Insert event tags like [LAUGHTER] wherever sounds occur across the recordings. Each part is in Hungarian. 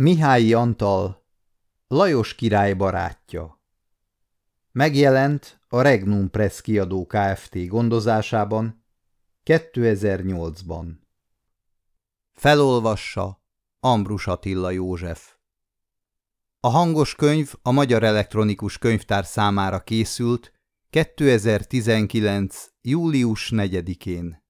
Mihályi Antal, Lajos király barátja Megjelent a Regnum Press kiadó Kft. gondozásában 2008-ban. Felolvassa Ambrus Attila József A hangos könyv a Magyar Elektronikus Könyvtár számára készült 2019. július 4-én.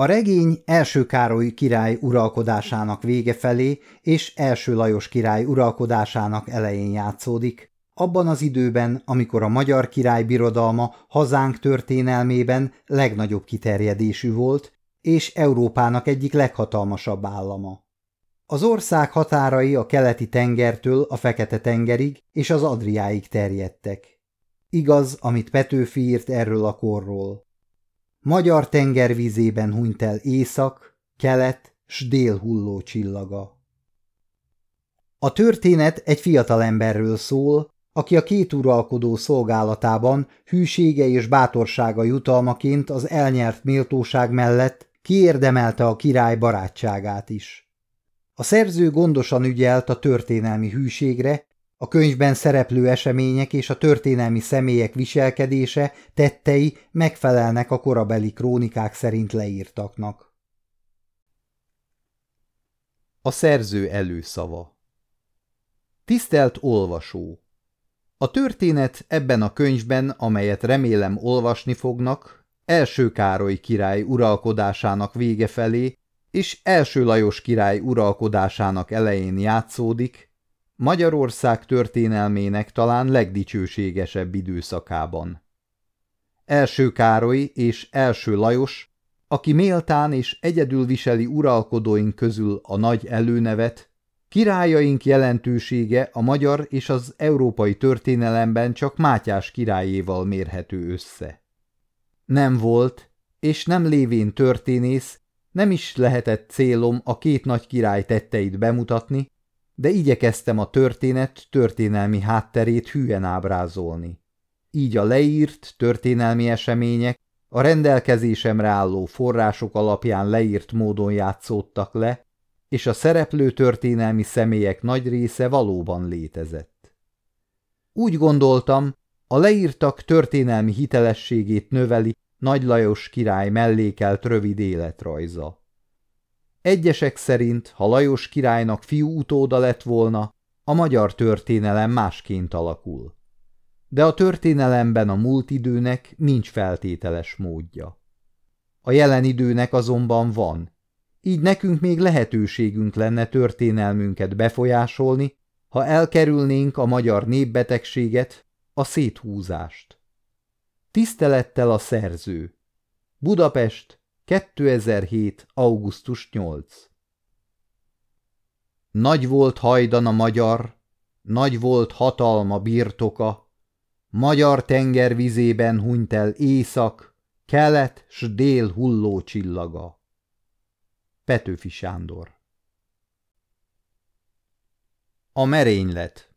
A regény első Károly király uralkodásának vége felé és első Lajos király uralkodásának elején játszódik, abban az időben, amikor a magyar király birodalma hazánk történelmében legnagyobb kiterjedésű volt, és Európának egyik leghatalmasabb állama. Az ország határai a keleti tengertől a fekete tengerig és az Adriáig terjedtek. Igaz, amit Petőfi írt erről a korról. Magyar tengervízében hunyt el észak, kelet s dél hulló csillaga. A történet egy fiatal emberről szól, aki a két uralkodó szolgálatában hűsége és bátorsága jutalmaként az elnyert méltóság mellett kiérdemelte a király barátságát is. A szerző gondosan ügyelt a történelmi hűségre, a könyvben szereplő események és a történelmi személyek viselkedése, tettei megfelelnek a korabeli krónikák szerint leírtaknak. A szerző előszava Tisztelt olvasó! A történet ebben a könyvben, amelyet remélem olvasni fognak, első Károly király uralkodásának vége felé és első Lajos király uralkodásának elején játszódik, Magyarország történelmének talán legdicsőségesebb időszakában. Első Károly és első Lajos, aki méltán és egyedül viseli uralkodóink közül a nagy előnevet, királyaink jelentősége a magyar és az európai történelemben csak Mátyás királyéval mérhető össze. Nem volt, és nem lévén történész, nem is lehetett célom a két nagy király tetteit bemutatni, de igyekeztem a történet történelmi hátterét hűen ábrázolni. Így a leírt történelmi események a rendelkezésemre álló források alapján leírt módon játszódtak le, és a szereplő történelmi személyek nagy része valóban létezett. Úgy gondoltam, a leírtak történelmi hitelességét növeli Nagy Lajos király mellékelt rövid életrajza. Egyesek szerint, ha Lajos királynak fiú utóda lett volna, a magyar történelem másként alakul. De a történelemben a múlt időnek nincs feltételes módja. A jelen időnek azonban van, így nekünk még lehetőségünk lenne történelmünket befolyásolni, ha elkerülnénk a magyar népbetegséget, a széthúzást. Tisztelettel a szerző. Budapest, 2007. augusztus 8 Nagy volt hajdan a magyar, nagy volt hatalma birtoka, magyar tenger vizében hunyt el észak, kelet s dél hulló csillaga. Petőfi Sándor A merénylet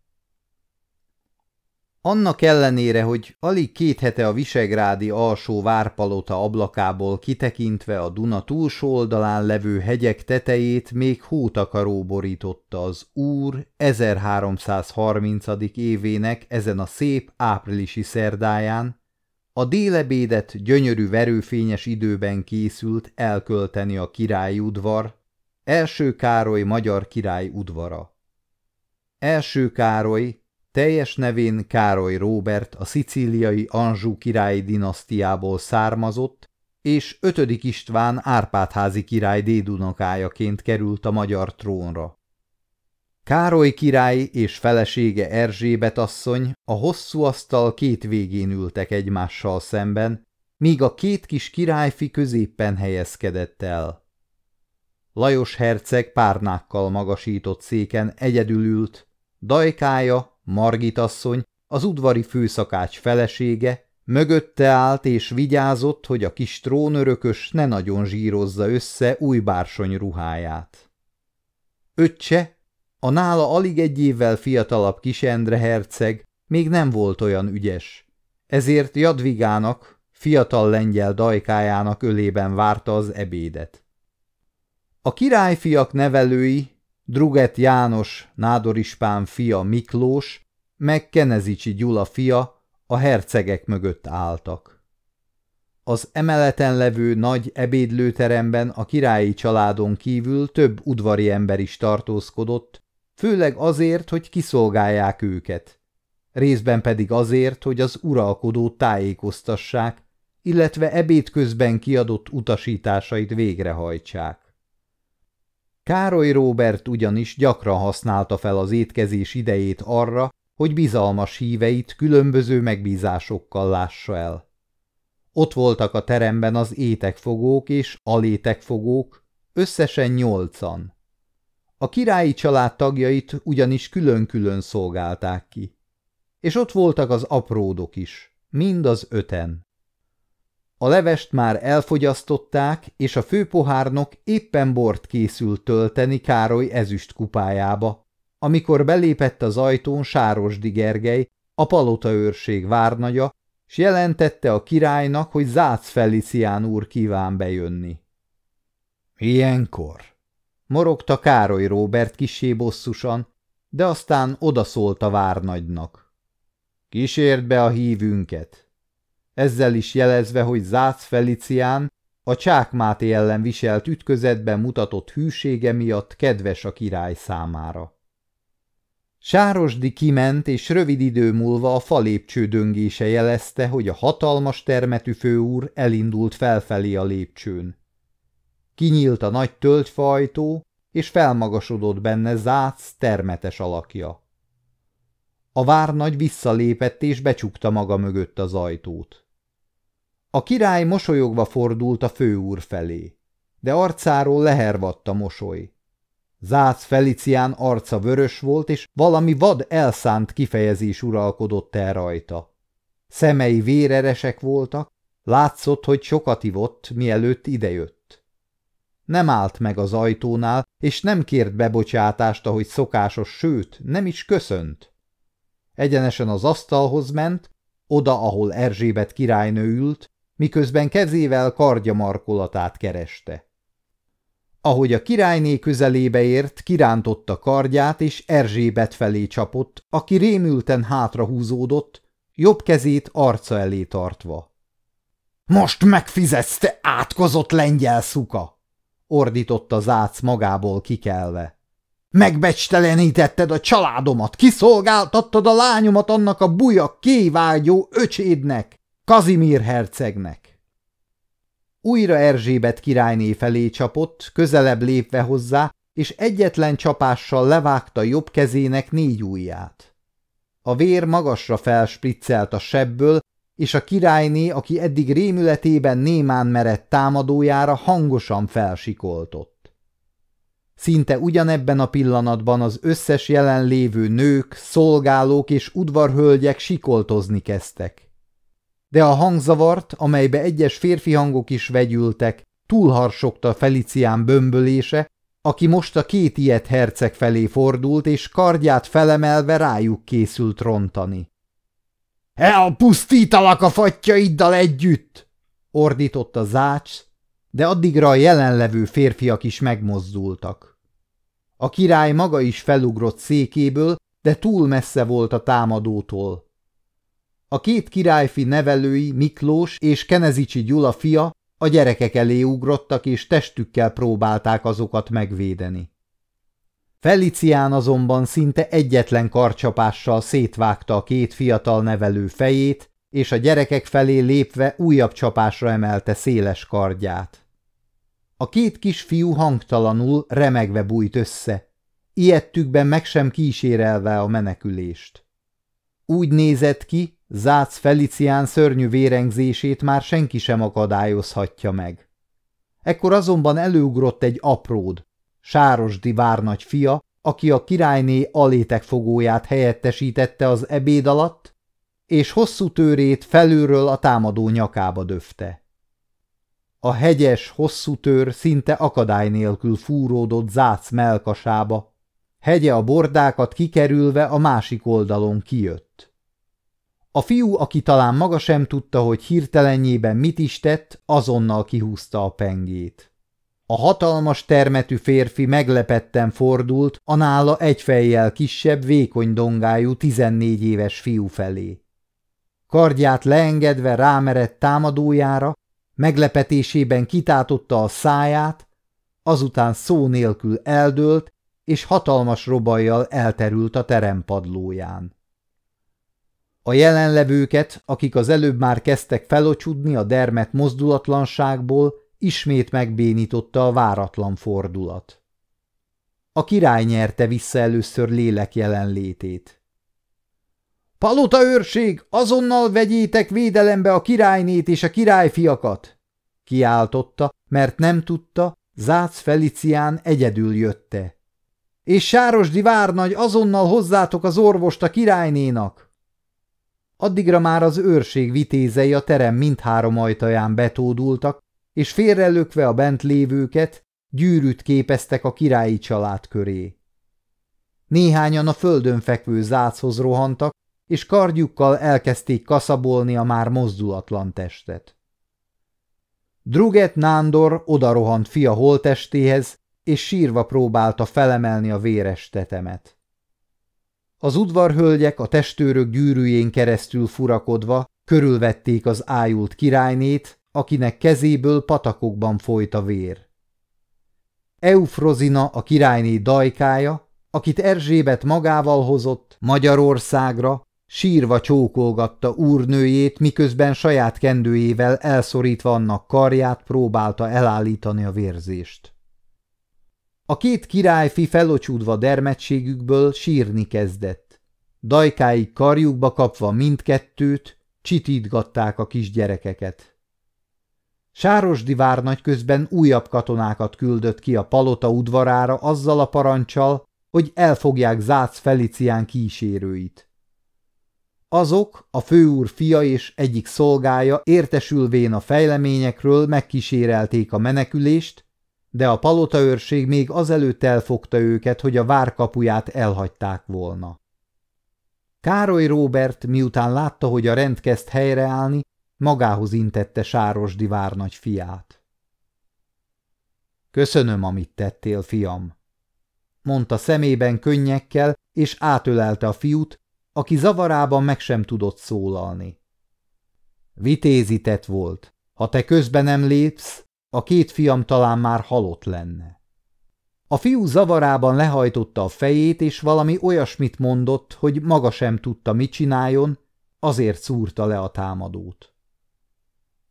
annak ellenére, hogy alig két hete a visegrádi alsó várpalota ablakából kitekintve a Duna túlsó oldalán levő hegyek tetejét még hótakaró borította az úr 1330. évének ezen a szép áprilisi szerdáján, a délebédet gyönyörű verőfényes időben készült elkölteni a királyi udvar, első Károly magyar király udvara. Első Károly teljes nevén Károly Róbert a szicíliai Anjou királyi dinasztiából származott, és ötödik István Árpádházi király dédunokájaként került a magyar trónra. Károly király és felesége Erzsébet asszony a hosszú asztal két végén ültek egymással szemben, míg a két kis királyfi középpen helyezkedett el. Lajos herceg párnákkal magasított széken egyedül ült, dajkája Margit asszony, az udvari főszakács felesége, mögötte állt és vigyázott, hogy a kis trónörökös ne nagyon zsírozza össze új bársony ruháját. Öccse, a nála alig egy évvel fiatalabb Kisendre herceg még nem volt olyan ügyes, ezért Jadvigának, fiatal lengyel dajkájának ölében várta az ebédet. A királyfiak nevelői Druget János, nádorispán fia Miklós, meg Kenezicsi Gyula fia a hercegek mögött álltak. Az emeleten levő nagy ebédlőteremben a királyi családon kívül több udvari ember is tartózkodott, főleg azért, hogy kiszolgálják őket, részben pedig azért, hogy az uralkodót tájékoztassák, illetve ebéd közben kiadott utasításait végrehajtsák. Károly Róbert ugyanis gyakran használta fel az étkezés idejét arra, hogy bizalmas híveit különböző megbízásokkal lássa el. Ott voltak a teremben az étekfogók és alétekfogók, összesen nyolcan. A királyi család tagjait ugyanis külön-külön szolgálták ki. És ott voltak az apródok is, mind az öten. A levest már elfogyasztották, és a főpohárnok éppen bort készült tölteni Károly ezüst kupájába, amikor belépett az ajtón Sárosdi Gergely, a palotaőrség várnagya, s jelentette a királynak, hogy Zác Felicián úr kíván bejönni. Ilyenkor? Morogta Károly Róbert kisé bosszusan, de aztán odaszólt a várnagynak. Kísérd be a hívünket! Ezzel is jelezve, hogy Zác Felicián a Csákmáté ellen viselt ütközetben mutatott hűsége miatt kedves a király számára. Sárosdi kiment, és rövid idő múlva a falépcső döngése jelezte, hogy a hatalmas termetű főúr elindult felfelé a lépcsőn. Kinyílt a nagy tölgyfajtó, és felmagasodott benne Zác termetes alakja. A várnagy visszalépett, és becsukta maga mögött az ajtót. A király mosolyogva fordult a főúr felé, de arcáról lehervadt a mosoly. Zác Felicián arca vörös volt, és valami vad elszánt kifejezés uralkodott el rajta. Szemei véreresek voltak, látszott, hogy sokat ivott, mielőtt idejött. Nem állt meg az ajtónál, és nem kért bebocsátást, ahogy szokásos, sőt, nem is köszönt. Egyenesen az asztalhoz ment, oda, ahol Erzsébet királynő ült, miközben kezével kardja markolatát kereste. Ahogy a királyné közelébe ért, kirántotta kardját, és Erzsébet felé csapott, aki rémülten hátrahúzódott, jobb kezét arca elé tartva. – Most megfizetsz, te átkozott lengyel szuka! – ordította Zác magából kikelve. – Megbecstelenítetted a családomat, kiszolgáltattad a lányomat annak a bujak kévágyó öcsédnek! Kazimír hercegnek. Újra Erzsébet királyné felé csapott, közelebb lépve hozzá, és egyetlen csapással levágta jobb kezének négy ujját. A vér magasra felspriccelt a sebből, és a királyné, aki eddig rémületében némán merett támadójára, hangosan felsikoltott. Szinte ugyanebben a pillanatban az összes jelenlévő nők, szolgálók és udvarhölgyek sikoltozni kezdtek de a hangzavart, amelybe egyes férfi hangok is vegyültek, túlharsogta Felicián bömbölése, aki most a két ilyet herceg felé fordult, és kardját felemelve rájuk készült rontani. – Elpusztítalak a fattyaiddal együtt! – ordította Zács, de addigra a jelenlevő férfiak is megmozdultak. A király maga is felugrott székéből, de túl messze volt a támadótól. A két királyfi nevelői, Miklós és Kenezicsi Gyula fia a gyerekek elé ugrottak, és testükkel próbálták azokat megvédeni. Felicián azonban szinte egyetlen karcsapással szétvágta a két fiatal nevelő fejét, és a gyerekek felé lépve újabb csapásra emelte széles kardját. A két kisfiú hangtalanul, remegve bújt össze, ilyettükben meg sem kísérelve a menekülést. Úgy nézett ki, Zác Felicián szörnyű vérengzését már senki sem akadályozhatja meg. Ekkor azonban előugrott egy apród, Sárosdi várnagy fia, aki a királyné alétek fogóját helyettesítette az ebéd alatt, és hosszú tőrét felülről a támadó nyakába döfte. A hegyes, hosszú tőr szinte akadály nélkül fúródott Zác melkasába, hegye a bordákat kikerülve a másik oldalon kijött. A fiú, aki talán maga sem tudta, hogy hirtelenjében mit is tett, azonnal kihúzta a pengét. A hatalmas termetű férfi meglepetten fordult a nála egy kisebb, vékony dongájú tizennégy éves fiú felé. Kardját leengedve rámerett támadójára, meglepetésében kitátotta a száját, azután szó nélkül eldőlt, és hatalmas robajjal elterült a terempadlóján. A jelenlevőket, akik az előbb már kezdtek felocsudni a dermet mozdulatlanságból, ismét megbénította a váratlan fordulat. A király nyerte vissza először lélek jelenlétét. Palota őrség, azonnal vegyétek védelembe a királynét és a királyfiakat! Kiáltotta, mert nem tudta, Zác Felicián egyedül jötte. És Sárosdi várnagy, azonnal hozzátok az orvost a királynénak! Addigra már az őrség vitézei a terem mindhárom ajtaján betódultak, és félrelökve a bent lévőket, gyűrűt képeztek a királyi család köré. Néhányan a földön fekvő záchoz rohantak, és kardjukkal elkezdték kaszabolni a már mozdulatlan testet. Druget Nándor odarohant fia holtestéhez, és sírva próbálta felemelni a véres tetemet. Az udvarhölgyek a testőrök gyűrűjén keresztül furakodva körülvették az ájult királynét, akinek kezéből patakokban folyt a vér. Eufrozina a királyné dajkája, akit Erzsébet magával hozott Magyarországra, sírva csókolgatta úrnőjét, miközben saját kendőjével elszorítva annak karját próbálta elállítani a vérzést. A két királyfi felocsúdva dermedtségükből sírni kezdett. Dajkáig karjukba kapva mindkettőt, csitítgatták a kisgyerekeket. Sárosdi várnagy közben újabb katonákat küldött ki a palota udvarára azzal a parancsal, hogy elfogják Zác Felicián kísérőit. Azok, a főúr fia és egyik szolgája értesülvén a fejleményekről megkísérelték a menekülést, de a palotaőrség még azelőtt elfogta őket, hogy a várkapuját elhagyták volna. Károly Róbert, miután látta, hogy a rend kezd helyreállni, magához intette Sárosdi várnagy fiát. Köszönöm, amit tettél, fiam, mondta szemében könnyekkel, és átölelte a fiút, aki zavarában meg sem tudott szólalni. Vitézített volt. Ha te közben nem lépsz, a két fiam talán már halott lenne. A fiú zavarában lehajtotta a fejét, és valami olyasmit mondott, hogy maga sem tudta, mit csináljon, azért szúrta le a támadót.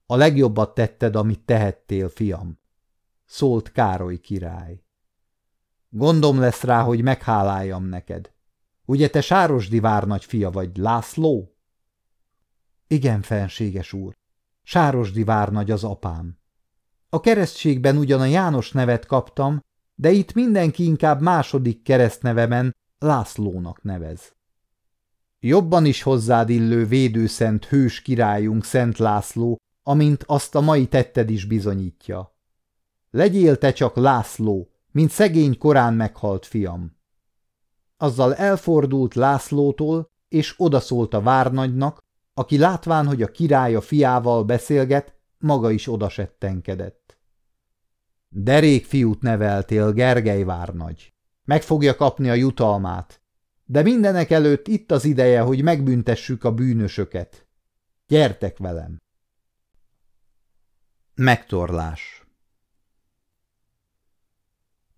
A legjobbat tetted, amit tehettél, fiam, szólt Károly király. Gondom lesz rá, hogy megháláljam neked. Ugye te Sárosdi várnagy fia vagy, László? Igen, fenséges úr. Sárosdi várnagy az apám. A keresztségben ugyan a János nevet kaptam, de itt mindenki inkább második keresztnevemen Lászlónak nevez. Jobban is hozzád illő védőszent hős királyunk Szent László, amint azt a mai tetted is bizonyítja. Legyél te csak László, mint szegény korán meghalt fiam. Azzal elfordult Lászlótól, és odaszólt a várnagynak, aki látván, hogy a királya fiával beszélget, maga is odasettenkedett. Derék fiút neveltél, Gergely várnagy. Meg fogja kapni a jutalmát. De mindenek előtt itt az ideje, hogy megbüntessük a bűnösöket. Gyertek velem! Megtorlás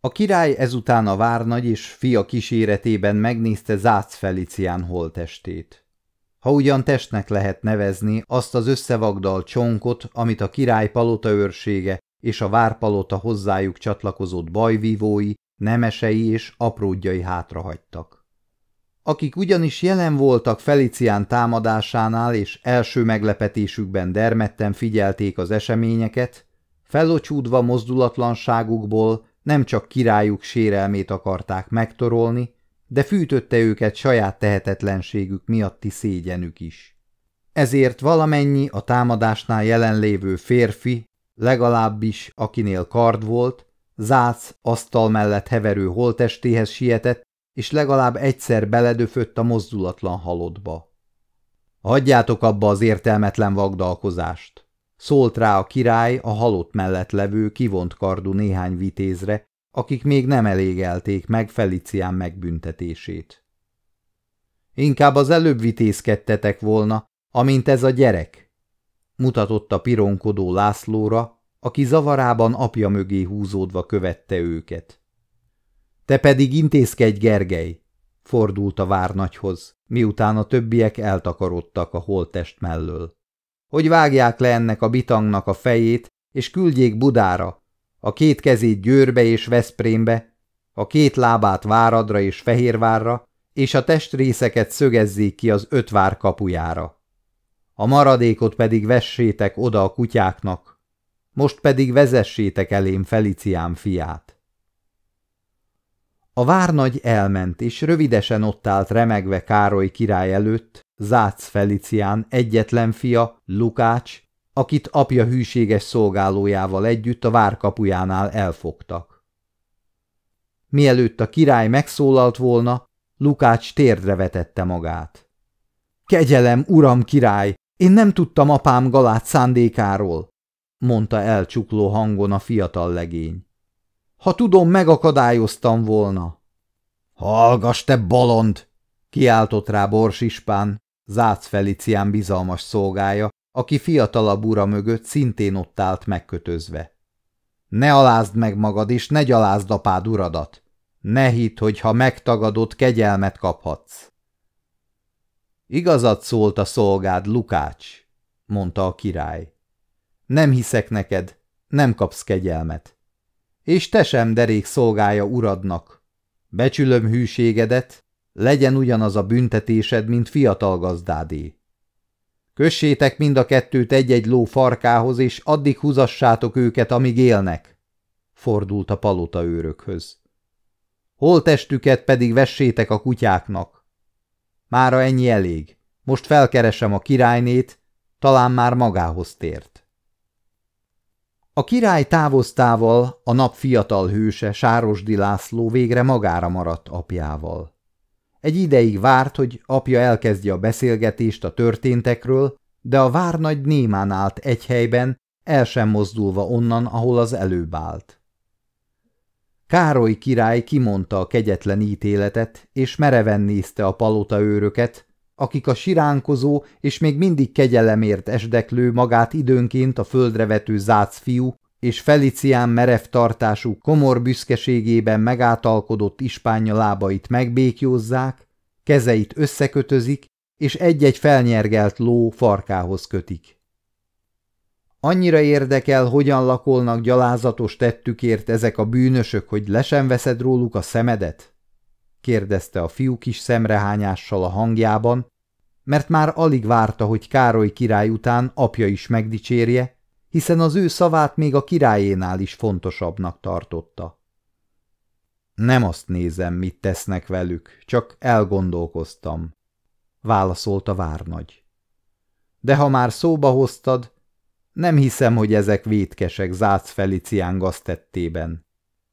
A király ezután a várnagy és fia kíséretében megnézte Zác Felicián holtestét. Ha ugyan testnek lehet nevezni azt az összevagdal csonkot, amit a király palota őrsége és a várpalota hozzájuk csatlakozott bajvívói, nemesei és apródjai hátrahagytak. Akik ugyanis jelen voltak Felicián támadásánál és első meglepetésükben dermedten figyelték az eseményeket, felocsúdva mozdulatlanságukból nem csak királyuk sérelmét akarták megtorolni, de fűtötte őket saját tehetetlenségük miatti szégyenük is. Ezért valamennyi a támadásnál jelenlévő férfi, legalábbis akinél kard volt, zác asztal mellett heverő holtestéhez sietett, és legalább egyszer beledöfött a mozdulatlan halottba. Hagyjátok abba az értelmetlen vagdalkozást, szólt rá a király a halott mellett levő kivont kardú néhány vitézre, akik még nem elégelték meg Felicián megbüntetését. Inkább az előbb vitézkedtetek volna, amint ez a gyerek, mutatott a pironkodó Lászlóra, aki zavarában apja mögé húzódva követte őket. Te pedig intézkedj, Gergely, fordult a várnagyhoz, miután a többiek eltakarodtak a holttest mellől. Hogy vágják le ennek a bitangnak a fejét, és küldjék Budára, a két kezét Győrbe és Veszprémbe, a két lábát Váradra és Fehérvárra, és a testrészeket szögezzék ki az öt vár kapujára. A maradékot pedig vessétek oda a kutyáknak, most pedig vezessétek elém Felicián fiát. A várnagy elment, és rövidesen ott állt remegve Károly király előtt, Zác Felicián egyetlen fia, Lukács, akit apja hűséges szolgálójával együtt a várkapujánál elfogtak. Mielőtt a király megszólalt volna, Lukács térdre vetette magát. Kegyelem, uram király, én nem tudtam apám galát szándékáról, mondta elcsukló hangon a fiatal legény. Ha tudom, megakadályoztam volna. Hallgass, te bolond! kiáltott rá Bors Ispán, Zác Felicián bizalmas szolgája, aki fiatalabb ura mögött szintén ott állt megkötözve. Ne alázd meg magad, és ne gyalázd apád uradat! Ne hidd, hogy ha megtagadod, kegyelmet kaphatsz. Igazat szólt a szolgád, Lukács, mondta a király. Nem hiszek neked, nem kapsz kegyelmet. És te sem derék szolgája uradnak. Becsülöm hűségedet, legyen ugyanaz a büntetésed, mint fiatal gazdádé. Kössétek mind a kettőt egy-egy ló farkához, és addig húzassátok őket, amíg élnek, fordult a palota őrökhöz. Holtestüket pedig vessétek a kutyáknak. Mára ennyi elég. Most felkeresem a királynét, talán már magához tért. A király távoztával a nap fiatal hőse, Sárosdi László végre magára maradt apjával. Egy ideig várt, hogy apja elkezdje a beszélgetést a történtekről, de a várnagy némán állt egy helyben, el sem mozdulva onnan, ahol az előbb állt. Károly király kimondta a kegyetlen ítéletet, és mereven nézte a palota őröket, akik a siránkozó és még mindig kegyelemért esdeklő magát időnként a földre vető zác fiú és Felicián merev tartású komor büszkeségében megátalkodott ispánya lábait megbékjózzák, kezeit összekötözik, és egy-egy felnyergelt ló farkához kötik. Annyira érdekel, hogyan lakolnak gyalázatos tettükért ezek a bűnösök, hogy le sem veszed róluk a szemedet? kérdezte a fiú kis szemrehányással a hangjában, mert már alig várta, hogy Károly király után apja is megdicsérje, hiszen az ő szavát még a királyénál is fontosabbnak tartotta. Nem azt nézem, mit tesznek velük, csak elgondolkoztam, válaszolta várnagy. De ha már szóba hoztad, nem hiszem, hogy ezek vétkesek Zác Felicián gaztettében.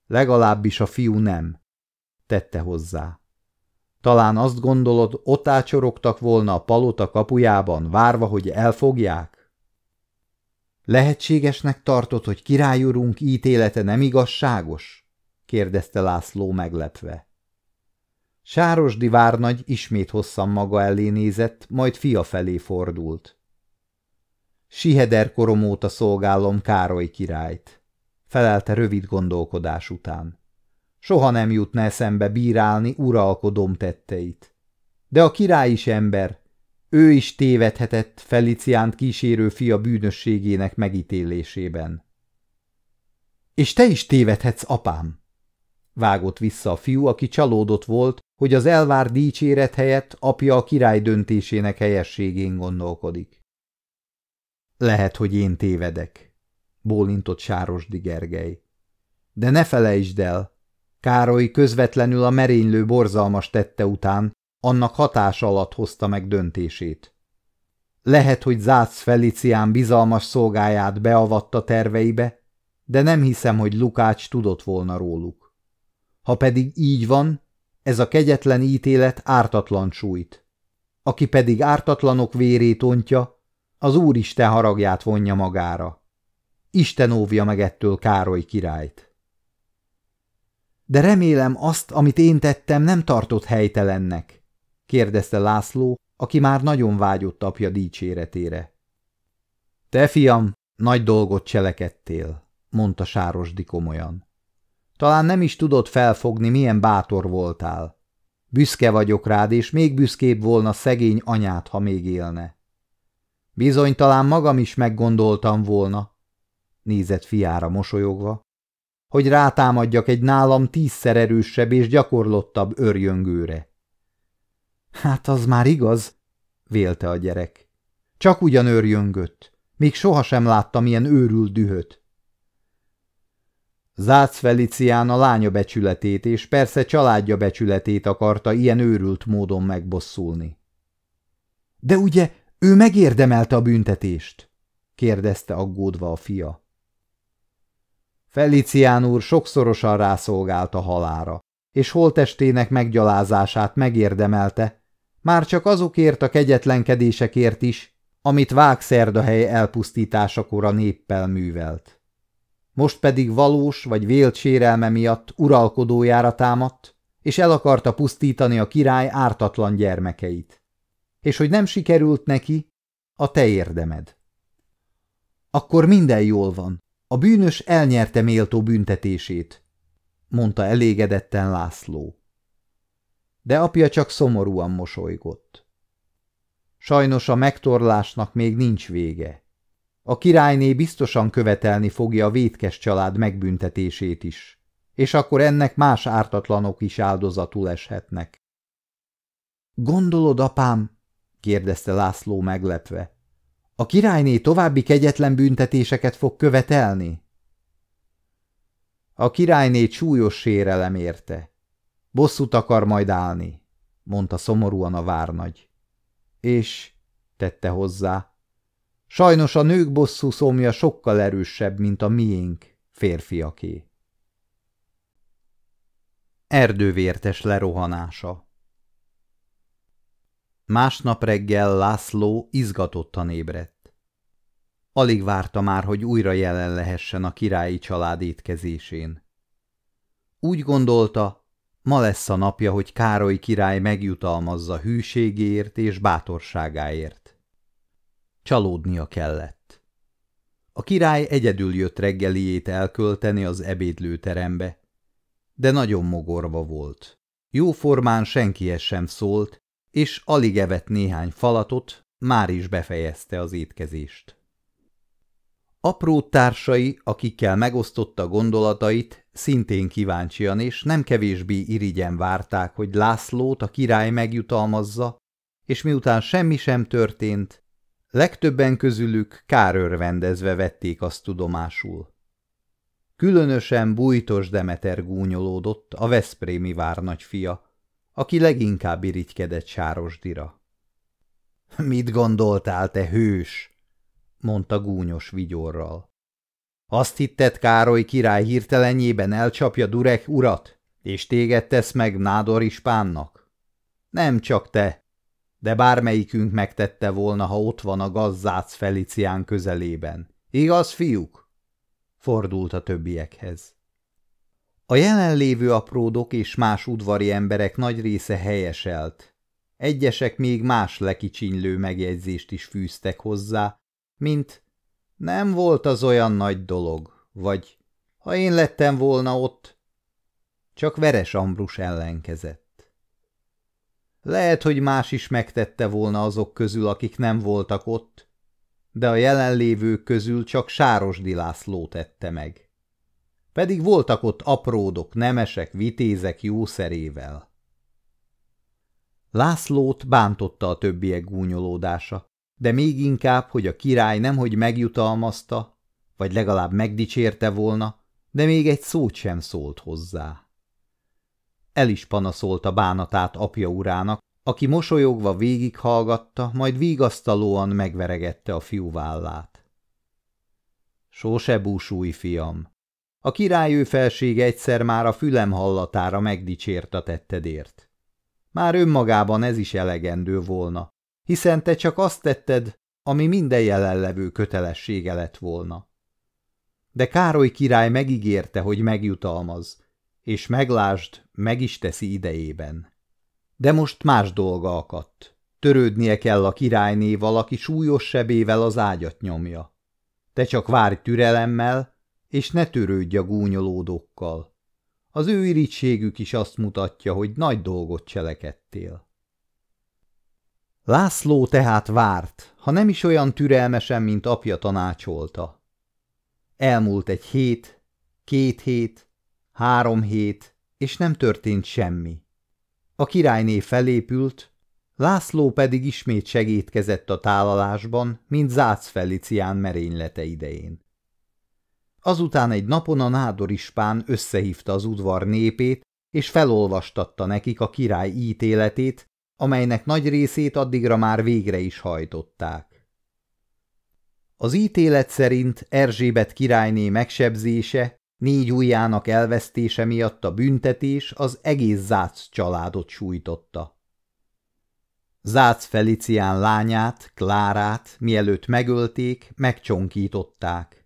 Legalábbis a fiú nem, tette hozzá. Talán azt gondolod, ott ácsorogtak volna a palota kapujában, várva, hogy elfogják? Lehetségesnek tartod, hogy királyurunk ítélete nem igazságos? kérdezte László meglepve. Sárosdi várnagy ismét hosszan maga elé nézett, majd fia felé fordult. Siheder korom óta szolgálom Károly királyt, felelte rövid gondolkodás után. Soha nem jutna eszembe bírálni uralkodom tetteit. De a király is ember, ő is tévedhetett Feliciánt kísérő fia bűnösségének megítélésében. És te is tévedhetsz, apám! Vágott vissza a fiú, aki csalódott volt, hogy az elvár dicséret helyett apja a király döntésének helyességén gondolkodik. Lehet, hogy én tévedek, bólintott Sárosdi Gergely. De ne felejtsd el, Károly közvetlenül a merénylő borzalmas tette után annak hatása alatt hozta meg döntését. Lehet, hogy Zác Felicián bizalmas szolgáját beavatta terveibe, de nem hiszem, hogy Lukács tudott volna róluk. Ha pedig így van, ez a kegyetlen ítélet ártatlan sújt. Aki pedig ártatlanok vérét ontja, Az Úristen haragját vonja magára. Isten óvja meg ettől Károly királyt. De remélem azt, amit én tettem, nem tartott helytelennek, kérdezte László, aki már nagyon vágyott apja dicséretére. Te, fiam, nagy dolgot cselekedtél, mondta Sárosdi komolyan. Talán nem is tudod felfogni, milyen bátor voltál. Büszke vagyok rád, és még büszkébb volna szegény anyát, ha még élne. Bizony talán magam is meggondoltam volna, nézett fiára mosolyogva, hogy rátámadjak egy nálam tízszer erősebb és gyakorlottabb örjöngőre. Hát az már igaz, vélte a gyerek. Csak ugyan örjöngött, még sohasem láttam ilyen őrült dühöt. Zác Felicián a lánya becsületét és persze családja becsületét akarta ilyen őrült módon megbosszulni. De ugye ő megérdemelte a büntetést? kérdezte aggódva a fia. Felicián úr sokszorosan rászolgált a halára, és holtestének meggyalázását megérdemelte, már csak azokért a kegyetlenkedésekért is, amit Vágszerdahely elpusztításakor a néppel művelt. Most pedig valós vagy vélt sérelme miatt uralkodójára támadt, és el akarta pusztítani a király ártatlan gyermekeit. És hogy nem sikerült neki, a te érdemed. Akkor minden jól van, a bűnös elnyerte méltó büntetését, mondta elégedetten László. De apja csak szomorúan mosolygott. Sajnos a megtorlásnak még nincs vége. A királyné biztosan követelni fogja a vétkes család megbüntetését is, és akkor ennek más ártatlanok is áldozatul eshetnek. Gondolod, apám? Kérdezte László meglepve. A királyné további kegyetlen büntetéseket fog követelni? A királyné súlyos sérelem érte. Bosszút akar majd állni, mondta szomorúan a várnagy. És, tette hozzá, sajnos a nők bosszú szomja sokkal erősebb, mint a miénk, férfiaké. Erdővértes lerohanása Másnap reggel László izgatottan ébredt. Alig várta már, hogy újra jelen lehessen a királyi család étkezésén. Úgy gondolta, ma lesz a napja, hogy Károly király megjutalmazza hűségéért és bátorságáért. Csalódnia kellett. A király egyedül jött reggeliét elkölteni az ebédlőterembe, de nagyon mogorva volt. Jóformán senkihez sem szólt, és alig evett néhány falatot, már is befejezte az étkezést. Apró társai, akikkel megosztotta gondolatait, szintén kíváncsian és nem kevésbé irigyen várták, hogy Lászlót a király megjutalmazza, és miután semmi sem történt, legtöbben közülük kárörvendezve vették azt tudomásul. Különösen bújtos Demeter gúnyolódott, a Veszprémi várnagyfia, aki leginkább irigykedett Sárosdira. – Mit gondoltál, te hős? – mondta gúnyos vigyorral. – Azt hitted, Károly király hirtelenjében elcsapja Durek urat, és téged tesz meg Nádor ispánnak? Nem csak te, de bármelyikünk megtette volna, ha ott van a gazzác Felicián közelében. Igaz, fiúk? Fordult a többiekhez. A jelenlévő apródok és más udvari emberek nagy része helyeselt. Egyesek még más lekicsinylő megjegyzést is fűztek hozzá, mint nem volt az olyan nagy dolog, vagy ha én lettem volna ott, csak Veres Ambrus ellenkezett. Lehet, hogy más is megtette volna azok közül, akik nem voltak ott, de a jelenlévők közül csak Sárosdi László tette meg pedig voltak ott apródok, nemesek, vitézek jószerével. Lászlót bántotta a többiek gúnyolódása, de még inkább, hogy a király nemhogy megjutalmazta, vagy legalább megdicsérte volna, de még egy szót sem szólt hozzá. El is panaszolta bánatát apja urának, aki mosolyogva végighallgatta, majd vigasztalóan megveregette a fiú vállát. Sose búsúj, fiam, a királyő felség egyszer már a fülem hallatára megdicsért a tettedért. Már önmagában ez is elegendő volna, hiszen te csak azt tetted, ami minden jelenlevő kötelessége lett volna. De Károly király megígérte, hogy megjutalmaz, és meglásd, meg is teszi idejében. De most más dolga akadt. Törődnie kell a királyné valaki súlyos sebével az ágyat nyomja. Te csak várj türelemmel, és ne törődj a gúnyolódókkal. Az ő irítségük is azt mutatja, hogy nagy dolgot cselekedtél. László tehát várt, ha nem is olyan türelmesen, mint apja tanácsolta. Elmúlt egy hét, két hét, három hét, és nem történt semmi. A királyné felépült, László pedig ismét segítkezett a tálalásban, mint Zác Felicián merénylete idején. Azután egy napon a nádor ispán összehívta az udvar népét, és felolvastatta nekik a király ítéletét, amelynek nagy részét addigra már végre is hajtották. Az ítélet szerint Erzsébet királyné megsebzése, négy ujjának elvesztése miatt a büntetés az egész Zác családot sújtotta. Zác Felicián lányát, Klárát, mielőtt megölték, megcsonkították.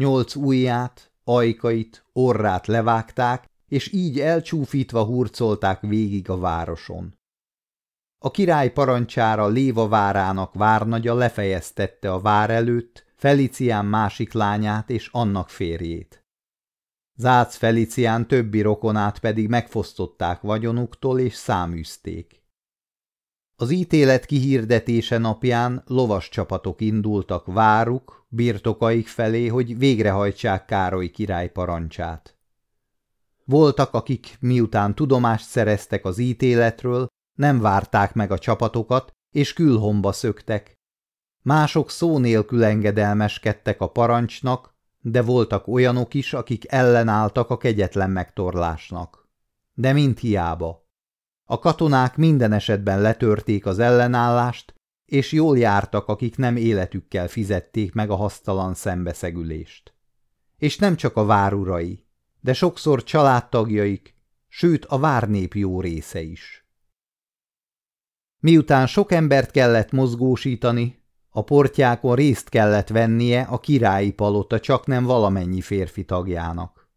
Nyolc ujját, ajkait, orrát levágták, és így elcsúfítva hurcolták végig a városon. A király parancsára Léva várának várnagya lefejeztette a vár előtt Felicián másik lányát és annak férjét. Zác Felicián többi rokonát pedig megfosztották vagyonuktól és száműzték. Az ítélet kihirdetése napján lovas csapatok indultak váruk, birtokaik felé, hogy végrehajtsák Károly király parancsát. Voltak, akik miután tudomást szereztek az ítéletről, nem várták meg a csapatokat, és külhomba szöktek. Mások szó nélkül engedelmeskedtek a parancsnak, de voltak olyanok is, akik ellenálltak a kegyetlen megtorlásnak. De mind hiába. A katonák minden esetben letörték az ellenállást, és jól jártak, akik nem életükkel fizették meg a hasztalan szembeszegülést. És nem csak a várurai, de sokszor családtagjaik, sőt a várnép jó része is. Miután sok embert kellett mozgósítani, a portyákon részt kellett vennie a királyi palota csak nem valamennyi férfi tagjának.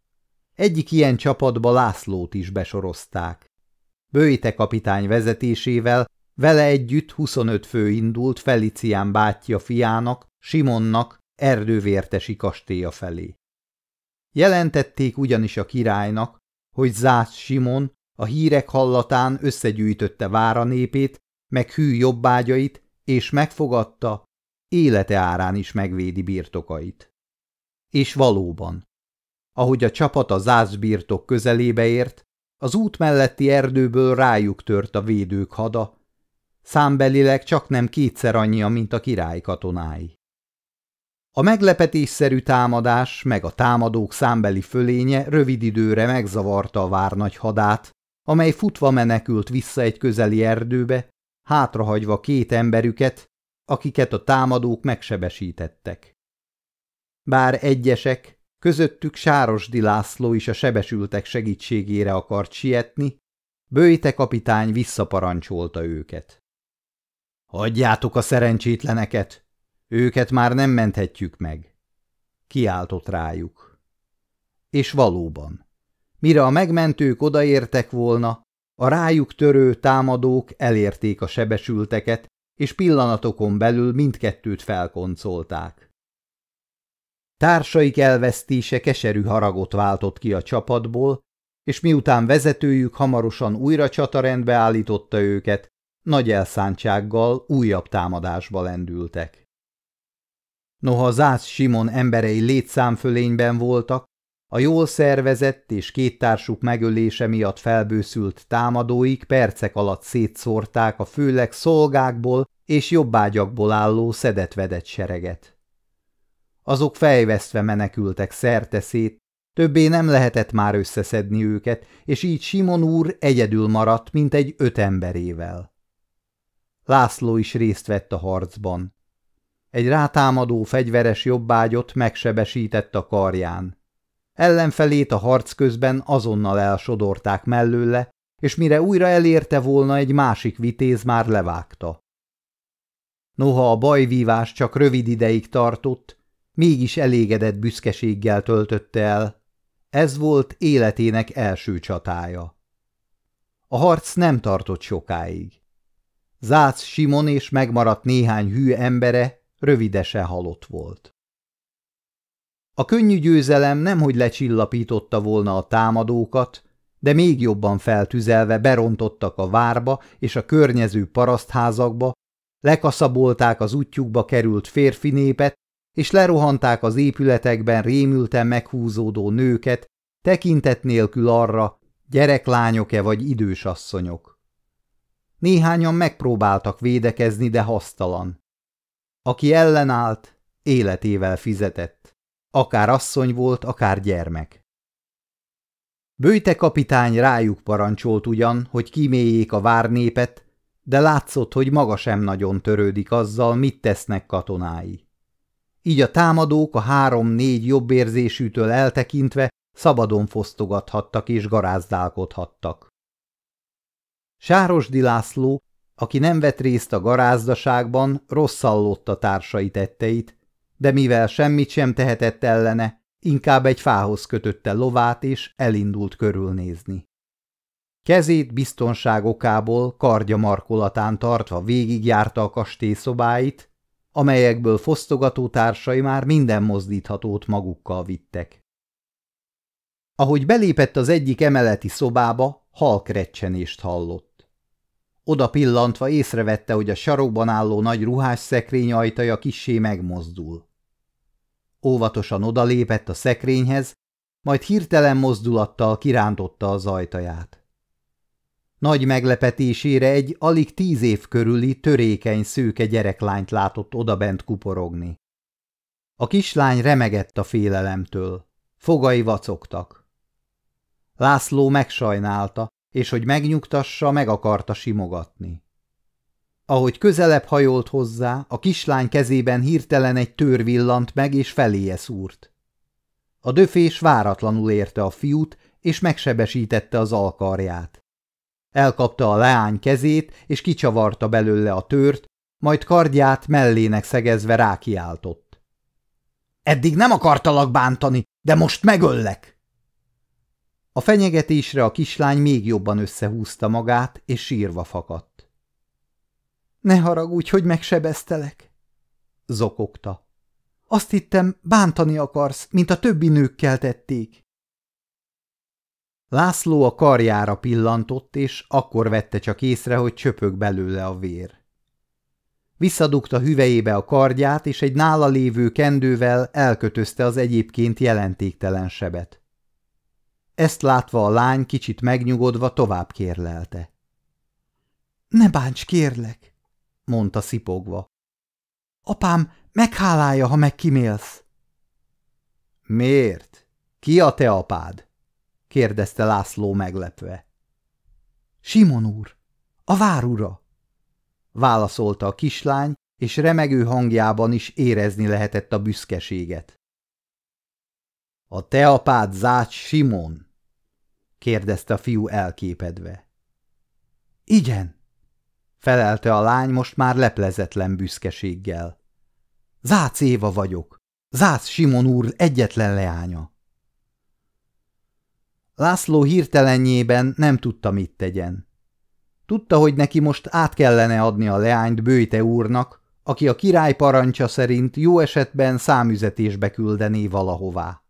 Egyik ilyen csapatba Lászlót is besorozták. Bőjte kapitány vezetésével vele együtt 25 fő indult Felicián bátyja fiának, Simonnak, erdővértesi kastélya felé. Jelentették ugyanis a királynak, hogy Zász Simon a hírek hallatán összegyűjtötte vára népét, meg hű jobbágyait, és megfogadta, élete árán is megvédi birtokait. És valóban, ahogy a csapat a zászbirtok közelébe ért, az út melletti erdőből rájuk tört a védők hada, számbelileg csak nem kétszer annyia, mint a király katonái. A meglepetésszerű támadás meg a támadók számbeli fölénye rövid időre megzavarta a várnagy hadát, amely futva menekült vissza egy közeli erdőbe, hátrahagyva két emberüket, akiket a támadók megsebesítettek. Bár egyesek, közöttük Sárosdi László is a sebesültek segítségére akart sietni, Bőjte kapitány visszaparancsolta őket. Hagyjátok a szerencsétleneket, őket már nem menthetjük meg. Kiáltott rájuk. És valóban, mire a megmentők odaértek volna, a rájuk törő támadók elérték a sebesülteket, és pillanatokon belül mindkettőt felkoncolták. Társaik elvesztése keserű haragot váltott ki a csapatból, és miután vezetőjük hamarosan újra csatarendbe állította őket, nagy elszántsággal újabb támadásba lendültek. Noha Zász Simon emberei létszámfölényben voltak, a jól szervezett és két társuk megölése miatt felbőszült támadóik percek alatt szétszórták a főleg szolgákból és jobbágyakból álló szedetvedett sereget. Azok fejvesztve menekültek szerteszét, többé nem lehetett már összeszedni őket, és így Simon úr egyedül maradt, mint egy öt emberével. László is részt vett a harcban. Egy rátámadó fegyveres jobbágyot megsebesített a karján. Ellenfelét a harc közben azonnal elsodorták mellőle, és mire újra elérte volna, egy másik vitéz már levágta. Noha a bajvívás csak rövid ideig tartott, mégis elégedett büszkeséggel töltötte el. Ez volt életének első csatája. A harc nem tartott sokáig. Zác Simon és megmaradt néhány hű embere rövidesen halott volt. A könnyű győzelem nemhogy lecsillapította volna a támadókat, de még jobban feltüzelve berontottak a várba és a környező parasztházakba, lekaszabolták az útjukba került férfi népet, és lerohanták az épületekben rémülten meghúzódó nőket, tekintet nélkül arra, gyereklányok-e vagy idős asszonyok. Néhányan megpróbáltak védekezni, de hasztalan. Aki ellenállt, életével fizetett. Akár asszony volt, akár gyermek. Bőjte kapitány rájuk parancsolt ugyan, hogy kiméljék a várnépet, de látszott, hogy maga sem nagyon törődik azzal, mit tesznek katonái. Így a támadók a három-négy jobbérzésűtől eltekintve szabadon fosztogathattak és garázdálkodhattak. Sárosdi László, aki nem vett részt a garázdaságban, rosszallott a társai tetteit, de mivel semmit sem tehetett ellene, inkább egy fához kötötte lovát és elindult körülnézni. Kezét biztonság okából kardja markolatán tartva végigjárta a kastély szobáit, amelyekből fosztogató társai már minden mozdíthatót magukkal vittek. Ahogy belépett az egyik emeleti szobába, halk recsenést hallott. Oda pillantva észrevette, hogy a sarokban álló nagy ruhás szekrény ajtaja kissé megmozdul. Óvatosan odalépett a szekrényhez, majd hirtelen mozdulattal kirántotta az ajtaját. Nagy meglepetésére egy alig tíz év körüli törékeny szőke gyereklányt látott odabent kuporogni. A kislány remegett a félelemtől, fogai vacogtak. László megsajnálta, és hogy megnyugtassa, meg akarta simogatni. Ahogy közelebb hajolt hozzá, a kislány kezében hirtelen egy tör villant meg, és feléje szúrt. A döfés váratlanul érte a fiút, és megsebesítette az alkarját. Elkapta a leány kezét, és kicsavarta belőle a tört, majd kardját mellének szegezve rákiáltott. Eddig nem akartalak bántani, de most megöllek! A fenyegetésre a kislány még jobban összehúzta magát, és sírva fakadt. Ne haragudj, hogy megsebeztelek, zokogta. Azt hittem, bántani akarsz, mint a többi nőkkel tették. László a karjára pillantott, és akkor vette csak észre, hogy csöpög belőle a vér. Visszadugta hüvejébe a kardját, és egy nála lévő kendővel elkötözte az egyébként jelentéktelen sebet. Ezt látva a lány kicsit megnyugodva tovább kérlelte. – Ne bánts, kérlek! – mondta szipogva. – Apám meghálálja, ha megkimélsz. – Miért? Ki a te apád? Kérdezte László meglepve. Simon úr, a várura, válaszolta a kislány, és remegő hangjában is érezni lehetett a büszkeséget. A te apád Zács Simon? kérdezte a fiú elképedve. Igen, felelte a lány most már leplezetlen büszkeséggel. Zác Éva vagyok, Zác Simon úr egyetlen leánya. László hirtelenjében nem tudta, mit tegyen. Tudta, hogy neki most át kellene adni a leányt Bőjte úrnak, aki a király parancsa szerint jó esetben számüzetésbe küldené valahová.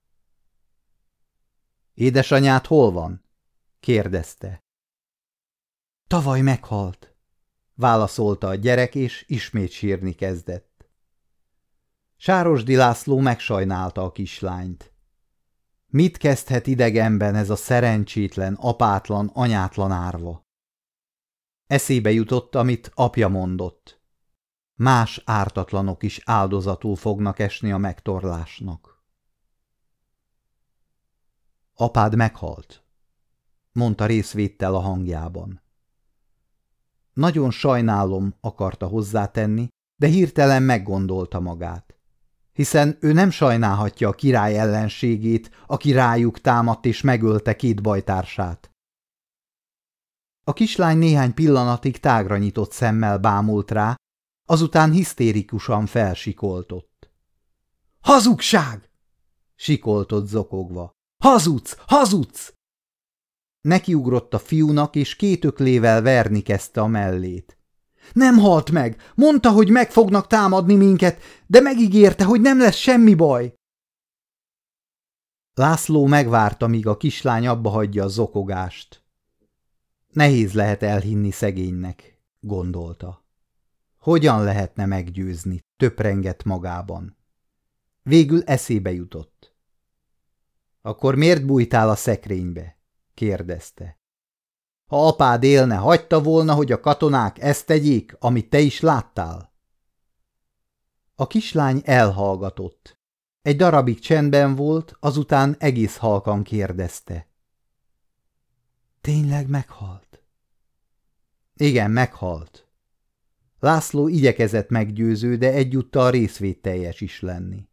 Édesanyát hol van? kérdezte. Tavaly meghalt, válaszolta a gyerek, és ismét sírni kezdett. Sárosdi László megsajnálta a kislányt. Mit kezdhet idegenben ez a szerencsétlen, apátlan, anyátlan árva? Eszébe jutott, amit apja mondott. Más ártatlanok is áldozatul fognak esni a megtorlásnak. Apád meghalt, mondta részvéttel a hangjában. Nagyon sajnálom, akarta hozzátenni, de hirtelen meggondolta magát hiszen ő nem sajnálhatja a király ellenségét, aki rájuk támadt és megölte két bajtársát. A kislány néhány pillanatig tágra nyitott szemmel bámult rá, azután hisztérikusan felsikoltott. – Hazugság! – sikoltott zokogva. – Hazudsz! Hazudsz! Nekiugrott a fiúnak, és két öklével verni kezdte a mellét. Nem halt meg! Mondta, hogy meg fognak támadni minket, de megígérte, hogy nem lesz semmi baj! László megvárta, míg a kislány abba hagyja a zokogást. Nehéz lehet elhinni szegénynek, gondolta. Hogyan lehetne meggyőzni, töprengett magában. Végül eszébe jutott. Akkor miért bújtál a szekrénybe? kérdezte. Ha apád élne, hagyta volna, hogy a katonák ezt tegyék, amit te is láttál? A kislány elhallgatott. Egy darabig csendben volt, azután egész halkan kérdezte. Tényleg meghalt? Igen, meghalt. László igyekezett meggyőző, de egyúttal részvételjes is lenni.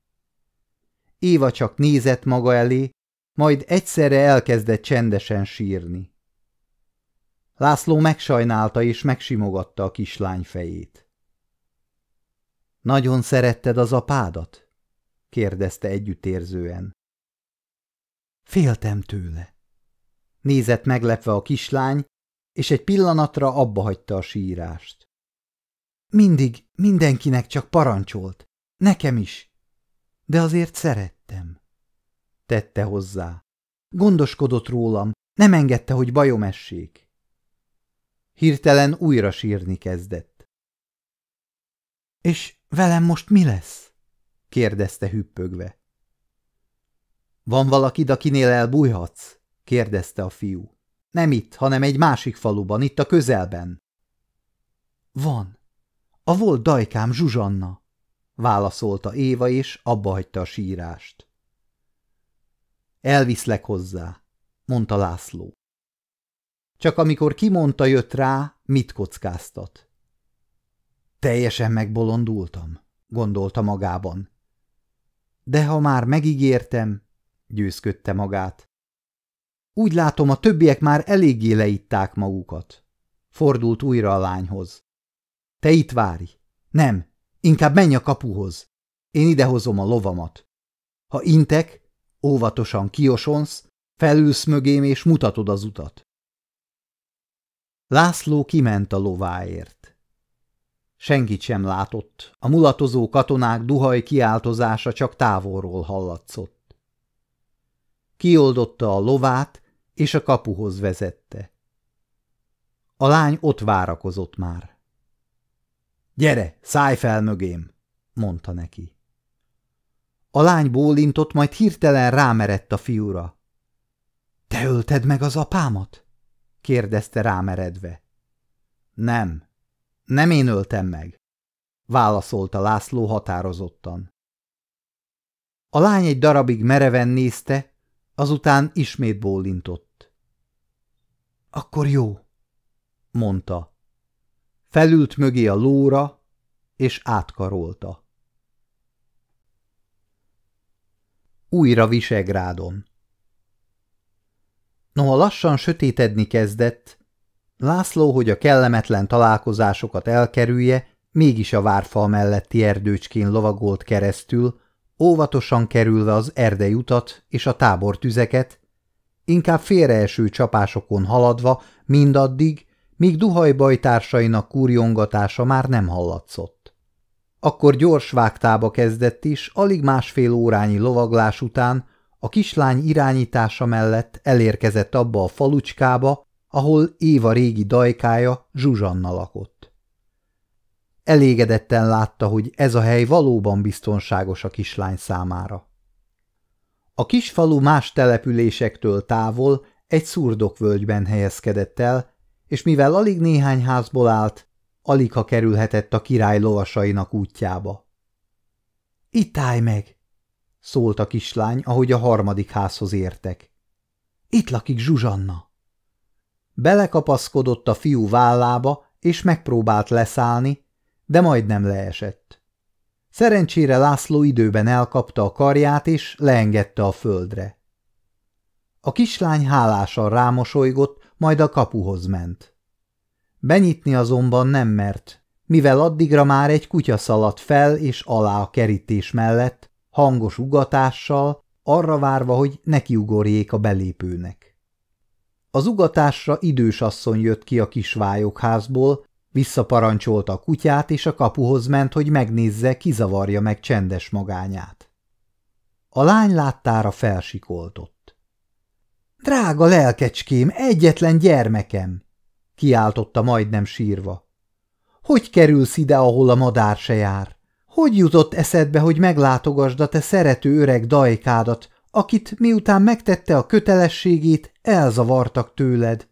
Éva csak nézett maga elé, majd egyszerre elkezdett csendesen sírni. László megsajnálta és megsimogatta a kislány fejét. Nagyon szeretted az apádat? kérdezte együttérzően. Féltem tőle. Nézett meglepve a kislány, és egy pillanatra abba hagyta a sírást. Mindig mindenkinek csak parancsolt, nekem is, de azért szerettem. Tette hozzá. Gondoskodott rólam, nem engedte, hogy bajom essék. Hirtelen újra sírni kezdett. És velem most mi lesz? kérdezte hüppögve. Van valaki, akinél elbújhatsz? kérdezte a fiú. Nem itt, hanem egy másik faluban, itt a közelben. Van. A volt dajkám Zsuzsanna, válaszolta Éva, és abbahagyta a sírást. Elviszlek hozzá, mondta László. Csak amikor kimondta jött rá, mit kockáztat. Teljesen megbolondultam, gondolta magában. De ha már megígértem, győzködte magát. Úgy látom, a többiek már eléggé leitták magukat. Fordult újra a lányhoz. Te itt várj. Nem, inkább menj a kapuhoz. Én idehozom a lovamat. Ha intek, óvatosan kiosonsz, felülsz mögém és mutatod az utat. László kiment a lováért. Senkit sem látott, a mulatozó katonák duhaj kiáltozása csak távolról hallatszott. Kioldotta a lovát, és a kapuhoz vezette. A lány ott várakozott már. – Gyere, szállj fel mögém! – mondta neki. A lány bólintott, majd hirtelen rámerett a fiúra. – Te ölted meg az apámat? – kérdezte rámeredve. – Nem, nem én öltem meg – válaszolta László határozottan. A lány egy darabig mereven nézte, azután ismét bólintott. – Akkor jó – mondta. Felült mögé a lóra, és átkarolta. Újra Visegrádon Noha lassan sötétedni kezdett, László, hogy a kellemetlen találkozásokat elkerülje, mégis a várfal melletti erdőcskén lovagolt keresztül, óvatosan kerülve az erdei utat és a tábortüzeket, inkább félreeső csapásokon haladva mindaddig, míg duhajbajtársainak kurjongatása már nem hallatszott. Akkor gyors vágtába kezdett is, alig másfél órányi lovaglás után a kislány irányítása mellett elérkezett abba a falucskába, ahol Éva régi dajkája Zsuzsanna lakott. Elégedetten látta, hogy ez a hely valóban biztonságos a kislány számára. A kis falu más településektől távol egy szurdokvölgyben helyezkedett el, és mivel alig néhány házból állt, alig ha kerülhetett a király lovasainak útjába. – Itt állj meg! – szólt a kislány, ahogy a harmadik házhoz értek. – Itt lakik Zsuzsanna! Belekapaszkodott a fiú vállába, és megpróbált leszállni, de majdnem leesett. Szerencsére László időben elkapta a karját, és leengedte a földre. A kislány hálásan rámosolygott, majd a kapuhoz ment. Benyitni azonban nem mert, mivel addigra már egy kutya szaladt fel és alá a kerítés mellett, hangos ugatással, arra várva, hogy nekiugorjék a belépőnek. Az ugatásra idős asszony jött ki a kisvályokházból, visszaparancsolta a kutyát, és a kapuhoz ment, hogy megnézze, kizavarja meg csendes magányát. A lány láttára felsikoltott. – Drága lelkecském, egyetlen gyermekem! – kiáltotta majdnem sírva. – Hogy kerülsz ide, ahol a madár se jár? Hogy jutott eszedbe, hogy meglátogasd a te szerető öreg dajkádat, akit miután megtette a kötelességét, elzavartak tőled?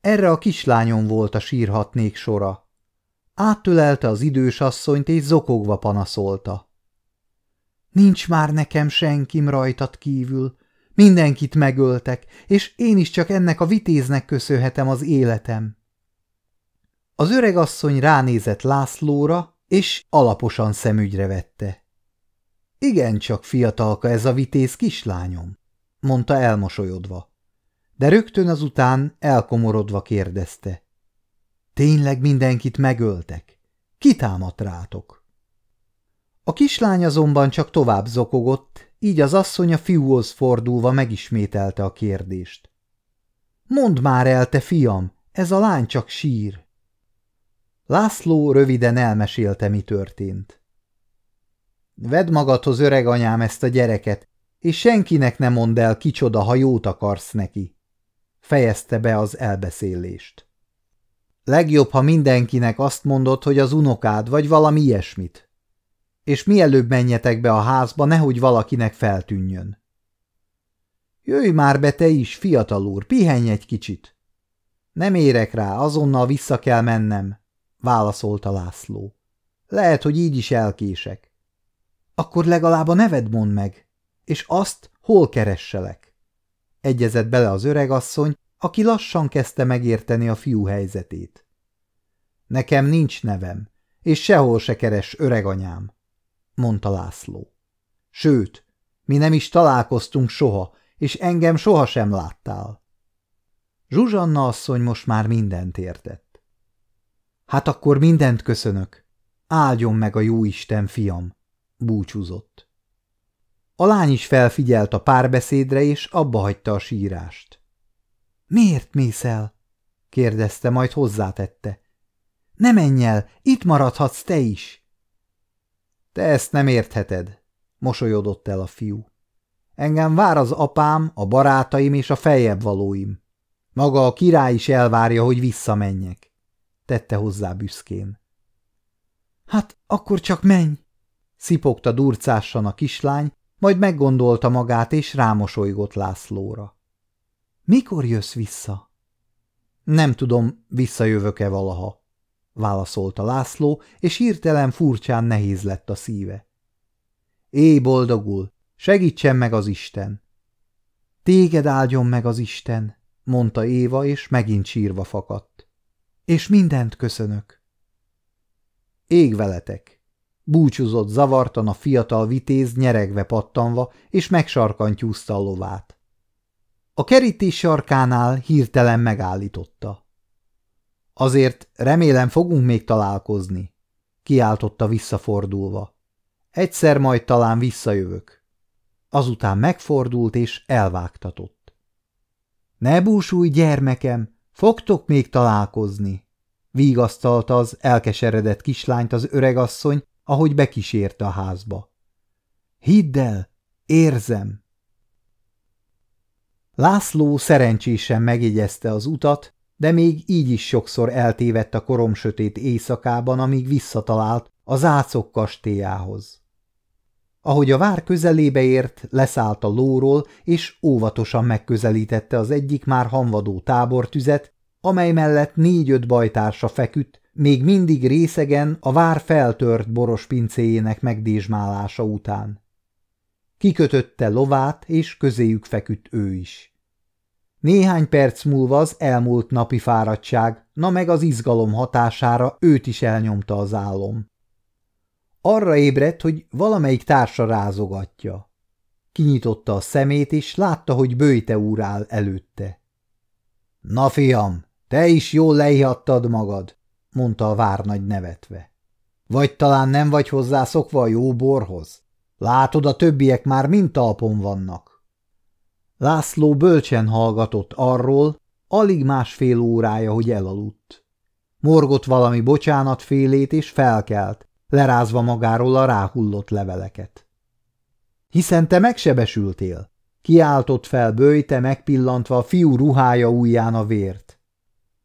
Erre a kislányon volt a sírhatnék sora. Áttölelte az idős asszonyt, és zokogva panaszolta. Nincs már nekem senkim rajtat kívül, mindenkit megöltek, és én is csak ennek a vitéznek köszönhetem az életem. Az öreg asszony ránézett Lászlóra, és alaposan szemügyre vette. Igen, csak fiatalka ez a vitéz kislányom, mondta elmosolyodva. De rögtön azután elkomorodva kérdezte. Tényleg mindenkit megöltek? Ki támadt rátok? A kislány azonban csak tovább zokogott, így az asszony a fiúhoz fordulva megismételte a kérdést. Mondd már el, te fiam, ez a lány csak sír. László röviden elmesélte, mi történt. Vedd magadhoz, öreg anyám, ezt a gyereket, és senkinek ne mondd el, kicsoda, ha jót akarsz neki. Fejezte be az elbeszélést. Legjobb, ha mindenkinek azt mondod, hogy az unokád, vagy valami ilyesmit. És mielőbb menjetek be a házba, nehogy valakinek feltűnjön. Jöjj már be te is, fiatal úr, pihenj egy kicsit. Nem érek rá, azonnal vissza kell mennem, válaszolta László. Lehet, hogy így is elkések. Akkor legalább a neved mond meg, és azt hol keresselek. Egyezett bele az öregasszony, aki lassan kezdte megérteni a fiú helyzetét. Nekem nincs nevem, és sehol se keres öreganyám, mondta László. Sőt, mi nem is találkoztunk soha, és engem sohasem láttál. Zsuzsanna asszony most már mindent értett. Hát akkor mindent köszönök. Áldjon meg a jóisten, fiam, búcsúzott. A lány is felfigyelt a párbeszédre, és abba hagyta a sírást. Miért mész el? kérdezte, majd hozzátette. Ne menj el, itt maradhatsz te is. Te ezt nem értheted, mosolyodott el a fiú. Engem vár az apám, a barátaim és a fejebb valóim. Maga a király is elvárja, hogy visszamenjek tette hozzá büszkén. Hát akkor csak menj, szipogta durcásan a kislány, majd meggondolta magát és rámosolygott Lászlóra. Mikor jössz vissza? Nem tudom, visszajövök-e valaha, válaszolta László, és hirtelen furcsán nehéz lett a szíve. Éj boldogul, segítsen meg az Isten! Téged áldjon meg az Isten, mondta Éva, és megint sírva fakadt. És mindent köszönök. Ég veletek! Búcsúzott zavartan a fiatal vitéz nyeregve pattanva, és megsarkantyúzta a lovát. A kerítés sarkánál hirtelen megállította. Azért remélem fogunk még találkozni, kiáltotta visszafordulva. Egyszer majd talán visszajövök. Azután megfordult és elvágtatott. Ne búsulj, gyermekem, Fogtok még találkozni? Vígasztalta az elkeseredett kislányt az öregasszony, ahogy bekísérte a házba. Hidd el, érzem! László szerencsésen megjegyezte az utat, de még így is sokszor eltévedt a koromsötét éjszakában, amíg visszatalált az ácok kastélyához. Ahogy a vár közelébe ért, leszállt a lóról, és óvatosan megközelítette az egyik már hanvadó tábortüzet, amely mellett négy-öt bajtársa feküdt, még mindig részegen a vár feltört boros pincéjének megdésmálása után. Kikötötte lovát, és közéjük feküdt ő is. Néhány perc múlva az elmúlt napi fáradtság, na meg az izgalom hatására őt is elnyomta az álom. Arra ébredt, hogy valamelyik társa rázogatja. Kinyitotta a szemét, és látta, hogy Bőjte úr áll előtte. – Na, fiam, te is jól leihattad magad, mondta a várnagy nevetve. Vagy talán nem vagy hozzászokva a jó borhoz? Látod, a többiek már mind talpon vannak. László bölcsen hallgatott arról, alig másfél órája, hogy elaludt. Morgott valami bocsánatfélét, és felkelt, lerázva magáról a ráhullott leveleket. Hiszen te megsebesültél, kiáltott fel bőjte megpillantva a fiú ruhája ujján a vért.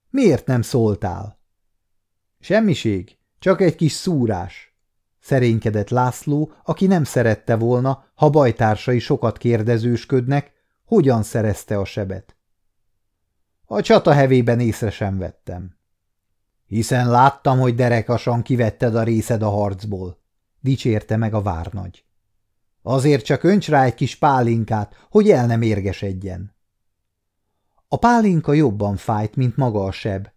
Miért nem szóltál? Semmiség, csak egy kis szúrás, szerénykedett László, aki nem szerette volna, ha bajtársai sokat kérdezősködnek, hogyan szerezte a sebet. A csata hevében észre sem vettem. Hiszen láttam, hogy derekasan kivetted a részed a harcból, dicsérte meg a várnagy. Azért csak önts rá egy kis pálinkát, hogy el nem érgesedjen. A pálinka jobban fájt, mint maga a seb,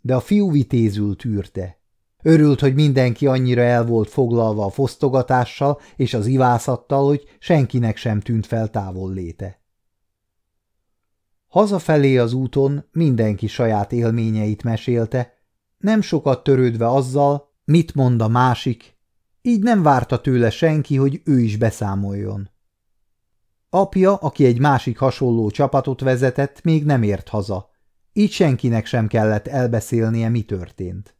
de a fiú vitézül tűrte. Örült, hogy mindenki annyira el volt foglalva a fosztogatással és az ivászattal, hogy senkinek sem tűnt fel távol léte. Hazafelé az úton mindenki saját élményeit mesélte, nem sokat törődve azzal, mit mond a másik, így nem várta tőle senki, hogy ő is beszámoljon. Apja, aki egy másik hasonló csapatot vezetett, még nem ért haza, így senkinek sem kellett elbeszélnie, mi történt.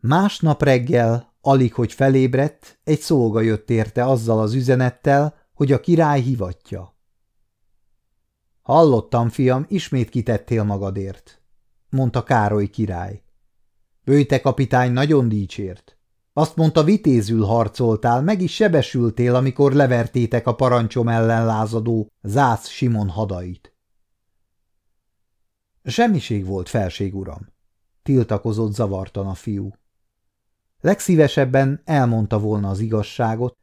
Másnap reggel, alig hogy felébredt, egy szolga jött érte azzal az üzenettel, hogy a király hivatja. Hallottam, fiam, ismét kitettél magadért, mondta Károly király. Bőjte kapitány nagyon dicsért. Azt mondta, vitézül harcoltál, meg is sebesültél, amikor levertétek a parancsom ellen lázadó Zász Simon hadait. Semmiség volt, felség uram, tiltakozott zavartan a fiú. Legszívesebben elmondta volna az igazságot,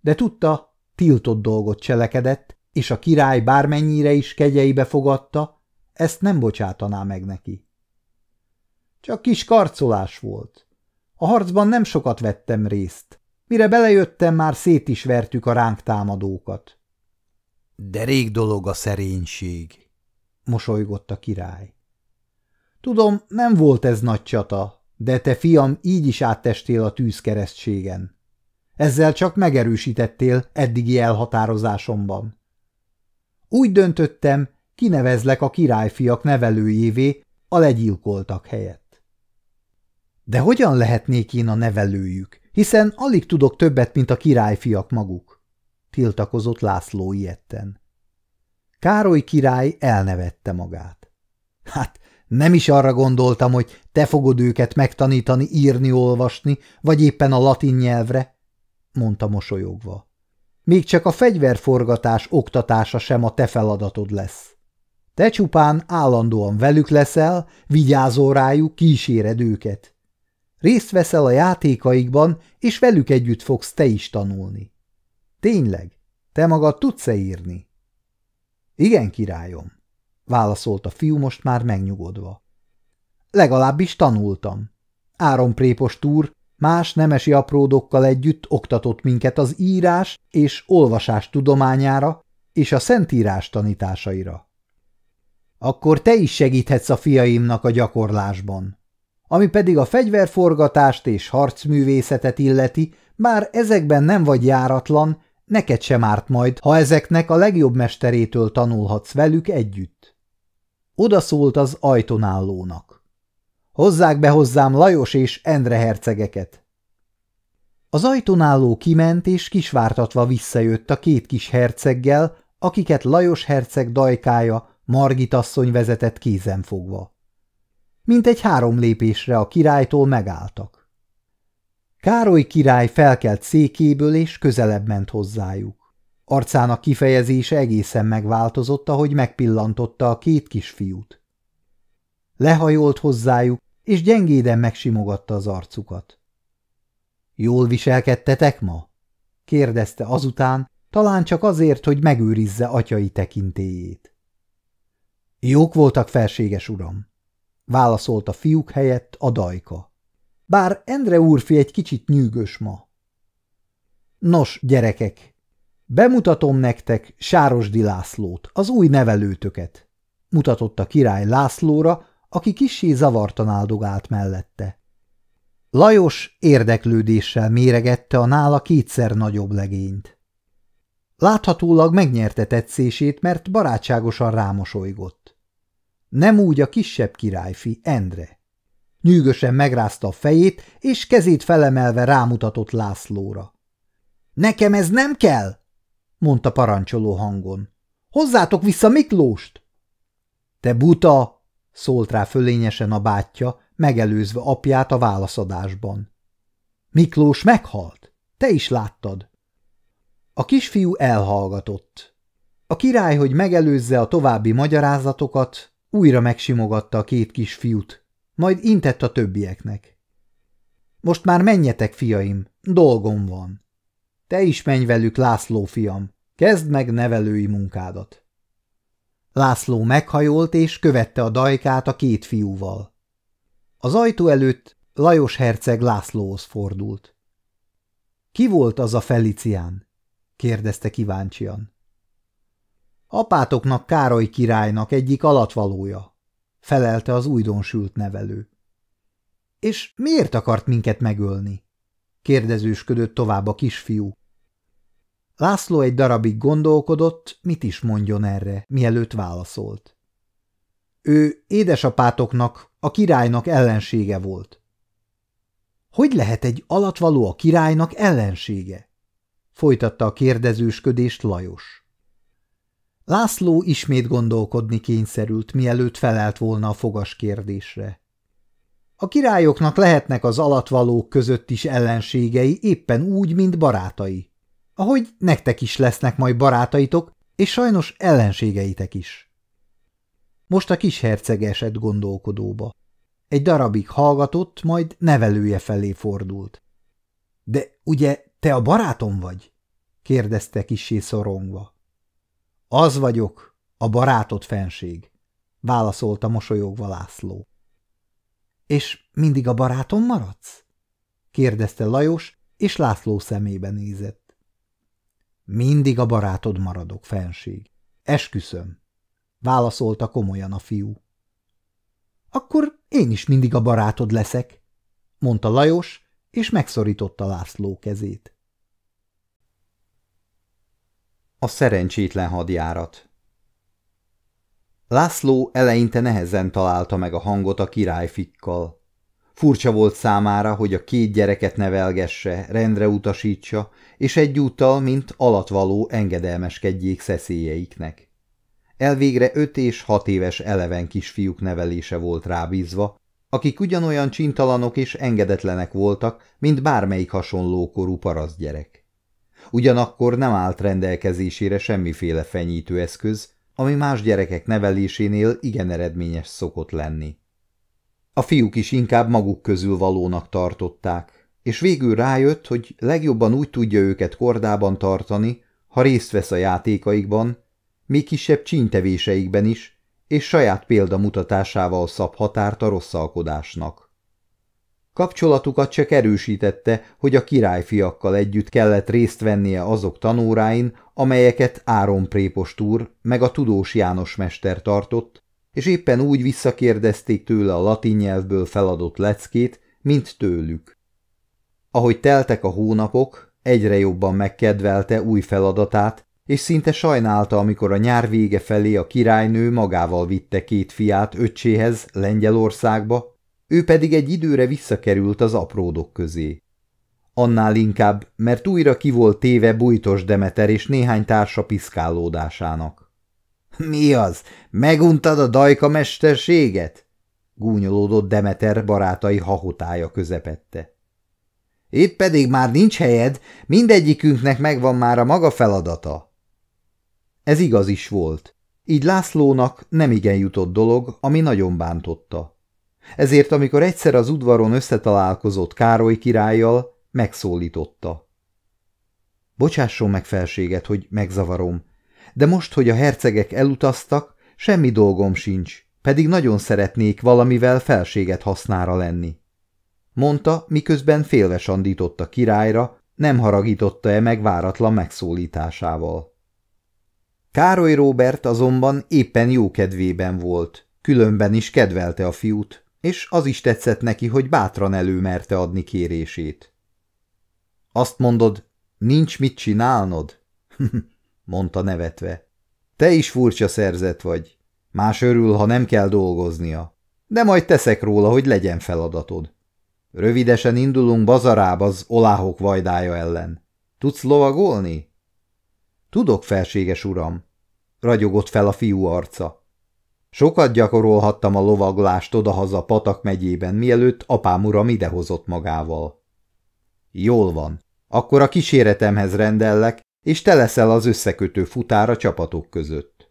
de tudta, tiltott dolgot cselekedett, és a király bármennyire is kegyeibe fogadta, ezt nem bocsátaná meg neki. Csak kis karcolás volt. A harcban nem sokat vettem részt. Mire belejöttem, már szét is vertük a ránk támadókat. De rég dolog a szerénység, mosolygott a király. Tudom, nem volt ez nagy csata, de te, fiam, így is áttestél a tűzkeresztségen. Ezzel csak megerősítettél eddigi elhatározásomban. Úgy döntöttem, kinevezlek a királyfiak nevelőjévé a legyilkoltak helyett. De hogyan lehetnék én a nevelőjük, hiszen alig tudok többet, mint a királyfiak maguk? tiltakozott László ilyetten. Károly király elnevette magát. Hát, nem is arra gondoltam, hogy te fogod őket megtanítani írni-olvasni, vagy éppen a latin nyelvre, mondta mosolyogva. Még csak a fegyverforgatás oktatása sem a te feladatod lesz. Te csupán állandóan velük leszel, vigyázol rájuk, kíséred őket. Részt veszel a játékaikban, és velük együtt fogsz te is tanulni. Tényleg, te magad tudsz-e írni? Igen, királyom válaszolt a fiú most már megnyugodva. Legalábbis tanultam. Áron Prépost úr más nemesi apródokkal együtt oktatott minket az írás és olvasás tudományára és a szentírás tanításaira. Akkor te is segíthetsz a fiaimnak a gyakorlásban. Ami pedig a fegyverforgatást és harcművészetet illeti, bár ezekben nem vagy járatlan, neked sem árt majd, ha ezeknek a legjobb mesterétől tanulhatsz velük együtt. Oda szólt az ajtonállónak. Hozzák be hozzám Lajos és Endre hercegeket. Az ajtonálló kiment, és kisvártatva visszajött a két kis herceggel, akiket Lajos herceg dajkája, Margit asszony vezetett kézen fogva. Mint egy három lépésre a királytól megálltak. Károly király felkelt székéből, és közelebb ment hozzájuk. Arcának kifejezése egészen megváltozott, ahogy megpillantotta a két kisfiút. Lehajolt hozzájuk, és gyengéden megsimogatta az arcukat. – Jól viselkedtetek ma? – kérdezte azután, talán csak azért, hogy megőrizze atyai tekintélyét. – Jók voltak, felséges uram – válaszolt a fiúk helyett a dajka. Bár Endre úrfi egy kicsit nyűgös ma. – Nos, gyerekek, Bemutatom nektek Sárosdi Lászlót, az új nevelőtöket, mutatott a király Lászlóra, aki kissé zavartan áldogált mellette. Lajos érdeklődéssel méregette a nála kétszer nagyobb legényt. Láthatólag megnyerte tetszését, mert barátságosan rámosolygott. Nem úgy a kisebb királyfi, Endre. Nyűgösen megrázta a fejét, és kezét felemelve rámutatott Lászlóra. – Nekem ez nem kell! – mondta parancsoló hangon. – Hozzátok vissza Miklóst! – Te buta! – szólt rá fölényesen a bátyja, megelőzve apját a válaszadásban. – Miklós meghalt! Te is láttad! A kisfiú elhallgatott. A király, hogy megelőzze a további magyarázatokat, újra megsimogatta a két kisfiút, majd intett a többieknek. Most már menjetek, fiaim, dolgom van. Te is menj velük, László fiam, kezd meg nevelői munkádat. László meghajolt és követte a dajkát a két fiúval. Az ajtó előtt Lajos herceg Lászlóhoz fordult. Ki volt az a Felicián? kérdezte kíváncsian. Apátoknak Károly királynak egyik alatvalója, felelte az újdonsült nevelő. És miért akart minket megölni? kérdezősködött tovább a kisfiú. László egy darabig gondolkodott, mit is mondjon erre, mielőtt válaszolt. Ő édesapátoknak, a királynak ellensége volt. Hogy lehet egy alatvaló a királynak ellensége? Folytatta a kérdezősködést Lajos. László ismét gondolkodni kényszerült, mielőtt felelt volna a fogas kérdésre. A királyoknak lehetnek az alatvalók között is ellenségei éppen úgy, mint barátai. Ahogy nektek is lesznek majd barátaitok, és sajnos ellenségeitek is. Most a kis herceg esett gondolkodóba. Egy darabig hallgatott, majd nevelője felé fordult. – De ugye te a barátom vagy? – kérdezte kissé szorongva. – Az vagyok, a barátod fenség – válaszolta mosolyogva László. – És mindig a barátom maradsz? – kérdezte Lajos, és László szemébe nézett. – Mindig a barátod maradok, fenség. Esküszöm válaszolta komolyan a fiú. Akkor én is mindig a barátod leszek, mondta Lajos, és megszorította László kezét. A szerencsétlen hadjárat László eleinte nehezen találta meg a hangot a királyfikkal. Furcsa volt számára, hogy a két gyereket nevelgesse, rendre utasítsa, és egyúttal, mint alatvaló engedelmeskedjék szeszélyeiknek. Elvégre öt és hat éves eleven kisfiúk nevelése volt rábízva, akik ugyanolyan csintalanok és engedetlenek voltak, mint bármelyik hasonlókorú parasztgyerek. Ugyanakkor nem állt rendelkezésére semmiféle fenyítőeszköz, ami más gyerekek nevelésénél igen eredményes szokott lenni. A fiúk is inkább maguk közül valónak tartották, és végül rájött, hogy legjobban úgy tudja őket kordában tartani, ha részt vesz a játékaikban, még kisebb csíntevéseikben is, és saját példamutatásával szab határt a rosszalkodásnak. Kapcsolatukat csak erősítette, hogy a királyfiakkal együtt kellett részt vennie azok tanóráin, amelyeket Áron Prépost úr meg a tudós János mester tartott, és éppen úgy visszakérdezték tőle a latin nyelvből feladott leckét, mint tőlük. Ahogy teltek a hónapok, egyre jobban megkedvelte új feladatát, és szinte sajnálta, amikor a nyár vége felé a királynő magával vitte két fiát öccséhez Lengyelországba, ő pedig egy időre visszakerült az apródok közé. Annál inkább, mert újra ki volt téve bújtos Demeter és néhány társa piszkálódásának. – Mi az? Meguntad a dajka mesterséget? – gúnyolódott Demeter barátai hahotája közepette. – Itt pedig már nincs helyed, mindegyikünknek megvan már a maga feladata. Ez igaz is volt. Így Lászlónak nem igen jutott dolog, ami nagyon bántotta. Ezért, amikor egyszer az udvaron összetalálkozott Károly királlyal, megszólította. Bocsásson meg felséget, hogy megzavarom, de most, hogy a hercegek elutaztak, semmi dolgom sincs, pedig nagyon szeretnék valamivel felséget hasznára lenni. Mondta, miközben félve sandította királyra, nem haragította-e meg váratlan megszólításával. Károly Róbert azonban éppen jó kedvében volt, különben is kedvelte a fiút, és az is tetszett neki, hogy bátran előmerte adni kérését. Azt mondod, nincs mit csinálnod? [LAUGHS] mondta nevetve. Te is furcsa szerzet vagy. Más örül, ha nem kell dolgoznia. De majd teszek róla, hogy legyen feladatod. Rövidesen indulunk bazarába az oláhok vajdája ellen. Tudsz lovagolni? Tudok, felséges uram, ragyogott fel a fiú arca. Sokat gyakorolhattam a lovaglást odahaza Patak megyében, mielőtt apám uram idehozott magával. Jól van, akkor a kíséretemhez rendellek, és te leszel az összekötő futár a csapatok között.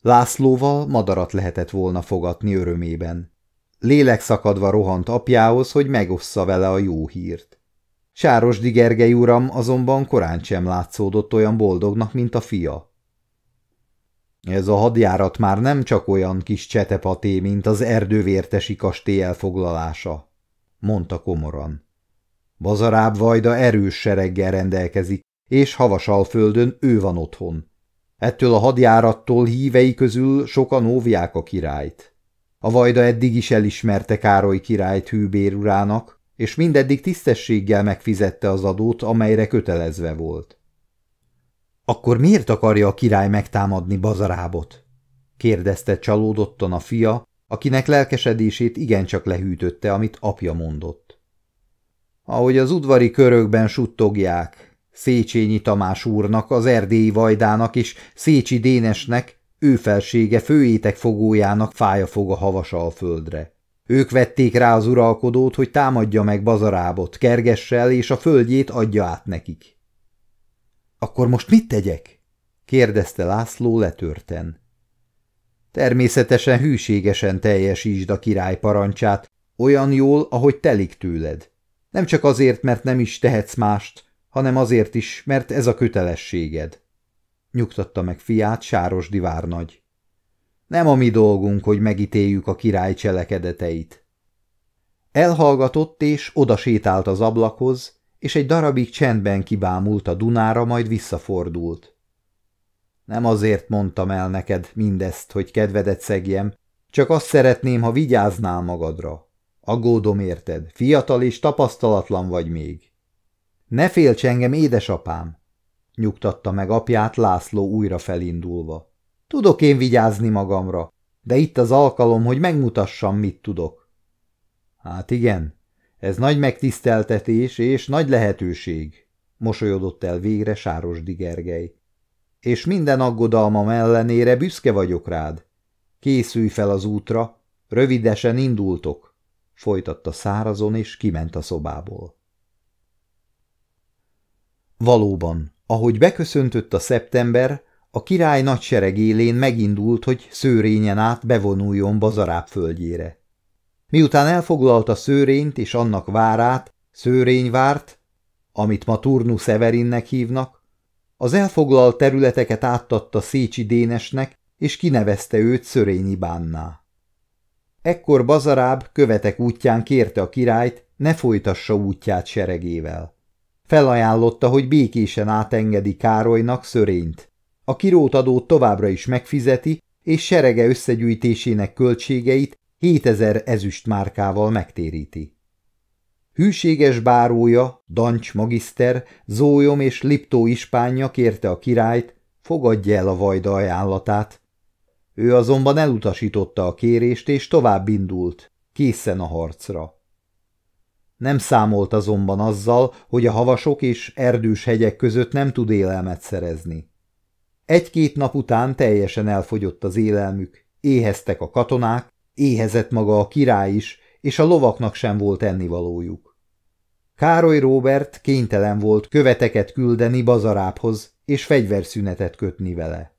Lászlóval madarat lehetett volna fogatni örömében. Lélek szakadva rohant apjához, hogy megossza vele a jó hírt. Sárosdi Gergely uram azonban korán sem látszódott olyan boldognak, mint a fia. Ez a hadjárat már nem csak olyan kis csetepaté, mint az erdővértesi kastély elfoglalása, mondta komoran. Bazaráb vajda erős sereggel rendelkezik, és havasalföldön ő van otthon. Ettől a hadjárattól hívei közül sokan óvják a királyt. A vajda eddig is elismerte Károly királyt hűbérurának, és mindeddig tisztességgel megfizette az adót, amelyre kötelezve volt. Akkor miért akarja a király megtámadni Bazarábot? kérdezte csalódottan a fia, akinek lelkesedését igencsak lehűtötte, amit apja mondott. Ahogy az udvari körökben suttogják, Széchenyi Tamás úrnak, az erdélyi vajdának és Szécsi Dénesnek, ő felsége főétek fogójának fája fog a havasalföldre. Ők vették rá az uralkodót, hogy támadja meg Bazarábot, kergessel és a földjét adja át nekik. Akkor most mit tegyek? kérdezte László letörten. Természetesen hűségesen teljesítsd a király parancsát, olyan jól, ahogy telik tőled. Nem csak azért, mert nem is tehetsz mást, hanem azért is, mert ez a kötelességed. Nyugtatta meg fiát Sárosdi várnagy. Nem a mi dolgunk, hogy megítéljük a király cselekedeteit. Elhallgatott és odasétált az ablakhoz, és egy darabig csendben kibámult a Dunára, majd visszafordult. Nem azért mondtam el neked mindezt, hogy kedvedet szegjem, csak azt szeretném, ha vigyáznál magadra. Aggódom érted, fiatal és tapasztalatlan vagy még. Ne félts engem, édesapám! nyugtatta meg apját László újra felindulva. Tudok én vigyázni magamra, de itt az alkalom, hogy megmutassam, mit tudok. Hát igen, ez nagy megtiszteltetés és nagy lehetőség, mosolyodott el végre Sárosdi Gergely. És minden aggodalmam ellenére büszke vagyok rád. Készülj fel az útra, rövidesen indultok, folytatta szárazon, és kiment a szobából. Valóban, ahogy beköszöntött a szeptember, a király nagysereg élén megindult, hogy szőrényen át bevonuljon Bazaráb földjére. Miután elfoglalta Szőrényt és annak várát, Szőrényvárt, amit ma Turnu Severinnek hívnak, az elfoglalt területeket áttatta Szécsi Dénesnek, és kinevezte őt Szörényi bánná. Ekkor Bazaráb követek útján kérte a királyt, ne folytassa útját seregével. Felajánlotta, hogy békésen átengedi Károlynak Szörényt. A kirótadót továbbra is megfizeti, és serege összegyűjtésének költségeit 7000 ezüst márkával megtéríti. Hűséges bárója, Dancs magiszter, Zólyom és Liptó ispánja kérte a királyt, fogadja el a vajda ajánlatát. Ő azonban elutasította a kérést, és tovább indult, készen a harcra. Nem számolt azonban azzal, hogy a havasok és erdős hegyek között nem tud élelmet szerezni. Egy-két nap után teljesen elfogyott az élelmük, éheztek a katonák, Éhezett maga a király is, és a lovaknak sem volt ennivalójuk. Károly Róbert kénytelen volt követeket küldeni Bazarábhoz, és fegyverszünetet kötni vele.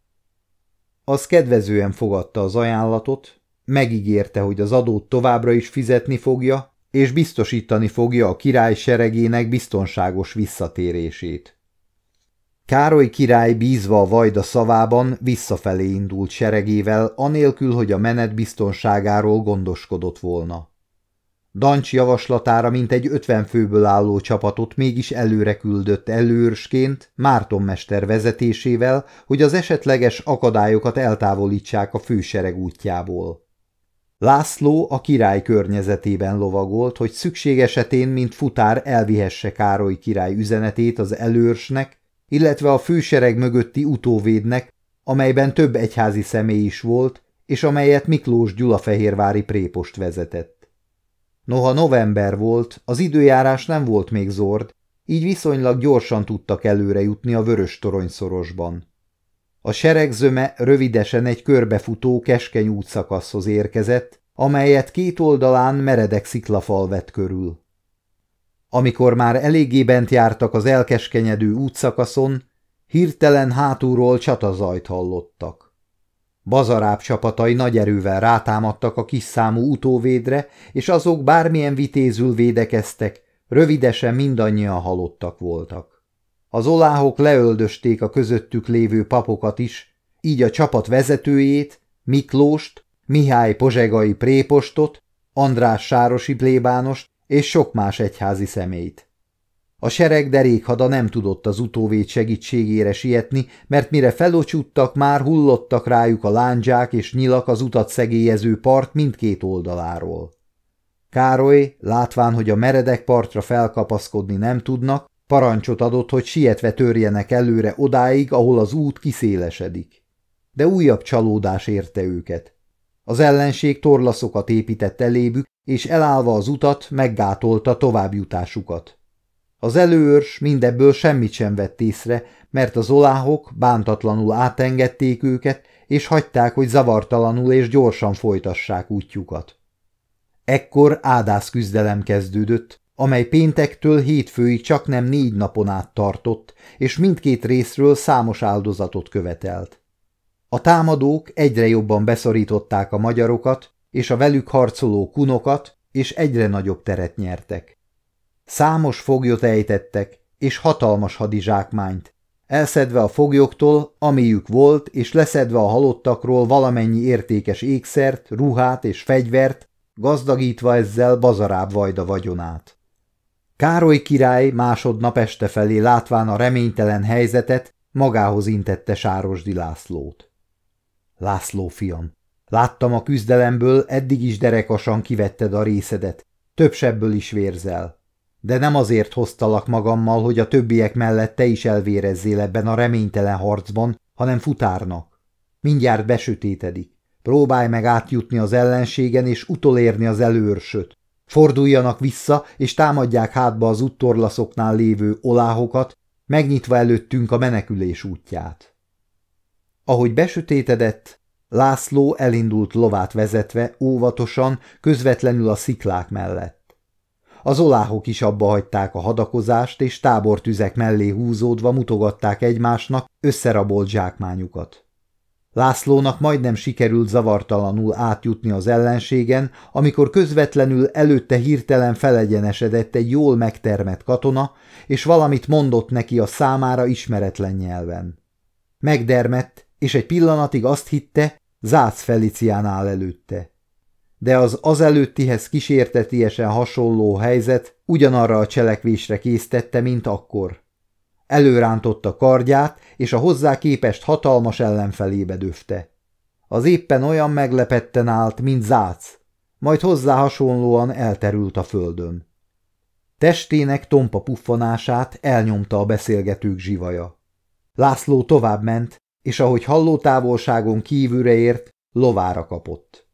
Az kedvezően fogadta az ajánlatot, megígérte, hogy az adót továbbra is fizetni fogja, és biztosítani fogja a király seregének biztonságos visszatérését. Károly király bízva a vajda szavában visszafelé indult seregével, anélkül, hogy a menet biztonságáról gondoskodott volna. Dancs javaslatára mintegy ötven főből álló csapatot mégis előre küldött előrsként Márton mester vezetésével, hogy az esetleges akadályokat eltávolítsák a fősereg útjából. László a király környezetében lovagolt, hogy szükség esetén, mint futár elvihesse Károly király üzenetét az előrsnek, illetve a fősereg mögötti utóvédnek, amelyben több egyházi személy is volt, és amelyet Miklós Gyulafehérvári prépost vezetett. Noha november volt, az időjárás nem volt még zord, így viszonylag gyorsan tudtak előre jutni a vörös toronyszorosban. A sereg zöme rövidesen egy körbefutó keskeny útszakaszhoz érkezett, amelyet két oldalán meredek sziklafal vett körül. Amikor már eléggé bent jártak az elkeskenyedő útszakaszon, hirtelen hátulról csatazajt hallottak. Bazaráb csapatai nagy erővel rátámadtak a kis számú utóvédre, és azok bármilyen vitézül védekeztek, rövidesen mindannyian halottak voltak. Az oláhok leöldösték a közöttük lévő papokat is, így a csapat vezetőjét, Miklóst, Mihály Pozsegai prépostot, András Sárosi plébánost és sok más egyházi szemét. A sereg derékhada nem tudott az utóvéd segítségére sietni, mert mire felocsuttak, már hullottak rájuk a lándzsák és nyilak az utat szegélyező part mindkét oldaláról. Károly, látván, hogy a meredek partra felkapaszkodni nem tudnak, parancsot adott, hogy sietve törjenek előre odáig, ahol az út kiszélesedik. De újabb csalódás érte őket. Az ellenség torlaszokat épített elébük, és elállva az utat meggátolta továbbjutásukat. Az előörs mindebből semmit sem vett észre, mert az oláhok bántatlanul átengedték őket, és hagyták, hogy zavartalanul és gyorsan folytassák útjukat. Ekkor ádász küzdelem kezdődött, amely péntektől hétfőig csak nem négy napon át tartott, és mindkét részről számos áldozatot követelt. A támadók egyre jobban beszorították a magyarokat, és a velük harcoló kunokat, és egyre nagyobb teret nyertek. Számos foglyot ejtettek, és hatalmas hadizsákmányt, elszedve a foglyoktól, amiük volt, és leszedve a halottakról valamennyi értékes ékszert, ruhát és fegyvert, gazdagítva ezzel bazarább vajda vagyonát. Károly király másodnap este felé látván a reménytelen helyzetet, magához intette Sárosdi Lászlót. László fiam, láttam a küzdelemből, eddig is derekasan kivetted a részedet, több is vérzel. De nem azért hoztalak magammal, hogy a többiek mellett te is elvérezzél ebben a reménytelen harcban, hanem futárnak. Mindjárt besötétedik. Próbálj meg átjutni az ellenségen és utolérni az előörsöt. Forduljanak vissza, és támadják hátba az úttorlaszoknál lévő oláhokat, megnyitva előttünk a menekülés útját. Ahogy besötétedett, László elindult lovát vezetve, óvatosan, közvetlenül a sziklák mellett. Az oláhok is abba hagyták a hadakozást, és tábortüzek mellé húzódva mutogatták egymásnak összerabolt zsákmányukat. Lászlónak majdnem sikerült zavartalanul átjutni az ellenségen, amikor közvetlenül előtte hirtelen felegyenesedett egy jól megtermett katona, és valamit mondott neki a számára ismeretlen nyelven. Megdermett, és egy pillanatig azt hitte, Zász Felicián áll előtte. De az azelőttihez kísértetiesen hasonló helyzet ugyanarra a cselekvésre késztette, mint akkor. Előrántotta kardját, és a hozzá képest hatalmas ellenfelébe döfte. Az éppen olyan meglepetten állt, mint zác, majd hozzá hasonlóan elterült a földön. Testének tompa puffanását elnyomta a beszélgetők zsivaja. László tovább ment, és ahogy halló távolságon kívülre ért, lovára kapott.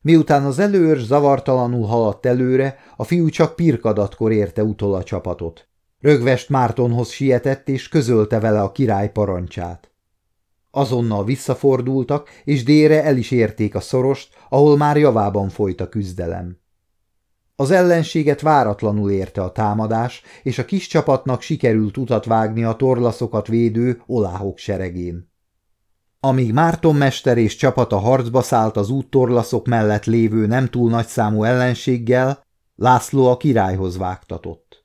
Miután az előőrs zavartalanul haladt előre, a fiú csak pirkadatkor érte utol a csapatot. Rögvest Mártonhoz sietett, és közölte vele a király parancsát. Azonnal visszafordultak, és délre el is érték a szorost, ahol már javában folyt a küzdelem. Az ellenséget váratlanul érte a támadás, és a kis csapatnak sikerült utat vágni a torlaszokat védő oláhok seregén. Amíg Márton mester és csapata harcba szállt az úttorlaszok mellett lévő nem túl nagyszámú ellenséggel, László a királyhoz vágtatott.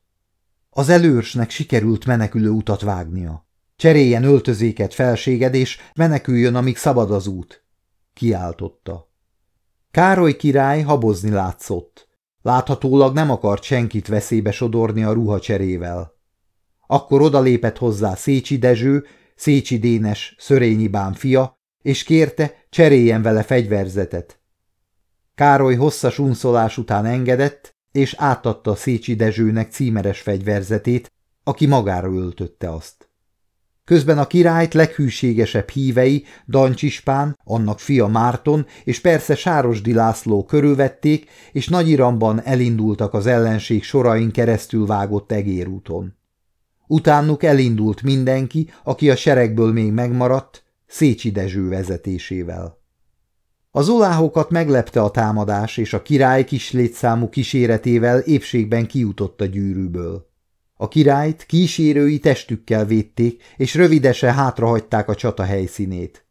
Az előrsnek sikerült menekülő utat vágnia. Cseréljen öltözéket felséged, és meneküljön, amíg szabad az út, kiáltotta. Károly király habozni látszott. Láthatólag nem akart senkit veszélybe sodorni a ruhacserével. Akkor odalépett hozzá Szécsi Dezső, Szécsi Dénes, Szörényi bán fia, és kérte, cseréljen vele fegyverzetet. Károly hosszas unszolás után engedett, és átadta Szécsi Dezsőnek címeres fegyverzetét, aki magára öltötte azt. Közben a királyt leghűségesebb hívei, Dancsispán, annak fia Márton, és persze Sárosdi László körülvették, és Nagyiramban elindultak az ellenség sorain keresztül vágott egérúton. Utánuk elindult mindenki, aki a seregből még megmaradt, Szécsi Dezső vezetésével. Az oláhokat meglepte a támadás, és a király kis létszámú kíséretével épségben kijutott a gyűrűből. A királyt kísérői testükkel védték, és rövidesen hátrahagyták a csata helyszínét.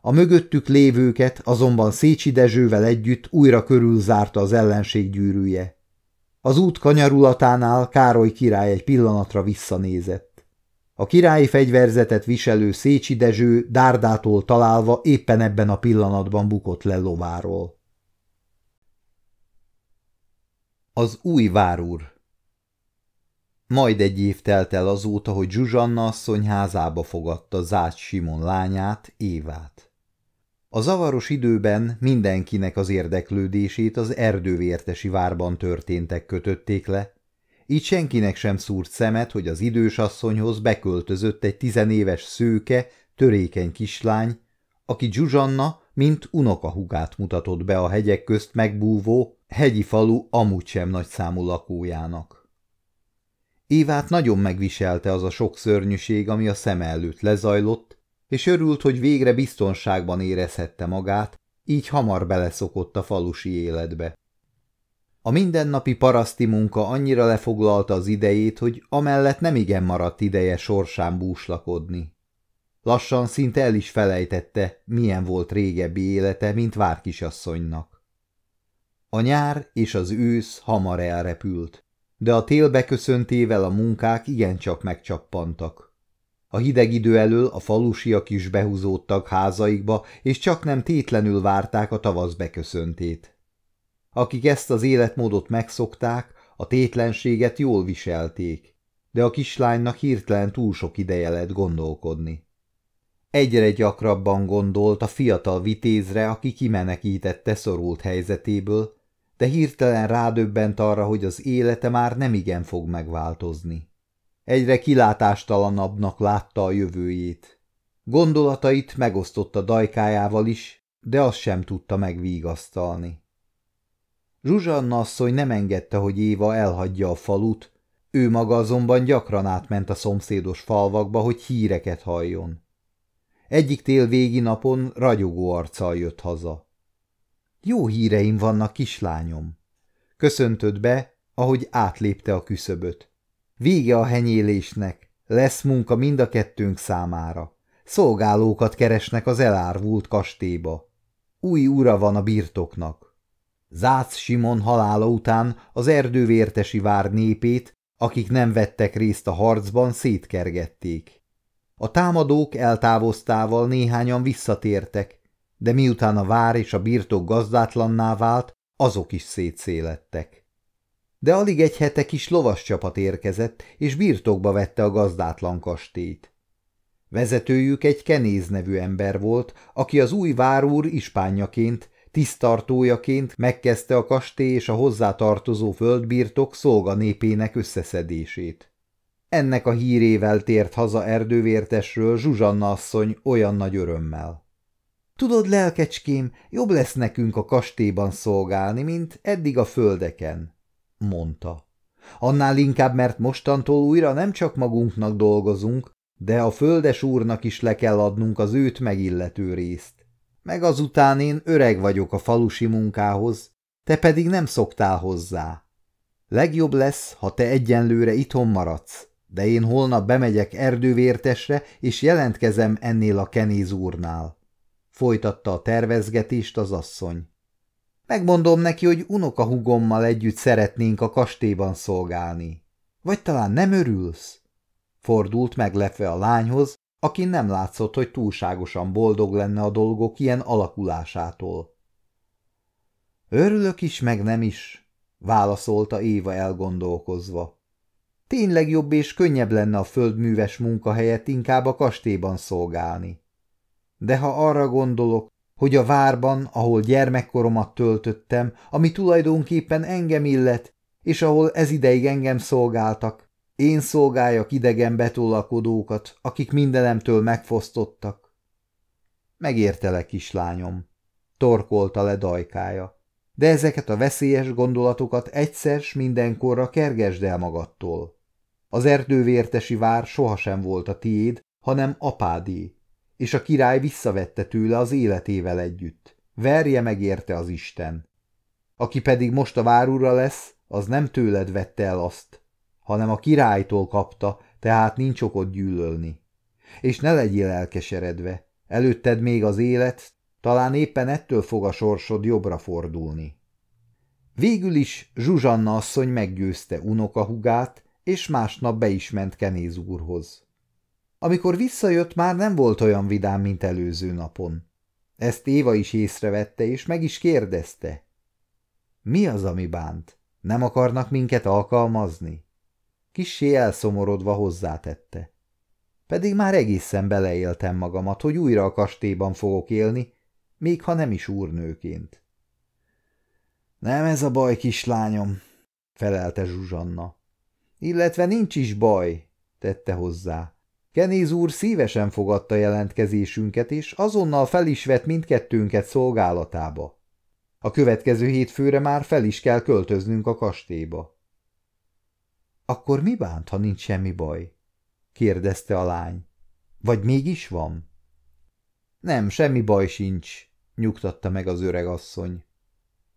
A mögöttük lévőket azonban Szécsi Dezsővel együtt újra körülzárta az ellenség gyűrűje. Az út kanyarulatánál Károly király egy pillanatra visszanézett. A királyi fegyverzetet viselő Szécsi Dezső dárdától találva éppen ebben a pillanatban bukott le lováról. Az új várúr majd egy év telt el azóta, hogy Zsuzsanna asszony házába fogadta Zács Simon lányát, Évát. A zavaros időben mindenkinek az érdeklődését az erdővértesi várban történtek kötötték le, így senkinek sem szúrt szemet, hogy az idős asszonyhoz beköltözött egy tizenéves szőke, törékeny kislány, aki Zsuzsanna, mint unokahugát mutatott be a hegyek közt megbúvó, hegyi falu amúgy sem nagy számú lakójának. Évát nagyon megviselte az a sok szörnyűség, ami a szeme előtt lezajlott, és örült, hogy végre biztonságban érezhette magát, így hamar beleszokott a falusi életbe. A mindennapi paraszti munka annyira lefoglalta az idejét, hogy amellett nem igen maradt ideje sorsán búslakodni. Lassan szinte el is felejtette, milyen volt régebbi élete, mint várkisasszonynak. A nyár és az ősz hamar elrepült de a tél beköszöntével a munkák igencsak megcsappantak. A hideg idő elől a falusiak is behúzódtak házaikba, és csak nem tétlenül várták a tavasz beköszöntét. Akik ezt az életmódot megszokták, a tétlenséget jól viselték, de a kislánynak hirtelen túl sok ideje lett gondolkodni. Egyre gyakrabban gondolt a fiatal vitézre, aki kimenekítette szorult helyzetéből, de hirtelen rádöbbent arra, hogy az élete már nem igen fog megváltozni. Egyre kilátástalanabbnak látta a jövőjét. Gondolatait megosztotta dajkájával is, de azt sem tudta megvigasztalni. Zsuzsanna asszony nem engedte, hogy Éva elhagyja a falut, ő maga azonban gyakran átment a szomszédos falvakba, hogy híreket halljon. Egyik tél végi napon ragyogó arccal jött haza. Jó híreim vannak, kislányom. Köszöntött be, ahogy átlépte a küszöböt. Vége a henyélésnek, lesz munka mind a kettőnk számára. Szolgálókat keresnek az elárvult kastélyba. Új ura van a birtoknak. Zác Simon halála után az erdővértesi vár népét, akik nem vettek részt a harcban, szétkergették. A támadók eltávoztával néhányan visszatértek, de miután a vár és a birtok gazdátlanná vált, azok is szétszélettek. De alig egy hete kis lovas csapat érkezett, és birtokba vette a gazdátlan kastélyt. Vezetőjük egy Kenéz nevű ember volt, aki az új várúr ispányaként, tisztartójaként megkezdte a kastély és a hozzátartozó földbirtok szolga népének összeszedését. Ennek a hírével tért haza erdővértesről Zsuzsanna asszony olyan nagy örömmel. Tudod, lelkecském, jobb lesz nekünk a kastélyban szolgálni, mint eddig a földeken, mondta. Annál inkább, mert mostantól újra nem csak magunknak dolgozunk, de a földes úrnak is le kell adnunk az őt megillető részt. Meg azután én öreg vagyok a falusi munkához, te pedig nem szoktál hozzá. Legjobb lesz, ha te egyenlőre itthon maradsz, de én holnap bemegyek erdővértesre, és jelentkezem ennél a kenéz úrnál folytatta a tervezgetést az asszony. Megmondom neki, hogy unokahugommal együtt szeretnénk a kastélyban szolgálni. Vagy talán nem örülsz? Fordult meglepve a lányhoz, aki nem látszott, hogy túlságosan boldog lenne a dolgok ilyen alakulásától. Örülök is, meg nem is, válaszolta Éva elgondolkozva. Tényleg jobb és könnyebb lenne a földműves munka helyett inkább a kastélyban szolgálni. De ha arra gondolok, hogy a várban, ahol gyermekkoromat töltöttem, ami tulajdonképpen engem illet, és ahol ez ideig engem szolgáltak, én szolgáljak idegen betolakodókat, akik mindenemtől megfosztottak. Megértelek, kislányom, torkolta le dajkája, de ezeket a veszélyes gondolatokat egyszer s mindenkorra kergesd el magadtól. Az erdővértesi vár sohasem volt a tiéd, hanem apádé, és a király visszavette tőle az életével együtt. Verje meg érte az Isten. Aki pedig most a várura lesz, az nem tőled vette el azt, hanem a királytól kapta, tehát nincs okod gyűlölni. És ne legyél elkeseredve, előtted még az élet, talán éppen ettől fog a sorsod jobbra fordulni. Végül is Zsuzsanna asszony meggyőzte unokahugát, és másnap be is ment Kenéz úrhoz. Amikor visszajött, már nem volt olyan vidám, mint előző napon. Ezt Éva is észrevette, és meg is kérdezte. Mi az, ami bánt? Nem akarnak minket alkalmazni? Kissé elszomorodva hozzátette. Pedig már egészen beleéltem magamat, hogy újra a kastélyban fogok élni, még ha nem is úrnőként. Nem ez a baj, kislányom, felelte Zsuzsanna. Illetve nincs is baj, tette hozzá. Kenéz úr szívesen fogadta jelentkezésünket, és azonnal fel is vett mindkettőnket szolgálatába. A következő hétfőre már fel is kell költöznünk a kastélyba. Akkor mi bánt, ha nincs semmi baj? kérdezte a lány. Vagy mégis van? Nem, semmi baj sincs, nyugtatta meg az öreg asszony.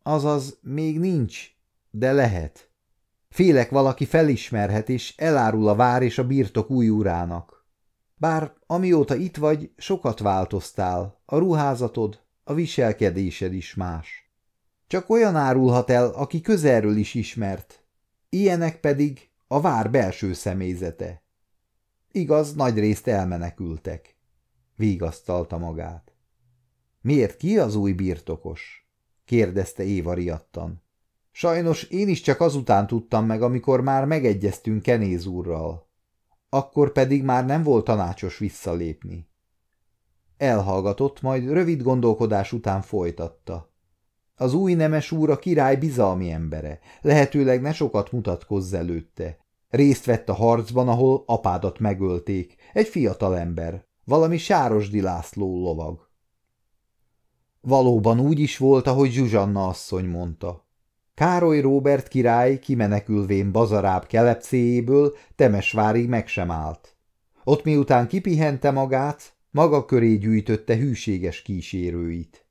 Azaz, még nincs, de lehet. Félek valaki felismerhet, és elárul a vár és a birtok új urának. Bár amióta itt vagy, sokat változtál, a ruházatod, a viselkedésed is más. Csak olyan árulhat el, aki közelről is ismert. Ilyenek pedig a vár belső személyzete. Igaz, nagy részt elmenekültek. Vigasztalta magát. Miért ki az új birtokos? kérdezte Éva riadtan. Sajnos én is csak azután tudtam meg, amikor már megegyeztünk Kenéz úrral. Akkor pedig már nem volt tanácsos visszalépni. Elhallgatott, majd rövid gondolkodás után folytatta. Az új nemes úr a király bizalmi embere, lehetőleg ne sokat mutatkozz előtte. Részt vett a harcban, ahol apádat megölték, egy fiatal ember, valami Sárosdi László lovag. Valóban úgy is volt, ahogy Zsuzsanna asszony mondta. Károly Róbert király kimenekülvén bazaráb kelepcéjéből Temesvárig meg sem állt. Ott miután kipihente magát, maga köré gyűjtötte hűséges kísérőit.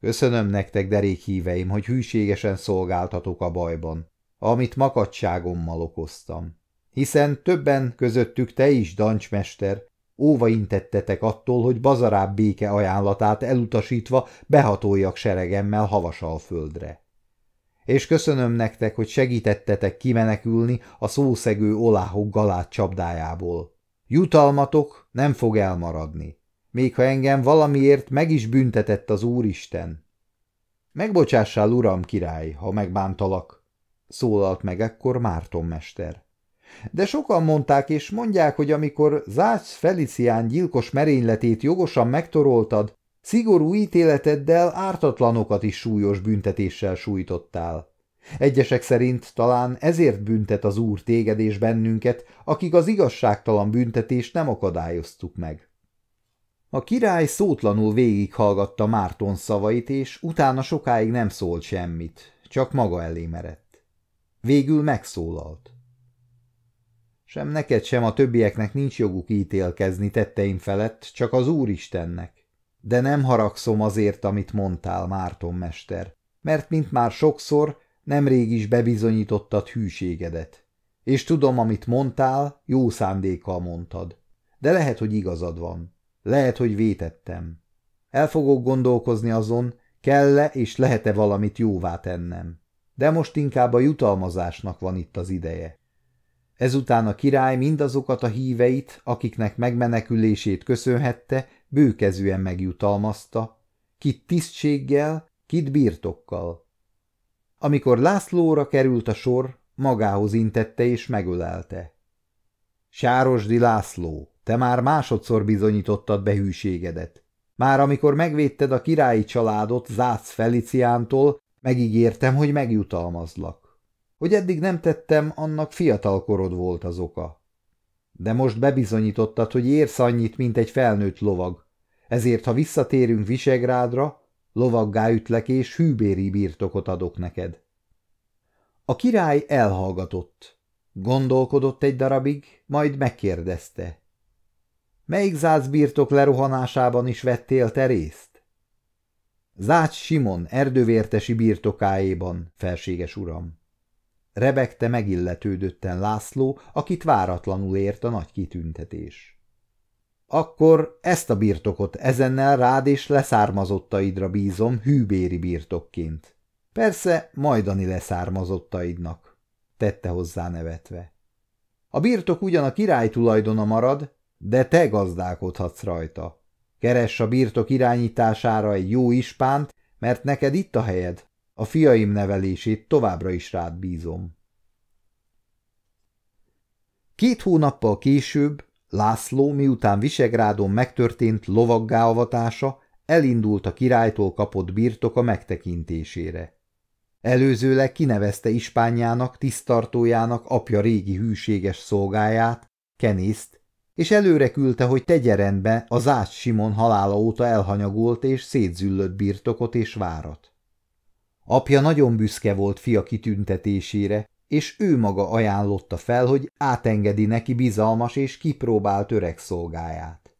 Köszönöm nektek, derék híveim, hogy hűségesen szolgáltatok a bajban, amit makadságommal okoztam. Hiszen többen közöttük te is, dancsmester, óva intettetek attól, hogy bazarább béke ajánlatát elutasítva behatoljak seregemmel havasalföldre és köszönöm nektek, hogy segítettetek kimenekülni a szószegő oláhok galát csapdájából. Jutalmatok nem fog elmaradni, még ha engem valamiért meg is büntetett az Úristen. Megbocsássál, uram király, ha megbántalak, szólalt meg ekkor Márton mester. De sokan mondták és mondják, hogy amikor Zász Felicián gyilkos merényletét jogosan megtoroltad, Szigorú ítéleteddel ártatlanokat is súlyos büntetéssel sújtottál. Egyesek szerint talán ezért büntet az úr téged és bennünket, akik az igazságtalan büntetést nem akadályoztuk meg. A király szótlanul végighallgatta Márton szavait, és utána sokáig nem szólt semmit, csak maga elé merett. Végül megszólalt. Sem neked, sem a többieknek nincs joguk ítélkezni tetteim felett, csak az Úristennek. De nem haragszom azért, amit mondtál, Márton mester, mert mint már sokszor, nemrég is bebizonyítottad hűségedet. És tudom, amit mondtál, jó szándékkal mondtad. De lehet, hogy igazad van. Lehet, hogy vétettem. El fogok gondolkozni azon, kell-e és lehet-e valamit jóvá tennem. De most inkább a jutalmazásnak van itt az ideje. Ezután a király mindazokat a híveit, akiknek megmenekülését köszönhette, bőkezűen megjutalmazta, kit tisztséggel, kit birtokkal. Amikor Lászlóra került a sor, magához intette és megölelte. Sárosdi László, te már másodszor bizonyítottad behűségedet. Már amikor megvédted a királyi családot Zác Feliciántól, megígértem, hogy megjutalmazlak. Hogy eddig nem tettem, annak fiatal korod volt az oka. De most bebizonyítottad, hogy érsz annyit, mint egy felnőtt lovag. Ezért, ha visszatérünk Visegrádra, lovaggá ütlek és hűbéri birtokot adok neked. A király elhallgatott. Gondolkodott egy darabig, majd megkérdezte. Melyik Zász birtok lerohanásában is vettél te részt? Zács Simon erdővértesi birtokáéban, felséges uram. Rebekte megilletődötten László, akit váratlanul ért a nagy kitüntetés. Akkor ezt a birtokot ezennel rád és leszármazottaidra bízom hűbéri birtokként. Persze majdani leszármazottaidnak, tette hozzá nevetve. A birtok ugyan a király tulajdona marad, de te gazdálkodhatsz rajta. Keress a birtok irányítására egy jó ispánt, mert neked itt a helyed. A fiaim nevelését továbbra is rád bízom. Két hónappal később László, miután Visegrádon megtörtént lovaggáavatása, elindult a királytól kapott birtok a megtekintésére. Előzőleg kinevezte ispányának, tisztartójának apja régi hűséges szolgáját, Kenészt, és előre küldte, hogy tegye rendbe az Ács Simon halála óta elhanyagolt és szétzüllött birtokot és várat. Apja nagyon büszke volt fia kitüntetésére, és ő maga ajánlotta fel, hogy átengedi neki bizalmas és kipróbált öreg szolgáját.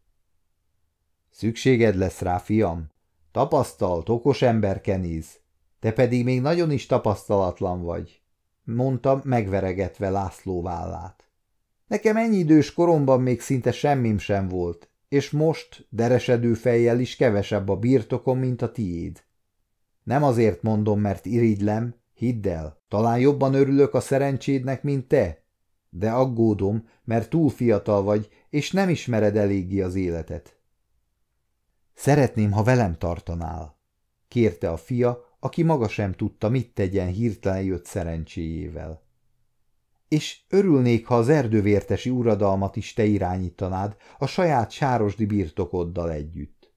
Szükséged lesz rá, fiam? Tapasztalt, okos ember kenéz. Te pedig még nagyon is tapasztalatlan vagy, mondta megveregetve László vállát. Nekem ennyi idős koromban még szinte semmim sem volt, és most deresedő fejjel is kevesebb a birtokom, mint a tiéd. Nem azért mondom, mert irigylem, hidd el, talán jobban örülök a szerencsédnek, mint te, de aggódom, mert túl fiatal vagy, és nem ismered eléggé az életet. Szeretném, ha velem tartanál, kérte a fia, aki maga sem tudta, mit tegyen hirtelen jött szerencséjével. És örülnék, ha az erdővértesi uradalmat is te irányítanád a saját sárosdi birtokoddal együtt.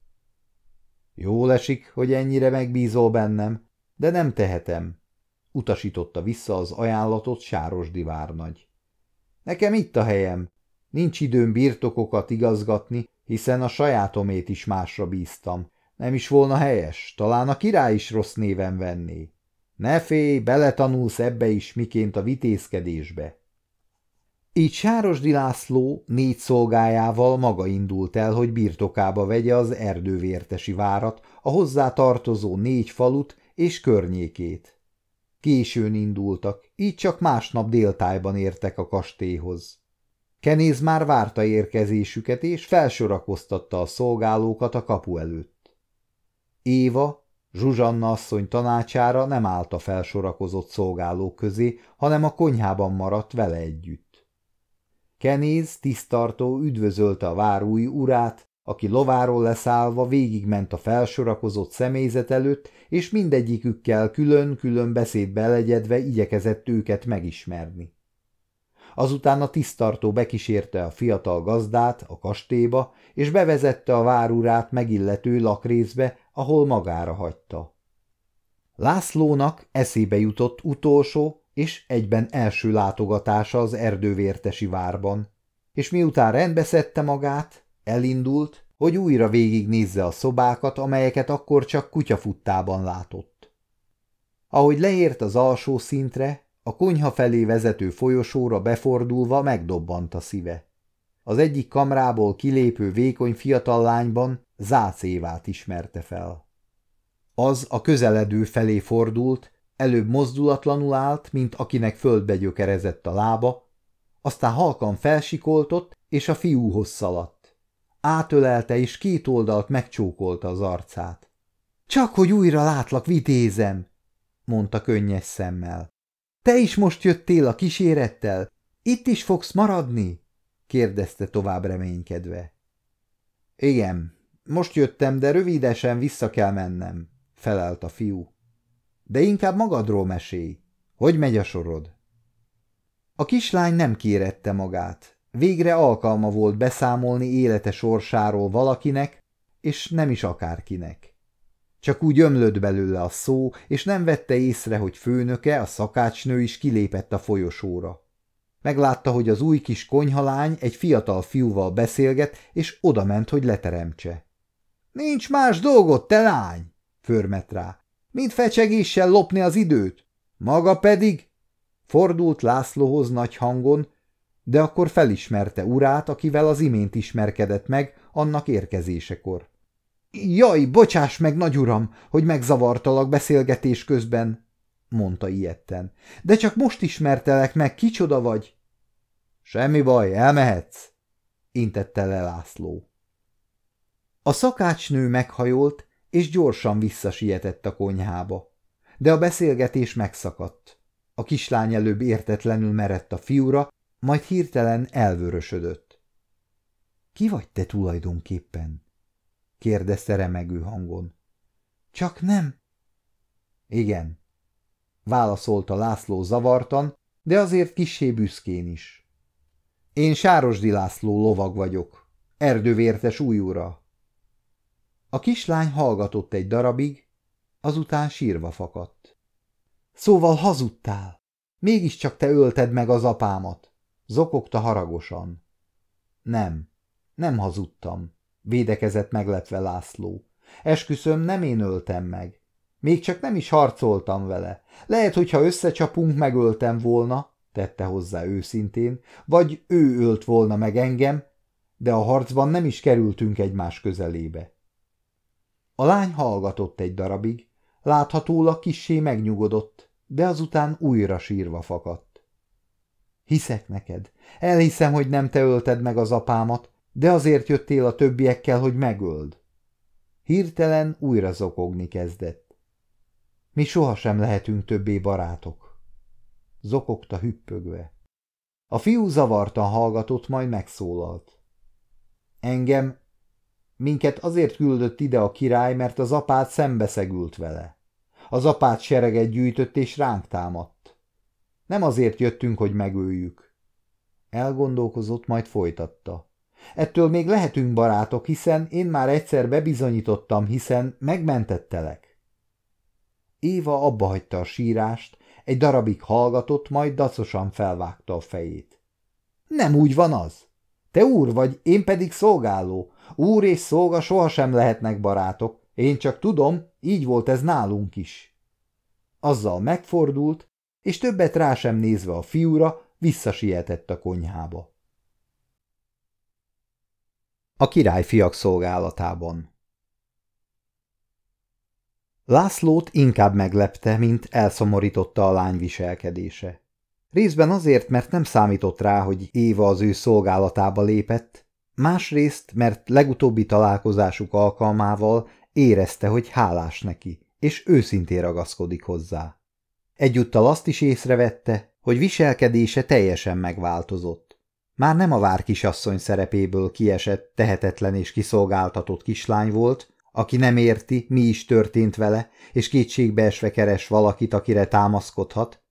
Jól esik, hogy ennyire megbízol bennem, de nem tehetem, utasította vissza az ajánlatot Sárosdi várnagy. Nekem itt a helyem, nincs időm birtokokat igazgatni, hiszen a sajátomét is másra bíztam. Nem is volna helyes, talán a király is rossz néven venné. Ne félj, beletanulsz ebbe is miként a vitézkedésbe. Így Sárosdi László négy szolgájával maga indult el, hogy birtokába vegye az erdővértesi várat, a hozzá tartozó négy falut és környékét. Későn indultak, így csak másnap déltájban értek a kastélyhoz. Kenéz már várta érkezésüket, és felsorakoztatta a szolgálókat a kapu előtt. Éva, Zsuzsanna asszony tanácsára nem állt a felsorakozott szolgálók közé, hanem a konyhában maradt vele együtt. Kenéz tisztartó üdvözölte a várúi urát, aki lováról leszállva végigment a felsorakozott személyzet előtt, és mindegyikükkel külön-külön beszédbe elegyedve igyekezett őket megismerni. Azután a tisztartó bekísérte a fiatal gazdát a kastélyba, és bevezette a várurát megillető lakrészbe, ahol magára hagyta. Lászlónak eszébe jutott utolsó és egyben első látogatása az erdővértesi várban, és miután rendbeszedte magát, Elindult, hogy újra végignézze a szobákat, amelyeket akkor csak kutyafuttában látott. Ahogy leért az alsó szintre, a konyha felé vezető folyosóra befordulva megdobbant a szíve. Az egyik kamrából kilépő vékony fiatal lányban Zász Évát ismerte fel. Az a közeledő felé fordult, előbb mozdulatlanul állt, mint akinek földbe gyökerezett a lába, aztán halkan felsikoltott, és a fiúhoz szaladt átölelte és két oldalt megcsókolta az arcát. Csak hogy újra látlak, vitézem, mondta könnyes szemmel. Te is most jöttél a kísérettel? Itt is fogsz maradni? kérdezte tovább reménykedve. Igen, most jöttem, de rövidesen vissza kell mennem, felelt a fiú. De inkább magadról mesélj. Hogy megy a sorod? A kislány nem kérette magát, Végre alkalma volt beszámolni élete sorsáról valakinek, és nem is akárkinek. Csak úgy ömlött belőle a szó, és nem vette észre, hogy főnöke, a szakácsnő is kilépett a folyosóra. Meglátta, hogy az új kis konyhalány egy fiatal fiúval beszélget, és odament, hogy leteremtse. – Nincs más dolgot, te lány! – förmet rá. – Mint fecsegéssel lopni az időt? Maga pedig? Fordult Lászlóhoz nagy hangon, de akkor felismerte urát, akivel az imént ismerkedett meg annak érkezésekor. Jaj, bocsáss meg, nagy uram, hogy megzavartalak beszélgetés közben, mondta ilyetten. De csak most ismertelek meg, kicsoda vagy? Semmi baj, elmehetsz, intette le László. A szakácsnő meghajolt, és gyorsan visszasietett a konyhába. De a beszélgetés megszakadt. A kislány előbb értetlenül merett a fiúra, majd hirtelen elvörösödött. – Ki vagy te tulajdonképpen? – kérdezte remegő hangon. – Csak nem? – Igen – válaszolta László zavartan, de azért kissé büszkén is. – Én Sárosdi László lovag vagyok, erdővértes újúra. A kislány hallgatott egy darabig, azután sírva fakadt. – Szóval hazudtál! Mégiscsak te ölted meg az apámat! Zokogta haragosan. Nem, nem hazudtam, védekezett meglepve László. Esküszöm, nem én öltem meg. Még csak nem is harcoltam vele. Lehet, hogyha összecsapunk, megöltem volna, tette hozzá őszintén, vagy ő ölt volna meg engem, de a harcban nem is kerültünk egymás közelébe. A lány hallgatott egy darabig, láthatólag kissé megnyugodott, de azután újra sírva fakadt. Hiszek neked. Elhiszem, hogy nem te ölted meg az apámat, de azért jöttél a többiekkel, hogy megöld. Hirtelen újra zokogni kezdett. Mi sohasem lehetünk többé barátok. Zokogta hüppögve. A fiú zavartan hallgatott, majd megszólalt. Engem, minket azért küldött ide a király, mert az apát szembeszegült vele. Az apát sereget gyűjtött és ránk támadt. Nem azért jöttünk, hogy megöljük. Elgondolkozott, majd folytatta. Ettől még lehetünk barátok, hiszen én már egyszer bebizonyítottam, hiszen megmentettelek. Éva abbahagyta a sírást, egy darabig hallgatott, majd dacosan felvágta a fejét. Nem úgy van az. Te úr vagy, én pedig szolgáló. Úr és szolga sohasem lehetnek barátok. Én csak tudom, így volt ez nálunk is. Azzal megfordult, és többet rá sem nézve a fiúra, visszasietett a konyhába. A királyfiak szolgálatában Lászlót inkább meglepte, mint elszomorította a lány viselkedése. Részben azért, mert nem számított rá, hogy Éva az ő szolgálatába lépett, másrészt, mert legutóbbi találkozásuk alkalmával érezte, hogy hálás neki, és őszintén ragaszkodik hozzá. Egyúttal azt is észrevette, hogy viselkedése teljesen megváltozott. Már nem a várkisasszony szerepéből kiesett, tehetetlen és kiszolgáltatott kislány volt, aki nem érti, mi is történt vele, és kétségbeesve keres valakit, akire támaszkodhat.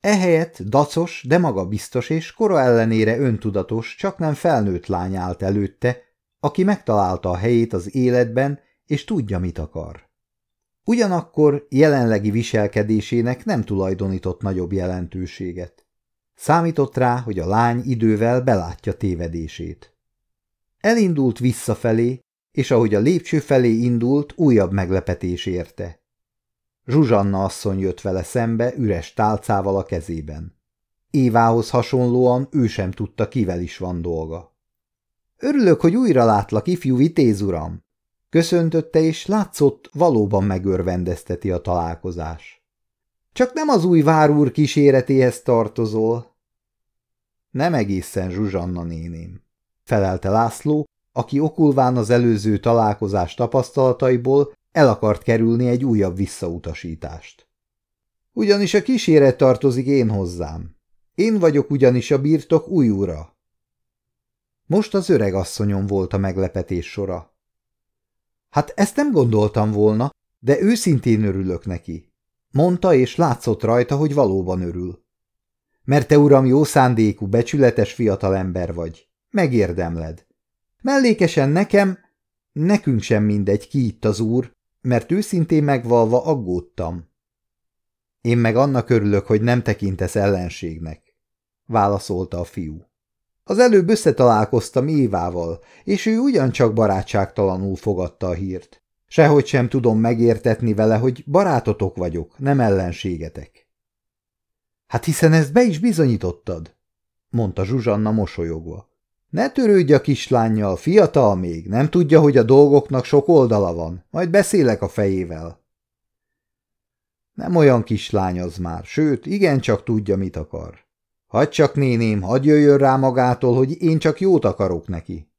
Ehelyett dacos, de magabiztos és kora ellenére öntudatos, csak nem felnőtt lány állt előtte, aki megtalálta a helyét az életben, és tudja, mit akar. Ugyanakkor jelenlegi viselkedésének nem tulajdonított nagyobb jelentőséget. Számított rá, hogy a lány idővel belátja tévedését. Elindult visszafelé, és ahogy a lépcső felé indult, újabb meglepetés érte. Zsuzsanna asszony jött vele szembe üres tálcával a kezében. Évához hasonlóan ő sem tudta, kivel is van dolga. Örülök, hogy újra látlak, ifjú vitéz uram, Köszöntötte, és látszott, valóban megörvendezteti a találkozás. Csak nem az új várúr kíséretéhez tartozol. Nem egészen Zsuzsanna néném, felelte László, aki okulván az előző találkozás tapasztalataiból el akart kerülni egy újabb visszautasítást. Ugyanis a kíséret tartozik én hozzám. Én vagyok ugyanis a birtok új ura. Most az öreg asszonyom volt a meglepetés sora. Hát ezt nem gondoltam volna, de őszintén örülök neki. Mondta, és látszott rajta, hogy valóban örül. Mert te, uram, jó szándékú, becsületes fiatalember vagy. Megérdemled. Mellékesen nekem, nekünk sem mindegy, ki itt az úr, mert őszintén megvalva aggódtam. Én meg annak örülök, hogy nem tekintesz ellenségnek, válaszolta a fiú. Az előbb összetalálkoztam Évával, és ő ugyancsak barátságtalanul fogadta a hírt. Sehogy sem tudom megértetni vele, hogy barátotok vagyok, nem ellenségetek. Hát hiszen ezt be is bizonyítottad, mondta Zsuzsanna mosolyogva. Ne törődj a kislányjal, fiatal még, nem tudja, hogy a dolgoknak sok oldala van, majd beszélek a fejével. Nem olyan kislány az már, sőt, igencsak tudja, mit akar. Hagy csak, néném, hadd jöjjön rá magától, hogy én csak jót akarok neki.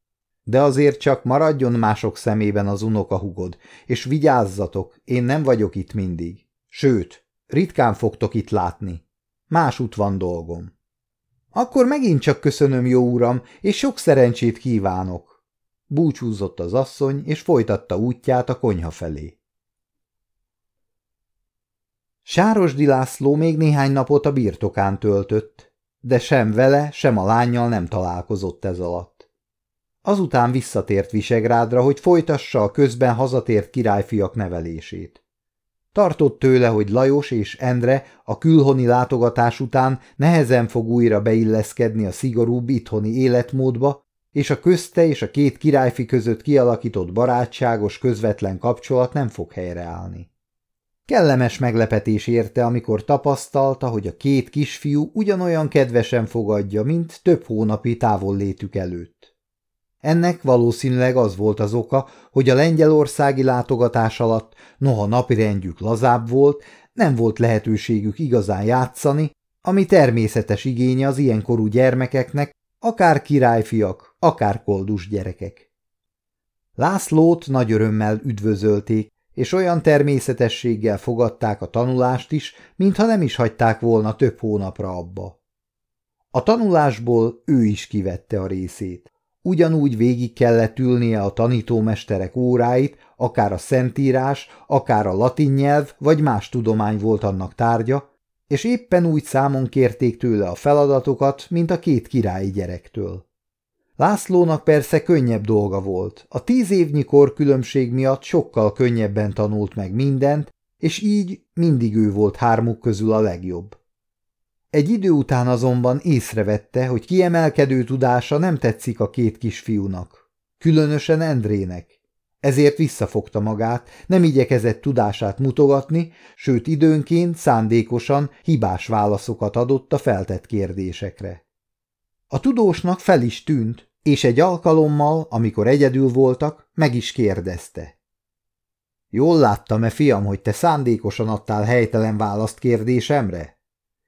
De azért csak maradjon mások szemében az unokahugod, és vigyázzatok, én nem vagyok itt mindig. Sőt, ritkán fogtok itt látni. Más út van dolgom. Akkor megint csak köszönöm, jó uram, és sok szerencsét kívánok. Búcsúzott az asszony, és folytatta útját a konyha felé. Sárosdi László még néhány napot a birtokán töltött, de sem vele, sem a lányjal nem találkozott ez alatt. Azután visszatért Visegrádra, hogy folytassa a közben hazatért királyfiak nevelését. Tartott tőle, hogy Lajos és Endre a külhoni látogatás után nehezen fog újra beilleszkedni a szigorúbb itthoni életmódba, és a közte és a két királyfi között kialakított barátságos, közvetlen kapcsolat nem fog helyreállni. Kellemes meglepetés érte, amikor tapasztalta, hogy a két kisfiú ugyanolyan kedvesen fogadja, mint több hónapi távollétük előtt. Ennek valószínűleg az volt az oka, hogy a lengyelországi látogatás alatt, noha napirendjük lazább volt, nem volt lehetőségük igazán játszani, ami természetes igénye az ilyenkorú gyermekeknek, akár királyfiak, akár koldus gyerekek. Lászlót nagy örömmel üdvözölték, és olyan természetességgel fogadták a tanulást is, mintha nem is hagyták volna több hónapra abba. A tanulásból ő is kivette a részét. Ugyanúgy végig kellett ülnie a tanítómesterek óráit, akár a szentírás, akár a latin nyelv vagy más tudomány volt annak tárgya, és éppen úgy számon kérték tőle a feladatokat, mint a két királyi gyerektől. Lászlónak persze könnyebb dolga volt, a tíz évnyi korkülönbség miatt sokkal könnyebben tanult meg mindent, és így mindig ő volt hármuk közül a legjobb. Egy idő után azonban észrevette, hogy kiemelkedő tudása nem tetszik a két kisfiúnak, különösen Endrének. Ezért visszafogta magát, nem igyekezett tudását mutogatni, sőt időnként szándékosan hibás válaszokat adott a feltett kérdésekre. A tudósnak fel is tűnt, és egy alkalommal, amikor egyedül voltak, meg is kérdezte. Jól láttam-e, fiam, hogy te szándékosan adtál helytelen választ kérdésemre?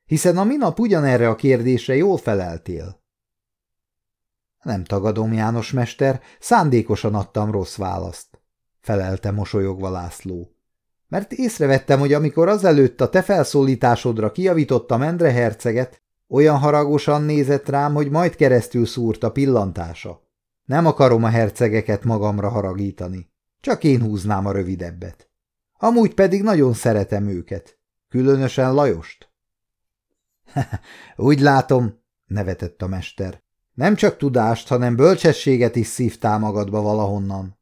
Hiszen a minap ugyanerre a kérdésre jól feleltél. Nem tagadom, János mester, szándékosan adtam rossz választ, felelte mosolyogva László. Mert észrevettem, hogy amikor azelőtt a te felszólításodra kiavítottam Endre herceget, olyan haragosan nézett rám, hogy majd keresztül szúrt a pillantása. Nem akarom a hercegeket magamra haragítani. Csak én húznám a rövidebbet. Amúgy pedig nagyon szeretem őket. Különösen Lajost. [LAUGHS] Úgy látom, nevetett a mester. Nem csak tudást, hanem bölcsességet is szívtál magadba valahonnan.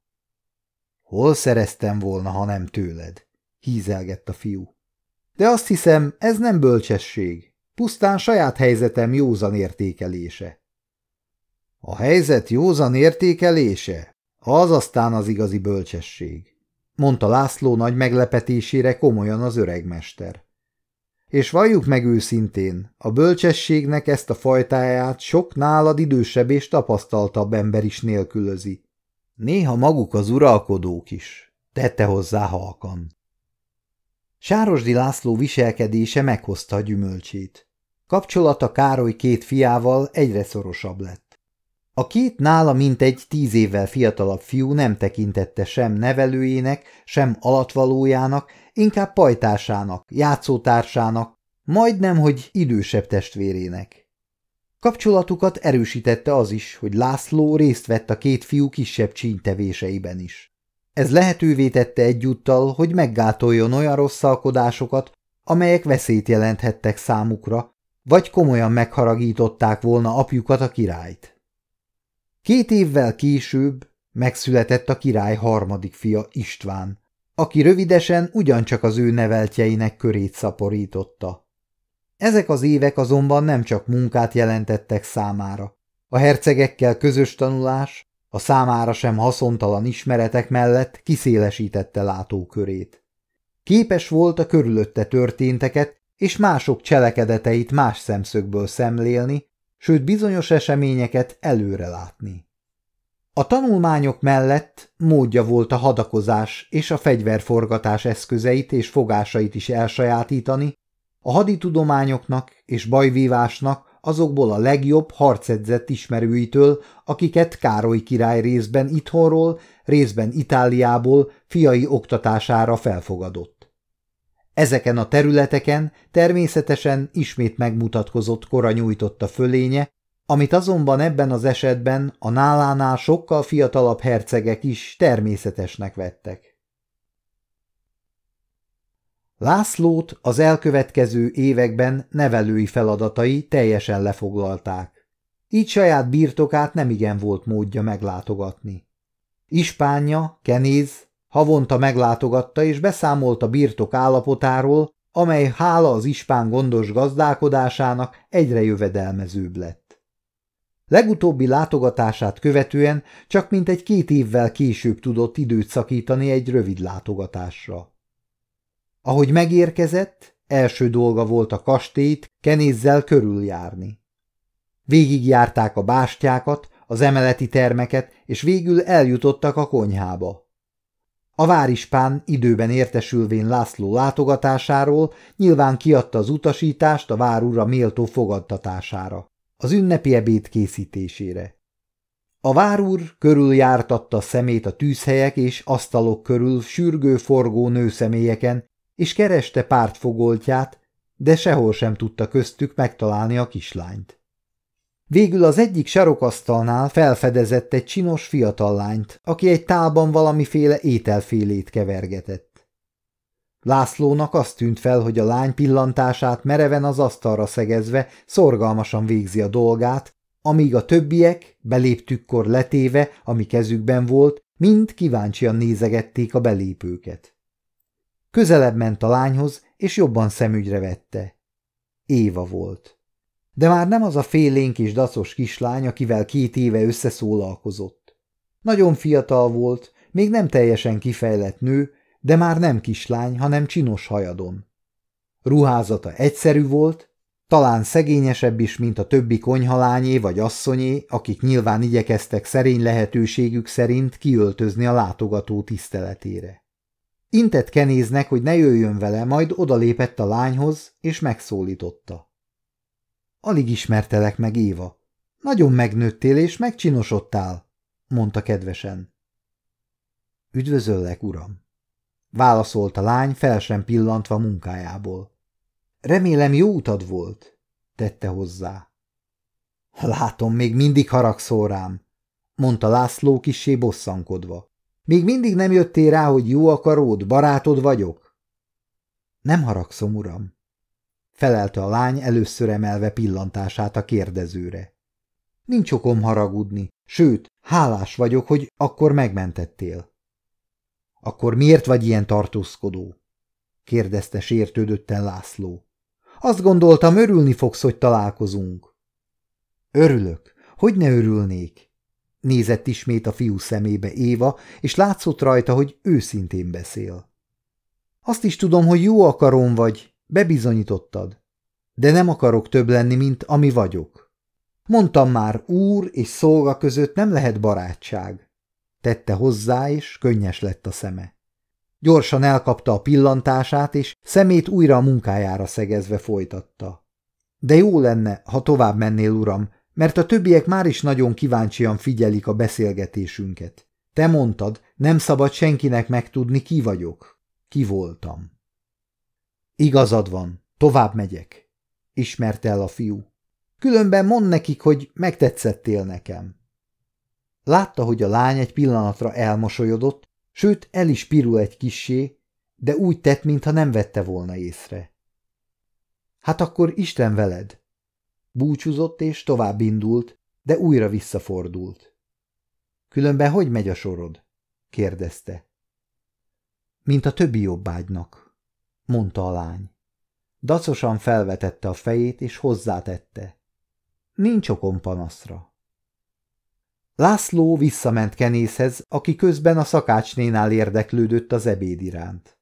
Hol szereztem volna, ha nem tőled? hízelgett a fiú. De azt hiszem, ez nem bölcsesség. Pusztán saját helyzetem józan értékelése. A helyzet józan értékelése? Az aztán az igazi bölcsesség, mondta László nagy meglepetésére komolyan az öregmester. És valljuk meg őszintén, a bölcsességnek ezt a fajtáját sok nálad idősebb és tapasztaltabb ember is nélkülözi. Néha maguk az uralkodók is, tette hozzá halkan. Sárosdi László viselkedése meghozta a gyümölcsét. Kapcsolata Károly két fiával egyre szorosabb lett. A két nála mintegy tíz évvel fiatalabb fiú nem tekintette sem nevelőjének, sem alatvalójának, inkább pajtásának, játszótársának, majdnem, hogy idősebb testvérének. Kapcsolatukat erősítette az is, hogy László részt vett a két fiú kisebb csínytevéseiben is. Ez lehetővé tette egyúttal, hogy meggátoljon olyan rosszalkodásokat, amelyek veszélyt jelenthettek számukra, vagy komolyan megharagították volna apjukat a királyt. Két évvel később, Megszületett a király harmadik fia István, aki rövidesen ugyancsak az ő neveltjeinek körét szaporította. Ezek az évek azonban nem csak munkát jelentettek számára. A hercegekkel közös tanulás, a számára sem haszontalan ismeretek mellett kiszélesítette látókörét. Képes volt a körülötte történteket és mások cselekedeteit más szemszögből szemlélni, sőt bizonyos eseményeket előre látni. A tanulmányok mellett módja volt a hadakozás és a fegyverforgatás eszközeit és fogásait is elsajátítani, a haditudományoknak és bajvívásnak azokból a legjobb harcedzett ismerőitől, akiket Károly király részben itthonról, részben Itáliából fiai oktatására felfogadott. Ezeken a területeken természetesen ismét megmutatkozott kora nyújtotta fölénye, amit azonban ebben az esetben a nálánál sokkal fiatalabb hercegek is természetesnek vettek. Lászlót az elkövetkező években nevelői feladatai teljesen lefoglalták. Így saját birtokát nemigen volt módja meglátogatni. Ispánja, Kenéz havonta meglátogatta és beszámolt a birtok állapotáról, amely hála az ispán gondos gazdálkodásának egyre jövedelmezőbb lett. Legutóbbi látogatását követően csak mint egy két évvel később tudott időt szakítani egy rövid látogatásra. Ahogy megérkezett, első dolga volt a kastélyt kenézzel körüljárni. Végigjárták a bástyákat, az emeleti termeket, és végül eljutottak a konyhába. A várispán időben értesülvén László látogatásáról nyilván kiadta az utasítást a várura méltó fogadtatására, az ünnepi ebéd készítésére. A várúr körüljártatta szemét a tűzhelyek és asztalok körül sürgő forgó nőszemélyeken, és kereste pártfogoltját, de sehol sem tudta köztük megtalálni a kislányt. Végül az egyik sarokasztalnál felfedezett egy csinos fiatal lányt, aki egy tálban valamiféle ételfélét kevergetett. Lászlónak azt tűnt fel, hogy a lány pillantását mereven az asztalra szegezve szorgalmasan végzi a dolgát, amíg a többiek, beléptükkor letéve, ami kezükben volt, mind kíváncsian nézegették a belépőket. Közelebb ment a lányhoz, és jobban szemügyre vette. Éva volt. De már nem az a félénk és dacos kislány, akivel két éve összeszólalkozott. Nagyon fiatal volt, még nem teljesen kifejlett nő, de már nem kislány, hanem csinos hajadon. Ruházata egyszerű volt, talán szegényesebb is, mint a többi konyhalányé vagy asszonyé, akik nyilván igyekeztek szerény lehetőségük szerint kiöltözni a látogató tiszteletére. Intett Kenéznek, hogy ne jöjjön vele, majd odalépett a lányhoz, és megszólította. Alig ismertelek meg, Éva. Nagyon megnőttél, és megcsinosodtál, mondta kedvesen. Üdvözöllek, uram, válaszolt a lány, fel sem pillantva munkájából. Remélem jó utad volt, tette hozzá. Látom, még mindig haragszol rám, mondta László kissé bosszankodva. Még mindig nem jöttél rá, hogy jó akaród, barátod vagyok? Nem haragszom, uram, felelte a lány először emelve pillantását a kérdezőre. Nincs okom haragudni, sőt, hálás vagyok, hogy akkor megmentettél. Akkor miért vagy ilyen tartózkodó? kérdezte sértődötten László. Azt gondoltam, örülni fogsz, hogy találkozunk. Örülök. Hogy ne örülnék? Nézett ismét a fiú szemébe Éva, és látszott rajta, hogy őszintén beszél. Azt is tudom, hogy jó akarom vagy, bebizonyítottad. De nem akarok több lenni, mint ami vagyok. Mondtam már, úr és szolga között nem lehet barátság. Tette hozzá, és könnyes lett a szeme. Gyorsan elkapta a pillantását, és szemét újra a munkájára szegezve folytatta. De jó lenne, ha tovább mennél, uram, mert a többiek már is nagyon kíváncsian figyelik a beszélgetésünket. Te mondtad, nem szabad senkinek megtudni, ki vagyok. Ki voltam. Igazad van, tovább megyek, ismerte el a fiú. Különben mond nekik, hogy megtetszettél nekem. Látta, hogy a lány egy pillanatra elmosolyodott, sőt el is pirul egy kissé, de úgy tett, mintha nem vette volna észre. Hát akkor Isten veled, Búcsúzott és tovább indult, de újra visszafordult. Különben hogy megy a sorod? kérdezte. Mint a többi jobbágynak, mondta a lány. Dacosan felvetette a fejét, és hozzátette. Nincs okom panaszra. László visszament Kenészhez, aki közben a szakácsnénál érdeklődött az ebéd iránt.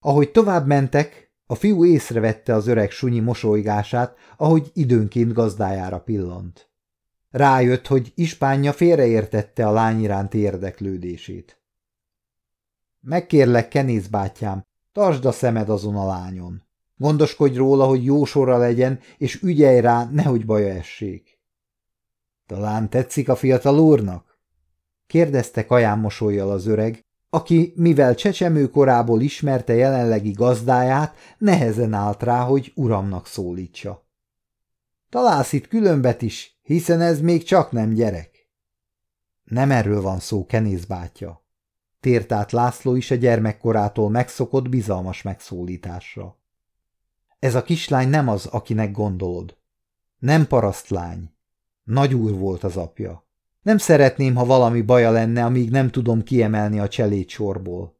Ahogy tovább mentek, a fiú észrevette az öreg sunyi mosolygását, ahogy időnként gazdájára pillant. Rájött, hogy Ispánja félreértette a lány iránti érdeklődését. Megkérlek, Kenész bátyám, tartsd a szemed azon a lányon. Gondoskodj róla, hogy jó sorra legyen, és ügyelj rá, nehogy baja essék. Talán tetszik a fiatal úrnak? kérdezte kaján mosolyjal az öreg, aki, mivel csecsemő korából ismerte jelenlegi gazdáját, nehezen állt rá, hogy uramnak szólítsa. Találsz itt különbet is, hiszen ez még csak nem gyerek. Nem erről van szó, Kenész bátya. Tért át László is a gyermekkorától megszokott bizalmas megszólításra. Ez a kislány nem az, akinek gondolod. Nem parasztlány. Nagyúr volt az apja. Nem szeretném, ha valami baja lenne, amíg nem tudom kiemelni a cselét sorból.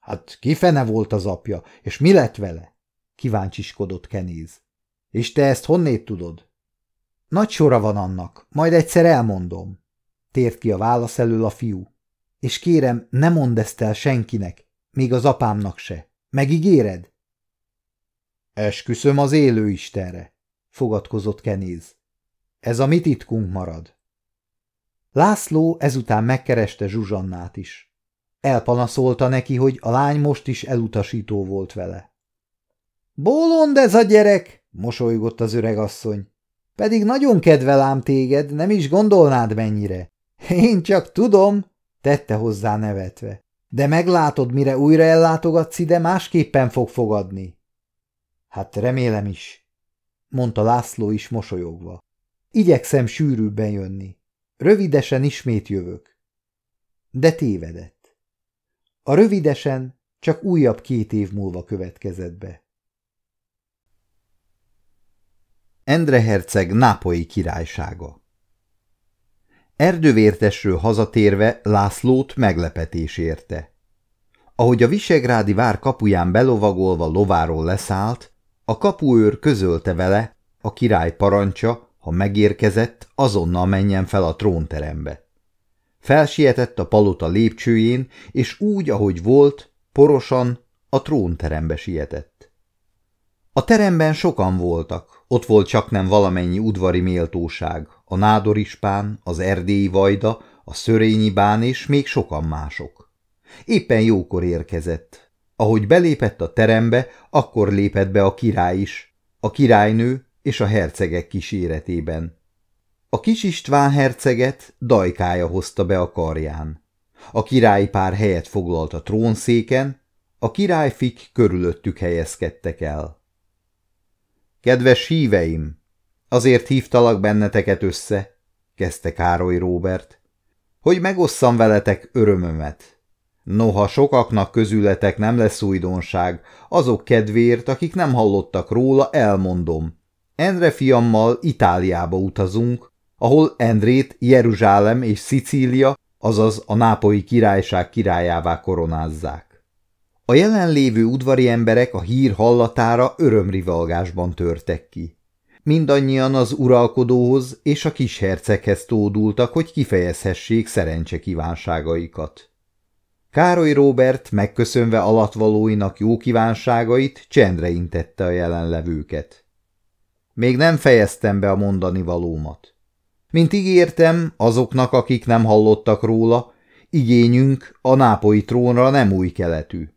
Hát kifene volt az apja, és mi lett vele? Kíváncsiskodott Kenéz. És te ezt honnét tudod? Nagy sora van annak, majd egyszer elmondom. Tért ki a válasz elől a fiú. És kérem, ne mondd ezt el senkinek, még az apámnak se. Megígéred? Esküszöm az élő Istenre, fogadkozott Kenéz. Ez a mi titkunk marad. László ezután megkereste Zsuzsannát is. Elpanaszolta neki, hogy a lány most is elutasító volt vele. Bólond ez a gyerek, mosolygott az öregasszony. Pedig nagyon kedvel ám téged, nem is gondolnád mennyire. Én csak tudom, tette hozzá nevetve. De meglátod, mire újra ellátogatsz ide, másképpen fog fogadni. Hát remélem is, mondta László is mosolyogva. Igyekszem sűrűbben jönni. Rövidesen ismét jövök. De tévedett. A rövidesen csak újabb két év múlva következett be. Endre herceg nápolyi királysága Erdővértesről hazatérve Lászlót meglepetés érte. Ahogy a Visegrádi vár kapuján belovagolva lováról leszállt, a kapuőr közölte vele, a király parancsa, ha megérkezett, azonnal menjen fel a trónterembe. Felsietett a palota lépcsőjén, és úgy, ahogy volt, porosan a trónterembe sietett. A teremben sokan voltak, ott volt csak nem valamennyi udvari méltóság, a nádorispán, az erdélyi vajda, a szörényi bán és még sokan mások. Éppen jókor érkezett. Ahogy belépett a terembe, akkor lépett be a király is, a királynő és a hercegek kíséretében. A kis István herceget dajkája hozta be a karján. A királyi pár helyet foglalt a trónszéken, a királyfik körülöttük helyezkedtek el. Kedves híveim! Azért hívtalak benneteket össze, kezdte Károly Róbert, hogy megosszam veletek örömömet. Noha sokaknak közületek nem lesz újdonság, azok kedvéért, akik nem hallottak róla, elmondom. Endre fiammal Itáliába utazunk, ahol Endrét Jeruzsálem és Szicília, azaz a nápolyi királyság királyává koronázzák. A jelenlévő udvari emberek a hír hallatára örömrivalgásban törtek ki. Mindannyian az uralkodóhoz és a kisherceghez tódultak, hogy kifejezhessék szerencse kívánságaikat. Károly Róbert megköszönve alatvalóinak jó kívánságait csendre intette a jelenlevőket. Még nem fejeztem be a mondani valómat. Mint ígértem, azoknak, akik nem hallottak róla, igényünk a nápoi trónra nem új keletű.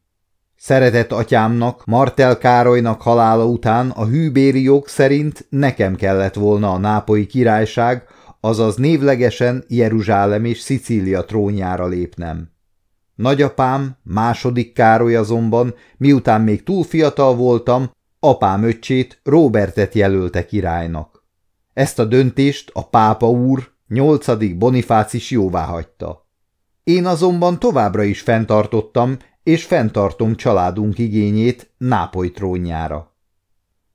Szeretett atyámnak, Martel Károlynak halála után a hűbéri jog szerint nekem kellett volna a nápoi királyság, azaz névlegesen Jeruzsálem és Szicília trónjára lépnem. Nagyapám, második Károly azonban, miután még túl fiatal voltam, apám öccsét, Robertet jelölte királynak. Ezt a döntést a pápa úr, nyolcadik Bonifácis jóvá hagyta. Én azonban továbbra is fenntartottam, és fenntartom családunk igényét Nápoly trónjára.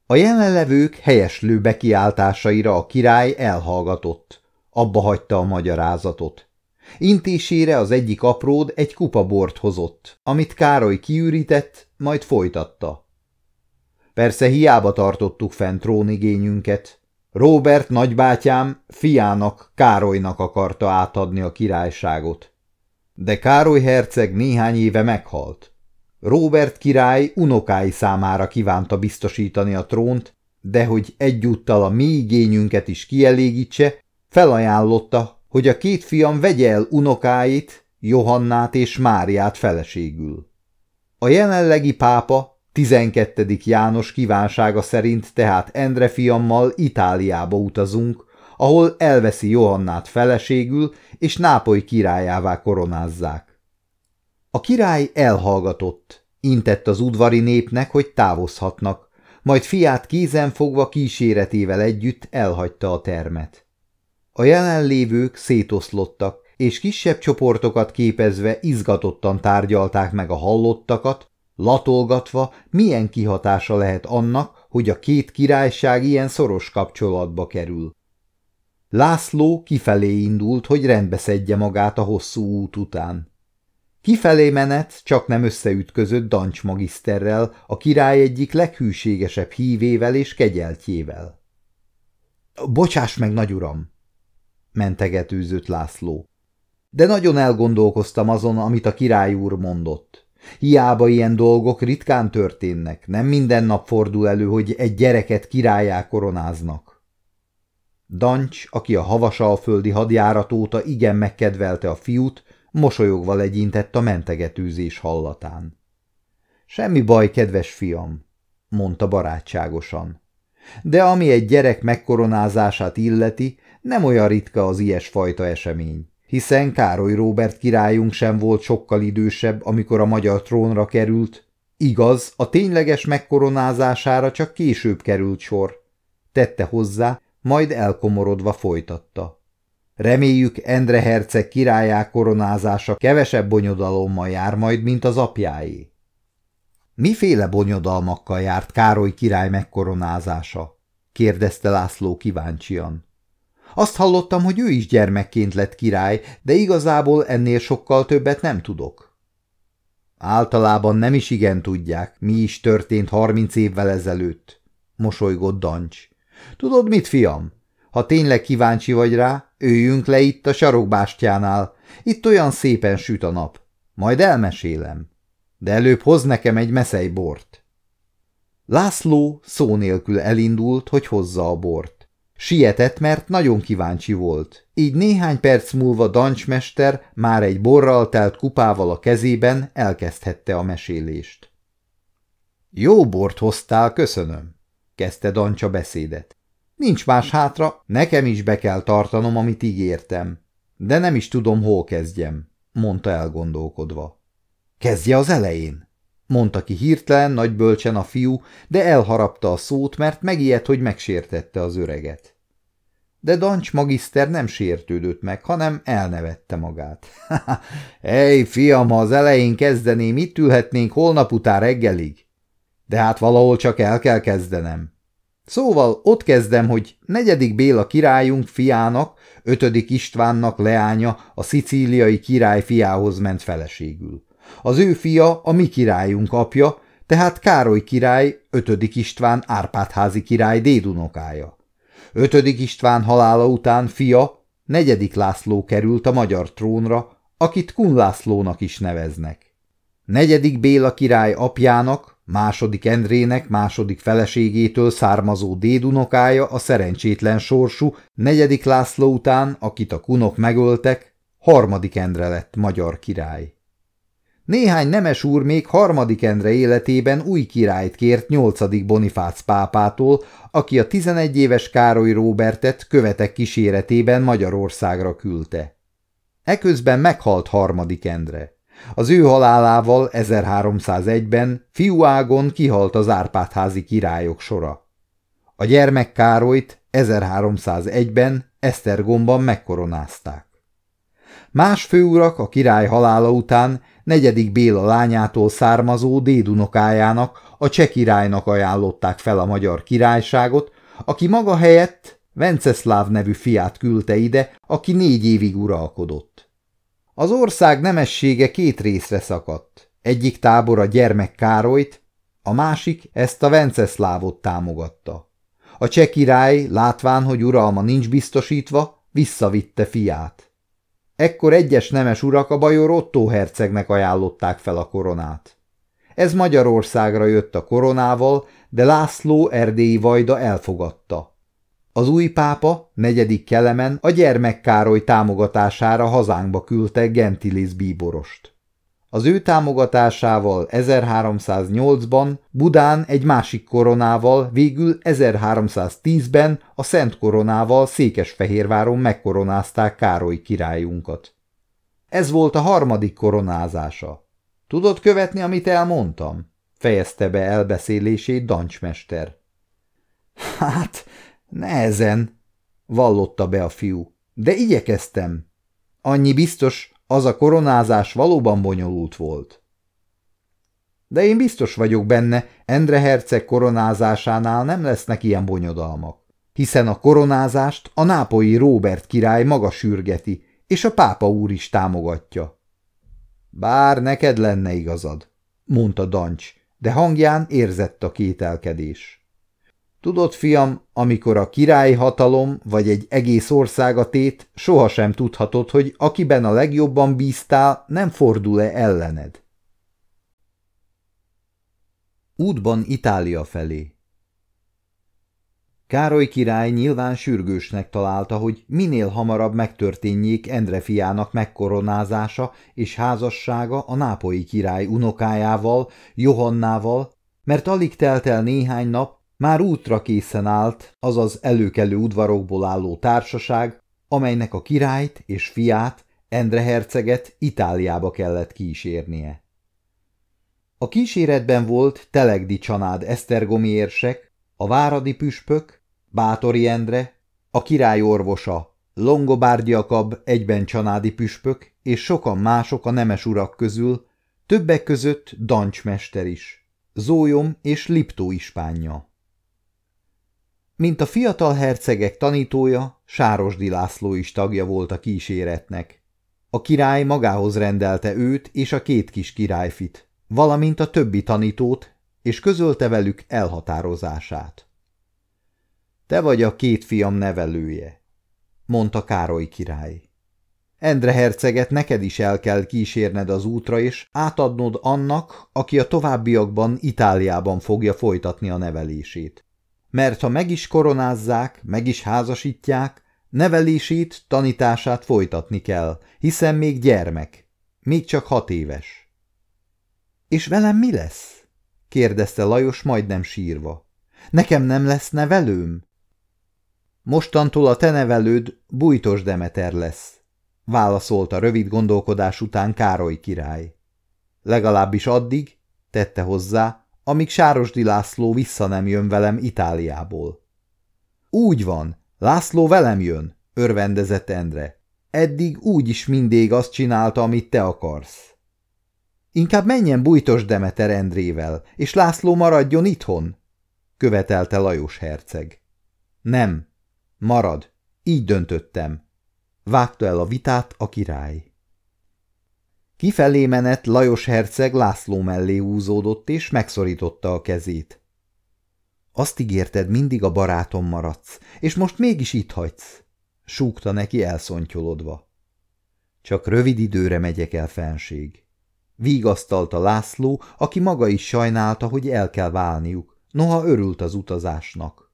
A jelenlevők helyeslő bekiáltásaira a király elhallgatott, abba hagyta a magyarázatot. Intésére az egyik apród egy kupa bort hozott, amit Károly kiürített, majd folytatta. Persze hiába tartottuk fent trónigényünket. Robert nagybátyám fiának, Károlynak akarta átadni a királyságot. De Károly herceg néhány éve meghalt. Robert király unokái számára kívánta biztosítani a trónt, de hogy egyúttal a mi igényünket is kielégítse, felajánlotta, hogy a két fiam vegye el unokáit, Johannát és Máriát feleségül. A jelenlegi pápa 12. János kívánsága szerint tehát Endre fiammal Itáliába utazunk, ahol elveszi Johannát feleségül, és Nápoly királyává koronázzák. A király elhallgatott, intett az udvari népnek, hogy távozhatnak, majd fiát kézen fogva kíséretével együtt elhagyta a termet. A jelenlévők szétoszlottak, és kisebb csoportokat képezve izgatottan tárgyalták meg a hallottakat, latolgatva, milyen kihatása lehet annak, hogy a két királyság ilyen szoros kapcsolatba kerül. László kifelé indult, hogy rendbeszedje magát a hosszú út után. Kifelé menet csak nem összeütközött Dancs magiszterrel, a király egyik leghűségesebb hívével és kegyeltjével. – Bocsáss meg, nagyuram! – mentegetőzött László. De nagyon elgondolkoztam azon, amit a király úr mondott. Hiába ilyen dolgok ritkán történnek, nem minden nap fordul elő, hogy egy gyereket királyá koronáznak. Dancs, aki a havasalföldi hadjárat óta igen megkedvelte a fiút, mosolyogva legyintett a mentegetőzés hallatán. Semmi baj, kedves fiam, mondta barátságosan. De ami egy gyerek megkoronázását illeti, nem olyan ritka az ilyesfajta esemény, hiszen Károly Róbert királyunk sem volt sokkal idősebb, amikor a magyar trónra került. Igaz, a tényleges megkoronázására csak később került sor. Tette hozzá, majd elkomorodva folytatta. Reméljük Endre herceg királyá koronázása kevesebb bonyodalommal jár majd, mint az apjáé. Miféle bonyodalmakkal járt Károly király megkoronázása? kérdezte László kíváncsian. Azt hallottam, hogy ő is gyermekként lett király, de igazából ennél sokkal többet nem tudok. Általában nem is igen tudják, mi is történt harminc évvel ezelőtt, mosolygott Dancs. Tudod mit, fiam? Ha tényleg kíváncsi vagy rá, üljünk le itt a sarokbástyánál. Itt olyan szépen süt a nap. Majd elmesélem. De előbb hoz nekem egy meszej bort. László szó nélkül elindult, hogy hozza a bort. Sietett, mert nagyon kíváncsi volt. Így néhány perc múlva Dancsmester már egy borral telt kupával a kezében elkezdhette a mesélést. Jó bort hoztál, köszönöm, kezdte Dancsa beszédet. Nincs más hátra, nekem is be kell tartanom, amit ígértem. De nem is tudom, hol kezdjem, mondta elgondolkodva. Kezdje az elején, mondta ki hirtelen, nagy bölcsen a fiú, de elharapta a szót, mert megijedt, hogy megsértette az öreget. De Dancs magiszter nem sértődött meg, hanem elnevette magát. [LAUGHS] – Ej, fiam, ha az elején kezdeném, itt ülhetnénk holnap után reggelig. De hát valahol csak el kell kezdenem. Szóval ott kezdem, hogy negyedik Béla királyunk fiának, ötödik Istvánnak leánya a szicíliai király fiához ment feleségül. Az ő fia a mi királyunk apja, tehát Károly király, ötödik István Árpádházi király dédunokája. Ötödik István halála után fia, negyedik László került a magyar trónra, akit Kun Lászlónak is neveznek. Negyedik Béla király apjának, Második Endrének második feleségétől származó dédunokája a szerencsétlen sorsú, negyedik László után, akit a kunok megöltek, harmadik Endre lett magyar király. Néhány nemes úr még harmadik Endre életében új királyt kért nyolcadik Bonifác pápától, aki a tizenegy éves Károly Róbertet követek kíséretében Magyarországra küldte. Eközben meghalt harmadik Endre. Az ő halálával 1301-ben fiúágon kihalt az Árpádházi királyok sora. A gyermek Károlyt 1301-ben Esztergomban megkoronázták. Más főurak a király halála után negyedik Béla lányától származó dédunokájának, a cseh királynak ajánlották fel a magyar királyságot, aki maga helyett Venceszláv nevű fiát küldte ide, aki négy évig uralkodott. Az ország nemessége két részre szakadt. Egyik tábor a gyermek Károlyt, a másik ezt a Venceszlávot támogatta. A cseh király, látván, hogy uralma nincs biztosítva, visszavitte fiát. Ekkor egyes nemes urak a bajor Otto hercegnek ajánlották fel a koronát. Ez Magyarországra jött a koronával, de László erdélyi vajda elfogadta. Az új pápa, negyedik Kelemen a gyermek Károly támogatására hazánkba küldte Gentilis bíborost. Az ő támogatásával 1308-ban Budán egy másik koronával, végül 1310-ben a Szent Koronával Székesfehérváron megkoronázták Károly királyunkat. Ez volt a harmadik koronázása. Tudod követni, amit elmondtam? fejezte be elbeszélését Dancsmester. Hát, nehezen, vallotta be a fiú, de igyekeztem. Annyi biztos, az a koronázás valóban bonyolult volt. De én biztos vagyok benne, Endre herceg koronázásánál nem lesznek ilyen bonyodalmak, hiszen a koronázást a nápolyi Róbert király maga sürgeti, és a pápa úr is támogatja. Bár neked lenne igazad, mondta Dancs, de hangján érzett a kételkedés. Tudod, fiam, amikor a királyi hatalom vagy egy egész ország a tét, sohasem tudhatod, hogy akiben a legjobban bíztál, nem fordul-e ellened. Útban Itália felé Károly király nyilván sürgősnek találta, hogy minél hamarabb megtörténjék Endre fiának megkoronázása és házassága a nápolyi király unokájával, Johannával, mert alig telt el néhány nap, már útra készen állt az az előkelő udvarokból álló társaság, amelynek a királyt és fiát, Endre herceget Itáliába kellett kísérnie. A kíséretben volt Telegdi csanád esztergomi érsek, a váradi püspök, Bátori Endre, a király orvosa, Longobárd Jakab egyben csanádi püspök, és sokan mások a nemes urak közül, többek között Dancsmester is, Zólyom és Liptó ispánja. Mint a fiatal hercegek tanítója, Sárosdi László is tagja volt a kíséretnek. A király magához rendelte őt és a két kis királyfit, valamint a többi tanítót, és közölte velük elhatározását. Te vagy a két fiam nevelője, mondta Károly király. Endre herceget neked is el kell kísérned az útra, és átadnod annak, aki a továbbiakban Itáliában fogja folytatni a nevelését mert ha meg is koronázzák, meg is házasítják, nevelését, tanítását folytatni kell, hiszen még gyermek, még csak hat éves. És velem mi lesz? kérdezte Lajos majdnem sírva. Nekem nem lesz nevelőm? Mostantól a te nevelőd Bújtos Demeter lesz, válaszolta rövid gondolkodás után Károly király. Legalábbis addig, tette hozzá, amíg Sárosdi László vissza nem jön velem Itáliából. Úgy van, László velem jön, örvendezett Endre. Eddig úgy is mindig azt csinálta, amit te akarsz. Inkább menjen bújtos Demeter Endrével, és László maradjon itthon, követelte Lajos herceg. Nem, marad, így döntöttem. Vágta el a vitát a király. Kifelé menet Lajos herceg László mellé húzódott, és megszorította a kezét. Azt ígérted, mindig a barátom maradsz, és most mégis itt hagysz, súgta neki elszontyolodva. Csak rövid időre megyek el fenség. Vígasztalta László, aki maga is sajnálta, hogy el kell válniuk, noha örült az utazásnak.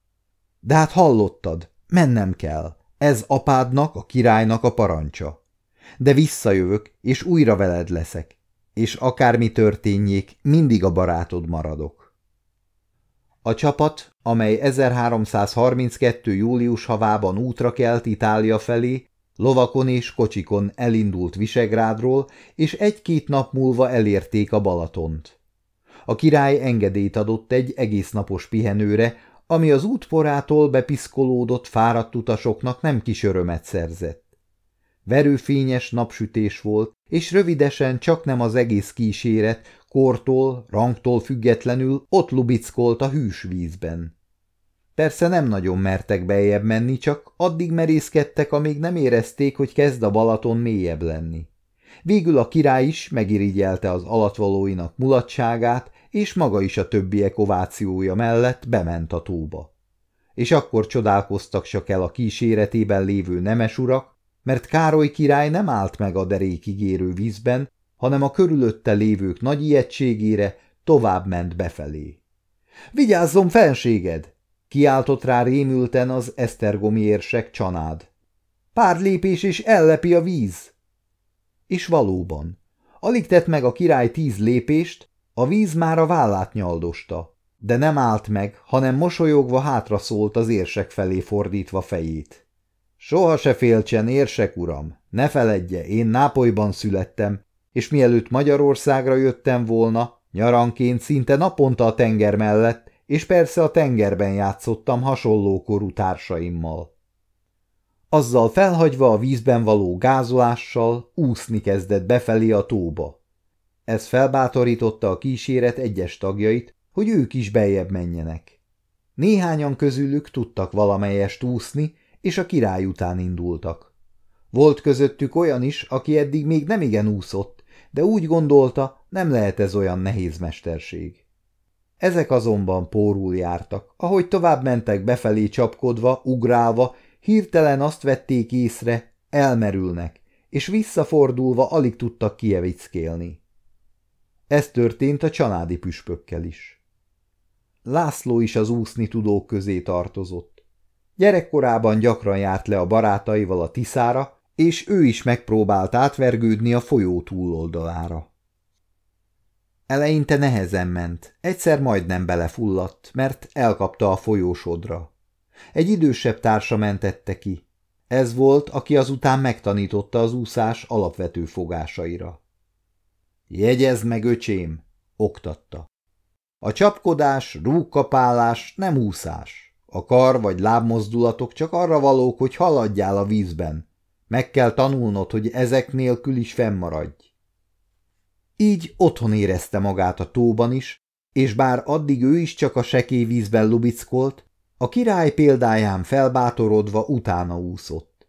De hát hallottad, mennem kell, ez apádnak, a királynak a parancsa de visszajövök, és újra veled leszek, és akármi történjék, mindig a barátod maradok. A csapat, amely 1332. július havában útra kelt Itália felé, lovakon és kocsikon elindult Visegrádról, és egy-két nap múlva elérték a Balatont. A király engedélyt adott egy egész napos pihenőre, ami az útporától bepiszkolódott fáradt utasoknak nem kis örömet szerzett. Verőfényes napsütés volt, és rövidesen csak nem az egész kíséret, kortól, rangtól függetlenül ott lubickolt a hűs vízben. Persze nem nagyon mertek bejebb menni, csak addig merészkedtek, amíg nem érezték, hogy kezd a Balaton mélyebb lenni. Végül a király is megirigyelte az alatvalóinak mulatságát, és maga is a többiek ovációja mellett bement a tóba. És akkor csodálkoztak csak el a kíséretében lévő nemes urak, mert Károly király nem állt meg a derékig érő vízben, hanem a körülötte lévők nagy ijegységére tovább ment befelé. – Vigyázzon, fenséged! – kiáltott rá rémülten az esztergomi érsek csanád. – Pár lépés és ellepi a víz! És valóban, alig tett meg a király tíz lépést, a víz már a vállát nyaldosta, de nem állt meg, hanem mosolyogva hátra szólt az érsek felé fordítva fejét. Soha se féltsen, érsek uram, ne feledje, én Nápolyban születtem, és mielőtt Magyarországra jöttem volna, nyaranként szinte naponta a tenger mellett, és persze a tengerben játszottam hasonló korú társaimmal. Azzal felhagyva a vízben való gázolással úszni kezdett befelé a tóba. Ez felbátorította a kíséret egyes tagjait, hogy ők is beljebb menjenek. Néhányan közülük tudtak valamelyest úszni, és a király után indultak. Volt közöttük olyan is, aki eddig még nem igen úszott, de úgy gondolta, nem lehet ez olyan nehéz mesterség. Ezek azonban pórul jártak, ahogy tovább mentek befelé csapkodva, ugrálva, hirtelen azt vették észre, elmerülnek, és visszafordulva alig tudtak kievickélni. Ez történt a családi püspökkel is. László is az úszni tudók közé tartozott. Gyerekkorában gyakran járt le a barátaival a Tiszára, és ő is megpróbált átvergődni a folyó túloldalára. Eleinte nehezen ment, egyszer majdnem belefulladt, mert elkapta a folyósodra. Egy idősebb társa mentette ki. Ez volt, aki azután megtanította az úszás alapvető fogásaira. Jegyezd meg, öcsém, oktatta. A csapkodás, rúgkapálás nem úszás. A kar vagy lábmozdulatok csak arra valók, hogy haladjál a vízben. Meg kell tanulnod, hogy ezek nélkül is fennmaradj. Így otthon érezte magát a tóban is, és bár addig ő is csak a sekély vízben lubickolt, a király példáján felbátorodva utána úszott.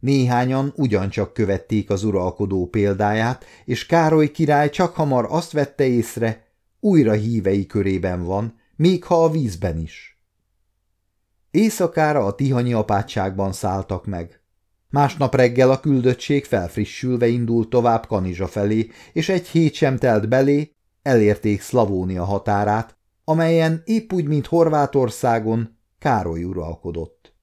Néhányan ugyancsak követték az uralkodó példáját, és Károly király csak hamar azt vette észre, újra hívei körében van, még ha a vízben is. Éjszakára a tihanyi apátságban szálltak meg. Másnap reggel a küldöttség felfrissülve indult tovább Kanizsa felé, és egy hét sem telt belé, elérték Szlavónia határát, amelyen épp úgy, mint Horvátországon, Károly uralkodott.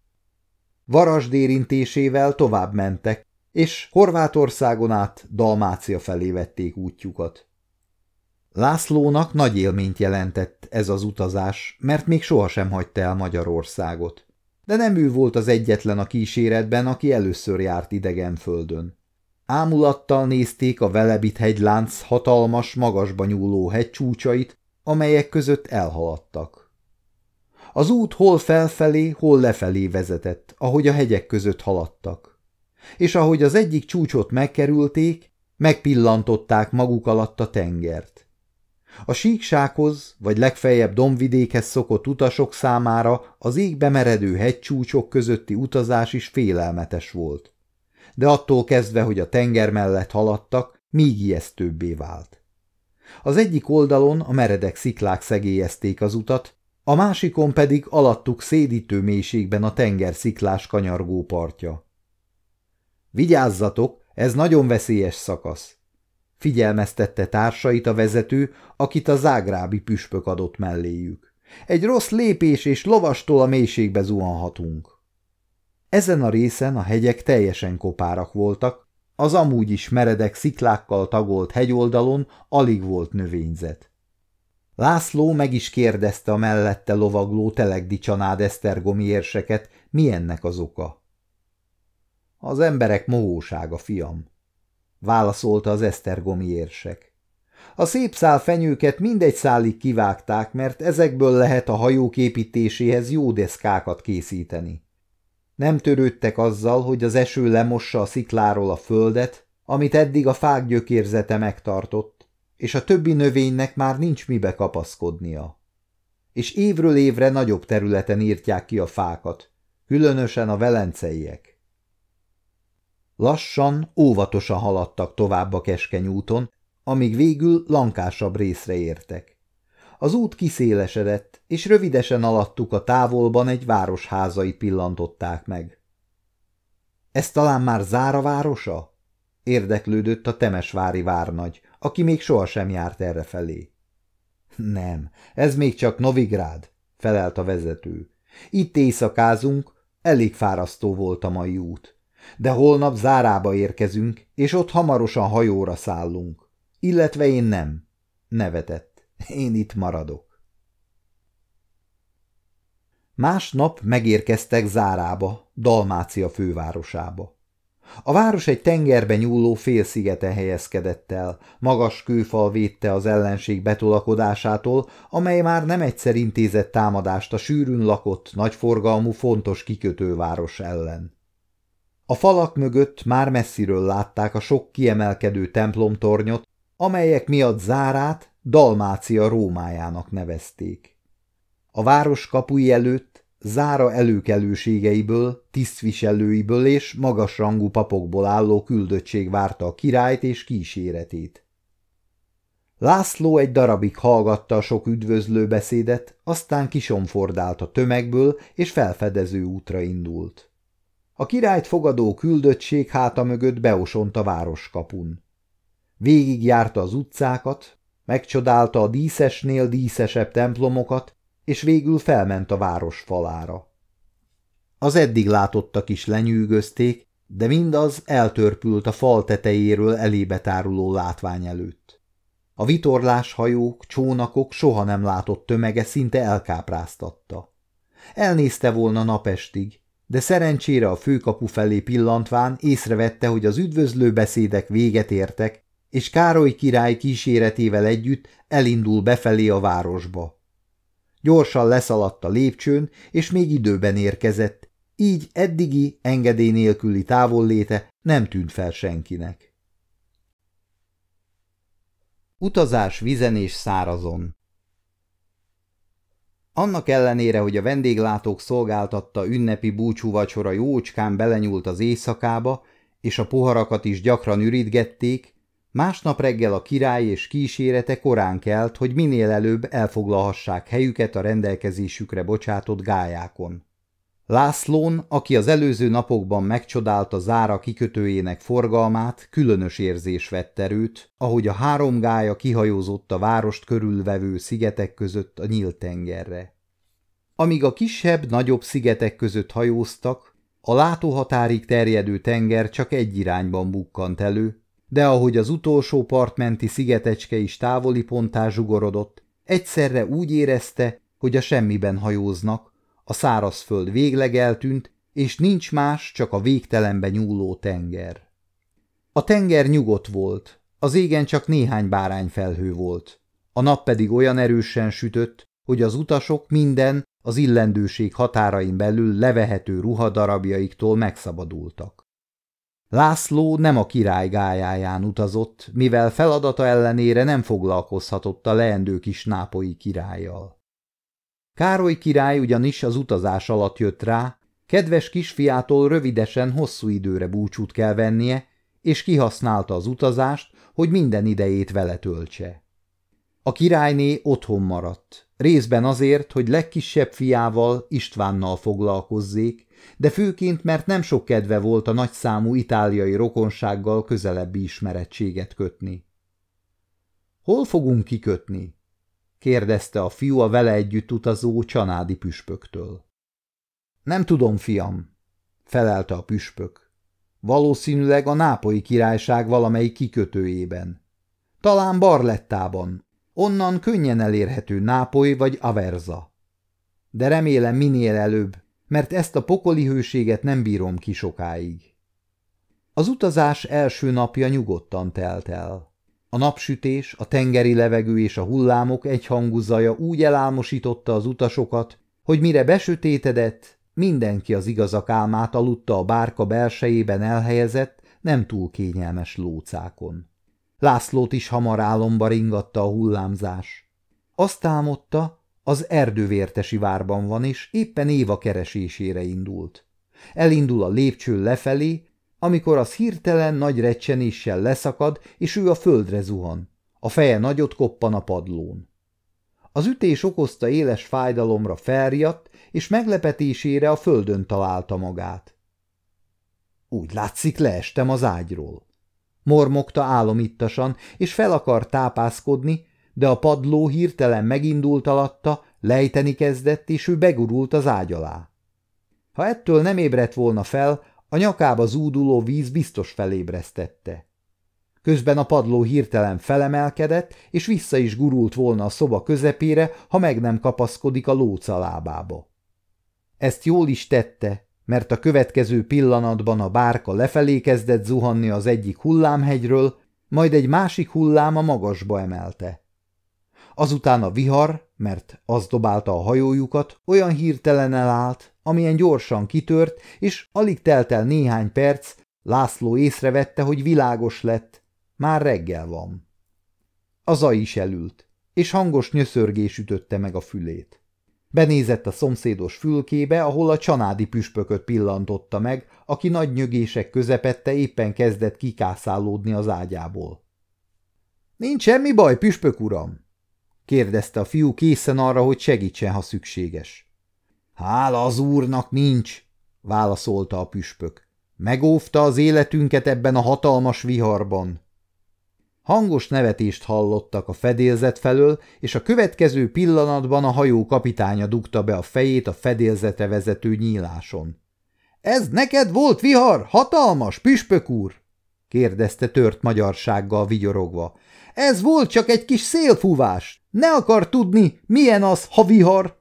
Varasd érintésével tovább mentek, és Horvátországon át Dalmácia felé vették útjukat. Lászlónak nagy élményt jelentett ez az utazás, mert még sohasem hagyta el Magyarországot. De nem ő volt az egyetlen a kíséretben, aki először járt idegen földön. Ámulattal nézték a Velebit hegylánc hatalmas, magasba nyúló hegycsúcsait, amelyek között elhaladtak. Az út hol felfelé, hol lefelé vezetett, ahogy a hegyek között haladtak. És ahogy az egyik csúcsot megkerülték, megpillantották maguk alatt a tengert. A síksághoz, vagy legfeljebb dombvidékhez szokott utasok számára az égbe meredő hegycsúcsok közötti utazás is félelmetes volt. De attól kezdve, hogy a tenger mellett haladtak, még ijesztőbbé vált. Az egyik oldalon a meredek sziklák szegélyezték az utat, a másikon pedig alattuk szédítő mélységben a tenger sziklás kanyargó partja. Vigyázzatok, ez nagyon veszélyes szakasz! Figyelmeztette társait a vezető, akit a zágrábi püspök adott melléjük. Egy rossz lépés és lovastól a mélységbe zuhanhatunk. Ezen a részen a hegyek teljesen kopárak voltak, az amúgy is meredek sziklákkal tagolt hegyoldalon alig volt növényzet. László meg is kérdezte a mellette lovagló telegdi csanád esztergomi érseket, mi ennek az oka. Az emberek mohósága, fiam, válaszolta az esztergomi érsek. A szép szál fenyőket mindegy szálig kivágták, mert ezekből lehet a hajók építéséhez jó deszkákat készíteni. Nem törődtek azzal, hogy az eső lemossa a szikláról a földet, amit eddig a fák gyökérzete megtartott, és a többi növénynek már nincs mibe kapaszkodnia. És évről évre nagyobb területen írtják ki a fákat, különösen a velenceiek. Lassan, óvatosan haladtak tovább a keskeny úton, amíg végül lankásabb részre értek. Az út kiszélesedett, és rövidesen alattuk a távolban egy város házai pillantották meg. – Ez talán már Zára városa? – érdeklődött a Temesvári várnagy, aki még sohasem járt errefelé. – Nem, ez még csak Novigrád – felelt a vezető. – Itt éjszakázunk, elég fárasztó volt a mai út. De holnap Zárába érkezünk, és ott hamarosan hajóra szállunk. Illetve én nem. Nevetett. Én itt maradok. Másnap megérkeztek Zárába, Dalmácia fővárosába. A város egy tengerbe nyúló félszigeten helyezkedett el, magas kőfal védte az ellenség betolakodásától, amely már nem egyszer intézett támadást a sűrűn lakott, nagyforgalmú, fontos kikötőváros ellen. A falak mögött már messziről látták a sok kiemelkedő templomtornyot, amelyek miatt Zárát Dalmácia Rómájának nevezték. A város kapui előtt Zára előkelőségeiből, tisztviselőiből és magasrangú papokból álló küldöttség várta a királyt és kíséretét. László egy darabig hallgatta a sok üdvözlő beszédet, aztán kisomfordált a tömegből, és felfedező útra indult. A királyt fogadó küldöttség háta mögött beosont a városkapun. Végig járta az utcákat, megcsodálta a díszesnél díszesebb templomokat, és végül felment a város falára. Az eddig látottak is lenyűgözték, de mindaz eltörpült a fal tetejéről elébe látvány előtt. A vitorlás hajók, csónakok soha nem látott tömege szinte elkápráztatta. Elnézte volna napestig, de szerencsére a főkapu felé pillantván észrevette, hogy az üdvözlő beszédek véget értek, és Károly király kíséretével együtt elindul befelé a városba. Gyorsan leszaladt a lépcsőn, és még időben érkezett, így eddigi engedély nélküli távolléte nem tűnt fel senkinek. Utazás vizen és szárazon Annak ellenére, hogy a vendéglátók szolgáltatta ünnepi búcsúvacsora jócskán belenyúlt az éjszakába, és a poharakat is gyakran ürítgették, Másnap reggel a király és kísérete korán kelt, hogy minél előbb elfoglalhassák helyüket a rendelkezésükre bocsátott gályákon. Lászlón, aki az előző napokban megcsodálta zára kikötőjének forgalmát, különös érzés vett erőt, ahogy a három gája kihajózott a várost körülvevő szigetek között a nyílt tengerre. Amíg a kisebb, nagyobb szigetek között hajóztak, a látóhatárig terjedő tenger csak egy irányban bukkant elő, de ahogy az utolsó partmenti szigetecske is távoli pontá zsugorodott, egyszerre úgy érezte, hogy a semmiben hajóznak, a szárazföld végleg eltűnt, és nincs más, csak a végtelenbe nyúló tenger. A tenger nyugodt volt, az égen csak néhány bárányfelhő volt, a nap pedig olyan erősen sütött, hogy az utasok minden az illendőség határain belül levehető ruhadarabjaiktól megszabadultak. László nem a király gályáján utazott, mivel feladata ellenére nem foglalkozhatott a leendő kis nápoi királlyal. Károly király ugyanis az utazás alatt jött rá, kedves kisfiától rövidesen hosszú időre búcsút kell vennie, és kihasználta az utazást, hogy minden idejét vele töltse. A királyné otthon maradt, részben azért, hogy legkisebb fiával, Istvánnal foglalkozzék, de főként, mert nem sok kedve volt a nagyszámú itáliai rokonsággal közelebbi ismerettséget kötni. Hol fogunk kikötni? Kérdezte a fiú a vele együtt utazó csanádi püspöktől. Nem tudom, fiam, felelte a püspök. Valószínűleg a nápoi királyság valamelyik kikötőjében. Talán Barlettában, onnan könnyen elérhető Nápoly vagy Averza. De remélem minél előbb, mert ezt a pokoli hőséget nem bírom ki sokáig. Az utazás első napja nyugodtan telt el. A napsütés, a tengeri levegő és a hullámok egyhangú zaja úgy elálmosította az utasokat, hogy mire besötétedett, mindenki az igazak álmát aludta a bárka belsejében elhelyezett, nem túl kényelmes lócákon. Lászlót is hamar álomba ringatta a hullámzás. Azt álmodta, az erdővértesi várban van, és éppen Éva keresésére indult. Elindul a lépcső lefelé, amikor az hirtelen nagy recsenéssel leszakad, és ő a földre zuhan. A feje nagyot koppan a padlón. Az ütés okozta éles fájdalomra felriadt, és meglepetésére a földön találta magát. Úgy látszik, leestem az ágyról. Mormogta álomittasan, és fel akar tápászkodni, de a padló hirtelen megindult alatta, lejteni kezdett, és ő begurult az ágy alá. Ha ettől nem ébredt volna fel, a nyakába zúduló víz biztos felébresztette. Közben a padló hirtelen felemelkedett, és vissza is gurult volna a szoba közepére, ha meg nem kapaszkodik a lóca lábába. Ezt jól is tette, mert a következő pillanatban a bárka lefelé kezdett zuhanni az egyik hullámhegyről, majd egy másik hullám a magasba emelte. Azután a vihar, mert az dobálta a hajójukat, olyan hirtelen elállt, amilyen gyorsan kitört, és alig telt el néhány perc, László észrevette, hogy világos lett, már reggel van. A is elült, és hangos nyöszörgés ütötte meg a fülét. Benézett a szomszédos fülkébe, ahol a csanádi püspököt pillantotta meg, aki nagy nyögések közepette éppen kezdett kikászálódni az ágyából. – Nincs semmi baj, püspök uram? – kérdezte a fiú készen arra, hogy segítsen, ha szükséges. – Hála az úrnak nincs! – válaszolta a püspök. – Megóvta az életünket ebben a hatalmas viharban. Hangos nevetést hallottak a fedélzet felől, és a következő pillanatban a hajó kapitánya dugta be a fejét a fedélzetre vezető nyíláson. – Ez neked volt vihar, hatalmas, püspök úr? – kérdezte tört magyarsággal vigyorogva. – Ez volt csak egy kis szélfúvás. Ne akar tudni, milyen az, ha vihar? –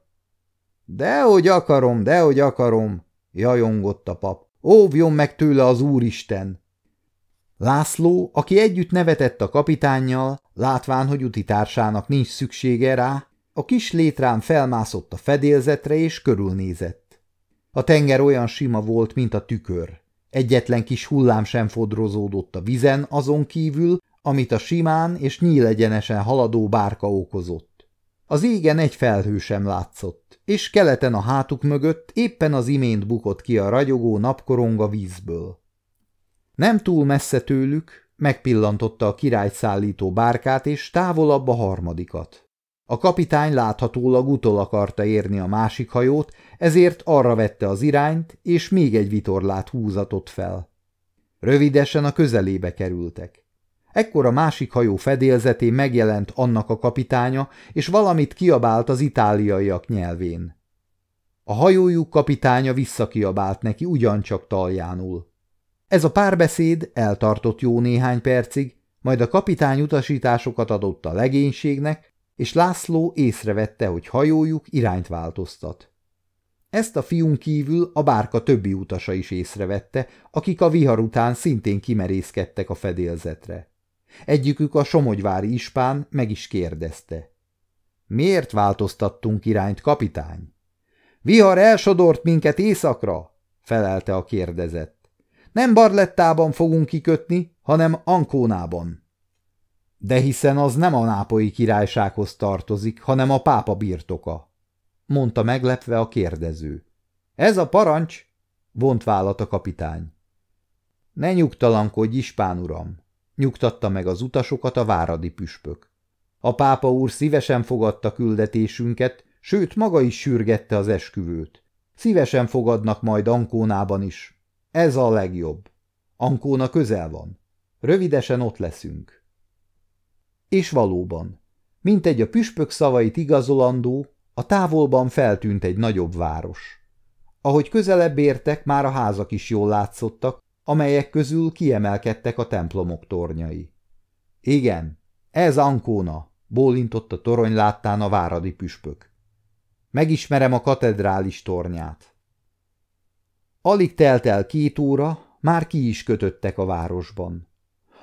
Dehogy akarom, dehogy akarom – jajongott a pap. – Óvjon meg tőle az úristen! László, aki együtt nevetett a kapitánnyal, látván, hogy utitársának nincs szüksége rá, a kis létrán felmászott a fedélzetre és körülnézett. A tenger olyan sima volt, mint a tükör. Egyetlen kis hullám sem fodrozódott a vizen azon kívül, amit a simán és nyílegyenesen haladó bárka okozott. Az égen egy felhő sem látszott, és keleten a hátuk mögött éppen az imént bukott ki a ragyogó napkoronga vízből. Nem túl messze tőlük megpillantotta a királyt szállító bárkát, és távolabb a harmadikat. A kapitány láthatólag utol akarta érni a másik hajót, ezért arra vette az irányt, és még egy vitorlát húzatott fel. Rövidesen a közelébe kerültek. Ekkor a másik hajó fedélzetén megjelent annak a kapitánya, és valamit kiabált az itáliaiak nyelvén. A hajójuk kapitánya visszakiabált neki ugyancsak taljánul. Ez a párbeszéd eltartott jó néhány percig, majd a kapitány utasításokat adott a legénységnek, és László észrevette, hogy hajójuk irányt változtat. Ezt a fiún kívül a bárka többi utasa is észrevette, akik a vihar után szintén kimerészkedtek a fedélzetre. Egyikük a somogyvári ispán meg is kérdezte. Miért változtattunk irányt, kapitány? Vihar elsodort minket éjszakra, felelte a kérdezett. Nem Barlettában fogunk kikötni, hanem Ankónában. De hiszen az nem a nápolyi királysághoz tartozik, hanem a pápa birtoka, mondta meglepve a kérdező. Ez a parancs, vont vállat a kapitány. Ne nyugtalankodj, ispán uram, nyugtatta meg az utasokat a váradi püspök. A pápa úr szívesen fogadta küldetésünket, sőt maga is sürgette az esküvőt. Szívesen fogadnak majd Ankónában is, ez a legjobb. Ankóna közel van. Rövidesen ott leszünk. És valóban, mint egy a püspök szavait igazolandó, a távolban feltűnt egy nagyobb város. Ahogy közelebb értek, már a házak is jól látszottak, amelyek közül kiemelkedtek a templomok tornyai. Igen, ez Ankóna, bólintott a torony láttán a váradi püspök. Megismerem a katedrális tornyát. Alig telt el két óra, már ki is kötöttek a városban.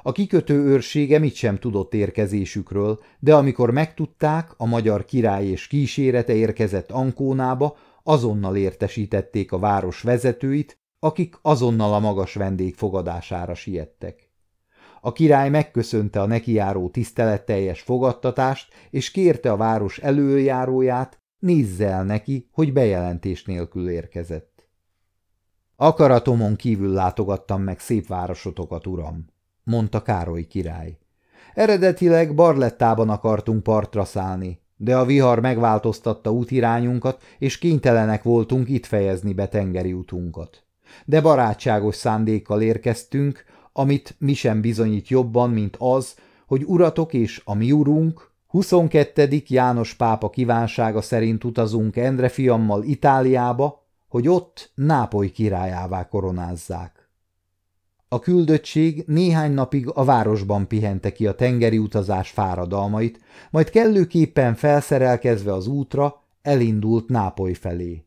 A kikötő őrsége mit sem tudott érkezésükről, de amikor megtudták, a magyar király és kísérete érkezett Ankónába, azonnal értesítették a város vezetőit, akik azonnal a magas vendég fogadására siettek. A király megköszönte a nekijáró tiszteletteljes fogadtatást, és kérte a város előjáróját, nézze el neki, hogy bejelentés nélkül érkezett. Akaratomon kívül látogattam meg szép városotokat, uram, mondta Károly király. Eredetileg Barlettában akartunk partra szállni, de a vihar megváltoztatta útirányunkat, és kénytelenek voltunk itt fejezni be tengeri utunkat. De barátságos szándékkal érkeztünk, amit mi sem bizonyít jobban, mint az, hogy uratok és a mi urunk, 22. János pápa kívánsága szerint utazunk Endre fiammal Itáliába, hogy ott Nápoly királyává koronázzák. A küldöttség néhány napig a városban pihente ki a tengeri utazás fáradalmait, majd kellőképpen felszerelkezve az útra elindult Nápoly felé.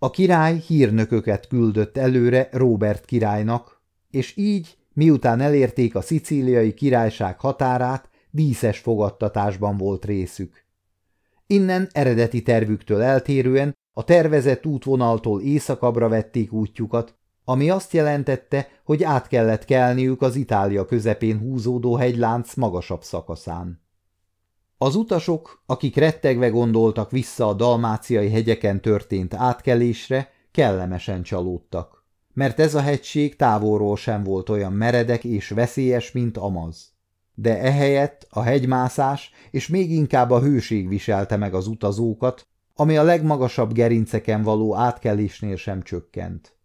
A király hírnököket küldött előre Robert királynak, és így, miután elérték a szicíliai királyság határát, díszes fogadtatásban volt részük. Innen eredeti tervüktől eltérően a tervezett útvonaltól északabbra vették útjukat, ami azt jelentette, hogy át kellett kelniük az Itália közepén húzódó hegylánc magasabb szakaszán. Az utasok, akik rettegve gondoltak vissza a dalmáciai hegyeken történt átkelésre, kellemesen csalódtak, mert ez a hegység távolról sem volt olyan meredek és veszélyes, mint Amaz. De ehelyett a hegymászás és még inkább a hőség viselte meg az utazókat, ami a legmagasabb gerinceken való átkelésnél sem csökkent.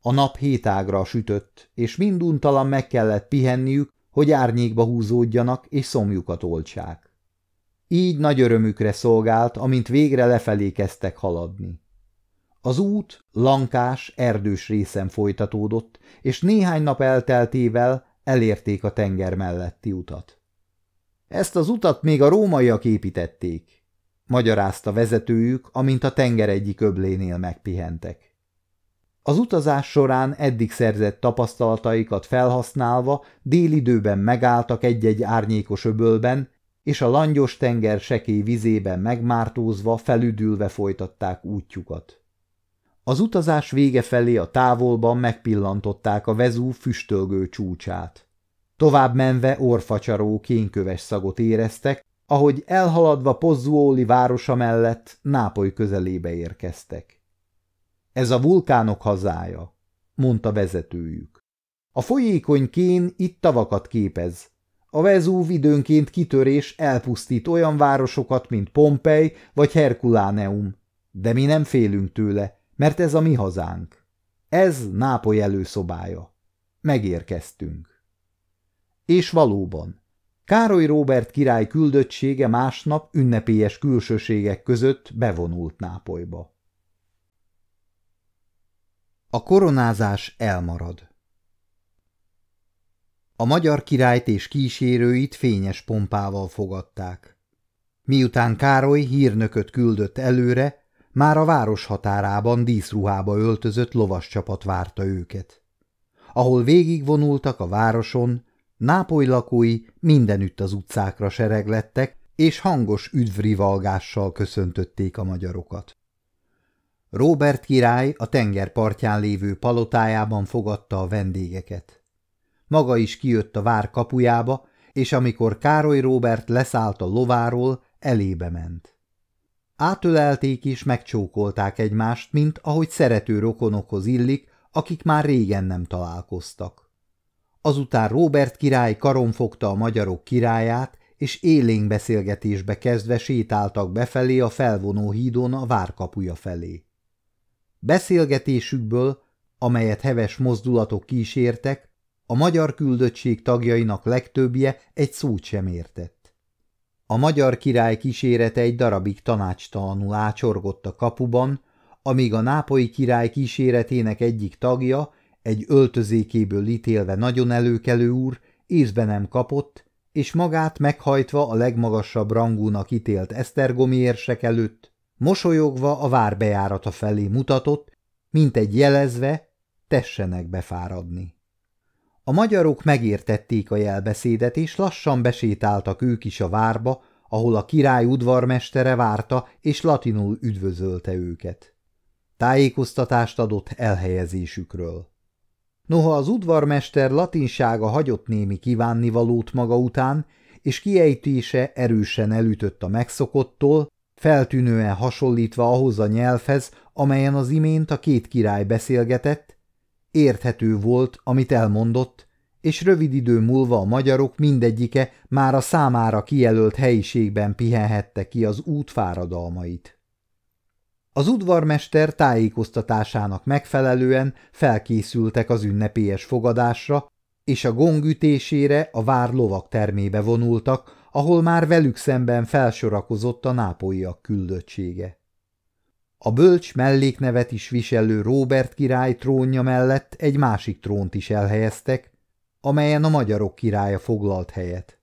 A nap hétágra sütött, és minduntalan meg kellett pihenniük, hogy árnyékba húzódjanak és szomjukat oltsák. Így nagy örömükre szolgált, amint végre lefelé kezdtek haladni. Az út lankás, erdős részen folytatódott, és néhány nap elteltével elérték a tenger melletti utat. Ezt az utat még a rómaiak építették, magyarázta vezetőjük, amint a tenger egyik öblénél megpihentek. Az utazás során eddig szerzett tapasztalataikat felhasználva délidőben megálltak egy-egy árnyékos öbölben, és a langyos tenger sekély vizében megmártózva, felüdülve folytatták útjukat. Az utazás vége felé a távolban megpillantották a vezú füstölgő csúcsát. Tovább menve orfacsaró kénköves szagot éreztek, ahogy elhaladva Pozzuoli városa mellett Nápoly közelébe érkeztek. Ez a vulkánok hazája, mondta vezetőjük. A folyékony kén itt tavakat képez, a Vezúv időnként kitörés elpusztít olyan városokat, mint Pompej vagy Herkuláneum, de mi nem félünk tőle, mert ez a mi hazánk. Ez Nápoly előszobája. Megérkeztünk. És valóban, Károly Róbert király küldöttsége másnap ünnepélyes külsőségek között bevonult Nápolyba. A koronázás elmarad. A magyar királyt és kísérőit fényes pompával fogadták. Miután Károly hírnököt küldött előre, már a város határában díszruhába öltözött lovas csapat várta őket. Ahol végigvonultak a városon, Nápoly lakói mindenütt az utcákra sereglettek, és hangos üdvrivalgással köszöntötték a magyarokat. Robert király a tengerpartján lévő palotájában fogadta a vendégeket. Maga is kijött a vár kapujába, és amikor Károly Róbert leszállt a lováról, elébe ment. Átölelték és megcsókolták egymást, mint ahogy szerető rokonokhoz illik, akik már régen nem találkoztak. Azután Róbert király karon fogta a magyarok királyát, és élénk beszélgetésbe kezdve sétáltak befelé a felvonó hídon a várkapuja felé. Beszélgetésükből, amelyet heves mozdulatok kísértek, a magyar küldöttség tagjainak legtöbbje egy szót sem értett. A magyar király kísérete egy darabig tanácstalanul ácsorgott a kapuban, amíg a nápoi király kíséretének egyik tagja, egy öltözékéből ítélve nagyon előkelő úr, észbe nem kapott, és magát meghajtva a legmagasabb rangúnak ítélt esztergomi érsek előtt, mosolyogva a vár bejárata felé mutatott, mint egy jelezve, tessenek befáradni. A magyarok megértették a jelbeszédet, és lassan besétáltak ők is a várba, ahol a király udvarmestere várta, és latinul üdvözölte őket. Tájékoztatást adott elhelyezésükről. Noha az udvarmester latinsága hagyott némi kívánnivalót maga után, és kiejtése erősen elütött a megszokottól, feltűnően hasonlítva ahhoz a nyelvhez, amelyen az imént a két király beszélgetett, érthető volt, amit elmondott, és rövid idő múlva a magyarok mindegyike már a számára kijelölt helyiségben pihenhette ki az út fáradalmait. Az udvarmester tájékoztatásának megfelelően felkészültek az ünnepélyes fogadásra, és a gong ütésére a vár lovak termébe vonultak, ahol már velük szemben felsorakozott a nápolyiak küldöttsége. A bölcs melléknevet is viselő Robert király trónja mellett egy másik trónt is elhelyeztek, amelyen a magyarok királya foglalt helyet.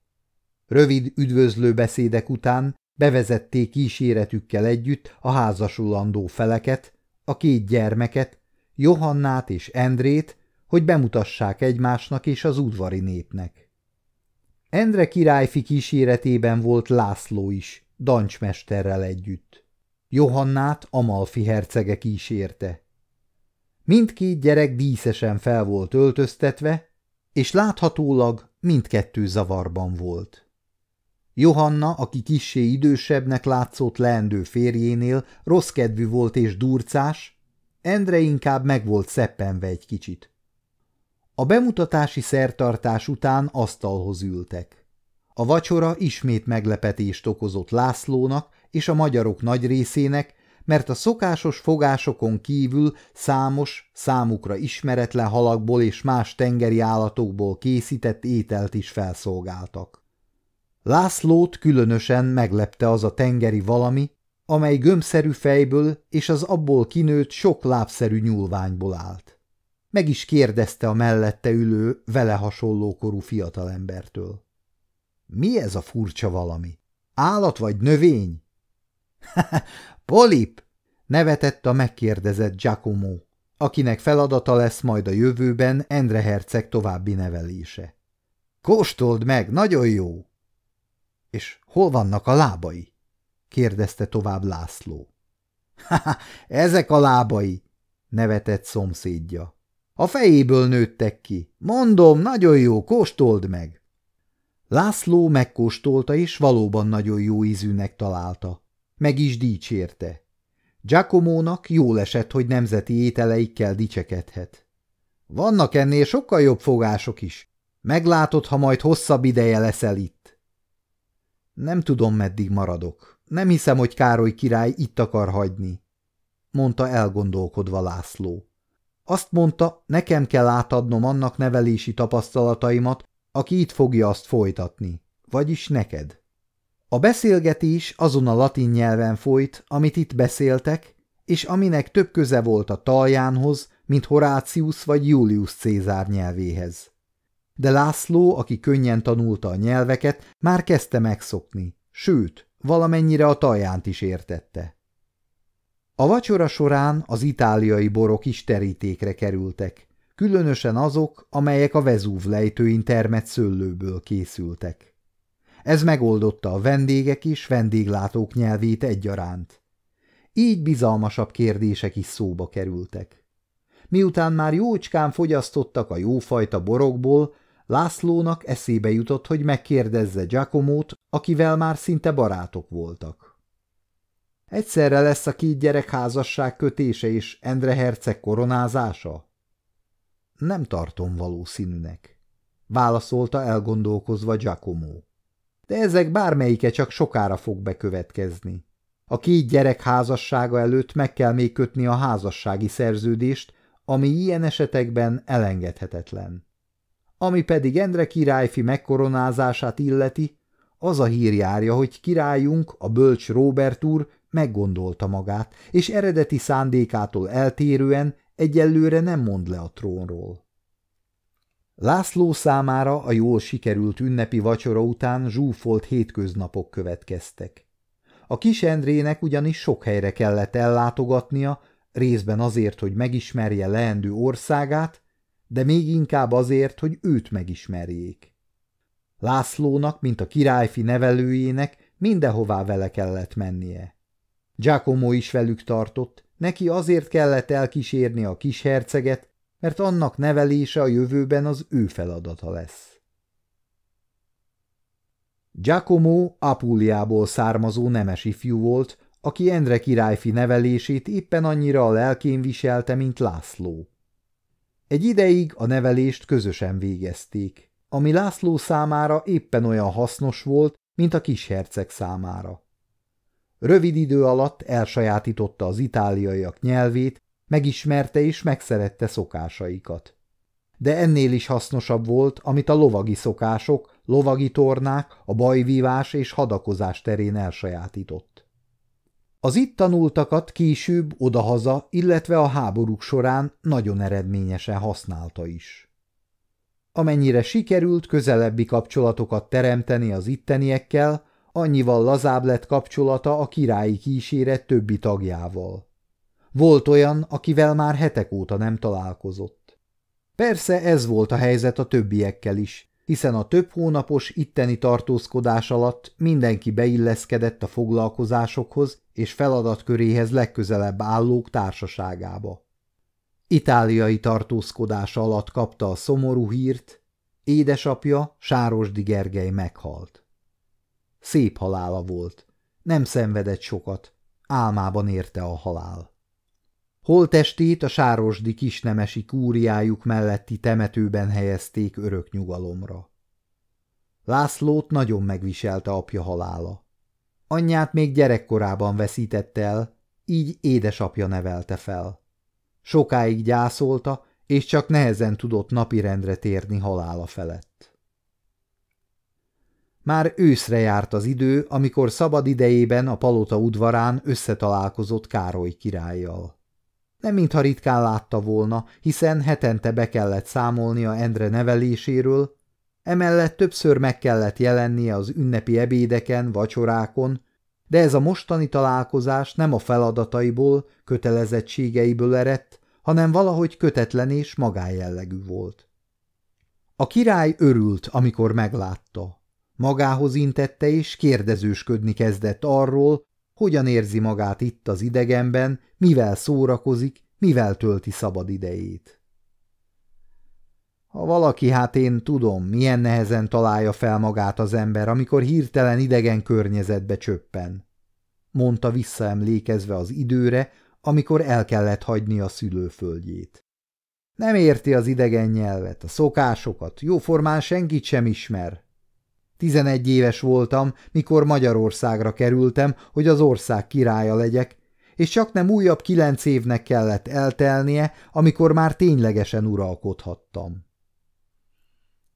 Rövid üdvözlő beszédek után bevezették kíséretükkel együtt a házasulandó feleket, a két gyermeket, Johannát és Endrét, hogy bemutassák egymásnak és az udvari népnek. Endre királyfi kíséretében volt László is, dancsmesterrel együtt. Johannát Amalfi hercege kísérte. Mindkét gyerek díszesen fel volt öltöztetve, és láthatólag mindkettő zavarban volt. Johanna, aki kissé idősebbnek látszott leendő férjénél, rossz kedvű volt és durcás, Endre inkább meg volt szeppenve egy kicsit. A bemutatási szertartás után asztalhoz ültek. A vacsora ismét meglepetést okozott Lászlónak és a magyarok nagy részének, mert a szokásos fogásokon kívül számos, számukra ismeretlen halakból és más tengeri állatokból készített ételt is felszolgáltak. Lászlót különösen meglepte az a tengeri valami, amely gömbszerű fejből és az abból kinőtt sok lábszerű nyúlványból állt. Meg is kérdezte a mellette ülő, vele hasonló korú fiatalembertől. Mi ez a furcsa valami? Állat vagy növény? [LAUGHS] Polip! nevetett a megkérdezett Giacomo, akinek feladata lesz majd a jövőben Endre herceg további nevelése. Kóstold meg, nagyon jó! És hol vannak a lábai? kérdezte tovább László. Ha, [LAUGHS] ezek a lábai, nevetett szomszédja. A fejéből nőttek ki. Mondom, nagyon jó, kóstold meg! László megkóstolta, és valóban nagyon jó ízűnek találta. Meg is dicsérte. Giacomónak jól esett, hogy nemzeti ételeikkel dicsekedhet. Vannak ennél sokkal jobb fogások is. Meglátod, ha majd hosszabb ideje leszel itt. Nem tudom, meddig maradok. Nem hiszem, hogy Károly király itt akar hagyni, mondta elgondolkodva László. Azt mondta, nekem kell átadnom annak nevelési tapasztalataimat, aki itt fogja azt folytatni, vagyis neked. A beszélgetés azon a latin nyelven folyt, amit itt beszéltek, és aminek több köze volt a taljánhoz, mint Horácius vagy Julius Cézár nyelvéhez. De László, aki könnyen tanulta a nyelveket, már kezdte megszokni, sőt, valamennyire a taljánt is értette. A vacsora során az itáliai borok is terítékre kerültek, különösen azok, amelyek a Vezúv lejtőin termett szőlőből készültek. Ez megoldotta a vendégek és vendéglátók nyelvét egyaránt. Így bizalmasabb kérdések is szóba kerültek. Miután már jócskán fogyasztottak a jófajta borokból, Lászlónak eszébe jutott, hogy megkérdezze Giacomót, akivel már szinte barátok voltak. Egyszerre lesz a két gyerek házasság kötése és Endre herceg koronázása? Nem tartom valószínűnek, válaszolta elgondolkozva Giacomo de ezek bármelyike csak sokára fog bekövetkezni. A két gyerek házassága előtt meg kell még kötni a házassági szerződést, ami ilyen esetekben elengedhetetlen. Ami pedig Endre királyfi megkoronázását illeti, az a hír járja, hogy királyunk, a bölcs Robert úr meggondolta magát, és eredeti szándékától eltérően egyelőre nem mond le a trónról. László számára a jól sikerült ünnepi vacsora után zsúfolt hétköznapok következtek. A kis Endrének ugyanis sok helyre kellett ellátogatnia, részben azért, hogy megismerje leendő országát, de még inkább azért, hogy őt megismerjék. Lászlónak, mint a királyfi nevelőjének mindenhová vele kellett mennie. Giacomo is velük tartott, neki azért kellett elkísérni a kis herceget, mert annak nevelése a jövőben az ő feladata lesz. Giacomo Apuliából származó nemes ifjú volt, aki Endre királyfi nevelését éppen annyira a lelkén viselte, mint László. Egy ideig a nevelést közösen végezték, ami László számára éppen olyan hasznos volt, mint a kisherceg számára. Rövid idő alatt elsajátította az itáliaiak nyelvét, megismerte és megszerette szokásaikat. De ennél is hasznosabb volt, amit a lovagi szokások, lovagi tornák, a bajvívás és hadakozás terén elsajátított. Az itt tanultakat később odahaza, illetve a háborúk során nagyon eredményesen használta is. Amennyire sikerült közelebbi kapcsolatokat teremteni az itteniekkel, annyival lazább lett kapcsolata a királyi kíséret többi tagjával. Volt olyan, akivel már hetek óta nem találkozott. Persze ez volt a helyzet a többiekkel is, hiszen a több hónapos itteni tartózkodás alatt mindenki beilleszkedett a foglalkozásokhoz és feladatköréhez legközelebb állók társaságába. Itáliai tartózkodása alatt kapta a szomorú hírt, édesapja Sárosdi Gergely meghalt. Szép halála volt, nem szenvedett sokat, álmában érte a halál. Holtestét a sárosdi kisnemesi kúriájuk melletti temetőben helyezték örök nyugalomra. Lászlót nagyon megviselte apja halála. Anyját még gyerekkorában veszítette el, így édesapja nevelte fel. Sokáig gyászolta, és csak nehezen tudott napirendre térni halála felett. Már őszre járt az idő, amikor szabad idejében a palota udvarán összetalálkozott Károly királlyal. Nem mintha ritkán látta volna, hiszen hetente be kellett számolnia Endre neveléséről, emellett többször meg kellett jelennie az ünnepi ebédeken, vacsorákon, de ez a mostani találkozás nem a feladataiból, kötelezettségeiből eredt, hanem valahogy kötetlen és magájellegű volt. A király örült, amikor meglátta. Magához intette és kérdezősködni kezdett arról, hogyan érzi magát itt az idegenben, mivel szórakozik, mivel tölti szabad idejét. Ha valaki, hát én tudom, milyen nehezen találja fel magát az ember, amikor hirtelen idegen környezetbe csöppen, mondta visszaemlékezve az időre, amikor el kellett hagyni a szülőföldjét. Nem érti az idegen nyelvet, a szokásokat, jóformán senkit sem ismer, Tizenegy éves voltam, mikor Magyarországra kerültem, hogy az ország királya legyek, és csak nem újabb kilenc évnek kellett eltelnie, amikor már ténylegesen uralkodhattam.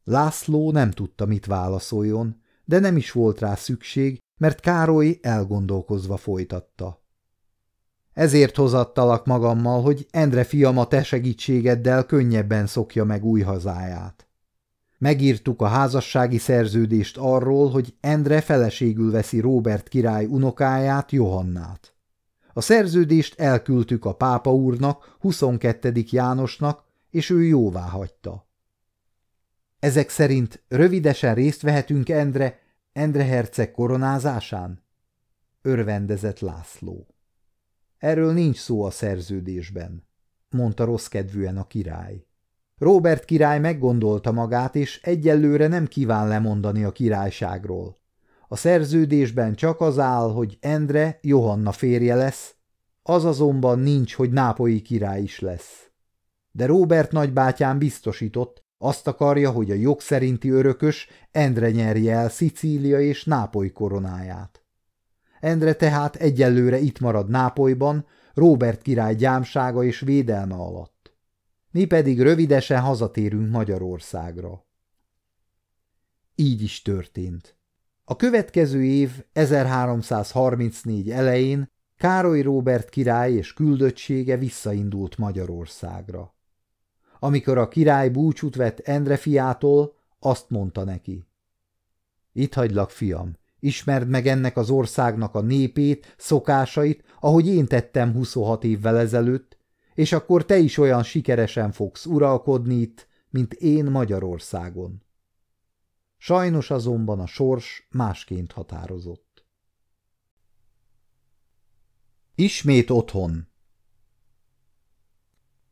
László nem tudta, mit válaszoljon, de nem is volt rá szükség, mert Károly elgondolkozva folytatta. Ezért hozattalak magammal, hogy Endre fiam a te segítségeddel könnyebben szokja meg új hazáját. Megírtuk a házassági szerződést arról, hogy Endre feleségül veszi Robert király unokáját, Johannát. A szerződést elküldtük a pápa úrnak, 22. Jánosnak, és ő jóvá hagyta. Ezek szerint rövidesen részt vehetünk Endre, Endre herceg koronázásán? Örvendezett László. Erről nincs szó a szerződésben, mondta rossz kedvűen a király. Robert király meggondolta magát, és egyelőre nem kíván lemondani a királyságról. A szerződésben csak az áll, hogy Endre Johanna férje lesz, az azonban nincs, hogy nápolyi király is lesz. De Robert nagybátyám biztosított, azt akarja, hogy a jog szerinti örökös Endre nyerje el Szicília és Nápoly koronáját. Endre tehát egyelőre itt marad Nápolyban, Robert király gyámsága és védelme alatt mi pedig rövidesen hazatérünk Magyarországra. Így is történt. A következő év 1334 elején Károly Róbert király és küldöttsége visszaindult Magyarországra. Amikor a király búcsút vett Endre fiától, azt mondta neki. Itt hagylak, fiam, ismerd meg ennek az országnak a népét, szokásait, ahogy én tettem 26 évvel ezelőtt, és akkor te is olyan sikeresen fogsz uralkodni itt, mint én Magyarországon. Sajnos azonban a sors másként határozott. Ismét otthon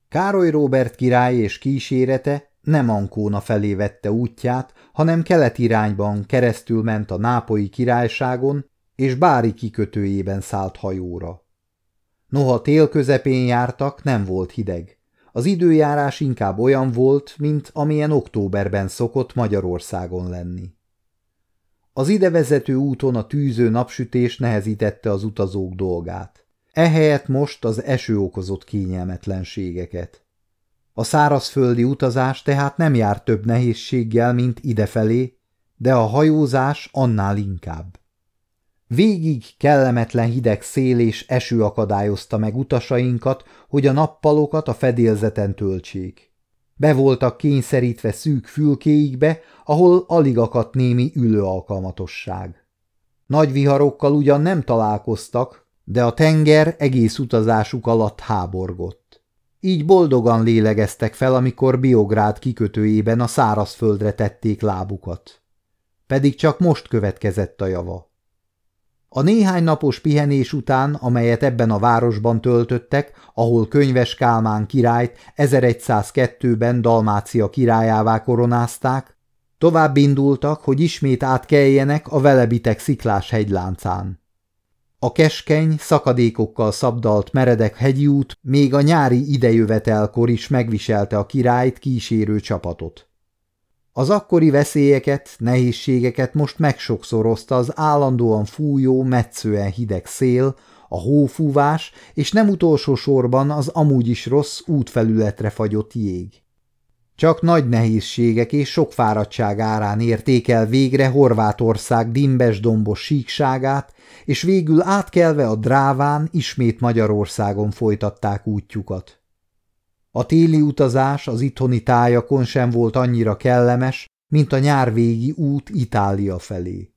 Károly Róbert király és kísérete nem Ankóna felé vette útját, hanem kelet irányban keresztül ment a nápolyi királyságon, és Bári kikötőjében szállt hajóra. Noha tél közepén jártak, nem volt hideg. Az időjárás inkább olyan volt, mint amilyen októberben szokott Magyarországon lenni. Az idevezető úton a tűző napsütés nehezítette az utazók dolgát. Ehelyett most az eső okozott kényelmetlenségeket. A szárazföldi utazás tehát nem jár több nehézséggel, mint idefelé, de a hajózás annál inkább. Végig kellemetlen hideg szél és eső akadályozta meg utasainkat, hogy a nappalokat a fedélzeten töltsék. Be voltak kényszerítve szűk fülkéikbe, ahol alig akadt némi ülőalkalmatosság. Nagy viharokkal ugyan nem találkoztak, de a tenger egész utazásuk alatt háborgott. Így boldogan lélegeztek fel, amikor Biográd kikötőjében a szárazföldre tették lábukat. Pedig csak most következett a java. A néhány napos pihenés után, amelyet ebben a városban töltöttek, ahol könyves Kálmán királyt 1102-ben Dalmácia királyává koronázták, tovább indultak, hogy ismét átkeljenek a velebitek sziklás hegyláncán. A keskeny, szakadékokkal szabdalt meredek hegyi út még a nyári idejövetelkor is megviselte a királyt kísérő csapatot. Az akkori veszélyeket, nehézségeket most megsokszorozta az állandóan fújó, metszően hideg szél, a hófúvás, és nem utolsó sorban az amúgy is rossz útfelületre fagyott jég. Csak nagy nehézségek és sok fáradtság árán érték el végre Horvátország dimbes-dombos síkságát, és végül átkelve a dráván ismét Magyarországon folytatták útjukat. A téli utazás az itthoni tájakon sem volt annyira kellemes, mint a nyárvégi út Itália felé.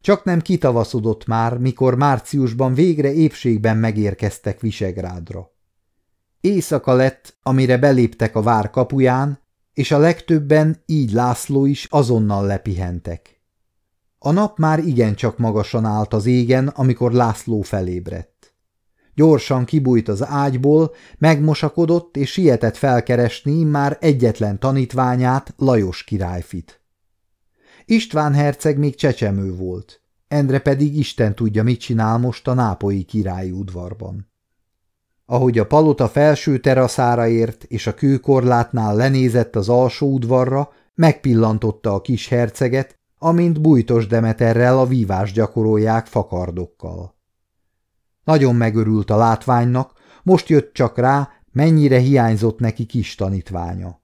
Csak nem kitavaszodott már, mikor márciusban végre épségben megérkeztek Visegrádra. Éjszaka lett, amire beléptek a vár kapuján, és a legtöbben, így László is azonnal lepihentek. A nap már igencsak magasan állt az égen, amikor László felébredt. Gyorsan kibújt az ágyból, megmosakodott és sietett felkeresni már egyetlen tanítványát, Lajos királyfit. István herceg még csecsemő volt, Endre pedig Isten tudja, mit csinál most a nápolyi királyi udvarban. Ahogy a palota felső teraszára ért és a kőkorlátnál lenézett az alsó udvarra, megpillantotta a kis herceget, amint bújtos Demeterrel a vívás gyakorolják fakardokkal. Nagyon megörült a látványnak, most jött csak rá, mennyire hiányzott neki kis tanítványa.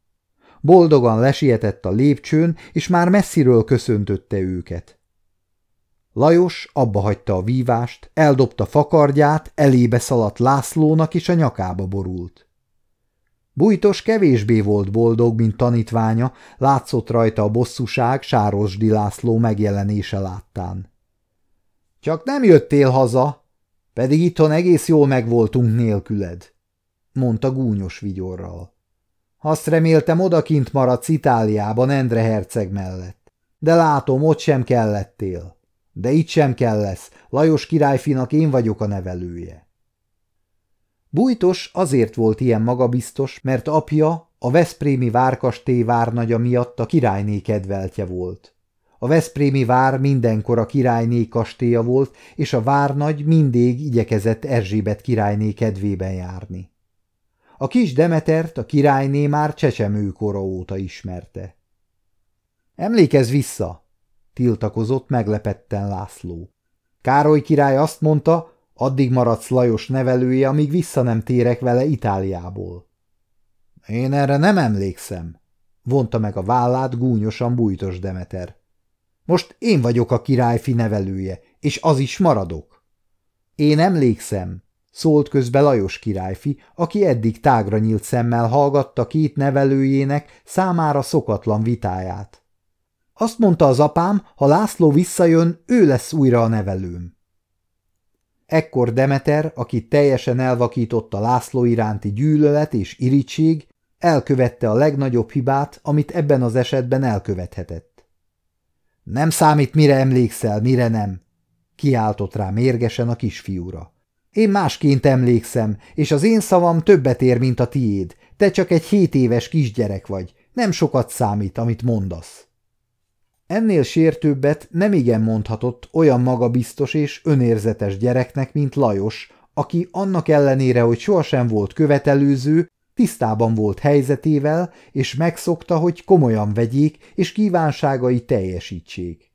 Boldogan lesietett a lépcsőn, és már messziről köszöntötte őket. Lajos abba hagyta a vívást, eldobta fakardját, elébe szaladt Lászlónak, és a nyakába borult. Bújtos kevésbé volt boldog, mint tanítványa, látszott rajta a bosszúság Sárosdi László megjelenése láttán. – Csak nem jöttél haza? Pedig itthon egész jól megvoltunk nélküled, mondta gúnyos vigyorral. Azt reméltem odakint maradsz Itáliában Endre herceg mellett. De látom, ott sem kellettél. De itt sem kell lesz, Lajos királyfinak én vagyok a nevelője. Bújtos azért volt ilyen magabiztos, mert apja a Veszprémi várkastély várnagya miatt a királyné kedveltje volt. A Veszprémi vár mindenkor a királyné kastélya volt, és a várnagy mindig igyekezett Erzsébet királyné kedvében járni. A kis Demetert a királyné már csecsemőkora óta ismerte. Emlékezz vissza, tiltakozott meglepetten László. Károly király azt mondta, addig maradsz Lajos nevelője, amíg vissza nem térek vele Itáliából. Én erre nem emlékszem, vonta meg a vállát gúnyosan bújtos Demeter. Most én vagyok a királyfi nevelője, és az is maradok. Én emlékszem, szólt közbe Lajos királyfi, aki eddig tágra nyílt szemmel hallgatta két nevelőjének számára szokatlan vitáját. Azt mondta az apám, ha László visszajön, ő lesz újra a nevelőm. Ekkor Demeter, aki teljesen elvakította László iránti gyűlölet és irítség, elkövette a legnagyobb hibát, amit ebben az esetben elkövethetett. Nem számít, mire emlékszel, mire nem, kiáltott rá mérgesen a kisfiúra. Én másként emlékszem, és az én szavam többet ér, mint a tiéd. Te csak egy hét éves kisgyerek vagy, nem sokat számít, amit mondasz. Ennél sértőbbet nem igen mondhatott olyan magabiztos és önérzetes gyereknek, mint Lajos, aki annak ellenére, hogy sohasem volt követelőző, tisztában volt helyzetével, és megszokta, hogy komolyan vegyék, és kívánságai teljesítsék.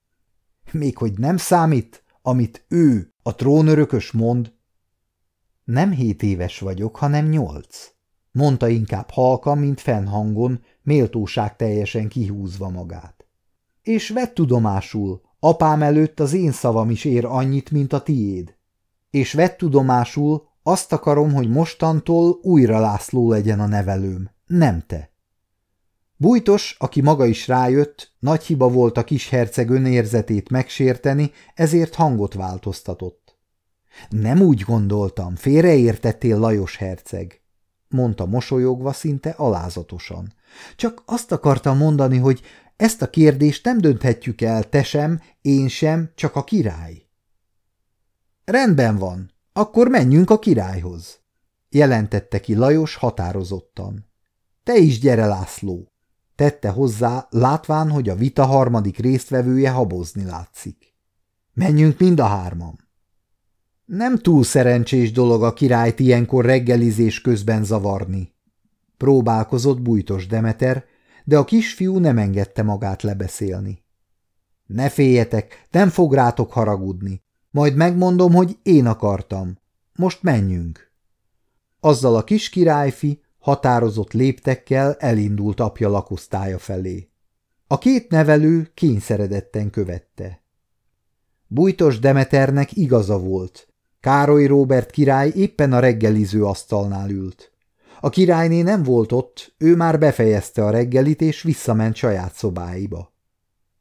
Még hogy nem számít, amit ő, a trónörökös mond? Nem hét éves vagyok, hanem nyolc, mondta inkább halkan, mint fennhangon, méltóság teljesen kihúzva magát. És vett tudomásul, apám előtt az én szavam is ér annyit, mint a tiéd. És vett tudomásul, azt akarom, hogy mostantól újra László legyen a nevelőm, nem te. Bújtos, aki maga is rájött, nagy hiba volt a kis herceg önérzetét megsérteni, ezért hangot változtatott. Nem úgy gondoltam, félreértettél Lajos herceg, mondta mosolyogva szinte alázatosan. Csak azt akartam mondani, hogy ezt a kérdést nem dönthetjük el, te sem, én sem, csak a király. Rendben van, akkor menjünk a királyhoz, jelentette ki Lajos határozottan. Te is gyere, László, tette hozzá, látván, hogy a vita harmadik résztvevője habozni látszik. Menjünk mind a hárman. Nem túl szerencsés dolog a királyt ilyenkor reggelizés közben zavarni. Próbálkozott bújtos Demeter, de a kisfiú nem engedte magát lebeszélni. Ne féljetek, nem fog rátok haragudni. Majd megmondom, hogy én akartam. Most menjünk. Azzal a kis királyfi határozott léptekkel elindult apja lakosztálya felé. A két nevelő kényszeredetten követte. Bújtos Demeternek igaza volt. Károly Róbert király éppen a reggeliző asztalnál ült. A királyné nem volt ott, ő már befejezte a reggelit és visszament saját szobáiba.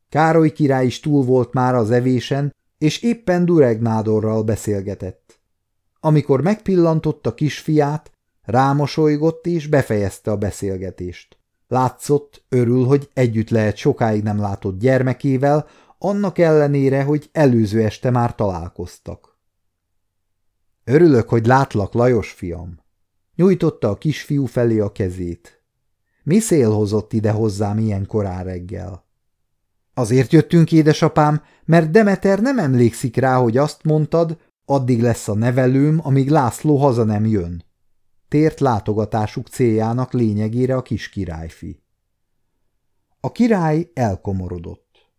Károly király is túl volt már az evésen, és éppen Duregnádorral beszélgetett. Amikor megpillantotta kisfiát, rámosolygott és befejezte a beszélgetést. Látszott, örül, hogy együtt lehet sokáig nem látott gyermekével, annak ellenére, hogy előző este már találkoztak. Örülök, hogy látlak, Lajos fiam. Nyújtotta a kisfiú felé a kezét. Mi szél hozott ide hozzám ilyen korán reggel? Azért jöttünk, édesapám, mert Demeter nem emlékszik rá, hogy azt mondtad, addig lesz a nevelőm, amíg László haza nem jön. Tért látogatásuk céljának lényegére a kis királyfi. A király elkomorodott.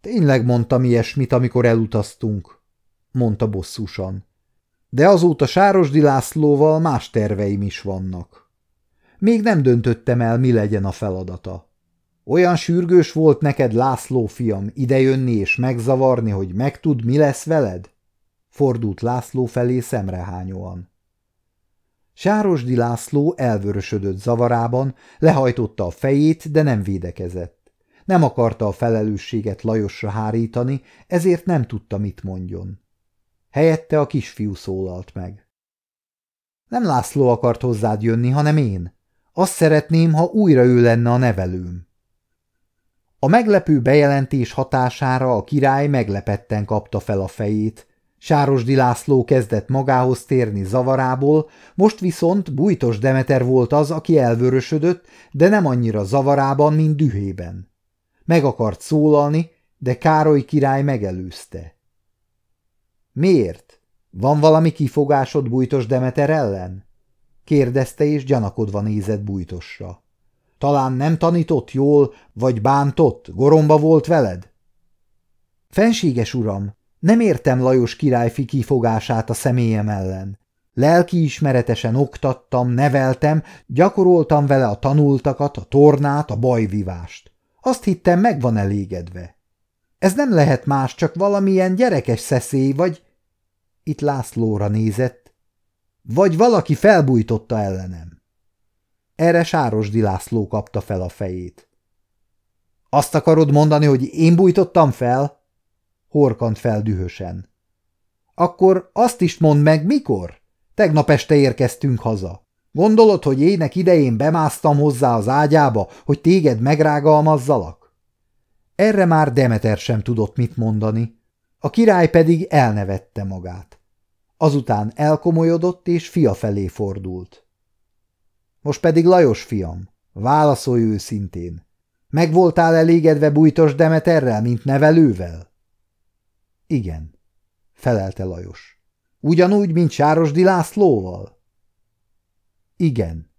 Tényleg mondtam ilyesmit, amikor elutaztunk, mondta bosszusan. De azóta Sárosdi Lászlóval más terveim is vannak. Még nem döntöttem el, mi legyen a feladata. Olyan sürgős volt neked, László fiam, idejönni és megzavarni, hogy megtud, mi lesz veled? Fordult László felé szemrehányóan. Sárosdi László elvörösödött zavarában, lehajtotta a fejét, de nem védekezett. Nem akarta a felelősséget Lajosra hárítani, ezért nem tudta, mit mondjon. Helyette a kisfiú szólalt meg. Nem László akart hozzád jönni, hanem én. Azt szeretném, ha újra ő lenne a nevelőm. A meglepő bejelentés hatására a király meglepetten kapta fel a fejét. Sárosdi László kezdett magához térni zavarából, most viszont bújtos Demeter volt az, aki elvörösödött, de nem annyira zavarában, mint dühében. Meg akart szólalni, de Károly király megelőzte. Miért? Van valami kifogásod bújtos Demeter ellen? kérdezte és gyanakodva nézett bújtosra. Talán nem tanított jól, vagy bántott, goromba volt veled? Fenséges uram, nem értem Lajos királyfi kifogását a személyem ellen. Lelkiismeretesen oktattam, neveltem, gyakoroltam vele a tanultakat, a tornát, a bajvivást. Azt hittem, meg van elégedve. Ez nem lehet más, csak valamilyen gyerekes szeszély, vagy... Itt Lászlóra nézett. Vagy valaki felbújtotta ellenem. Erre Sárosdi László kapta fel a fejét. Azt akarod mondani, hogy én bújtottam fel? Horkant fel dühösen. Akkor azt is mondd meg, mikor? Tegnap este érkeztünk haza. Gondolod, hogy ének idején bemásztam hozzá az ágyába, hogy téged megrágalmazzalak? Erre már Demeter sem tudott mit mondani, a király pedig elnevette magát. Azután elkomolyodott és fia felé fordult. Most pedig Lajos fiam, válaszolj őszintén. Meg voltál elégedve bújtos Demeterrel, mint nevelővel? Igen, felelte Lajos. Ugyanúgy, mint Sárosdi Lászlóval? Igen,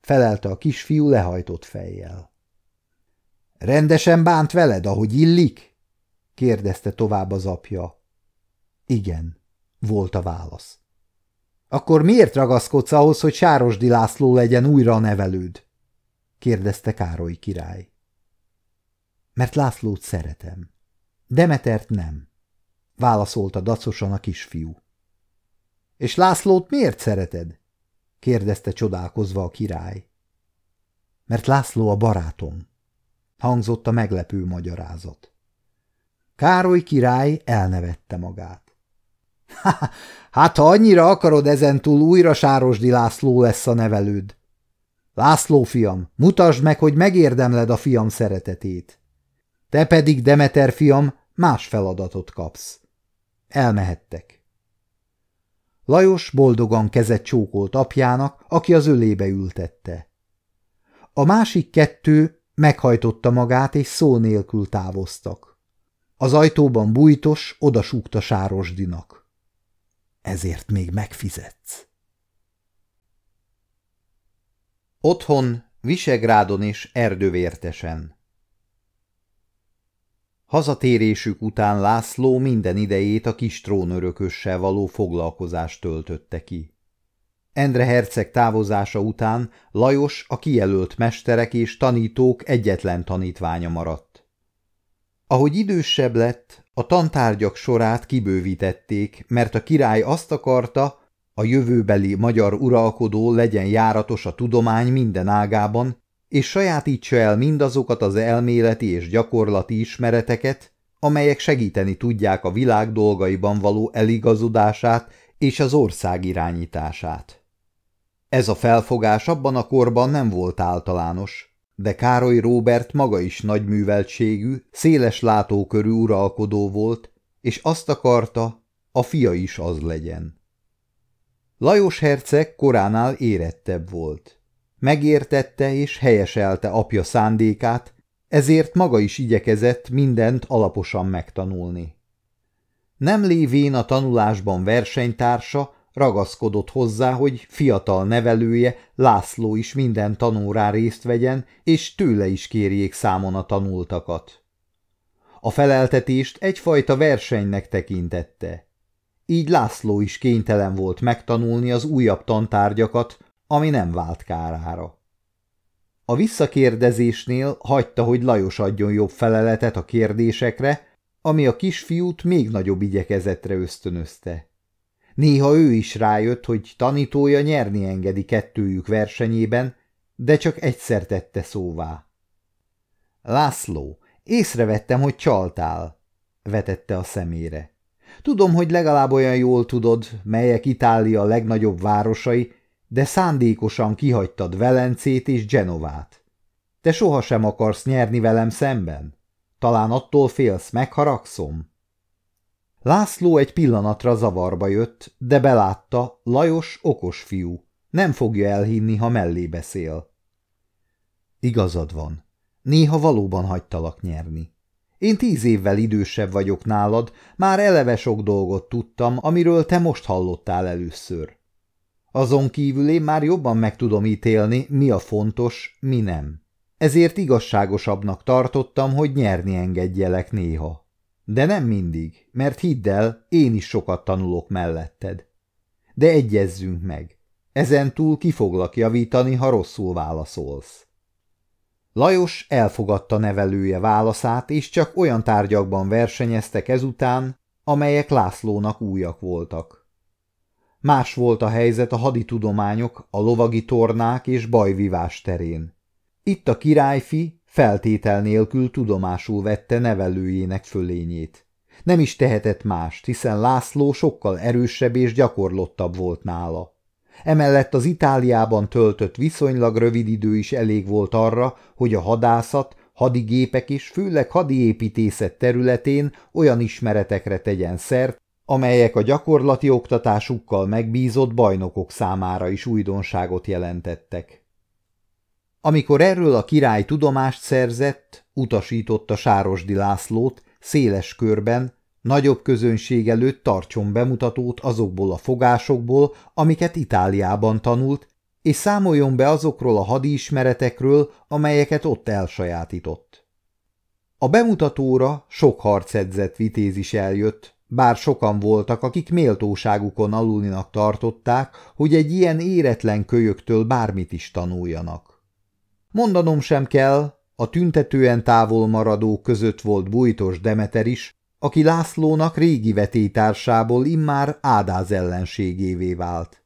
felelte a kisfiú lehajtott fejjel. Rendesen bánt veled, ahogy illik? kérdezte tovább az apja. Igen, volt a válasz. Akkor miért ragaszkodsz ahhoz, hogy Sárosdi László legyen újra a nevelőd? kérdezte Károly király. Mert Lászlót szeretem. Demetert nem, válaszolta dacosan a kisfiú. És Lászlót miért szereted? kérdezte csodálkozva a király. Mert László a barátom, hangzott a meglepő magyarázat. Károly király elnevette magát. [LAUGHS] Hát ha annyira akarod ezentúl újra Sárosdi László lesz a nevelőd. László fiam, mutasd meg, hogy megérdemled a fiam szeretetét. Te pedig, Demeter fiam, más feladatot kapsz. Elmehettek. Lajos boldogan kezet csókolt apjának, aki az ölébe ültette. A másik kettő meghajtotta magát, és szó nélkül távoztak. Az ajtóban bújtos odasúgta Sárosdinak. Ezért még megfizetsz. Otthon, Visegrádon és erdővértesen Hazatérésük után László minden idejét a kis trónörökössel való foglalkozást töltötte ki. Endre herceg távozása után Lajos a kijelölt mesterek és tanítók egyetlen tanítványa maradt. Ahogy idősebb lett, a tantárgyak sorát kibővítették, mert a király azt akarta, a jövőbeli magyar uralkodó legyen járatos a tudomány minden ágában, és sajátítsa el mindazokat az elméleti és gyakorlati ismereteket, amelyek segíteni tudják a világ dolgaiban való eligazodását és az ország irányítását. Ez a felfogás abban a korban nem volt általános, de Károly Róbert maga is nagyműveltségű, széles látókörű uralkodó volt, és azt akarta, a fia is az legyen. Lajos herceg koránál érettebb volt. Megértette és helyeselte apja szándékát, ezért maga is igyekezett mindent alaposan megtanulni. Nem lévén a tanulásban versenytársa, ragaszkodott hozzá, hogy fiatal nevelője László is minden tanórán részt vegyen, és tőle is kérjék számon a tanultakat. A feleltetést egyfajta versenynek tekintette. Így László is kénytelen volt megtanulni az újabb tantárgyakat, ami nem vált kárára. A visszakérdezésnél hagyta, hogy Lajos adjon jobb feleletet a kérdésekre, ami a kisfiút még nagyobb igyekezetre ösztönözte. Néha ő is rájött, hogy tanítója nyerni engedi kettőjük versenyében, de csak egyszer tette szóvá. László, észrevettem, hogy csaltál, vetette a szemére. Tudom, hogy legalább olyan jól tudod, melyek Itália legnagyobb városai, de szándékosan kihagytad Velencét és Genovát. Te sohasem akarsz nyerni velem szemben? Talán attól félsz, megharagszom? László egy pillanatra zavarba jött, de belátta, Lajos okos fiú. Nem fogja elhinni, ha mellé beszél. Igazad van. Néha valóban hagytalak nyerni. Én tíz évvel idősebb vagyok nálad, már eleve sok dolgot tudtam, amiről te most hallottál először. Azon kívül én már jobban meg tudom ítélni, mi a fontos, mi nem. Ezért igazságosabbnak tartottam, hogy nyerni engedjelek néha. De nem mindig, mert hidd el, én is sokat tanulok melletted. De egyezzünk meg. Ezen túl ki foglak javítani, ha rosszul válaszolsz. Lajos elfogadta nevelője válaszát, és csak olyan tárgyakban versenyeztek ezután, amelyek Lászlónak újak voltak. Más volt a helyzet a haditudományok, a lovagi tornák és bajvivás terén. Itt a királyfi feltétel nélkül tudomásul vette nevelőjének fölényét. Nem is tehetett mást, hiszen László sokkal erősebb és gyakorlottabb volt nála. Emellett az Itáliában töltött viszonylag rövid idő is elég volt arra, hogy a hadászat, hadigépek és főleg hadiépítészet területén olyan ismeretekre tegyen szert, amelyek a gyakorlati oktatásukkal megbízott bajnokok számára is újdonságot jelentettek. Amikor erről a király tudomást szerzett, utasította Sárosdi Lászlót széles körben, nagyobb közönség előtt tartson bemutatót azokból a fogásokból, amiket Itáliában tanult, és számoljon be azokról a hadismeretekről, amelyeket ott elsajátított. A bemutatóra sok harcedzett vitéz is eljött, bár sokan voltak, akik méltóságukon alulninak tartották, hogy egy ilyen éretlen kölyöktől bármit is tanuljanak. Mondanom sem kell, a tüntetően távol maradó között volt bújtos Demeter is, aki Lászlónak régi vetétársából immár ádáz ellenségévé vált.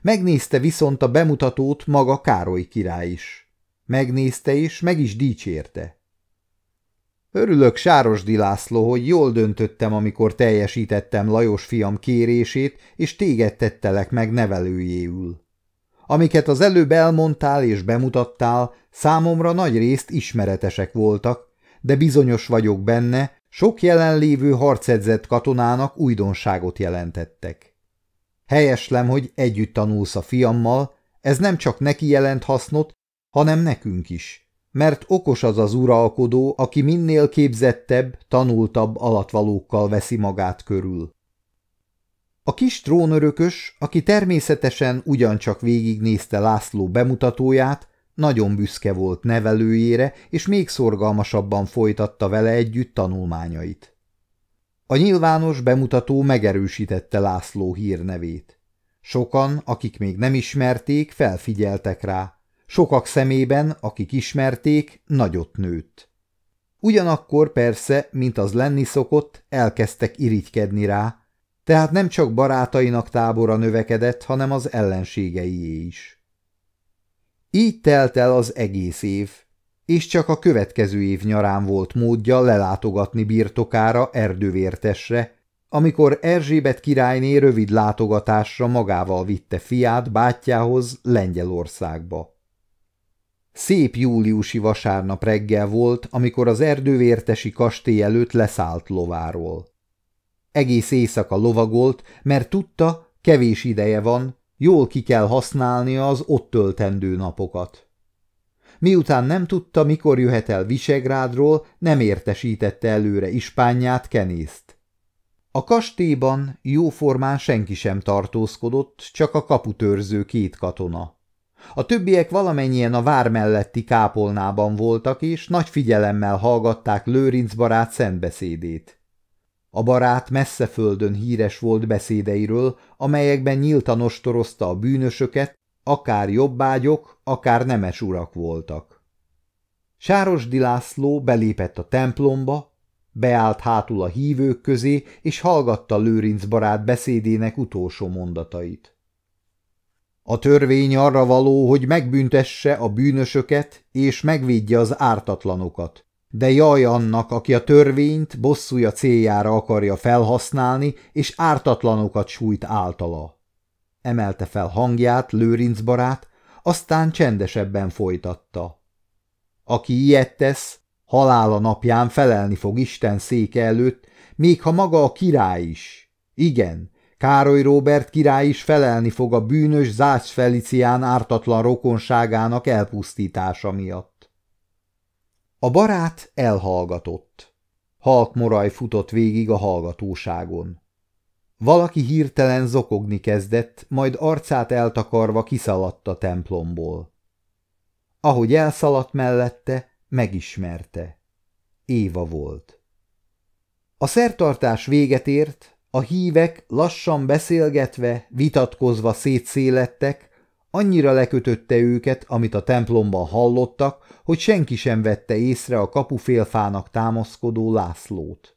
Megnézte viszont a bemutatót maga Károly király is. Megnézte és meg is dicsérte. Örülök, Sárosdi László, hogy jól döntöttem, amikor teljesítettem Lajos fiam kérését, és téged tettelek meg nevelőjéül. Amiket az előbb elmondtál és bemutattál, számomra nagy részt ismeretesek voltak, de bizonyos vagyok benne, sok jelenlévő harcedzett katonának újdonságot jelentettek. Helyeslem, hogy együtt tanulsz a fiammal, ez nem csak neki jelent hasznot, hanem nekünk is mert okos az az uralkodó, aki minél képzettebb, tanultabb alatvalókkal veszi magát körül. A kis trónörökös, aki természetesen ugyancsak végignézte László bemutatóját, nagyon büszke volt nevelőjére, és még szorgalmasabban folytatta vele együtt tanulmányait. A nyilvános bemutató megerősítette László hírnevét. Sokan, akik még nem ismerték, felfigyeltek rá, Sokak szemében, akik ismerték, nagyot nőtt. Ugyanakkor persze, mint az lenni szokott, elkezdtek irigykedni rá, tehát nem csak barátainak tábora növekedett, hanem az ellenségeié is. Így telt el az egész év, és csak a következő év nyarán volt módja lelátogatni birtokára erdővértesre, amikor Erzsébet királyné rövid látogatásra magával vitte fiát bátyjához Lengyelországba. Szép júliusi vasárnap reggel volt, amikor az erdővértesi kastély előtt leszállt lováról. Egész éjszaka lovagolt, mert tudta, kevés ideje van, jól ki kell használnia az ott töltendő napokat. Miután nem tudta, mikor jöhet el Visegrádról, nem értesítette előre ispányát Kenészt. A kastélyban jóformán senki sem tartózkodott, csak a kaputörző két katona. A többiek valamennyien a vár melletti kápolnában voltak, és nagy figyelemmel hallgatták Lőrinc barát szentbeszédét. A barát messze földön híres volt beszédeiről, amelyekben nyíltan ostorozta a bűnösöket, akár jobbágyok, akár nemes urak voltak. Sárosdi László belépett a templomba, beállt hátul a hívők közé, és hallgatta Lőrinc barát beszédének utolsó mondatait. A törvény arra való, hogy megbüntesse a bűnösöket és megvédje az ártatlanokat. De jaj annak, aki a törvényt bosszúja céljára akarja felhasználni, és ártatlanokat sújt általa. Emelte fel hangját Lőrinc barát, aztán csendesebben folytatta. Aki ilyet tesz, halála napján felelni fog Isten széke előtt, még ha maga a király is. Igen, Károly Róbert király is felelni fog a bűnös Zács Felicián ártatlan rokonságának elpusztítása miatt. A barát elhallgatott. Halk moraj futott végig a hallgatóságon. Valaki hirtelen zokogni kezdett, majd arcát eltakarva kiszaladt a templomból. Ahogy elszaladt mellette, megismerte. Éva volt. A szertartás véget ért, a hívek lassan beszélgetve, vitatkozva szétszélettek, annyira lekötötte őket, amit a templomban hallottak, hogy senki sem vette észre a kapufélfának támaszkodó Lászlót.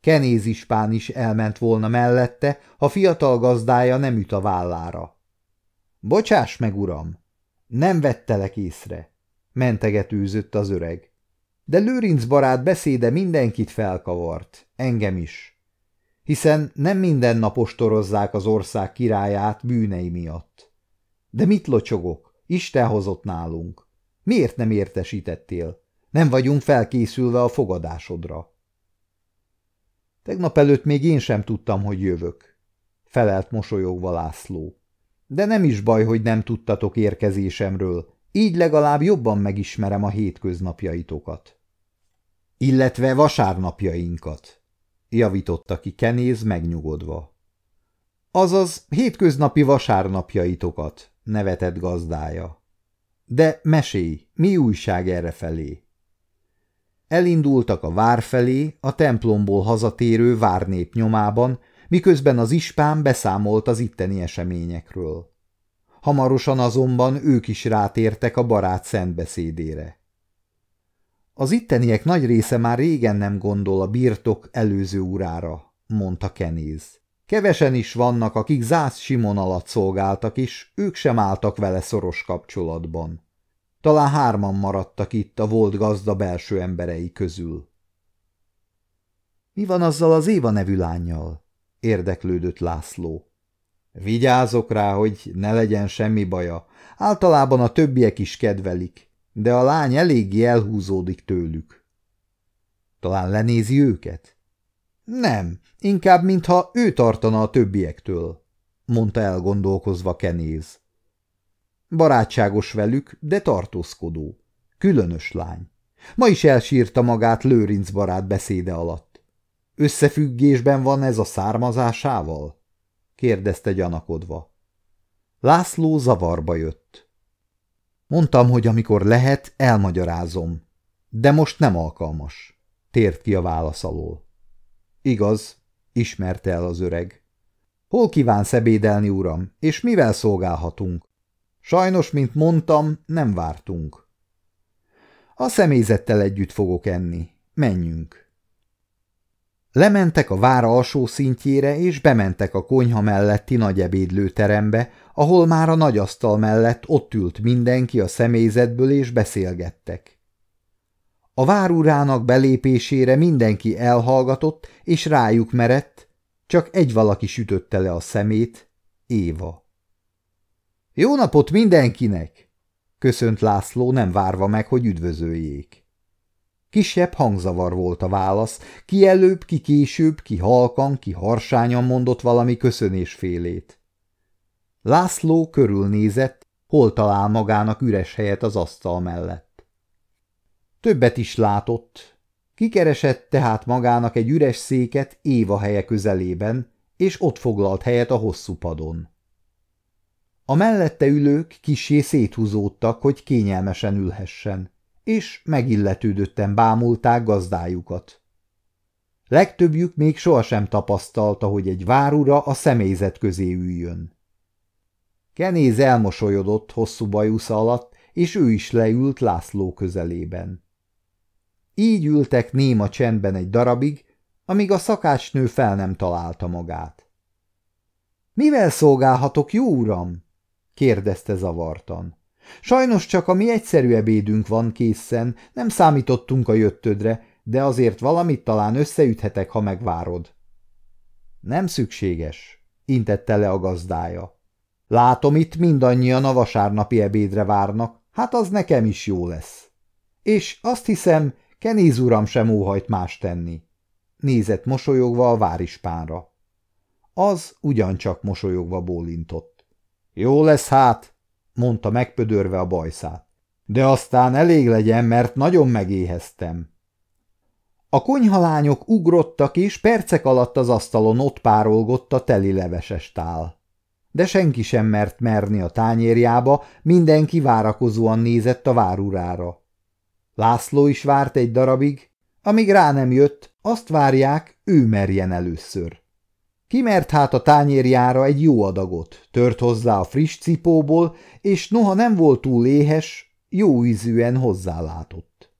Kenézispán is elment volna mellette, ha fiatal gazdája nem üt a vállára. – Bocsáss meg, uram! Nem vettelek észre! – mentegetőzött az öreg. De Lőrinc barát beszéde mindenkit felkavart, engem is hiszen nem minden nap ostorozzák az ország királyát bűnei miatt. De mit locsogok? Isten hozott nálunk. Miért nem értesítettél? Nem vagyunk felkészülve a fogadásodra. Tegnap előtt még én sem tudtam, hogy jövök, felelt mosolyogva László. De nem is baj, hogy nem tudtatok érkezésemről. Így legalább jobban megismerem a hétköznapjaitokat. Illetve vasárnapjainkat, javította ki Kenéz megnyugodva. Azaz hétköznapi vasárnapjaitokat, nevetett gazdája. De mesélj, mi újság errefelé? Elindultak a vár felé, a templomból hazatérő várnép nyomában, miközben az ispán beszámolt az itteni eseményekről. Hamarosan azonban ők is rátértek a barát szentbeszédére. Az itteniek nagy része már régen nem gondol a birtok előző urára, mondta Kenéz. Kevesen is vannak, akik Zász Simon alatt szolgáltak, és ők sem álltak vele szoros kapcsolatban. Talán hárman maradtak itt a volt gazda belső emberei közül. Mi van azzal az Éva nevű lányjal? érdeklődött László. Vigyázok rá, hogy ne legyen semmi baja. Általában a többiek is kedvelik, de a lány eléggé elhúzódik tőlük. Talán lenézi őket? Nem, inkább mintha ő tartana a többiektől, mondta elgondolkozva Kenéz. Barátságos velük, de tartózkodó. Különös lány. Ma is elsírta magát Lőrinc barát beszéde alatt. Összefüggésben van ez a származásával? kérdezte gyanakodva. László zavarba jött. Mondtam, hogy amikor lehet, elmagyarázom, de most nem alkalmas. Tért ki a válasz alól. Igaz, ismerte el az öreg. Hol kíván szebédelni, uram, és mivel szolgálhatunk? Sajnos, mint mondtam, nem vártunk. A személyzettel együtt fogok enni. Menjünk. Lementek a vár alsó szintjére, és bementek a konyha melletti nagy ebédlőterembe, ahol már a nagy asztal mellett ott ült mindenki a személyzetből, és beszélgettek. A várurának belépésére mindenki elhallgatott, és rájuk merett, csak egy valaki sütötte le a szemét, Éva. Jó napot mindenkinek! köszönt László, nem várva meg, hogy üdvözöljék. Kisebb hangzavar volt a válasz, ki előbb, ki később, ki halkan, ki harsányan mondott valami köszönésfélét. László körülnézett, hol talál magának üres helyet az asztal mellett. Többet is látott. Kikeresett tehát magának egy üres széket Éva helye közelében, és ott foglalt helyet a hosszú padon. A mellette ülők kisé széthúzódtak, hogy kényelmesen ülhessen, és megilletődötten bámulták gazdájukat. Legtöbbjük még sohasem tapasztalta, hogy egy várura a személyzet közé üljön. Kenéz elmosolyodott hosszú bajusza alatt, és ő is leült László közelében. Így ültek néma csendben egy darabig, amíg a szakácsnő fel nem találta magát. – Mivel szolgálhatok, jó uram? kérdezte zavartan. Sajnos csak a mi egyszerű ebédünk van készen, nem számítottunk a jöttödre, de azért valamit talán összeüthetek, ha megvárod. Nem szükséges, intette le a gazdája. Látom, itt mindannyian a vasárnapi ebédre várnak, hát az nekem is jó lesz. És azt hiszem, Kenéz uram sem óhajt más tenni. Nézett mosolyogva a várispánra. Az ugyancsak mosolyogva bólintott. Jó lesz hát, mondta megpödörve a bajszát. De aztán elég legyen, mert nagyon megéheztem. A konyhalányok ugrottak, és percek alatt az asztalon ott párolgott a teli leveses tál. De senki sem mert merni a tányérjába, mindenki várakozóan nézett a várurára. László is várt egy darabig, amíg rá nem jött, azt várják, ő merjen először. Kimert hát a tányérjára egy jó adagot, tört hozzá a friss cipóból, és noha nem volt túl éhes, jó ízűen hozzálátott.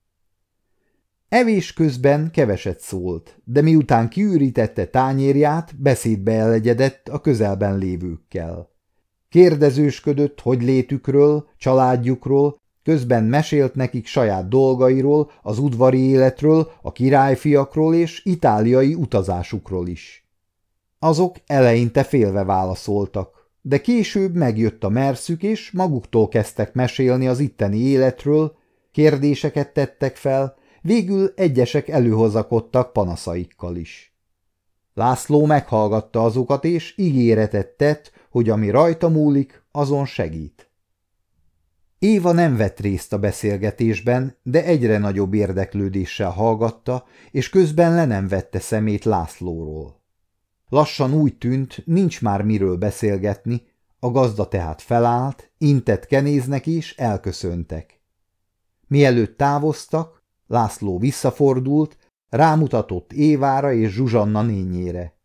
Evés közben keveset szólt, de miután kiürítette tányérját, beszédbe elegyedett a közelben lévőkkel. Kérdezősködött, hogy létükről, családjukról, közben mesélt nekik saját dolgairól, az udvari életről, a királyfiakról és itáliai utazásukról is. Azok eleinte félve válaszoltak, de később megjött a merszük, és maguktól kezdtek mesélni az itteni életről, kérdéseket tettek fel, végül egyesek előhozakodtak panaszaikkal is. László meghallgatta azokat, és ígéretet tett, hogy ami rajta múlik, azon segít. Éva nem vett részt a beszélgetésben, de egyre nagyobb érdeklődéssel hallgatta, és közben le nem vette szemét Lászlóról. Lassan úgy tűnt, nincs már miről beszélgetni, a gazda tehát felállt, intett kenéznek is, elköszöntek. Mielőtt távoztak, László visszafordult, rámutatott Évára és Zsuzsanna nényére.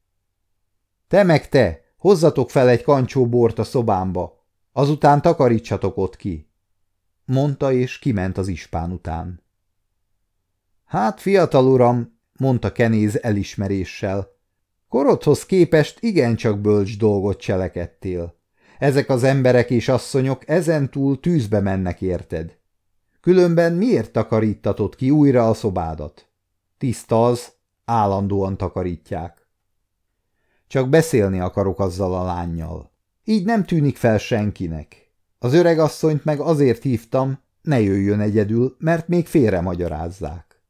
– Te meg te, hozzatok fel egy kancsó bort a szobámba, azután takarítsatok ott ki! – mondta, és kiment az ispán után. – Hát, fiatal uram, mondta Kenéz elismeréssel, korodhoz képest igencsak bölcs dolgot cselekedtél. Ezek az emberek és asszonyok ezentúl tűzbe mennek érted. Különben miért takarítatod ki újra a szobádat? Tiszta az, állandóan takarítják. Csak beszélni akarok azzal a lányjal. Így nem tűnik fel senkinek. Az öreg asszonyt meg azért hívtam, ne jöjjön egyedül, mert még félre magyarázzák.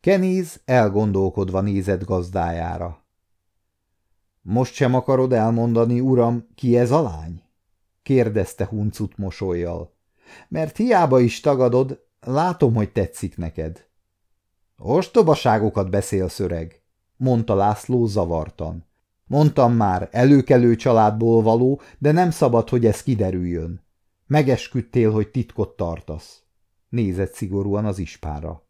Keníz elgondolkodva nézett gazdájára. Most sem akarod elmondani, uram, ki ez a lány? kérdezte huncut mosolyjal. Mert hiába is tagadod, látom, hogy tetszik neked. Ostobaságokat beszél szöreg, mondta László zavartan. Mondtam már, előkelő családból való, de nem szabad, hogy ez kiderüljön. Megesküdtél, hogy titkot tartasz. Nézett szigorúan az ispára.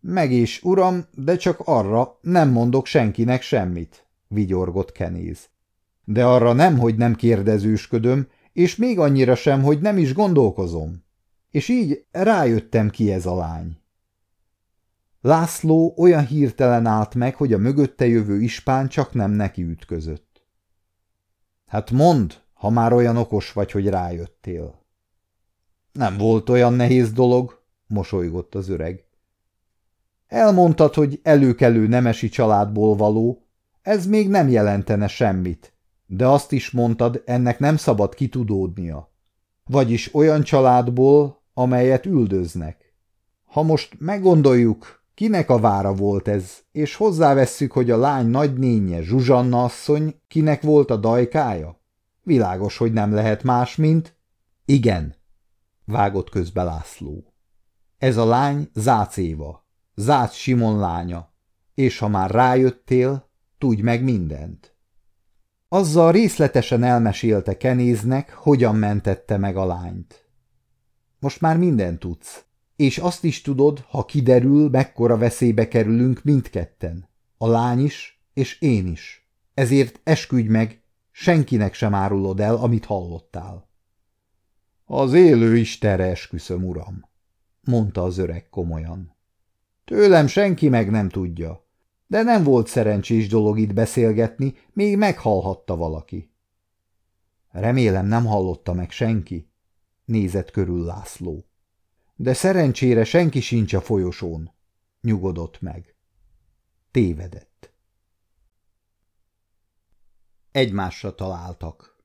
Meg is, uram, de csak arra nem mondok senkinek semmit vigyorgott Kenéz. De arra nem, hogy nem kérdezősködöm, és még annyira sem, hogy nem is gondolkozom. És így rájöttem ki ez a lány. László olyan hirtelen állt meg, hogy a mögötte jövő ispán csak nem neki ütközött. Hát mondd, ha már olyan okos vagy, hogy rájöttél. Nem volt olyan nehéz dolog, mosolygott az öreg. Elmondtad, hogy előkelő nemesi családból való, ez még nem jelentene semmit, de azt is mondtad, ennek nem szabad kitudódnia. Vagyis olyan családból, amelyet üldöznek. Ha most meggondoljuk, kinek a vára volt ez, és hozzávesszük, hogy a lány nagynénye Zsuzsanna asszony, kinek volt a dajkája? Világos, hogy nem lehet más, mint... Igen, vágott közbe László. Ez a lány Zác Éva, Zác Simon lánya, és ha már rájöttél, Tudj meg mindent. Azzal részletesen elmesélte Kenéznek, hogyan mentette meg a lányt. Most már mindent tudsz, és azt is tudod, ha kiderül, mekkora veszélybe kerülünk mindketten. A lány is, és én is. Ezért esküdj meg, senkinek sem árulod el, amit hallottál. Az élő Istenre esküszöm, uram, mondta az öreg komolyan. Tőlem senki meg nem tudja. De nem volt szerencsés dolog itt beszélgetni, még meghallhatta valaki. Remélem nem hallotta meg senki, nézett körül László. De szerencsére senki sincs a folyosón, nyugodott meg. Tévedett. Egymásra találtak.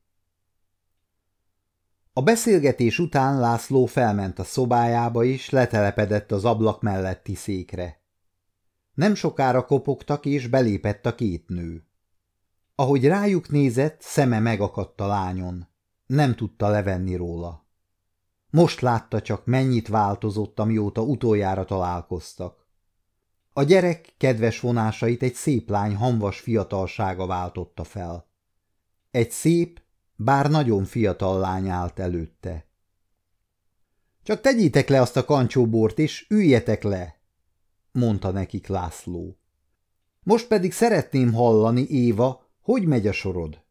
A beszélgetés után László felment a szobájába és letelepedett az ablak melletti székre. Nem sokára kopogtak, és belépett a két nő. Ahogy rájuk nézett, szeme megakadt a lányon. Nem tudta levenni róla. Most látta csak, mennyit változott, amióta utoljára találkoztak. A gyerek kedves vonásait egy szép lány hamvas fiatalsága váltotta fel. Egy szép, bár nagyon fiatal lány állt előtte. Csak tegyétek le azt a kancsóbort, és üljetek le, mondta nekik László. Most pedig szeretném hallani, Éva, hogy megy a sorod.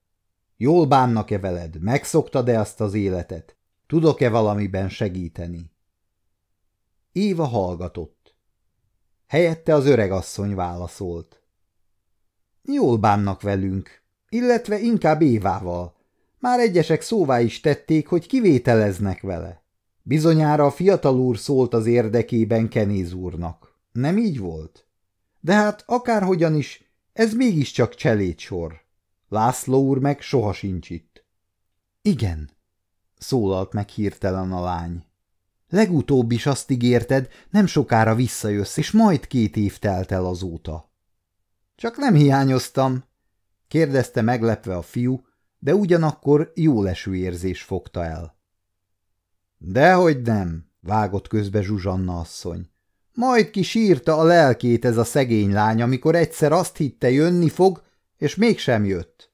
Jól bánnak-e veled? Megszoktad-e azt az életet? Tudok-e valamiben segíteni? Éva hallgatott. Helyette az öregasszony válaszolt. Jól bánnak velünk, illetve inkább Évával. Már egyesek szóvá is tették, hogy kivételeznek vele. Bizonyára a fiatal úr szólt az érdekében Kenéz úrnak. Nem így volt? De hát akárhogyan is, ez mégiscsak cselédsor. László úr meg soha sincs itt. Igen, szólalt meg hirtelen a lány. Legutóbb is azt ígérted, nem sokára visszajössz, és majd két év telt el azóta. Csak nem hiányoztam, kérdezte meglepve a fiú, de ugyanakkor jó leső érzés fogta el. Dehogy nem, vágott közbe Zsuzsanna asszony. Majd ki sírta a lelkét ez a szegény lány, amikor egyszer azt hitte jönni fog, és mégsem jött.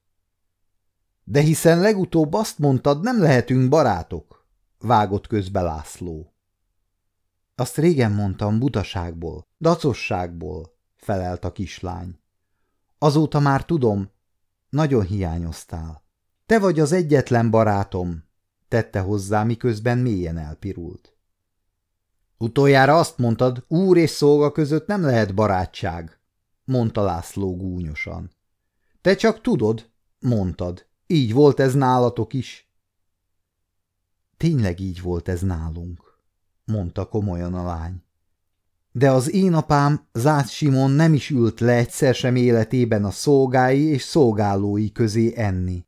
De hiszen legutóbb azt mondtad, nem lehetünk barátok, vágott közbe László. Azt régen mondtam butaságból, dacosságból, felelt a kislány. Azóta már tudom, nagyon hiányoztál. Te vagy az egyetlen barátom, tette hozzá, miközben mélyen elpirult. Utoljára azt mondtad, úr és szolga között nem lehet barátság, mondta László gúnyosan. Te csak tudod, mondtad, így volt ez nálatok is. Tényleg így volt ez nálunk, mondta komolyan a lány. De az én apám, Zász Simon nem is ült le egyszer sem életében a szolgái és szolgálói közé enni.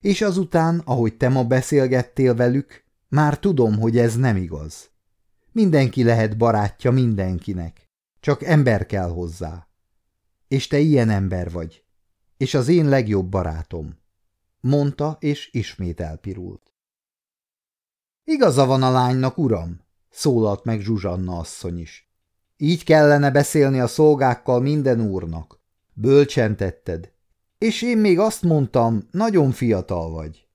És azután, ahogy te ma beszélgettél velük, már tudom, hogy ez nem igaz. Mindenki lehet barátja mindenkinek, csak ember kell hozzá. És te ilyen ember vagy, és az én legjobb barátom, mondta, és ismét elpirult. Igaza van a lánynak, uram, szólalt meg Zsuzsanna asszony is. Így kellene beszélni a szolgákkal minden úrnak. Bölcsen tetted. És én még azt mondtam, nagyon fiatal vagy.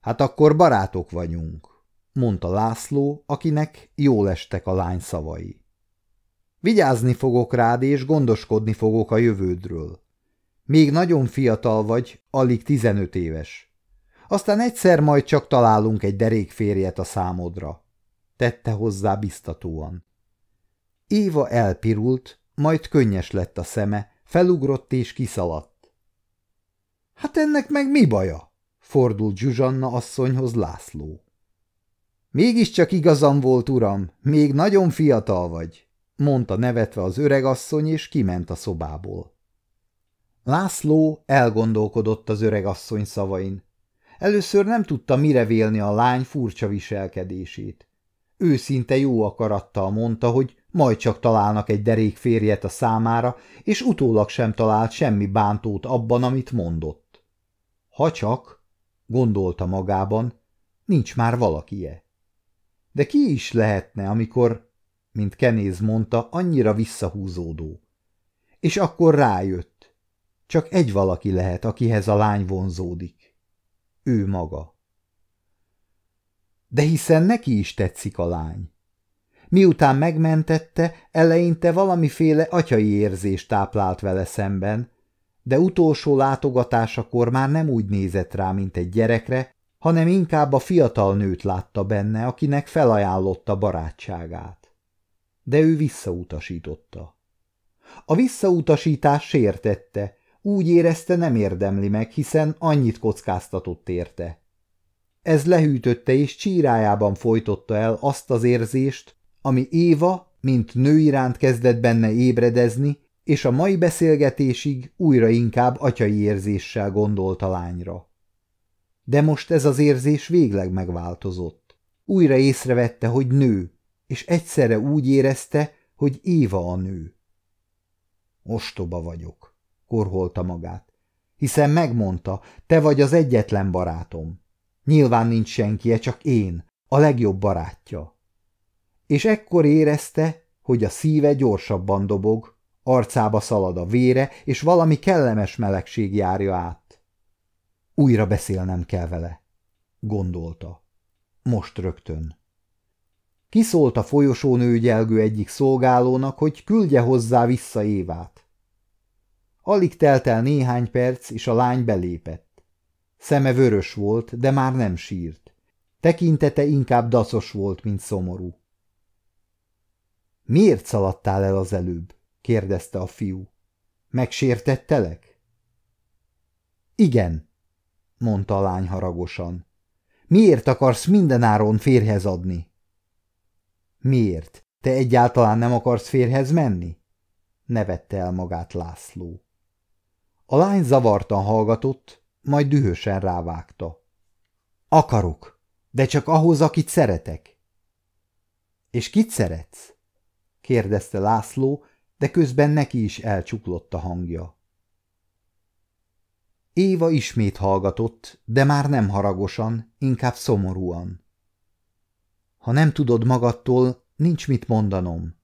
Hát akkor barátok vagyunk, mondta László, akinek jól estek a lány szavai. Vigyázni fogok rád, és gondoskodni fogok a jövődről. Még nagyon fiatal vagy, alig tizenöt éves. Aztán egyszer majd csak találunk egy derék férjet a számodra. Tette hozzá biztatóan. Éva elpirult, majd könnyes lett a szeme, felugrott és kiszaladt. Hát ennek meg mi baja? fordult Zsuzsanna asszonyhoz László. Mégiscsak igazam volt, uram, még nagyon fiatal vagy, mondta nevetve az öregasszony, és kiment a szobából. László elgondolkodott az öregasszony szavain. Először nem tudta mire vélni a lány furcsa viselkedését. Őszinte jó akarattal mondta, hogy majd csak találnak egy derék férjet a számára, és utólag sem talált semmi bántót abban, amit mondott. Ha csak, gondolta magában, nincs már valakije. De ki is lehetne, amikor, mint Kenéz mondta, annyira visszahúzódó? És akkor rájött. Csak egy valaki lehet, akihez a lány vonzódik. Ő maga. De hiszen neki is tetszik a lány. Miután megmentette, eleinte valamiféle atyai érzést táplált vele szemben, de utolsó látogatásakor már nem úgy nézett rá, mint egy gyerekre, hanem inkább a fiatal nőt látta benne, akinek felajánlotta barátságát. De ő visszautasította. A visszautasítás sértette, úgy érezte nem érdemli meg, hiszen annyit kockáztatott érte. Ez lehűtötte és csírájában folytotta el azt az érzést, ami Éva, mint nő iránt kezdett benne ébredezni, és a mai beszélgetésig újra inkább atyai érzéssel gondolt a lányra. De most ez az érzés végleg megváltozott. Újra észrevette, hogy nő, és egyszerre úgy érezte, hogy Éva a nő. Ostoba vagyok, korholta magát, hiszen megmondta, te vagy az egyetlen barátom. Nyilván nincs senkie, csak én, a legjobb barátja. És ekkor érezte, hogy a szíve gyorsabban dobog, arcába szalad a vére, és valami kellemes melegség járja át. Újra beszélnem kell vele, gondolta. Most rögtön. Kiszólt a folyosónő gyelgő egyik szolgálónak, hogy küldje hozzá vissza Évát. Alig telt el néhány perc, és a lány belépett. Szeme vörös volt, de már nem sírt. Tekintete inkább dacos volt, mint szomorú. Miért szaladtál el az előbb? kérdezte a fiú. Megsértettelek? Igen, mondta a lány haragosan. Miért akarsz mindenáron férhez adni? Miért? Te egyáltalán nem akarsz férhez menni? Nevette el magát László. A lány zavartan hallgatott, majd dühösen rávágta. Akarok, de csak ahhoz, akit szeretek. És kit szeretsz? kérdezte László, de közben neki is elcsuklott a hangja. Éva ismét hallgatott, de már nem haragosan, inkább szomorúan. Ha nem tudod magadtól, nincs mit mondanom,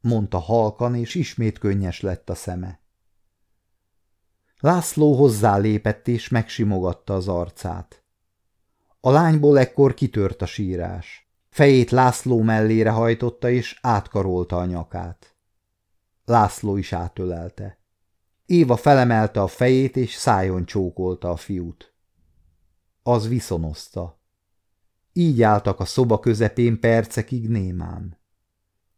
mondta halkan, és ismét könnyes lett a szeme. László hozzálépett, és megsimogatta az arcát. A lányból ekkor kitört a sírás. Fejét László mellére hajtotta, és átkarolta a nyakát. László is átölelte. Éva felemelte a fejét, és szájon csókolta a fiút. Az viszonozta. Így álltak a szoba közepén percekig némán.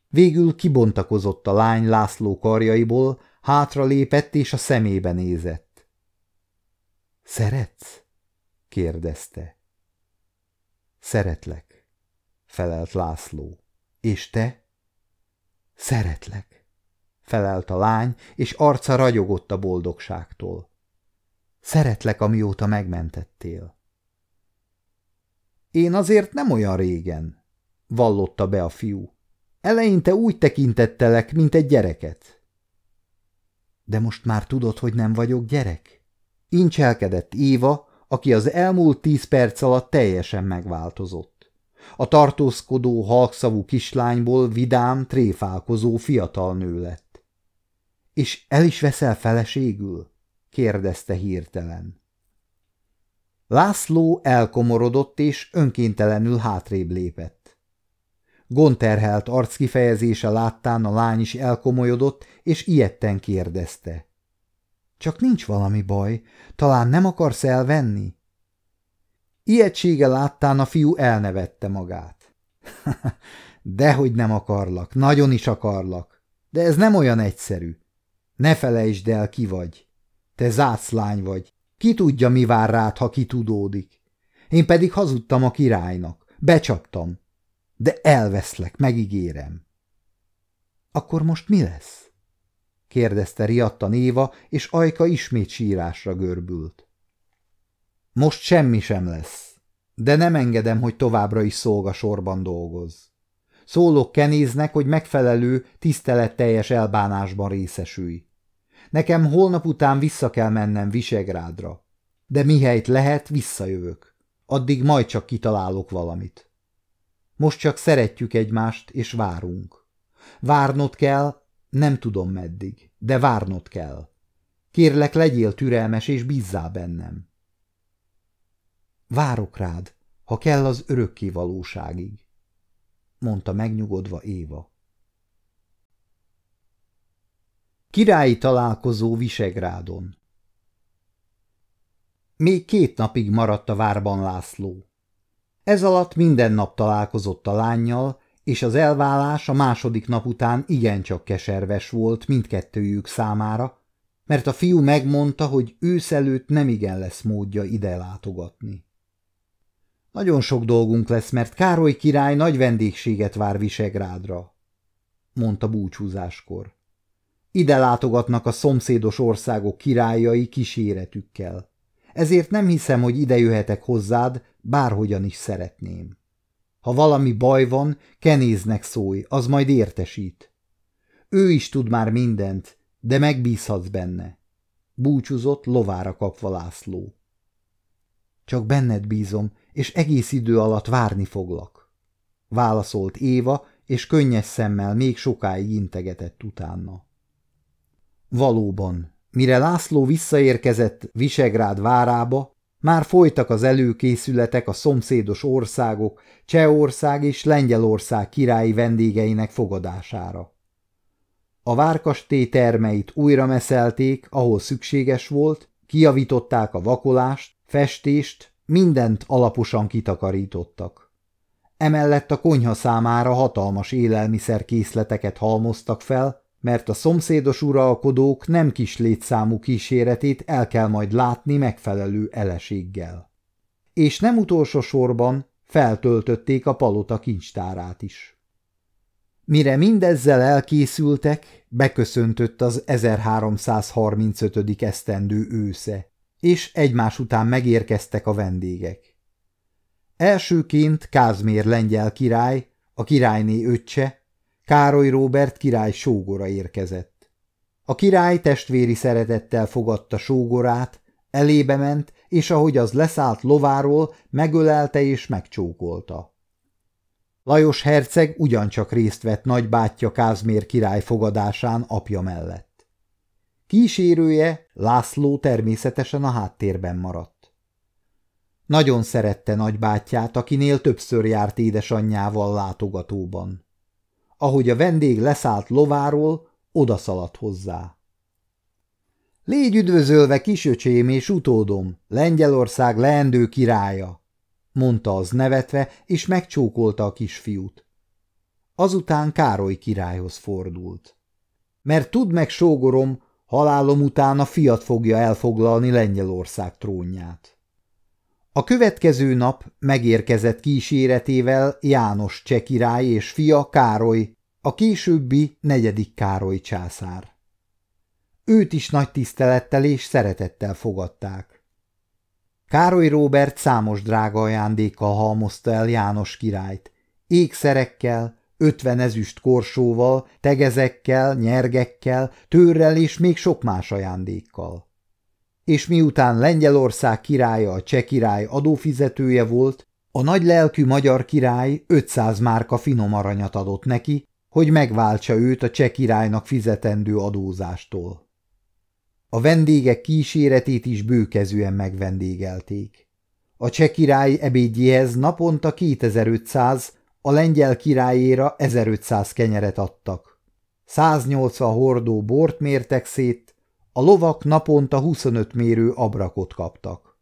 Végül kibontakozott a lány László karjaiból, hátra lépett és a szemébe nézett. – Szeretsz? – kérdezte. – Szeretlek – felelt László. – És te? – Szeretlek – felelt a lány, és arca ragyogott a boldogságtól. – Szeretlek, amióta megmentettél. – Én azért nem olyan régen – vallotta be a fiú. Eleinte úgy tekintettelek, mint egy gyereket. De most már tudod, hogy nem vagyok gyerek? Incselkedett Éva, aki az elmúlt tíz perc alatt teljesen megváltozott. A tartózkodó, halkszavú kislányból vidám, tréfálkozó fiatal nő lett. – És el is veszel feleségül? – kérdezte hirtelen. László elkomorodott, és önkéntelenül hátrébb lépett. Gonterhelt arckifejezése láttán a lány is elkomolyodott, és ilyetten kérdezte. Csak nincs valami baj, talán nem akarsz elvenni? Ijegysége láttán a fiú elnevette magát. [LAUGHS] Dehogy nem akarlak, nagyon is akarlak, de ez nem olyan egyszerű. Ne felejtsd el, ki vagy. Te zászlány vagy, ki tudja, mi vár rád, ha kitudódik. Én pedig hazudtam a királynak, becsaptam, de elveszlek, megígérem. Akkor most mi lesz? kérdezte riadta Néva, és Ajka ismét sírásra görbült. Most semmi sem lesz, de nem engedem, hogy továbbra is szolgasorban dolgoz. Szólok Kenéznek, hogy megfelelő, tiszteletteljes elbánásban részesülj. Nekem holnap után vissza kell mennem Visegrádra, de mihelyt lehet, visszajövök. Addig majd csak kitalálok valamit. Most csak szeretjük egymást, és várunk. Várnod kell, nem tudom meddig, de várnod kell. Kérlek, legyél türelmes, és bízzál bennem. Várok rád, ha kell az örökké valóságig, mondta megnyugodva Éva. Királyi találkozó Visegrádon Még két napig maradt a várban László. Ez alatt minden nap találkozott a lányjal, és az elválás a második nap után igencsak keserves volt mindkettőjük számára, mert a fiú megmondta, hogy ősz előtt igen lesz módja ide látogatni. Nagyon sok dolgunk lesz, mert Károly király nagy vendégséget vár Visegrádra, mondta búcsúzáskor. Ide látogatnak a szomszédos országok királyai kíséretükkel. Ezért nem hiszem, hogy ide jöhetek hozzád, bárhogyan is szeretném. Ha valami baj van, kenéznek szólj, az majd értesít. Ő is tud már mindent, de megbízhatsz benne. Búcsúzott lovára kapva László. Csak benned bízom, és egész idő alatt várni foglak. Válaszolt Éva, és könnyes szemmel még sokáig integetett utána. Valóban, mire László visszaérkezett Visegrád várába, már folytak az előkészületek a szomszédos országok, Csehország és Lengyelország királyi vendégeinek fogadására. A várkastély termeit újra meszelték, ahol szükséges volt, kiavították a vakolást, festést, mindent alaposan kitakarítottak. Emellett a konyha számára hatalmas élelmiszerkészleteket halmoztak fel, mert a szomszédos uralkodók nem kis létszámú kíséretét el kell majd látni megfelelő eleséggel. És nem utolsó sorban feltöltötték a palota kincstárát is. Mire mindezzel elkészültek, beköszöntött az 1335. esztendő ősze, és egymás után megérkeztek a vendégek. Elsőként Kázmér lengyel király, a királyné öccse, Károly Róbert király sógora érkezett. A király testvéri szeretettel fogadta sógorát, elébe ment, és ahogy az leszállt lováról, megölelte és megcsókolta. Lajos herceg ugyancsak részt vett nagybátyja Kázmér király fogadásán apja mellett. Kísérője, László természetesen a háttérben maradt. Nagyon szerette nagybátyját, akinél többször járt édesanyjával látogatóban. Ahogy a vendég leszállt lováról, odaszaladt hozzá. Légy üdvözölve, kisöcsém és utódom, Lengyelország leendő királya, mondta az nevetve, és megcsókolta a kisfiút. Azután Károly királyhoz fordult. Mert tudd meg, sógorom, halálom után a fiat fogja elfoglalni Lengyelország trónját. A következő nap megérkezett kíséretével János cseh király és fia Károly, a későbbi negyedik Károly császár. Őt is nagy tisztelettel és szeretettel fogadták. Károly Róbert számos drága ajándékkal halmozta el János királyt, ékszerekkel, ötven ezüst korsóval, tegezekkel, nyergekkel, törrel és még sok más ajándékkal. És miután Lengyelország királya a cseh király adófizetője volt, a nagylelkű magyar király 500 márka finom aranyat adott neki, hogy megváltsa őt a cseh királynak fizetendő adózástól. A vendégek kíséretét is bőkezően megvendégelték. A cseh király ebédjéhez naponta 2500, a lengyel királyéra 1500 kenyeret adtak. 180 hordó bort mértek szét, a lovak naponta 25 mérő abrakot kaptak.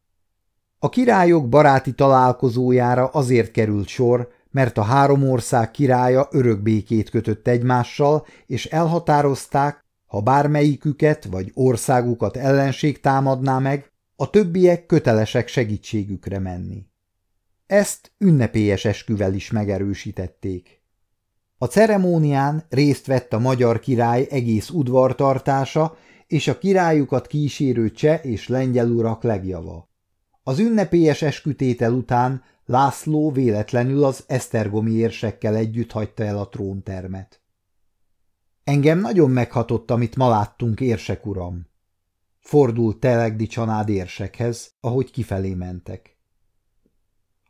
A királyok baráti találkozójára azért került sor, mert a három ország királya örökbékét kötött egymással, és elhatározták, ha bármelyiküket vagy országukat ellenség támadná meg, a többiek kötelesek segítségükre menni. Ezt ünnepélyes esküvel is megerősítették. A ceremónián részt vett a magyar király egész udvartartása és a királyukat kísérő cseh és lengyel urak legjava. Az ünnepélyes eskütétel után László véletlenül az esztergomi érsekkel együtt hagyta el a tróntermet. Engem nagyon meghatott, amit ma láttunk, érsek uram. Fordult Telegdi csanád érsekhez, ahogy kifelé mentek.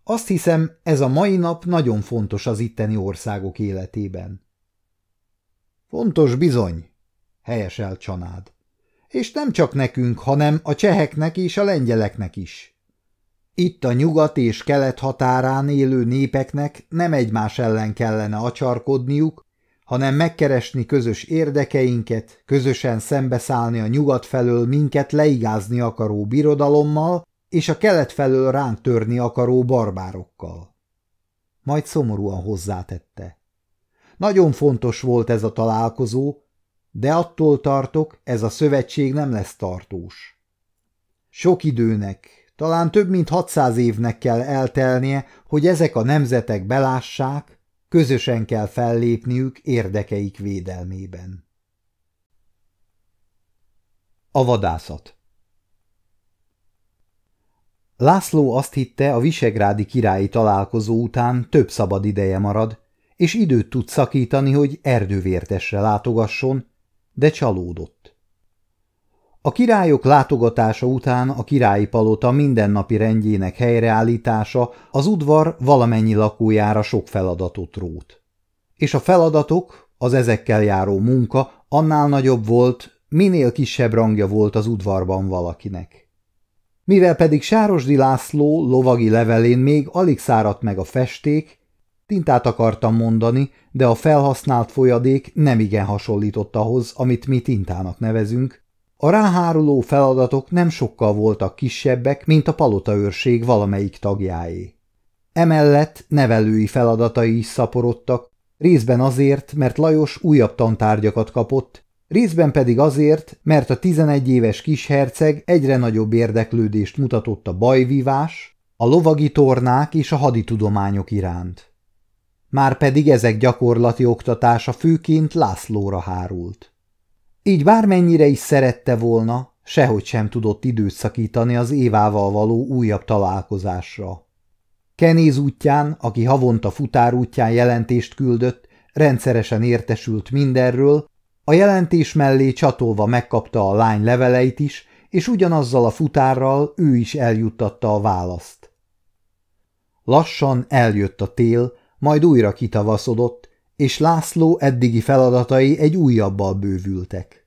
Azt hiszem, ez a mai nap nagyon fontos az itteni országok életében. Fontos bizony, helyesel csanád. És nem csak nekünk, hanem a cseheknek és a lengyeleknek is. Itt a nyugat és kelet határán élő népeknek nem egymás ellen kellene acsarkodniuk, hanem megkeresni közös érdekeinket, közösen szembeszállni a nyugat felől minket leigázni akaró birodalommal, és a kelet felől ránk törni akaró barbárokkal. Majd szomorúan hozzátette. Nagyon fontos volt ez a találkozó, de attól tartok, ez a szövetség nem lesz tartós. Sok időnek, talán több mint 600 évnek kell eltelnie, hogy ezek a nemzetek belássák, Közösen kell fellépniük érdekeik védelmében. A vadászat László azt hitte, a visegrádi királyi találkozó után több szabad ideje marad, és időt tud szakítani, hogy erdővértesre látogasson, de csalódott. A királyok látogatása után a királyi palota mindennapi rendjének helyreállítása az udvar valamennyi lakójára sok feladatot rót. És a feladatok, az ezekkel járó munka annál nagyobb volt, minél kisebb rangja volt az udvarban valakinek. Mivel pedig Sárosdi László lovagi levelén még alig száradt meg a festék, tintát akartam mondani, de a felhasznált folyadék nem igen hasonlított ahhoz, amit mi tintának nevezünk, a ráháruló feladatok nem sokkal voltak kisebbek, mint a palotaőrség valamelyik tagjáé. Emellett nevelői feladatai is szaporodtak, részben azért, mert Lajos újabb tantárgyakat kapott, részben pedig azért, mert a 11 éves kisherceg egyre nagyobb érdeklődést mutatott a bajvívás, a lovagi tornák és a haditudományok iránt. Márpedig ezek gyakorlati oktatása főként Lászlóra hárult. Így bármennyire is szerette volna, sehogy sem tudott időt szakítani az Évával való újabb találkozásra. Kenéz útján, aki havonta futárútján jelentést küldött, rendszeresen értesült mindenről, a jelentés mellé csatolva megkapta a lány leveleit is, és ugyanazzal a futárral ő is eljuttatta a választ. Lassan eljött a tél, majd újra kitavaszodott, és László eddigi feladatai egy újabbal bővültek.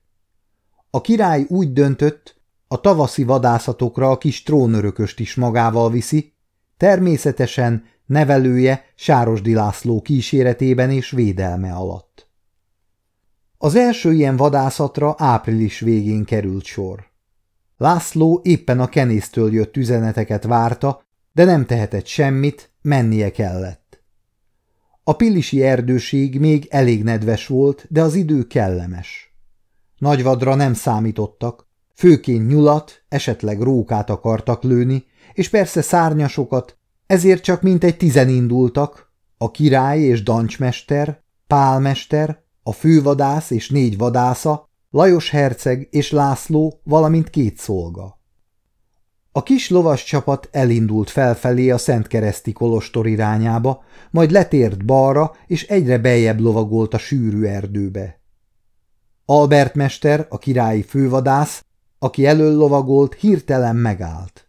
A király úgy döntött, a tavaszi vadászatokra a kis trónörököst is magával viszi, természetesen nevelője Sárosdi László kíséretében és védelme alatt. Az első ilyen vadászatra április végén került sor. László éppen a kenésztől jött üzeneteket várta, de nem tehetett semmit, mennie kellett. A pilisi erdőség még elég nedves volt, de az idő kellemes. Nagyvadra nem számítottak, főként nyulat, esetleg rókát akartak lőni, és persze szárnyasokat, ezért csak mintegy tizen indultak, a király és dancsmester, pálmester, a fővadász és négy vadásza, Lajos herceg és László, valamint két szolga. A kis lovas csapat elindult felfelé a Szentkereszti Kolostor irányába, majd letért balra, és egyre beljebb lovagolt a sűrű erdőbe. Albert mester, a királyi fővadász, aki elől lovagolt, hirtelen megállt.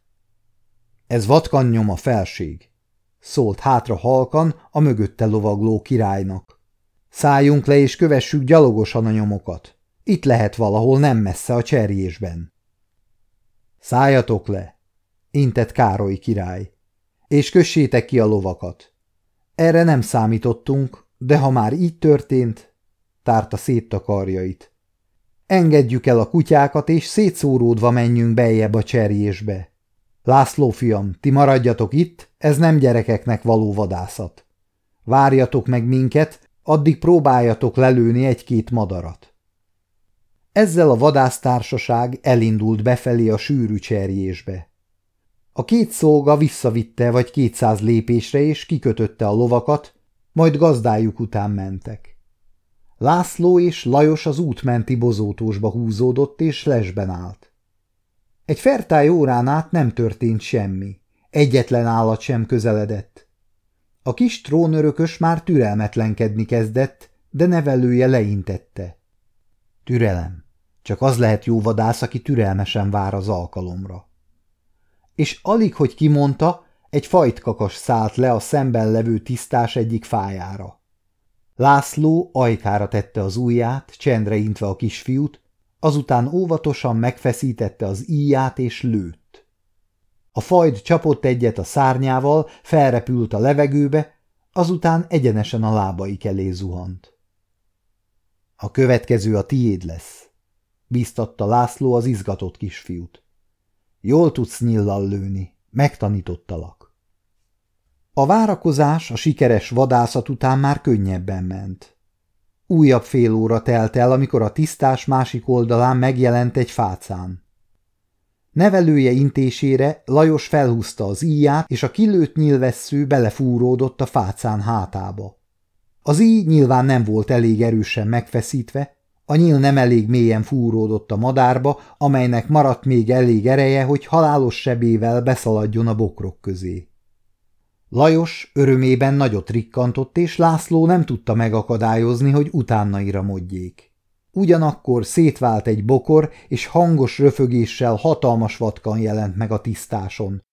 Ez vatkan a felség, szólt hátra halkan a mögötte lovagló királynak. Szálljunk le és kövessük gyalogosan a nyomokat. Itt lehet valahol nem messze a cserjésben. Szálljatok le, intett Károly király, és kössétek ki a lovakat. Erre nem számítottunk, de ha már így történt, tárta szét a karjait. Engedjük el a kutyákat, és szétszóródva menjünk beljebb a cserjésbe. László fiam, ti maradjatok itt, ez nem gyerekeknek való vadászat. Várjatok meg minket, addig próbáljatok lelőni egy-két madarat. Ezzel a vadásztársaság elindult befelé a sűrű cserjésbe. A két szolga visszavitte vagy kétszáz lépésre és kikötötte a lovakat, majd gazdájuk után mentek. László és Lajos az útmenti bozótósba húzódott és lesben állt. Egy fertály órán át nem történt semmi, egyetlen állat sem közeledett. A kis trónörökös már türelmetlenkedni kezdett, de nevelője leintette. Türelem. Csak az lehet jó vadász, aki türelmesen vár az alkalomra. És alig, hogy kimondta, egy fajtkakas szállt le a szemben levő tisztás egyik fájára. László ajkára tette az ujját, csendre intve a kisfiút, azután óvatosan megfeszítette az íját és lőtt. A fajd csapott egyet a szárnyával, felrepült a levegőbe, azután egyenesen a lábaik elé zuhant. A következő a tiéd lesz, bíztatta László az izgatott kisfiút. Jól tudsz nyillal lőni, megtanítottalak. A várakozás a sikeres vadászat után már könnyebben ment. Újabb fél óra telt el, amikor a tisztás másik oldalán megjelent egy fácán. Nevelője intésére Lajos felhúzta az íját, és a kilőtt nyilvessző belefúródott a fácán hátába. Az íj nyilván nem volt elég erősen megfeszítve, a nyíl nem elég mélyen fúródott a madárba, amelynek maradt még elég ereje, hogy halálos sebével beszaladjon a bokrok közé. Lajos örömében nagyot rikkantott, és László nem tudta megakadályozni, hogy utána iramodjék. Ugyanakkor szétvált egy bokor, és hangos röfögéssel hatalmas vatkan jelent meg a tisztáson.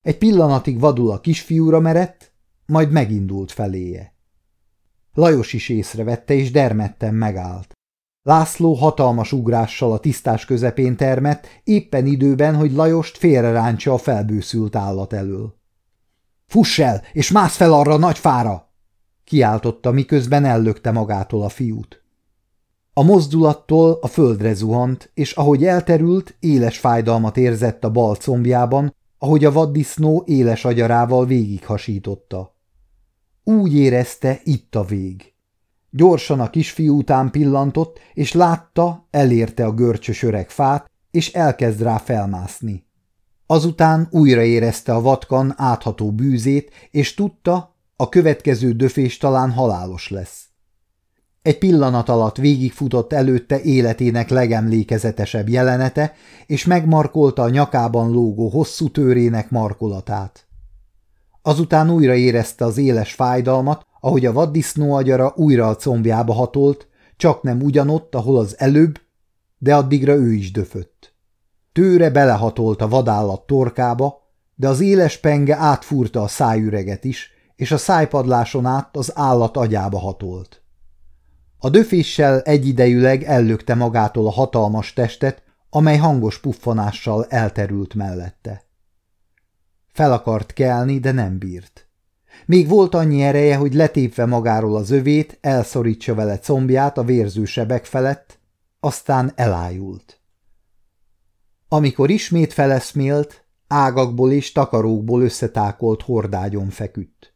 Egy pillanatig vadul a kisfiúra merett, majd megindult feléje. Lajos is észrevette, és dermedten megállt. László hatalmas ugrással a tisztás közepén termett, éppen időben, hogy Lajost félreráncsa a felbőszült állat elől. – Fuss el, és mász fel arra a nagy fára! – kiáltotta, miközben ellökte magától a fiút. A mozdulattól a földre zuhant, és ahogy elterült, éles fájdalmat érzett a bal combjában, ahogy a vaddisznó éles agyarával végighasította. Úgy érezte, itt a vég. Gyorsan a kisfiú után pillantott, és látta, elérte a görcsös öreg fát, és elkezd rá felmászni. Azután újra érezte a vatkan átható bűzét, és tudta, a következő döfés talán halálos lesz. Egy pillanat alatt végigfutott előtte életének legemlékezetesebb jelenete, és megmarkolta a nyakában lógó hosszú tőrének markolatát. Azután újra érezte az éles fájdalmat, ahogy a vaddisznó agyara újra a combjába hatolt, csak nem ugyanott, ahol az előbb, de addigra ő is döfött. Tőre belehatolt a vadállat torkába, de az éles penge átfúrta a szájüreget is, és a szájpadláson át az állat agyába hatolt. A döféssel egyidejűleg ellökte magától a hatalmas testet, amely hangos puffanással elterült mellette. Fel akart kelni, de nem bírt. Még volt annyi ereje, hogy letépve magáról az övét, elszorítsa vele combját a vérző sebek felett, aztán elájult. Amikor ismét feleszmélt, ágakból és takarókból összetákolt hordágyon feküdt.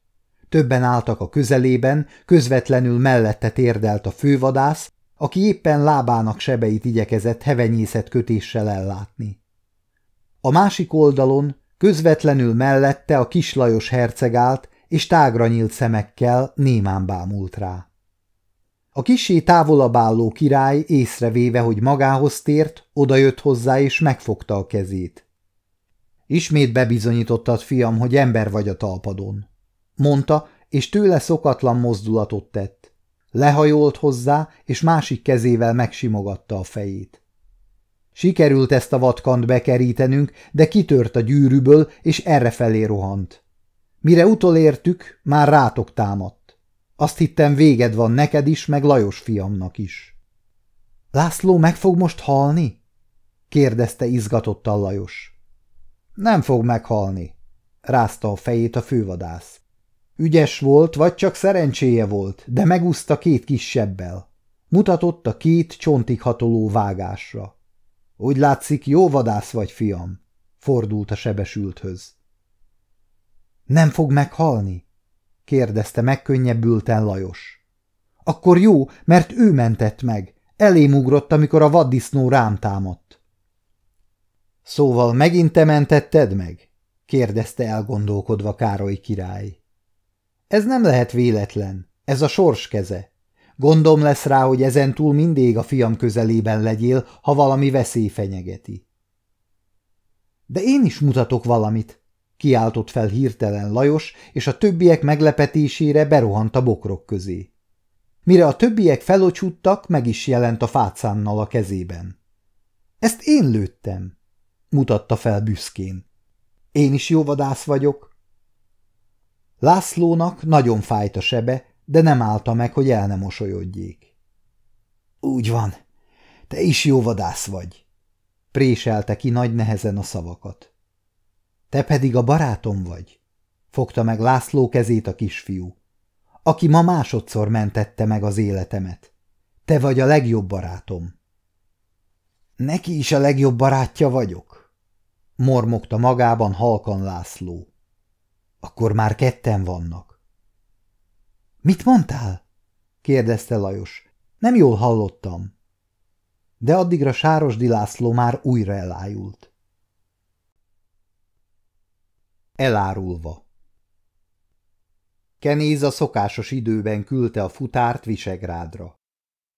Többen álltak a közelében, közvetlenül mellette térdelt a fővadász, aki éppen lábának sebeit igyekezett hevenyészet kötéssel ellátni. A másik oldalon, közvetlenül mellette a kislajos herceg állt, és tágra nyílt szemekkel némán bámult rá. A kisé távolabb álló király észrevéve, hogy magához tért, odajött hozzá és megfogta a kezét. Ismét bebizonyítottad, fiam, hogy ember vagy a talpadon. Mondta, és tőle szokatlan mozdulatot tett. Lehajolt hozzá, és másik kezével megsimogatta a fejét. Sikerült ezt a vatkant bekerítenünk, de kitört a gyűrűből, és errefelé rohant. Mire utolértük, már rátok támadt. Azt hittem véged van neked is, meg Lajos fiamnak is. László meg fog most halni? kérdezte izgatottan Lajos. Nem fog meghalni, rázta a fejét a fővadász. Ügyes volt, vagy csak szerencséje volt, de megúszta két kisebbel. Mutatott a két csontig hatoló vágásra. Úgy látszik, jó vadász vagy, fiam, fordult a sebesülthöz. Nem fog meghalni? kérdezte megkönnyebbülten Lajos. Akkor jó, mert ő mentett meg. Elém ugrott, amikor a vaddisznó rám támadt. Szóval megint te mentetted meg? kérdezte elgondolkodva Károly király. Ez nem lehet véletlen, ez a sors keze. Gondom lesz rá, hogy ezentúl mindig a fiam közelében legyél, ha valami veszély fenyegeti. De én is mutatok valamit, kiáltott fel hirtelen Lajos, és a többiek meglepetésére berohant a bokrok közé. Mire a többiek felocsuttak, meg is jelent a fátszánnal a kezében. Ezt én lőttem, mutatta fel büszkén. Én is jó vadász vagyok. Lászlónak nagyon fájt a sebe, de nem állta meg, hogy el ne mosolyodjék. Úgy van, te is jó vadász vagy, préselte ki nagy nehezen a szavakat. Te pedig a barátom vagy, fogta meg László kezét a kisfiú, aki ma másodszor mentette meg az életemet. Te vagy a legjobb barátom. Neki is a legjobb barátja vagyok, mormogta magában halkan László. Akkor már ketten vannak. Mit mondtál? kérdezte Lajos. Nem jól hallottam. De addigra Sárosdi László már újra elájult. Elárulva Kenéz a szokásos időben küldte a futárt Visegrádra.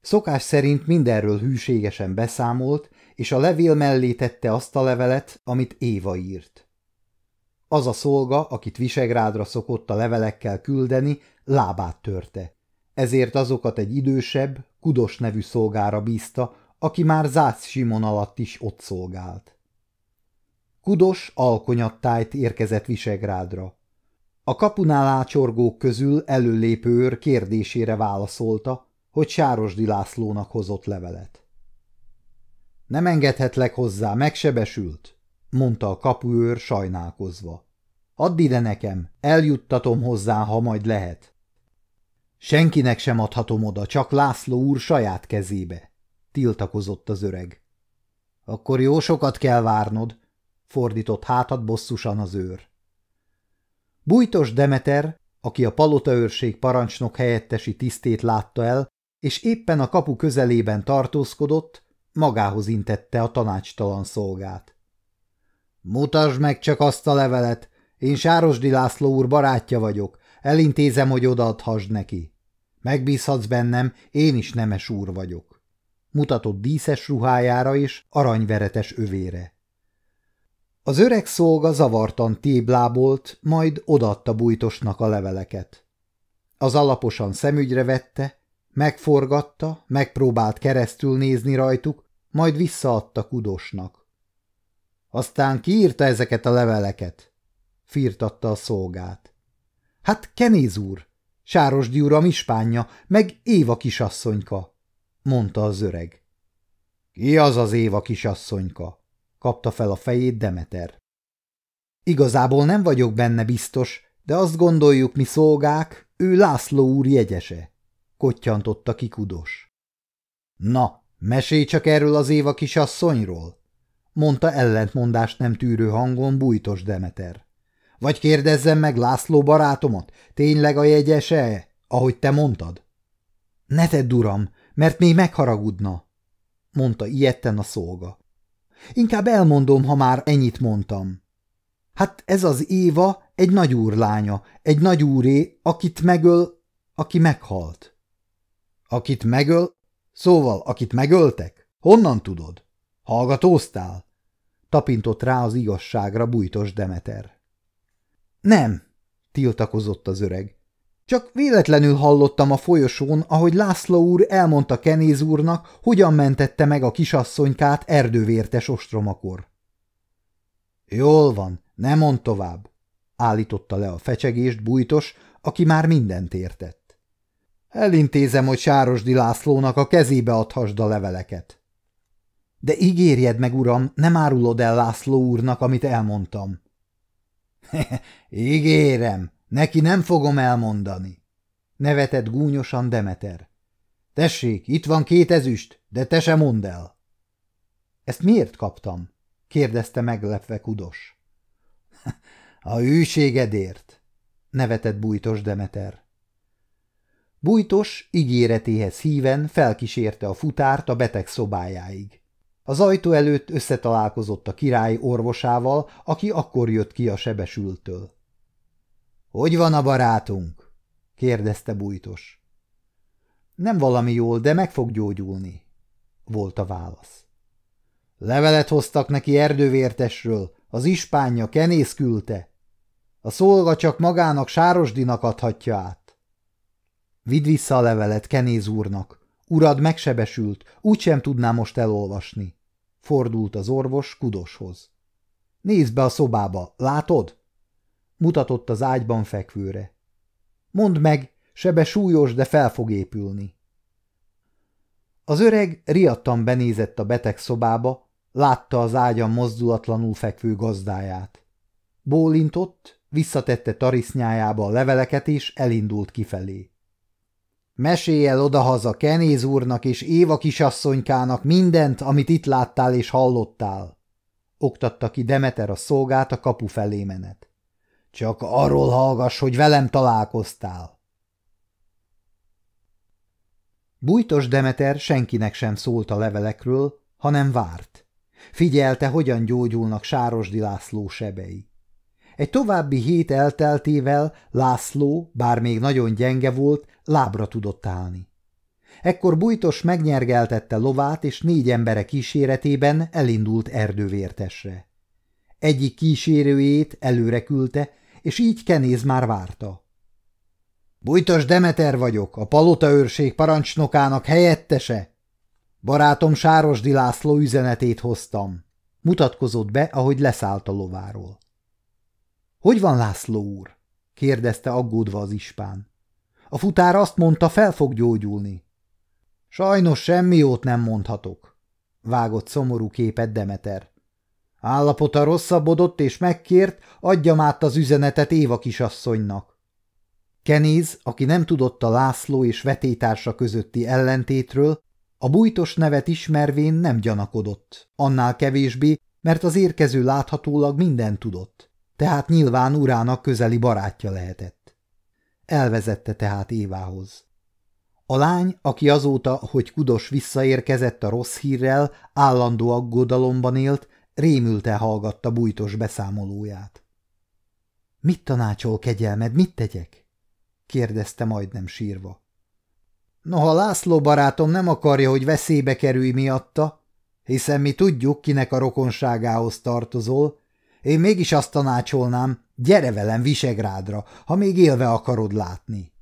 Szokás szerint mindenről hűségesen beszámolt, és a levél mellé tette azt a levelet, amit Éva írt. Az a szolga, akit Visegrádra szokott a levelekkel küldeni, lábát törte. Ezért azokat egy idősebb, Kudos nevű szolgára bízta, aki már Zász Simon alatt is ott szolgált. Kudos alkonyattájt érkezett Visegrádra. A kapunál ácsorgók közül előlépő őr kérdésére válaszolta, hogy Sárosdi Lászlónak hozott levelet. Nem engedhetlek hozzá, megsebesült, mondta a kapuőr sajnálkozva. Add ide nekem, eljuttatom hozzá, ha majd lehet. Senkinek sem adhatom oda, csak László úr saját kezébe, tiltakozott az öreg. Akkor jó sokat kell várnod, fordított hátat bosszusan az őr. Bújtos Demeter, aki a palotaőrség parancsnok helyettesi tisztét látta el, és éppen a kapu közelében tartózkodott, magához intette a tanácstalan szolgát. Mutasd meg csak azt a levelet, én Sárosdi László úr barátja vagyok, elintézem, hogy odaadhassd neki. Megbízhatsz bennem, én is nemes úr vagyok. Mutatott díszes ruhájára és aranyveretes övére. Az öreg szolga zavartan téblábolt, majd odaadta bújtosnak a leveleket. Az alaposan szemügyre vette, megforgatta, megpróbált keresztül nézni rajtuk, majd visszaadta kudosnak. Aztán kiírta ezeket a leveleket? Firtatta a szolgát. Hát Kenéz úr, Sárosdi uram ispánja, meg Éva kisasszonyka, mondta az öreg. Ki az az Éva kisasszonyka? Kapta fel a fejét Demeter. Igazából nem vagyok benne biztos, de azt gondoljuk mi szolgák, ő László úr jegyese, kottyantotta kikudos. Na, mesélj csak erről az Éva kisasszonyról, mondta ellentmondást nem tűrő hangon bújtos Demeter. Vagy kérdezzem meg László barátomat, tényleg a jegyese, ahogy te mondtad? Ne tedd, uram, mert még megharagudna, mondta ilyetten a szolga. Inkább elmondom, ha már ennyit mondtam. Hát ez az Éva egy nagyúr lánya, egy nagyúré, akit megöl, aki meghalt. Akit megöl? Szóval, akit megöltek? Honnan tudod? Hallgatóztál? Tapintott rá az igazságra bújtos Demeter. Nem, tiltakozott az öreg. Csak véletlenül hallottam a folyosón, ahogy László úr elmondta Kenéz úrnak, hogyan mentette meg a kisasszonykát erdővértes ostromakor. Jól van, ne mond tovább, állította le a fecsegést bújtos, aki már mindent értett. Elintézem, hogy Sárosdi Lászlónak a kezébe adhasd a leveleket. De ígérjed meg, uram, nem árulod el László úrnak, amit elmondtam. [LAUGHS] Ígérem, neki nem fogom elmondani. Nevetett gúnyosan Demeter. Tessék, itt van két ezüst, de te se mondd el. Ezt miért kaptam? kérdezte meglepve Kudos. [LAUGHS] A hűségedért, nevetett bújtos Demeter. Bújtos ígéretéhez híven felkísérte a futárt a beteg szobájáig. Az ajtó előtt összetalálkozott a király orvosával, aki akkor jött ki a sebesültől. – Hogy van a barátunk? – kérdezte bújtos. – Nem valami jól, de meg fog gyógyulni – volt a válasz. – Levelet hoztak neki erdővértesről, az ispánja kenész küldte. A szolga csak magának Sárosdinak adhatja át. Vidd vissza a levelet Kenéz úrnak. Urad megsebesült, úgysem tudná most elolvasni. Fordult az orvos Kudoshoz. Nézd be a szobába, látod? Mutatott az ágyban fekvőre. Mondd meg, sebe súlyos, de fel fog épülni. Az öreg riadtan benézett a beteg szobába, látta az ágyan mozdulatlanul fekvő gazdáját. Bólintott, visszatette tarisznyájába a leveleket és elindult kifelé. Mesélj el odahaza Kenéz úrnak és Éva kisasszonykának mindent, amit itt láttál és hallottál. Oktatta ki Demeter a szolgát a kapu felé menet. Csak arról hallgass, hogy velem találkoztál. Bújtos Demeter senkinek sem szólt a levelekről, hanem várt. Figyelte, hogyan gyógyulnak Sárosdi László sebei. Egy további hét elteltével László, bár még nagyon gyenge volt, lábra tudott állni. Ekkor bújtos megnyergeltette lovát, és négy embere kíséretében elindult erdővértesre. Egyik kísérőjét előre küldte, és így Kenéz már várta. Bújtos Demeter vagyok, a palota őrség parancsnokának helyettese. Barátom Sárosdi László üzenetét hoztam. Mutatkozott be, ahogy leszállt a lováról. – Hogy van László úr? – kérdezte aggódva az ispán. A futár azt mondta, fel fog gyógyulni. Sajnos semmi jót nem mondhatok, vágott szomorú képet Demeter. Állapota rosszabbodott, és megkért, adjam át az üzenetet Éva kisasszonynak. Kenéz, aki nem tudott a László és vetétársa közötti ellentétről, a bújtos nevet ismervén nem gyanakodott, annál kevésbé, mert az érkező láthatólag mindent tudott, tehát nyilván urának közeli barátja lehetett. Elvezette tehát Évához. A lány, aki azóta, hogy Kudos visszaérkezett a rossz hírrel, állandó aggodalomban élt, rémülte hallgatta bújtos beszámolóját. – Mit tanácsol, kegyelmed, mit tegyek? – kérdezte majdnem sírva. – Noha László barátom nem akarja, hogy veszélybe kerülj miatta, hiszen mi tudjuk, kinek a rokonságához tartozol, én mégis azt tanácsolnám, gyere velem Visegrádra, ha még élve akarod látni.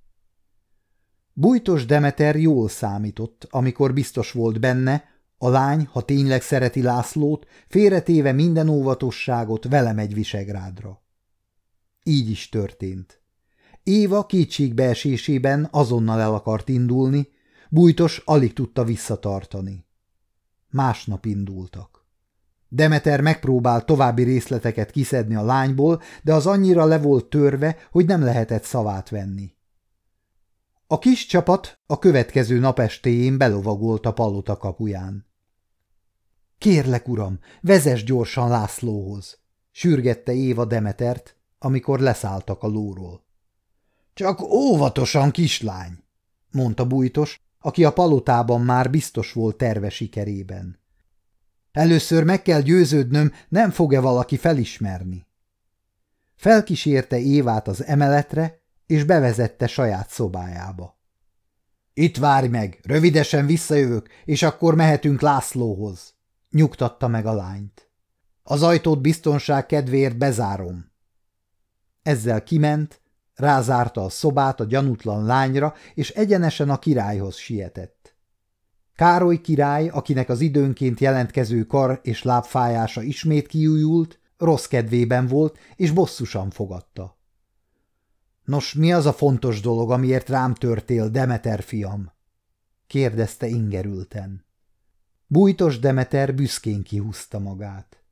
Bújtos Demeter jól számított, amikor biztos volt benne, a lány, ha tényleg szereti Lászlót, félretéve minden óvatosságot vele megy Visegrádra. Így is történt. Éva kétségbeesésében azonnal el akart indulni, Bújtos alig tudta visszatartani. Másnap indultak. Demeter megpróbált további részleteket kiszedni a lányból, de az annyira le volt törve, hogy nem lehetett szavát venni. A kis csapat a következő nap estéjén belovagolt a palota kapuján. – Kérlek, uram, vezess gyorsan Lászlóhoz! – sürgette Éva Demetert, amikor leszálltak a lóról. – Csak óvatosan, kislány! – mondta bújtos, aki a palotában már biztos volt terve sikerében. Először meg kell győződnöm, nem fog-e valaki felismerni. Felkísérte Évát az emeletre, és bevezette saját szobájába. Itt várj meg, rövidesen visszajövök, és akkor mehetünk Lászlóhoz, nyugtatta meg a lányt. Az ajtót biztonság kedvéért bezárom. Ezzel kiment, rázárta a szobát a gyanútlan lányra, és egyenesen a királyhoz sietett. Károly király, akinek az időnként jelentkező kar és lábfájása ismét kiújult, rossz kedvében volt, és bosszusan fogadta. Nos, mi az a fontos dolog, amiért rám törtél, Demeter fiam? kérdezte ingerülten. Bújtos Demeter büszkén kihúzta magát.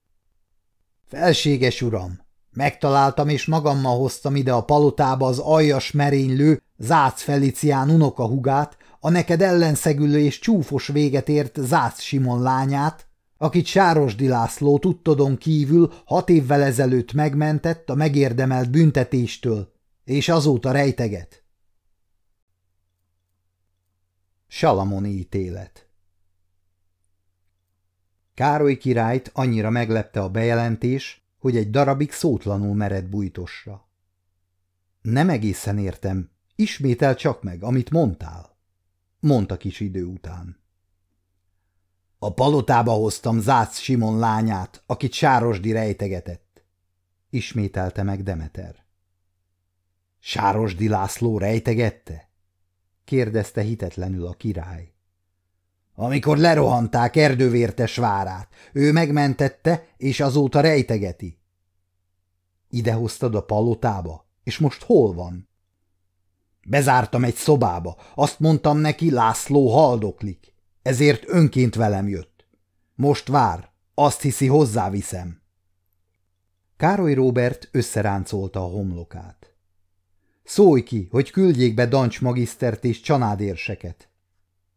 Felséges uram, megtaláltam és magammal hoztam ide a palotába az aljas merénylő Zác Felicián unokahugát, a neked ellenszegülő és csúfos véget ért Zác Simon lányát, akit Sárosdi László tudtodon kívül hat évvel ezelőtt megmentett a megérdemelt büntetéstől, és azóta rejteget. Salamoni ítélet Károly királyt annyira meglepte a bejelentés, hogy egy darabig szótlanul mered bújtosra. Nem egészen értem, ismétel csak meg, amit mondtál, mondta kis idő után. A palotába hoztam Zác Simon lányát, akit Sárosdi rejtegetett, ismételte meg Demeter. Sárosdi László rejtegette? kérdezte hitetlenül a király. Amikor lerohanták erdővértes várát, ő megmentette, és azóta rejtegeti. Idehoztad a palotába, és most hol van? Bezártam egy szobába, azt mondtam neki, László haldoklik, ezért önként velem jött. Most vár, azt hiszi, hozzáviszem. Károly Róbert összeráncolta a homlokát. Szólj ki, hogy küldjék be Dancs magisztert és csanádérseket,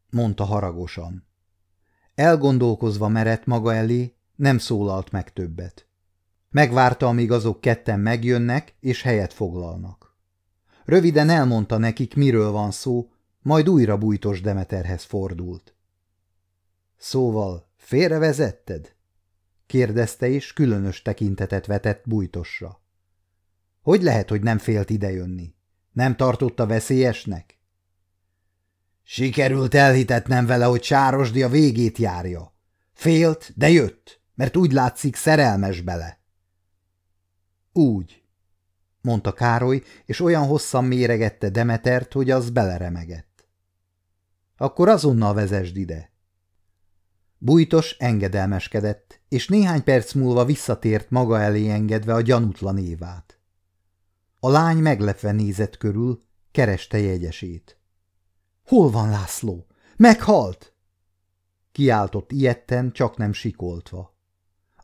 mondta haragosan. Elgondolkozva merett maga elé, nem szólalt meg többet. Megvárta, amíg azok ketten megjönnek és helyet foglalnak. Röviden elmondta nekik, miről van szó, majd újra bújtos Demeterhez fordult. Szóval félrevezetted? kérdezte, és különös tekintetet vetett bújtosra. Hogy lehet, hogy nem félt idejönni? Nem tartotta veszélyesnek? Sikerült elhitetnem vele, hogy Sárosdi a végét járja. Félt, de jött, mert úgy látszik szerelmes bele. Úgy, mondta Károly, és olyan hosszan méregette Demetert, hogy az beleremegett. Akkor azonnal vezesd ide. Bújtos engedelmeskedett, és néhány perc múlva visszatért maga elé engedve a gyanútlan évát. A lány meglepve nézett körül, kereste jegyesét. – Hol van László? Meghalt! Kiáltott ilyetten, csak nem sikoltva.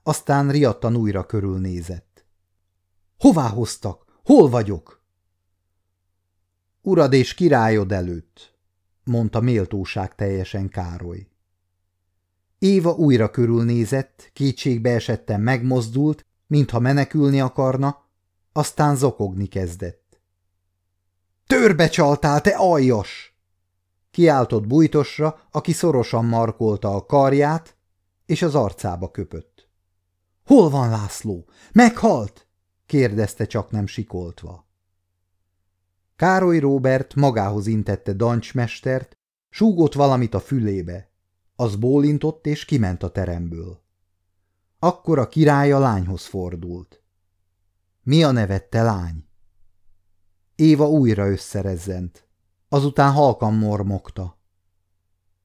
Aztán riadtan újra körülnézett. – Hová hoztak? Hol vagyok? – Urad és királyod előtt – mondta méltóság teljesen Károly. Éva újra körülnézett, kétségbe esetten megmozdult, mintha menekülni akarna, aztán zokogni kezdett. Törbe csaltál, te aljas! Kiáltott bújtosra, aki szorosan markolta a karját, és az arcába köpött. Hol van László? Meghalt? kérdezte csak nem sikoltva. Károly Róbert magához intette dancsmestert, súgott valamit a fülébe. Az bólintott, és kiment a teremből. Akkor a király a lányhoz fordult. Mi a neved, lány? Éva újra összerezzent. Azután halkan mormogta.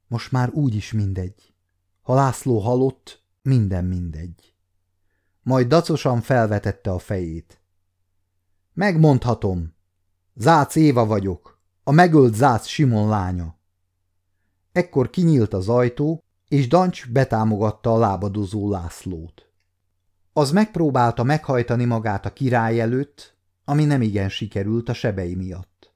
Most már úgy is mindegy. Ha László halott, minden mindegy. Majd dacosan felvetette a fejét. Megmondhatom. Zác Éva vagyok, a megölt Zác Simon lánya. Ekkor kinyílt az ajtó, és Dancs betámogatta a lábadozó Lászlót. Az megpróbálta meghajtani magát a király előtt, ami nem igen sikerült a sebei miatt.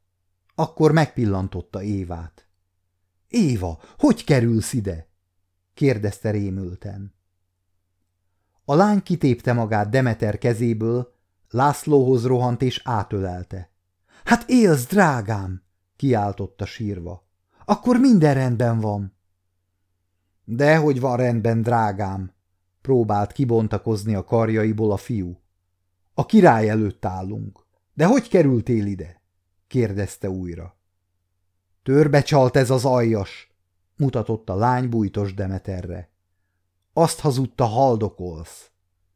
Akkor megpillantotta Évát. – Éva, hogy kerülsz ide? – kérdezte rémülten. A lány kitépte magát Demeter kezéből, Lászlóhoz rohant és átölelte. – Hát élsz, drágám! – kiáltotta sírva. – Akkor minden rendben van. – Dehogy van rendben, drágám! – próbált kibontakozni a karjaiból a fiú. – A király előtt állunk. De hogy kerültél ide? – kérdezte újra. – Törbe csalt ez az aljas! – mutatott a lány bújtos Demeterre. – Azt hazudta haldokolsz.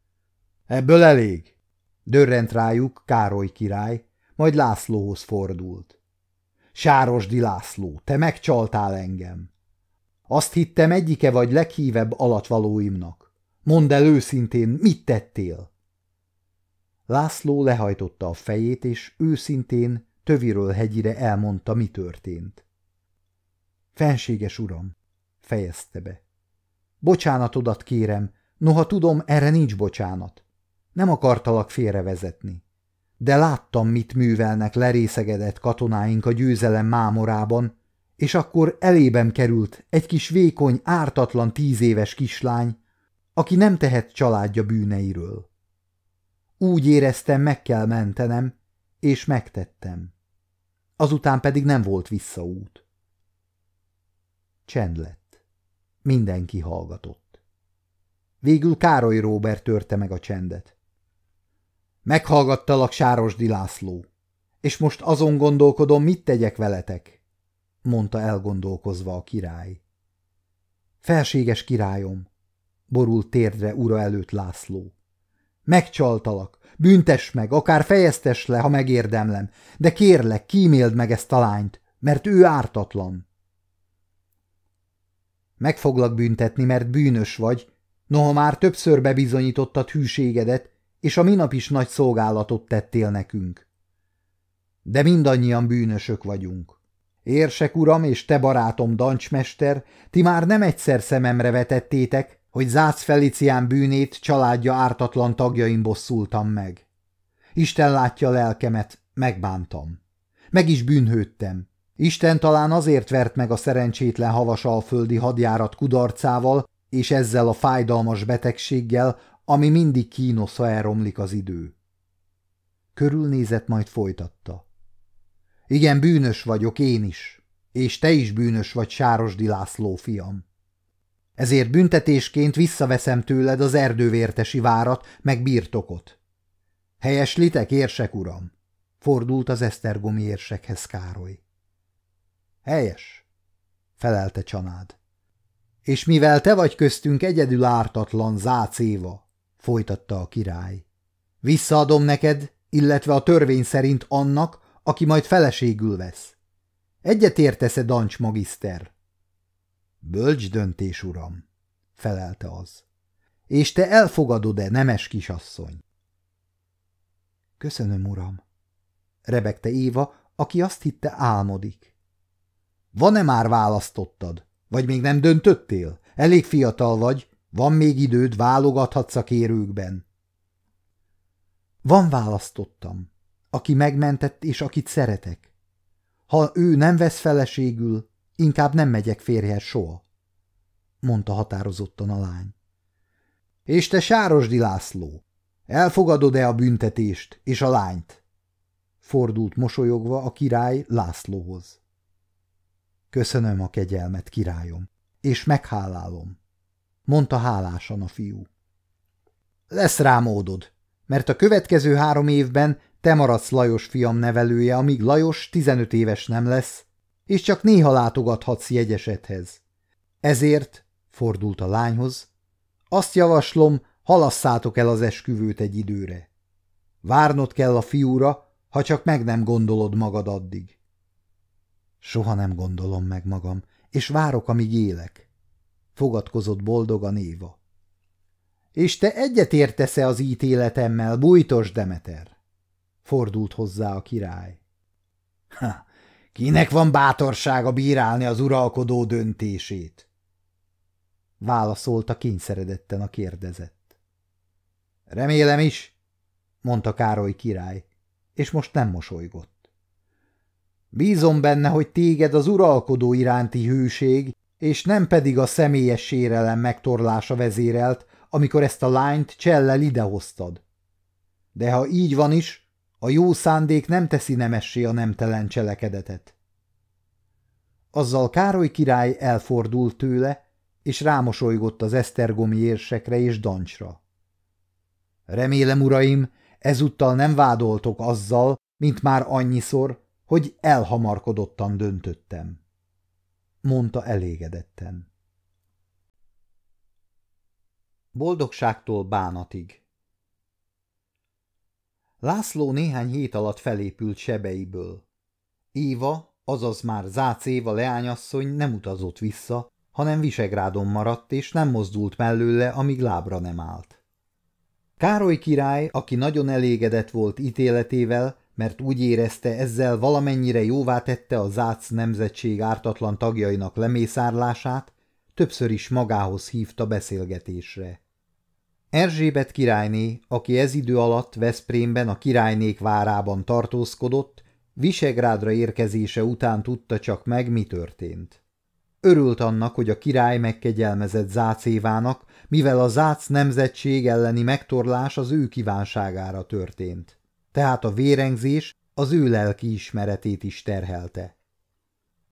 – Ebből elég! Dörrent rájuk Károly király, majd Lászlóhoz fordult. Sárosdi László, te megcsaltál engem. Azt hittem egyike vagy leghívebb alatvalóimnak. Mondd el őszintén, mit tettél? László lehajtotta a fejét, és őszintén töviről hegyire elmondta, mi történt. Fenséges uram, fejezte be. Bocsánatodat kérem, noha tudom, erre nincs bocsánat. Nem akartalak félrevezetni. De láttam, mit művelnek lerészegedett katonáink a győzelem mámorában, és akkor elébem került egy kis vékony, ártatlan tíz éves kislány, aki nem tehet családja bűneiről. Úgy éreztem, meg kell mentenem, és megtettem. Azután pedig nem volt visszaút. Csend lett. Mindenki hallgatott. Végül Károly Róbert törte meg a csendet. Meghallgattalak Sárosdi László, és most azon gondolkodom, mit tegyek veletek, mondta elgondolkozva a király. Felséges királyom, borult térdre ura előtt László. Megcsaltalak, büntess meg, akár fejeztes le, ha megérdemlem, de kérlek, kíméld meg ezt a lányt, mert ő ártatlan. Meg foglak büntetni, mert bűnös vagy, noha már többször bebizonyítottad hűségedet, és a minap is nagy szolgálatot tettél nekünk. De mindannyian bűnösök vagyunk. Érsek uram és te barátom Dancsmester, ti már nem egyszer szememre vetettétek, hogy Zász Felicián bűnét családja ártatlan tagjaim bosszultam meg. Isten látja lelkemet, megbántam. Meg is bűnhődtem. Isten talán azért vert meg a szerencsétlen havasalföldi hadjárat kudarcával, és ezzel a fájdalmas betegséggel, ami mindig kínoszva elromlik az idő. Körülnézett, majd folytatta. Igen, bűnös vagyok én is, és te is bűnös vagy, Sárosdi László fiam. Ezért büntetésként visszaveszem tőled az erdővértesi várat, meg birtokot. Helyeslitek, érsek uram? Fordult az esztergomi érsekhez Károly. Helyes, felelte csanád. És mivel te vagy köztünk egyedül ártatlan zácéva, folytatta a király. Visszaadom neked, illetve a törvény szerint annak, aki majd feleségül vesz. Egyet értesz-e, Dancs magiszter? Bölcs döntés, uram, felelte az. És te elfogadod-e, nemes kisasszony? Köszönöm, uram, rebegte Éva, aki azt hitte álmodik. Van-e már választottad? Vagy még nem döntöttél? Elég fiatal vagy, van még időd, válogathatsz a kérőkben. Van választottam, aki megmentett és akit szeretek. Ha ő nem vesz feleségül, inkább nem megyek férjhez soha, mondta határozottan a lány. És te Sárosdi László, elfogadod-e a büntetést és a lányt? Fordult mosolyogva a király Lászlóhoz. Köszönöm a kegyelmet, királyom, és meghálálom mondta hálásan a fiú. Lesz rá módod, mert a következő három évben te maradsz Lajos fiam nevelője, amíg Lajos 15 éves nem lesz, és csak néha látogathatsz jegyesedhez. Ezért, fordult a lányhoz, azt javaslom, halasszátok el az esküvőt egy időre. Várnod kell a fiúra, ha csak meg nem gondolod magad addig. Soha nem gondolom meg magam, és várok, amíg élek fogadkozott boldogan Éva. És te egyet értesz-e az ítéletemmel, bújtos Demeter? Fordult hozzá a király. Ha, kinek van bátorsága bírálni az uralkodó döntését? Válaszolta kényszeredetten a kérdezett. Remélem is, mondta Károly király, és most nem mosolygott. Bízom benne, hogy téged az uralkodó iránti hűség, és nem pedig a személyes sérelem megtorlása vezérelt, amikor ezt a lányt csellel idehoztad. De ha így van is, a jó szándék nem teszi nemessé a nemtelen cselekedetet. Azzal Károly király elfordult tőle, és rámosolygott az esztergomi érsekre és dancsra. Remélem, uraim, ezúttal nem vádoltok azzal, mint már annyiszor, hogy elhamarkodottan döntöttem, mondta elégedetten. Boldogságtól bánatig László néhány hét alatt felépült sebeiből. Éva, azaz már Zác Éva leányasszony nem utazott vissza, hanem Visegrádon maradt, és nem mozdult mellőle, amíg lábra nem állt. Károly király, aki nagyon elégedett volt ítéletével, mert úgy érezte ezzel valamennyire jóvá tette a Zác nemzetség ártatlan tagjainak lemészárlását, többször is magához hívta beszélgetésre. Erzsébet királyné, aki ez idő alatt Veszprémben a királynék várában tartózkodott, Visegrádra érkezése után tudta csak meg, mi történt. Örült annak, hogy a király megkegyelmezett Zácévának, mivel a Zác nemzetség elleni megtorlás az ő kívánságára történt. Tehát a vérengzés az ő lelki ismeretét is terhelte.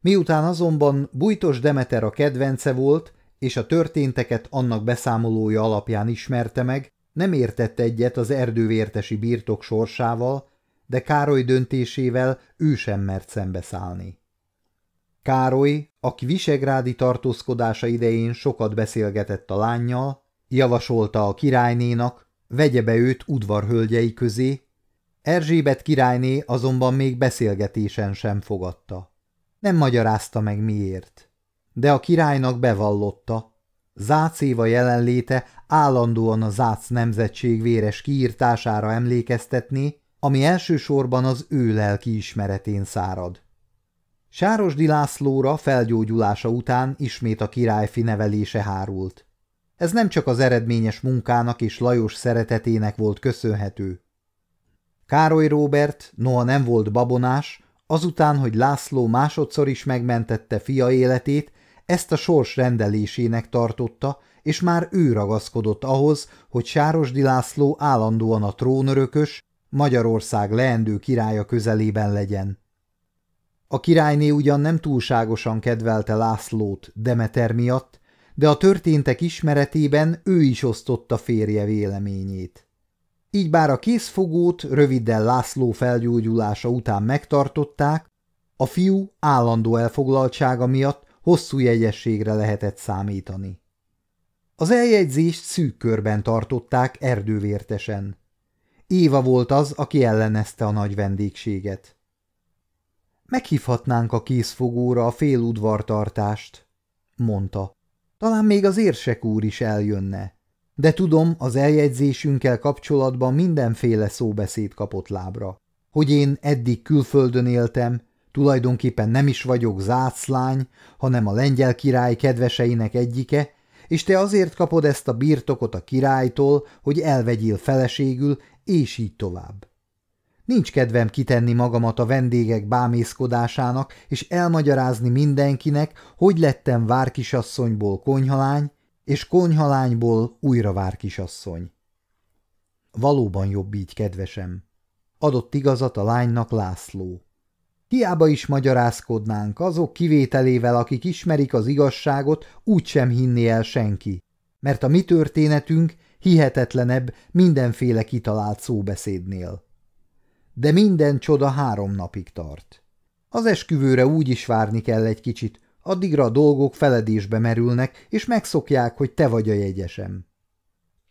Miután azonban Bújtos Demeter a kedvence volt, és a történteket annak beszámolója alapján ismerte meg, nem értett egyet az erdővértesi birtok sorsával, de Károly döntésével ő sem mert szembeszállni. Károly, aki visegrádi tartózkodása idején sokat beszélgetett a lányjal, javasolta a királynénak, vegye be őt udvarhölgyei közé, Erzsébet királyné azonban még beszélgetésen sem fogadta. Nem magyarázta meg miért de a királynak bevallotta. Zác Éva jelenléte állandóan a Zác nemzetség véres kiírtására emlékeztetné, ami elsősorban az ő lelki ismeretén szárad. Sárosdi Lászlóra felgyógyulása után ismét a királyfi nevelése hárult. Ez nem csak az eredményes munkának és Lajos szeretetének volt köszönhető. Károly Róbert, noha nem volt babonás, azután, hogy László másodszor is megmentette fia életét, ezt a sors rendelésének tartotta, és már ő ragaszkodott ahhoz, hogy Sárosdi László állandóan a trónörökös, Magyarország leendő királya közelében legyen. A királyné ugyan nem túlságosan kedvelte Lászlót Demeter miatt, de a történtek ismeretében ő is osztotta férje véleményét. Így bár a készfogót röviddel László felgyógyulása után megtartották, a fiú állandó elfoglaltsága miatt hosszú jegyességre lehetett számítani. Az eljegyzést szűk körben tartották erdővértesen. Éva volt az, aki ellenezte a nagy vendégséget. Meghívhatnánk a készfogóra a féludvartartást, mondta. Talán még az érsek úr is eljönne. De tudom, az eljegyzésünkkel kapcsolatban mindenféle szóbeszéd kapott lábra. Hogy én eddig külföldön éltem, Tulajdonképpen nem is vagyok záclány, hanem a lengyel király kedveseinek egyike, és te azért kapod ezt a birtokot a királytól, hogy elvegyél feleségül, és így tovább. Nincs kedvem kitenni magamat a vendégek bámészkodásának, és elmagyarázni mindenkinek, hogy lettem várkisasszonyból konyhalány, és konyhalányból újra várkisasszony. Valóban jobb így, kedvesem. Adott igazat a lánynak László. Hiába is magyarázkodnánk, azok kivételével, akik ismerik az igazságot, úgysem hinné el senki, mert a mi történetünk hihetetlenebb mindenféle kitalált szóbeszédnél. De minden csoda három napig tart. Az esküvőre úgy is várni kell egy kicsit, addigra a dolgok feledésbe merülnek, és megszokják, hogy te vagy a jegyesem.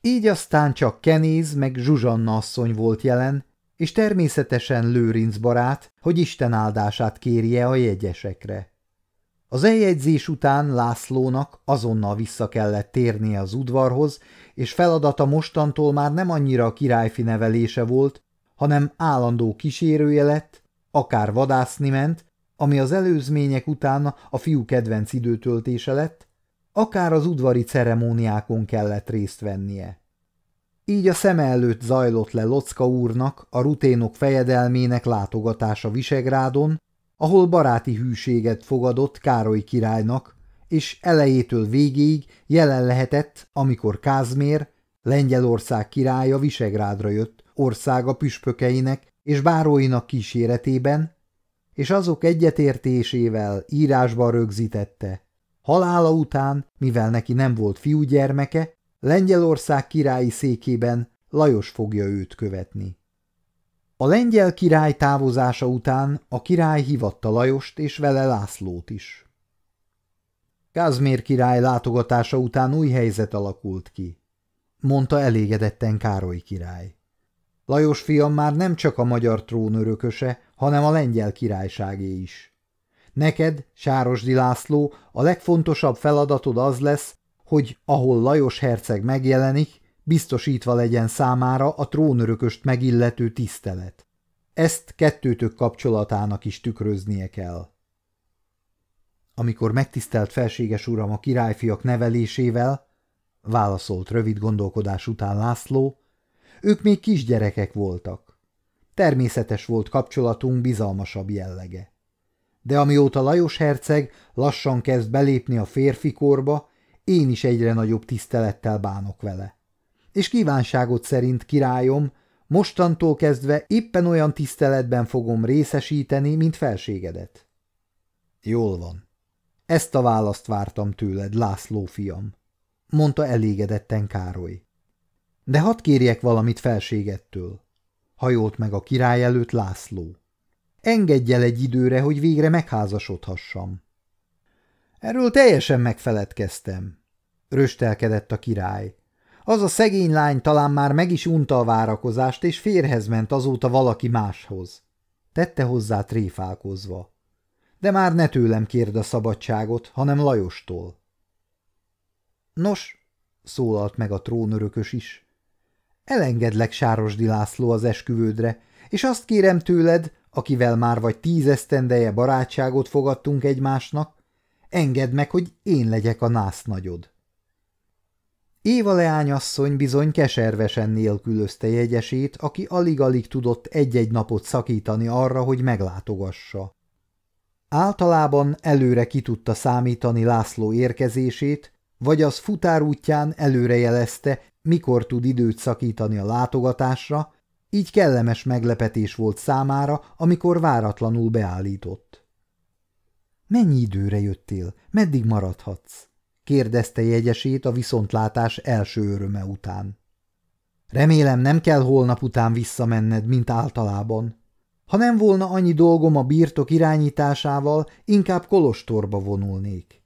Így aztán csak Kenéz meg Zsuzsanna asszony volt jelen, és természetesen Lőrinc barát, hogy Isten áldását kérje a jegyesekre. Az eljegyzés után Lászlónak azonnal vissza kellett térnie az udvarhoz, és feladata mostantól már nem annyira a királyfi nevelése volt, hanem állandó kísérője lett, akár vadászni ment, ami az előzmények után a fiú kedvenc időtöltése lett, akár az udvari ceremóniákon kellett részt vennie. Így a szeme előtt zajlott le Locka úrnak a ruténok fejedelmének látogatása Visegrádon, ahol baráti hűséget fogadott Károly királynak, és elejétől végéig jelen lehetett, amikor Kázmér, Lengyelország királya Visegrádra jött országa püspökeinek és báróinak kíséretében, és azok egyetértésével írásban rögzítette. Halála után, mivel neki nem volt fiúgyermeke, Lengyelország királyi székében Lajos fogja őt követni. A lengyel király távozása után a király hivatta Lajost és vele Lászlót is. Kázmér király látogatása után új helyzet alakult ki, mondta elégedetten Károly király. Lajos fiam már nem csak a magyar trón örököse, hanem a lengyel királyságé is. Neked, Sárosdi László, a legfontosabb feladatod az lesz, hogy ahol Lajos herceg megjelenik, biztosítva legyen számára a trónörököst megillető tisztelet. Ezt kettőtök kapcsolatának is tükröznie kell. Amikor megtisztelt felséges uram a királyfiak nevelésével, válaszolt rövid gondolkodás után László, ők még kisgyerekek voltak. Természetes volt kapcsolatunk bizalmasabb jellege. De amióta Lajos herceg lassan kezd belépni a férfi korba, én is egyre nagyobb tisztelettel bánok vele. És kívánságot szerint, királyom, mostantól kezdve éppen olyan tiszteletben fogom részesíteni, mint felségedet. Jól van. Ezt a választ vártam tőled, László fiam, mondta elégedetten Károly. De hadd kérjek valamit felségettől. Hajolt meg a király előtt László. Engedj el egy időre, hogy végre megházasodhassam. Erről teljesen megfeledkeztem, röstelkedett a király. Az a szegény lány talán már meg is unta a várakozást, és férhez ment azóta valaki máshoz. Tette hozzá tréfálkozva. De már ne tőlem kérd a szabadságot, hanem Lajostól. Nos, szólalt meg a trónörökös is. Elengedlek Sárosdi László az esküvődre, és azt kérem tőled, akivel már vagy tízesztendeje barátságot fogadtunk egymásnak, engedd meg, hogy én legyek a nász nagyod. Éva leányasszony bizony keservesen nélkülözte jegyesét, aki alig-alig tudott egy-egy napot szakítani arra, hogy meglátogassa. Általában előre ki tudta számítani László érkezését, vagy az futárútján előrejelezte, mikor tud időt szakítani a látogatásra, így kellemes meglepetés volt számára, amikor váratlanul beállított. – Mennyi időre jöttél? Meddig maradhatsz? – kérdezte jegyesét a viszontlátás első öröme után. – Remélem nem kell holnap után visszamenned, mint általában. Ha nem volna annyi dolgom a birtok irányításával, inkább kolostorba vonulnék.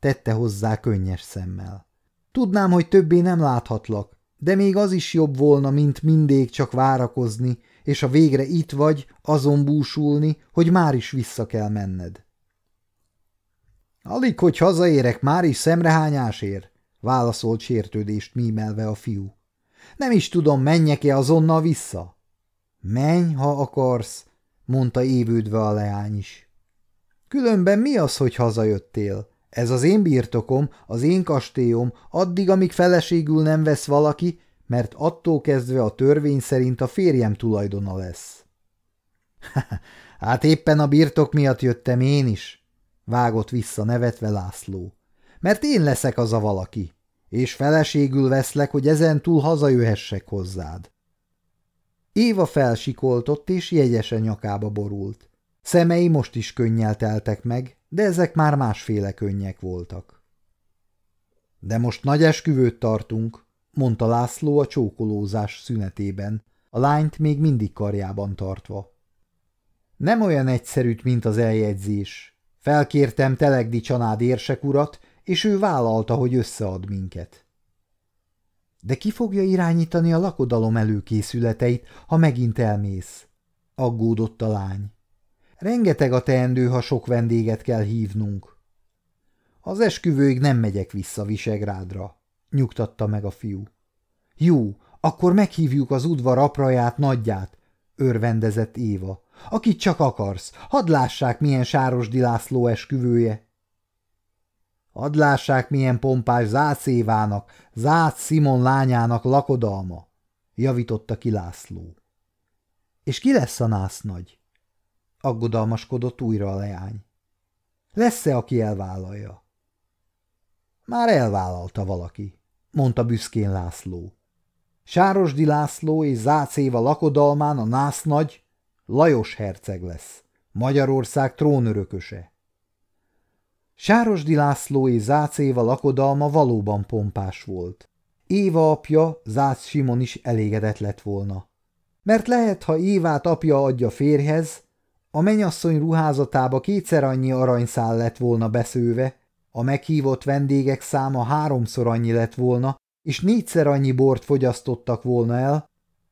Tette hozzá könnyes szemmel. Tudnám, hogy többé nem láthatlak, de még az is jobb volna, mint mindig csak várakozni, és a végre itt vagy, azon búsulni, hogy már is vissza kell menned. Alig, hogy hazaérek, már is szemrehányásért, válaszolt sértődést mímelve a fiú. Nem is tudom, menjek-e azonnal vissza? Menj, ha akarsz, mondta évődve a leány is. Különben mi az, hogy hazajöttél? Ez az én birtokom, az én kastélyom, addig, amíg feleségül nem vesz valaki, mert attól kezdve a törvény szerint a férjem tulajdona lesz. [LAUGHS] hát éppen a birtok miatt jöttem én is, vágott vissza nevetve László. Mert én leszek az a valaki, és feleségül veszlek, hogy ezen túl hazajöhessek hozzád. Éva felsikoltott, és jegyesen nyakába borult. Szemei most is könnyel teltek meg, de ezek már másféle könnyek voltak. De most nagy esküvőt tartunk, mondta László a csókolózás szünetében, a lányt még mindig karjában tartva. Nem olyan egyszerűt, mint az eljegyzés. Felkértem Telegdi csanád érsek urat, és ő vállalta, hogy összead minket. De ki fogja irányítani a lakodalom előkészületeit, ha megint elmész? Aggódott a lány. Rengeteg a teendő, ha sok vendéget kell hívnunk. Az esküvőig nem megyek vissza Visegrádra, nyugtatta meg a fiú. Jó, akkor meghívjuk az udvar apraját, nagyját. örvendezett Éva. Akit csak akarsz, hadd lássák, milyen Sárosdi László esküvője. Hadd lássák, milyen pompás Zász Évának, Zász Simon lányának lakodalma, javította ki László. És ki lesz a nász nagy? Aggodalmaskodott újra a leány. Lesz-e, aki elvállalja? Már elvállalta valaki, mondta büszkén László. Sárosdi László és Zácéva lakodalmán a nász nagy Lajos herceg lesz, Magyarország trónörököse. Sárosdi László és Zácéva lakodalma valóban pompás volt. Éva apja, Zác Simon is elégedett lett volna. Mert lehet, ha Évát apja adja férhez, a menyasszony ruházatába kétszer annyi aranyszál lett volna beszőve, a meghívott vendégek száma háromszor annyi lett volna, és négyszer annyi bort fogyasztottak volna el,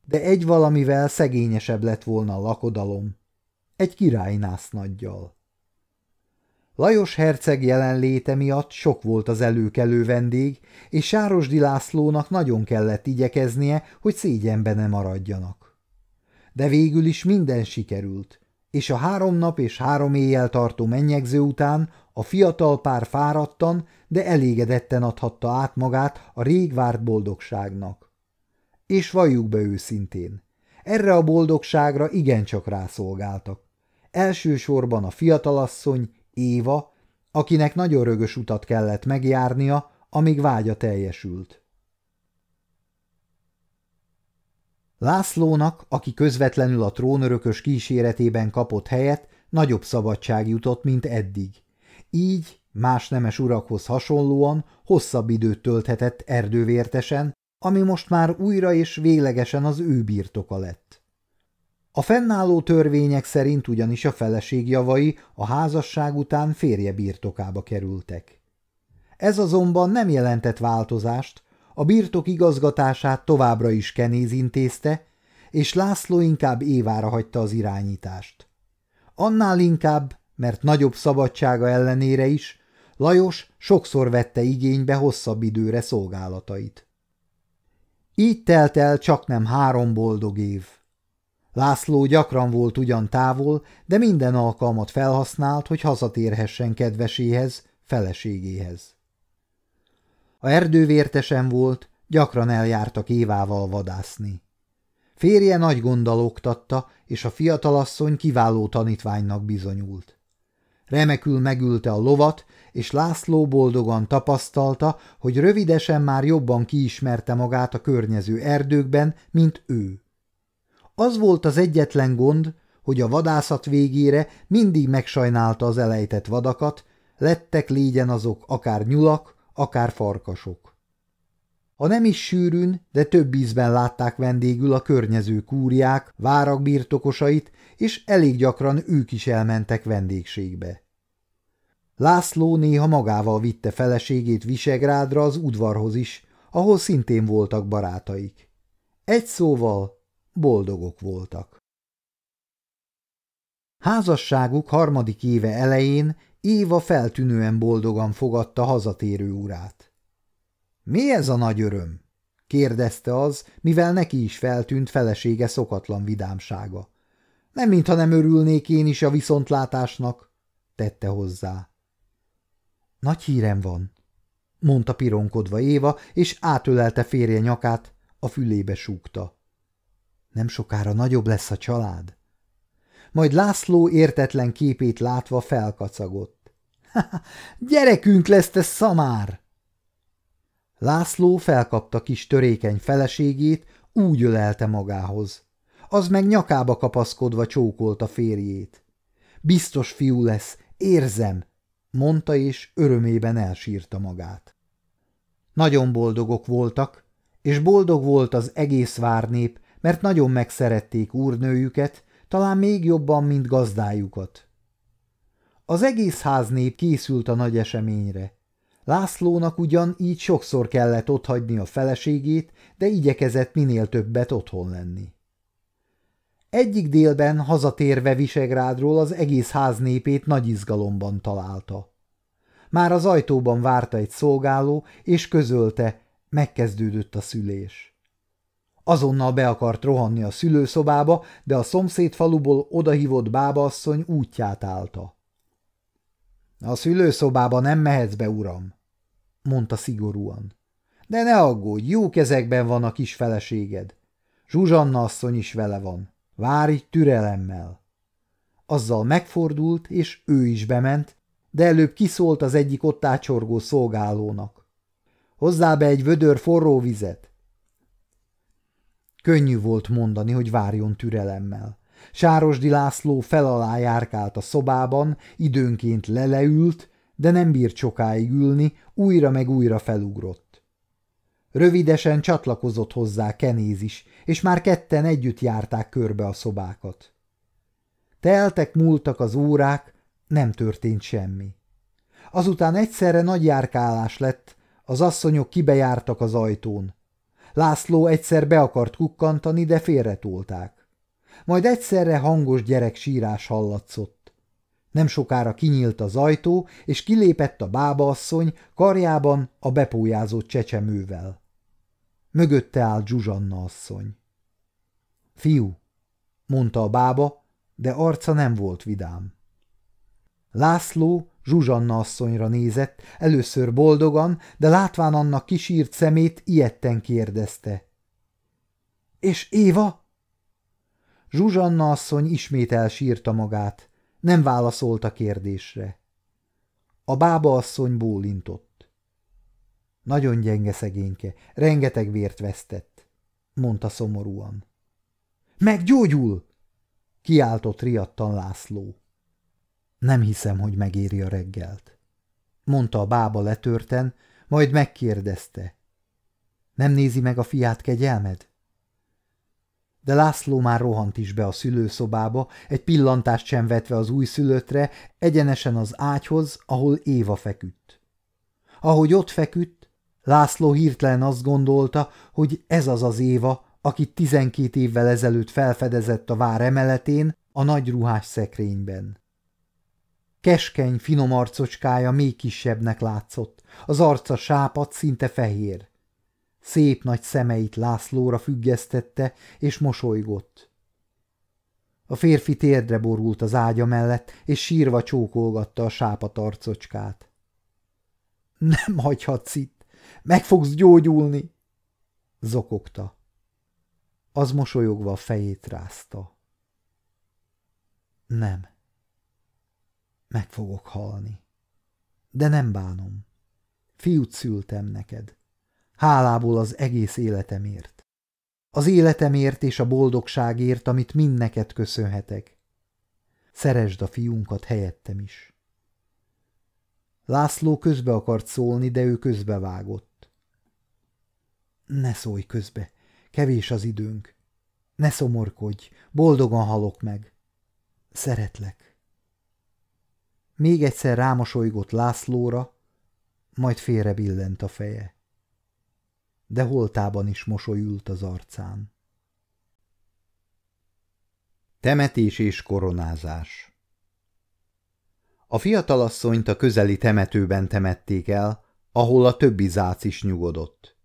de egy valamivel szegényesebb lett volna a lakodalom. Egy királynász nagyjal. Lajos herceg jelenléte miatt sok volt az előkelő vendég, és Sárosdi Lászlónak nagyon kellett igyekeznie, hogy szégyenbe ne maradjanak. De végül is minden sikerült, és a három nap és három éjjel tartó mennyegző után a fiatal pár fáradtan, de elégedetten adhatta át magát a rég várt boldogságnak. És valljuk be őszintén, erre a boldogságra igencsak rászolgáltak. Elsősorban a fiatalasszony, Éva, akinek nagyon rögös utat kellett megjárnia, amíg vágya teljesült. Lászlónak, aki közvetlenül a trónörökös kíséretében kapott helyet, nagyobb szabadság jutott, mint eddig. Így más nemes urakhoz hasonlóan hosszabb időt tölthetett erdővértesen, ami most már újra és véglegesen az ő birtoka lett. A fennálló törvények szerint ugyanis a feleség javai a házasság után férje birtokába kerültek. Ez azonban nem jelentett változást, a birtok igazgatását továbbra is Kenéz intézte, és László inkább Évára hagyta az irányítást. Annál inkább, mert nagyobb szabadsága ellenére is, Lajos sokszor vette igénybe hosszabb időre szolgálatait. Így telt el csak nem három boldog év. László gyakran volt ugyan távol, de minden alkalmat felhasznált, hogy hazatérhessen kedveséhez, feleségéhez. A erdővértesen volt, gyakran eljártak Évával vadászni. Férje nagy gonddal oktatta, és a fiatalasszony kiváló tanítványnak bizonyult. Remekül megülte a lovat, és László boldogan tapasztalta, hogy rövidesen már jobban kiismerte magát a környező erdőkben, mint ő. Az volt az egyetlen gond, hogy a vadászat végére mindig megsajnálta az elejtett vadakat, lettek légyen azok akár nyulak, akár farkasok. Ha nem is sűrűn, de több ízben látták vendégül a környező kúriák, várak birtokosait, és elég gyakran ők is elmentek vendégségbe. László néha magával vitte feleségét Visegrádra az udvarhoz is, ahol szintén voltak barátaik. Egy szóval boldogok voltak. Házasságuk harmadik éve elején Éva feltűnően boldogan fogadta hazatérő urát. – Mi ez a nagy öröm? – kérdezte az, mivel neki is feltűnt felesége szokatlan vidámsága. – Nem mintha nem örülnék én is a viszontlátásnak – tette hozzá. – Nagy hírem van – mondta pironkodva Éva, és átölelte férje nyakát, a fülébe súgta. – Nem sokára nagyobb lesz a család majd László értetlen képét látva felkacagott. [LAUGHS] – Gyerekünk lesz te szamár! László felkapta kis törékeny feleségét, úgy ölelte magához. Az meg nyakába kapaszkodva csókolta férjét. Biztos fiú lesz, érzem, mondta és örömében elsírta magát. Nagyon boldogok voltak, és boldog volt az egész várnép, mert nagyon megszerették úrnőjüket, talán még jobban, mint gazdájukat. Az egész háznép készült a nagy eseményre. Lászlónak ugyan így sokszor kellett otthagyni a feleségét, de igyekezett minél többet otthon lenni. Egyik délben hazatérve Visegrádról az egész ház népét nagy izgalomban találta. Már az ajtóban várta egy szolgáló, és közölte, megkezdődött a szülés. Azonnal be akart rohanni a szülőszobába, de a szomszéd faluból odahívott bábaasszony útját állta. A szülőszobába nem mehetsz be, uram, mondta szigorúan. De ne aggódj, jó kezekben van a kis feleséged. Zsuzsanna asszony is vele van. Várj türelemmel. Azzal megfordult, és ő is bement, de előbb kiszólt az egyik ott ácsorgó szolgálónak. Hozzá be egy vödör forró vizet. Könnyű volt mondani, hogy várjon türelemmel. Sárosdi László felalá járkált a szobában, időnként leleült, de nem bírt sokáig ülni, újra meg újra felugrott. Rövidesen csatlakozott hozzá Kenéz is, és már ketten együtt járták körbe a szobákat. Teltek, múltak az órák, nem történt semmi. Azután egyszerre nagy járkálás lett, az asszonyok kibejártak az ajtón. László egyszer be akart kukkantani, de félretolták. Majd egyszerre hangos gyerek sírás hallatszott. Nem sokára kinyílt az ajtó, és kilépett a bábaasszony karjában a bepójázott csecsemővel. Mögötte állt Zsuzsanna asszony. Fiú, mondta a bába, de arca nem volt vidám. László Zsuzsanna asszonyra nézett, először boldogan, de látván annak kisírt szemét, ilyetten kérdezte. – És Éva? Zsuzsanna asszony ismét elsírta magát, nem válaszolt a kérdésre. A bába asszony bólintott. Nagyon gyenge szegényke, rengeteg vért vesztett, mondta szomorúan. Meggyógyul! kiáltott riadtan László. Nem hiszem, hogy megéri a reggelt, mondta a bába letörten, majd megkérdezte. Nem nézi meg a fiát kegyelmed? De László már rohant is be a szülőszobába, egy pillantást sem vetve az újszülöttre, egyenesen az ágyhoz, ahol Éva feküdt. Ahogy ott feküdt, László hirtelen azt gondolta, hogy ez az az Éva, akit tizenkét évvel ezelőtt felfedezett a vár emeletén, a nagy ruhás szekrényben. Keskeny, finom arcocskája még kisebbnek látszott, az arca sápat, szinte fehér. Szép nagy szemeit Lászlóra függesztette, és mosolygott. A férfi térdre borult az ágya mellett, és sírva csókolgatta a sápat arcocskát. Nem hagyhatsz itt, meg fogsz gyógyulni, zokogta. Az mosolyogva a fejét rázta. Nem. Meg fogok halni. De nem bánom. Fiút szültem neked. Hálából az egész életemért. Az életemért és a boldogságért, amit mind neked köszönhetek. Szeresd a fiunkat helyettem is. László közbe akart szólni, de ő közbevágott. Ne szólj közbe, kevés az időnk. Ne szomorkodj, boldogan halok meg. Szeretlek. Még egyszer rámosolygott Lászlóra, majd félre billent a feje. De holtában is mosolyült az arcán. Temetés és koronázás A fiatalasszonyt a közeli temetőben temették el, ahol a többi zác is nyugodott.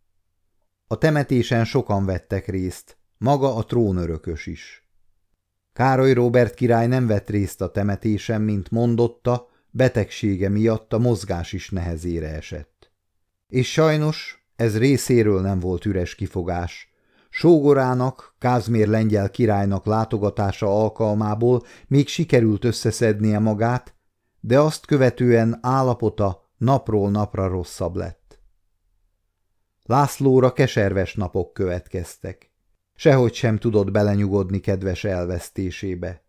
A temetésen sokan vettek részt, maga a trónörökös is. Károly Robert király nem vett részt a temetésen, mint mondotta, betegsége miatt a mozgás is nehezére esett. És sajnos ez részéről nem volt üres kifogás. Sógorának, Kázmér lengyel királynak látogatása alkalmából még sikerült összeszednie magát, de azt követően állapota napról napra rosszabb lett. Lászlóra keserves napok következtek. Sehogy sem tudott belenyugodni kedves elvesztésébe.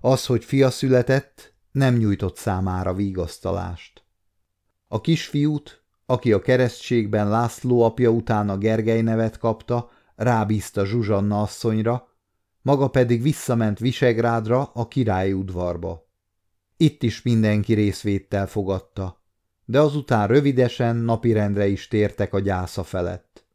Az, hogy fia született, nem nyújtott számára vigasztalást. A kisfiút, aki a keresztségben László apja után a Gergely nevet kapta, rábízta Zsuzsanna asszonyra, maga pedig visszament Visegrádra a királyi udvarba. Itt is mindenki részvéttel fogadta, de azután rövidesen napirendre is tértek a gyásza felett.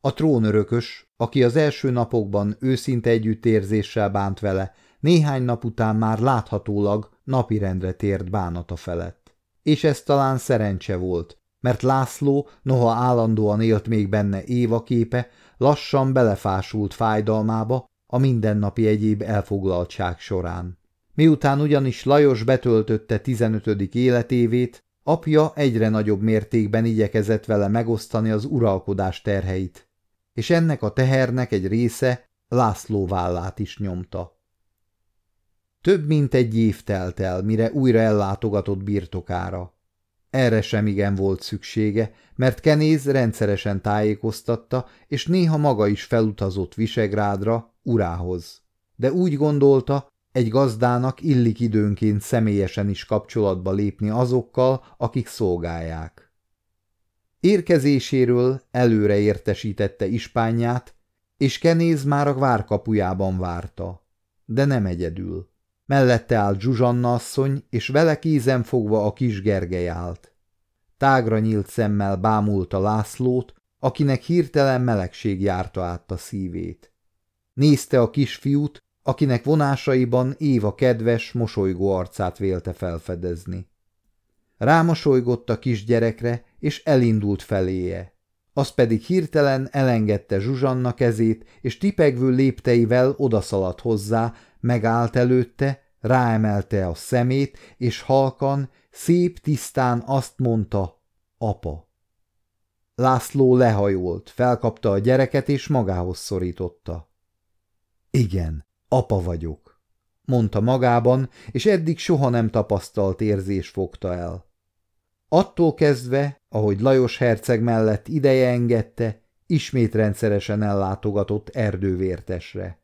A trónörökös, aki az első napokban őszinte együttérzéssel bánt vele, néhány nap után már láthatólag napirendre tért bánata felett. És ez talán szerencse volt, mert László, noha állandóan élt még benne Éva képe, lassan belefásult fájdalmába a mindennapi egyéb elfoglaltság során. Miután ugyanis Lajos betöltötte 15. életévét, apja egyre nagyobb mértékben igyekezett vele megosztani az uralkodás terheit, és ennek a tehernek egy része László vállát is nyomta. Több mint egy év telt el, mire újra ellátogatott birtokára. Erre sem igen volt szüksége, mert Kenéz rendszeresen tájékoztatta, és néha maga is felutazott Visegrádra, urához. De úgy gondolta, egy gazdának illik időnként személyesen is kapcsolatba lépni azokkal, akik szolgálják. Érkezéséről előre értesítette ispányát, és Kenéz már a várkapujában várta, de nem egyedül. Mellette állt Zsuzsanna asszony, és vele kézen fogva a kis Gergely állt. Tágra nyílt szemmel bámulta Lászlót, akinek hirtelen melegség járta át a szívét. Nézte a kisfiút, akinek vonásaiban Éva kedves, mosolygó arcát vélte felfedezni. Rámosolygott a kisgyerekre, és elindult feléje. Az pedig hirtelen elengedte Zsuzsanna kezét, és tipegvő lépteivel odaszaladt hozzá, megállt előtte, ráemelte a szemét, és halkan, szép tisztán azt mondta, apa. László lehajolt, felkapta a gyereket, és magához szorította. Igen, apa vagyok, mondta magában, és eddig soha nem tapasztalt érzés fogta el. Attól kezdve, ahogy Lajos herceg mellett ideje engedte, ismét rendszeresen ellátogatott erdővértesre.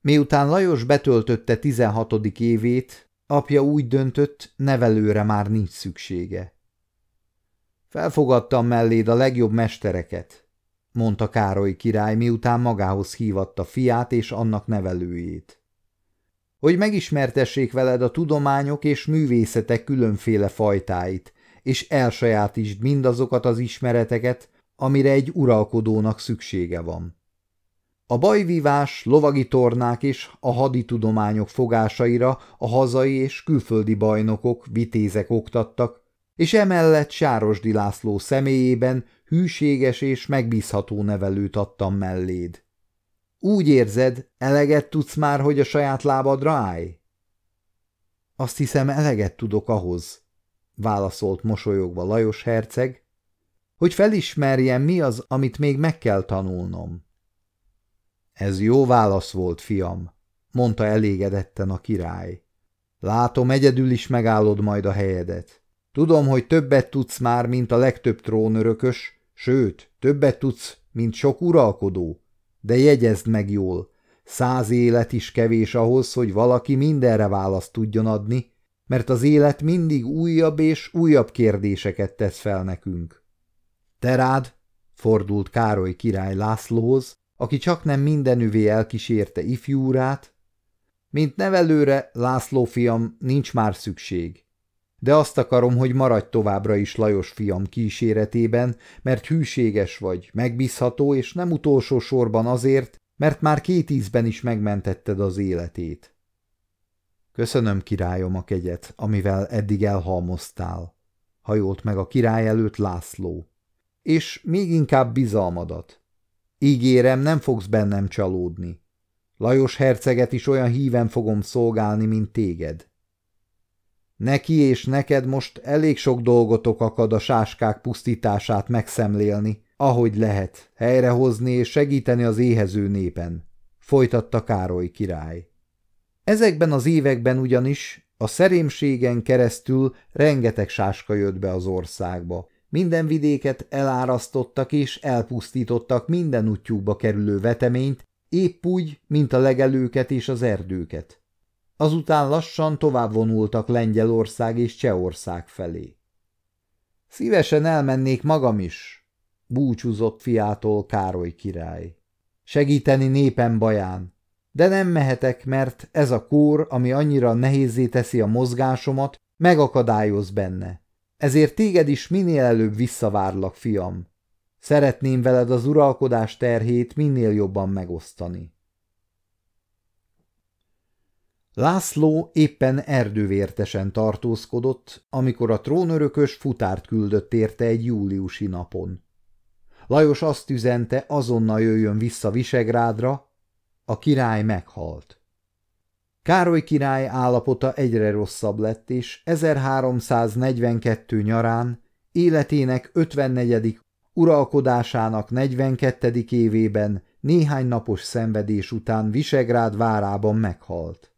Miután Lajos betöltötte 16. évét, apja úgy döntött, nevelőre már nincs szüksége. Felfogadtam melléd a legjobb mestereket, mondta Károly király, miután magához hívatta fiát és annak nevelőjét. Hogy megismertessék veled a tudományok és művészetek különféle fajtáit, és elsajátítsd mindazokat az ismereteket, amire egy uralkodónak szüksége van. A bajvívás, lovagi tornák és a haditudományok fogásaira a hazai és külföldi bajnokok, vitézek oktattak, és emellett Sárosdi László személyében hűséges és megbízható nevelőt adtam melléd. Úgy érzed, eleget tudsz már, hogy a saját lábadra állj? Azt hiszem, eleget tudok ahhoz, válaszolt mosolyogva Lajos herceg, hogy felismerjem, mi az, amit még meg kell tanulnom. Ez jó válasz volt, fiam, mondta elégedetten a király. Látom, egyedül is megállod majd a helyedet. Tudom, hogy többet tudsz már, mint a legtöbb trónörökös, sőt, többet tudsz, mint sok uralkodó, de jegyezd meg jól, száz élet is kevés ahhoz, hogy valaki mindenre választ tudjon adni, mert az élet mindig újabb és újabb kérdéseket tesz fel nekünk. Te rád, fordult Károly király Lászlóhoz, aki csak nem mindenüvé elkísérte ifjúrát, mint nevelőre, László fiam, nincs már szükség. De azt akarom, hogy maradj továbbra is Lajos fiam kíséretében, mert hűséges vagy, megbízható, és nem utolsó sorban azért, mert már két ízben is megmentetted az életét. Köszönöm, királyom, a kegyet, amivel eddig elhalmoztál. Hajolt meg a király előtt László. És még inkább bizalmadat. Ígérem, nem fogsz bennem csalódni. Lajos herceget is olyan híven fogom szolgálni, mint téged. Neki és neked most elég sok dolgotok akad a sáskák pusztítását megszemlélni, ahogy lehet, helyrehozni és segíteni az éhező népen, folytatta Károly király. Ezekben az években ugyanis a szerémségen keresztül rengeteg sáska jött be az országba, minden vidéket elárasztottak és elpusztítottak minden útjukba kerülő veteményt, épp úgy, mint a legelőket és az erdőket. Azután lassan tovább vonultak Lengyelország és Csehország felé. Szívesen elmennék magam is, búcsúzott fiától Károly király. Segíteni népem baján, de nem mehetek, mert ez a kór, ami annyira nehézé teszi a mozgásomat, megakadályoz benne. Ezért téged is minél előbb visszavárlak, fiam. Szeretném veled az uralkodás terhét minél jobban megosztani. László éppen erdővértesen tartózkodott, amikor a trónörökös futárt küldött érte egy júliusi napon. Lajos azt üzente, azonnal jöjjön vissza Visegrádra, a király meghalt. Károly király állapota egyre rosszabb lett, és 1342 nyarán életének 54. uralkodásának 42. évében néhány napos szenvedés után Visegrád várában meghalt.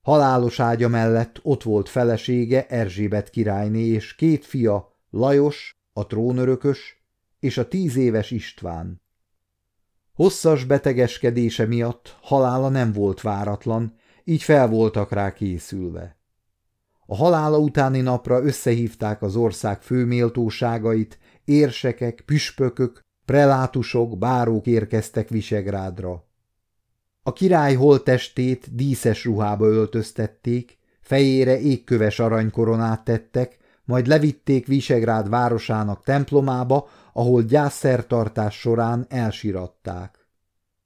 Halálos ágya mellett ott volt felesége Erzsébet királyné és két fia, Lajos, a trónörökös, és a tíz éves István. Hosszas betegeskedése miatt halála nem volt váratlan, így fel voltak rá készülve. A halála utáni napra összehívták az ország főméltóságait, érsekek, püspökök, prelátusok, bárók érkeztek Visegrádra. A király holttestét díszes ruhába öltöztették, fejére égköves aranykoronát tettek, majd levitték Visegrád városának templomába, ahol gyászszertartás során elsiratták.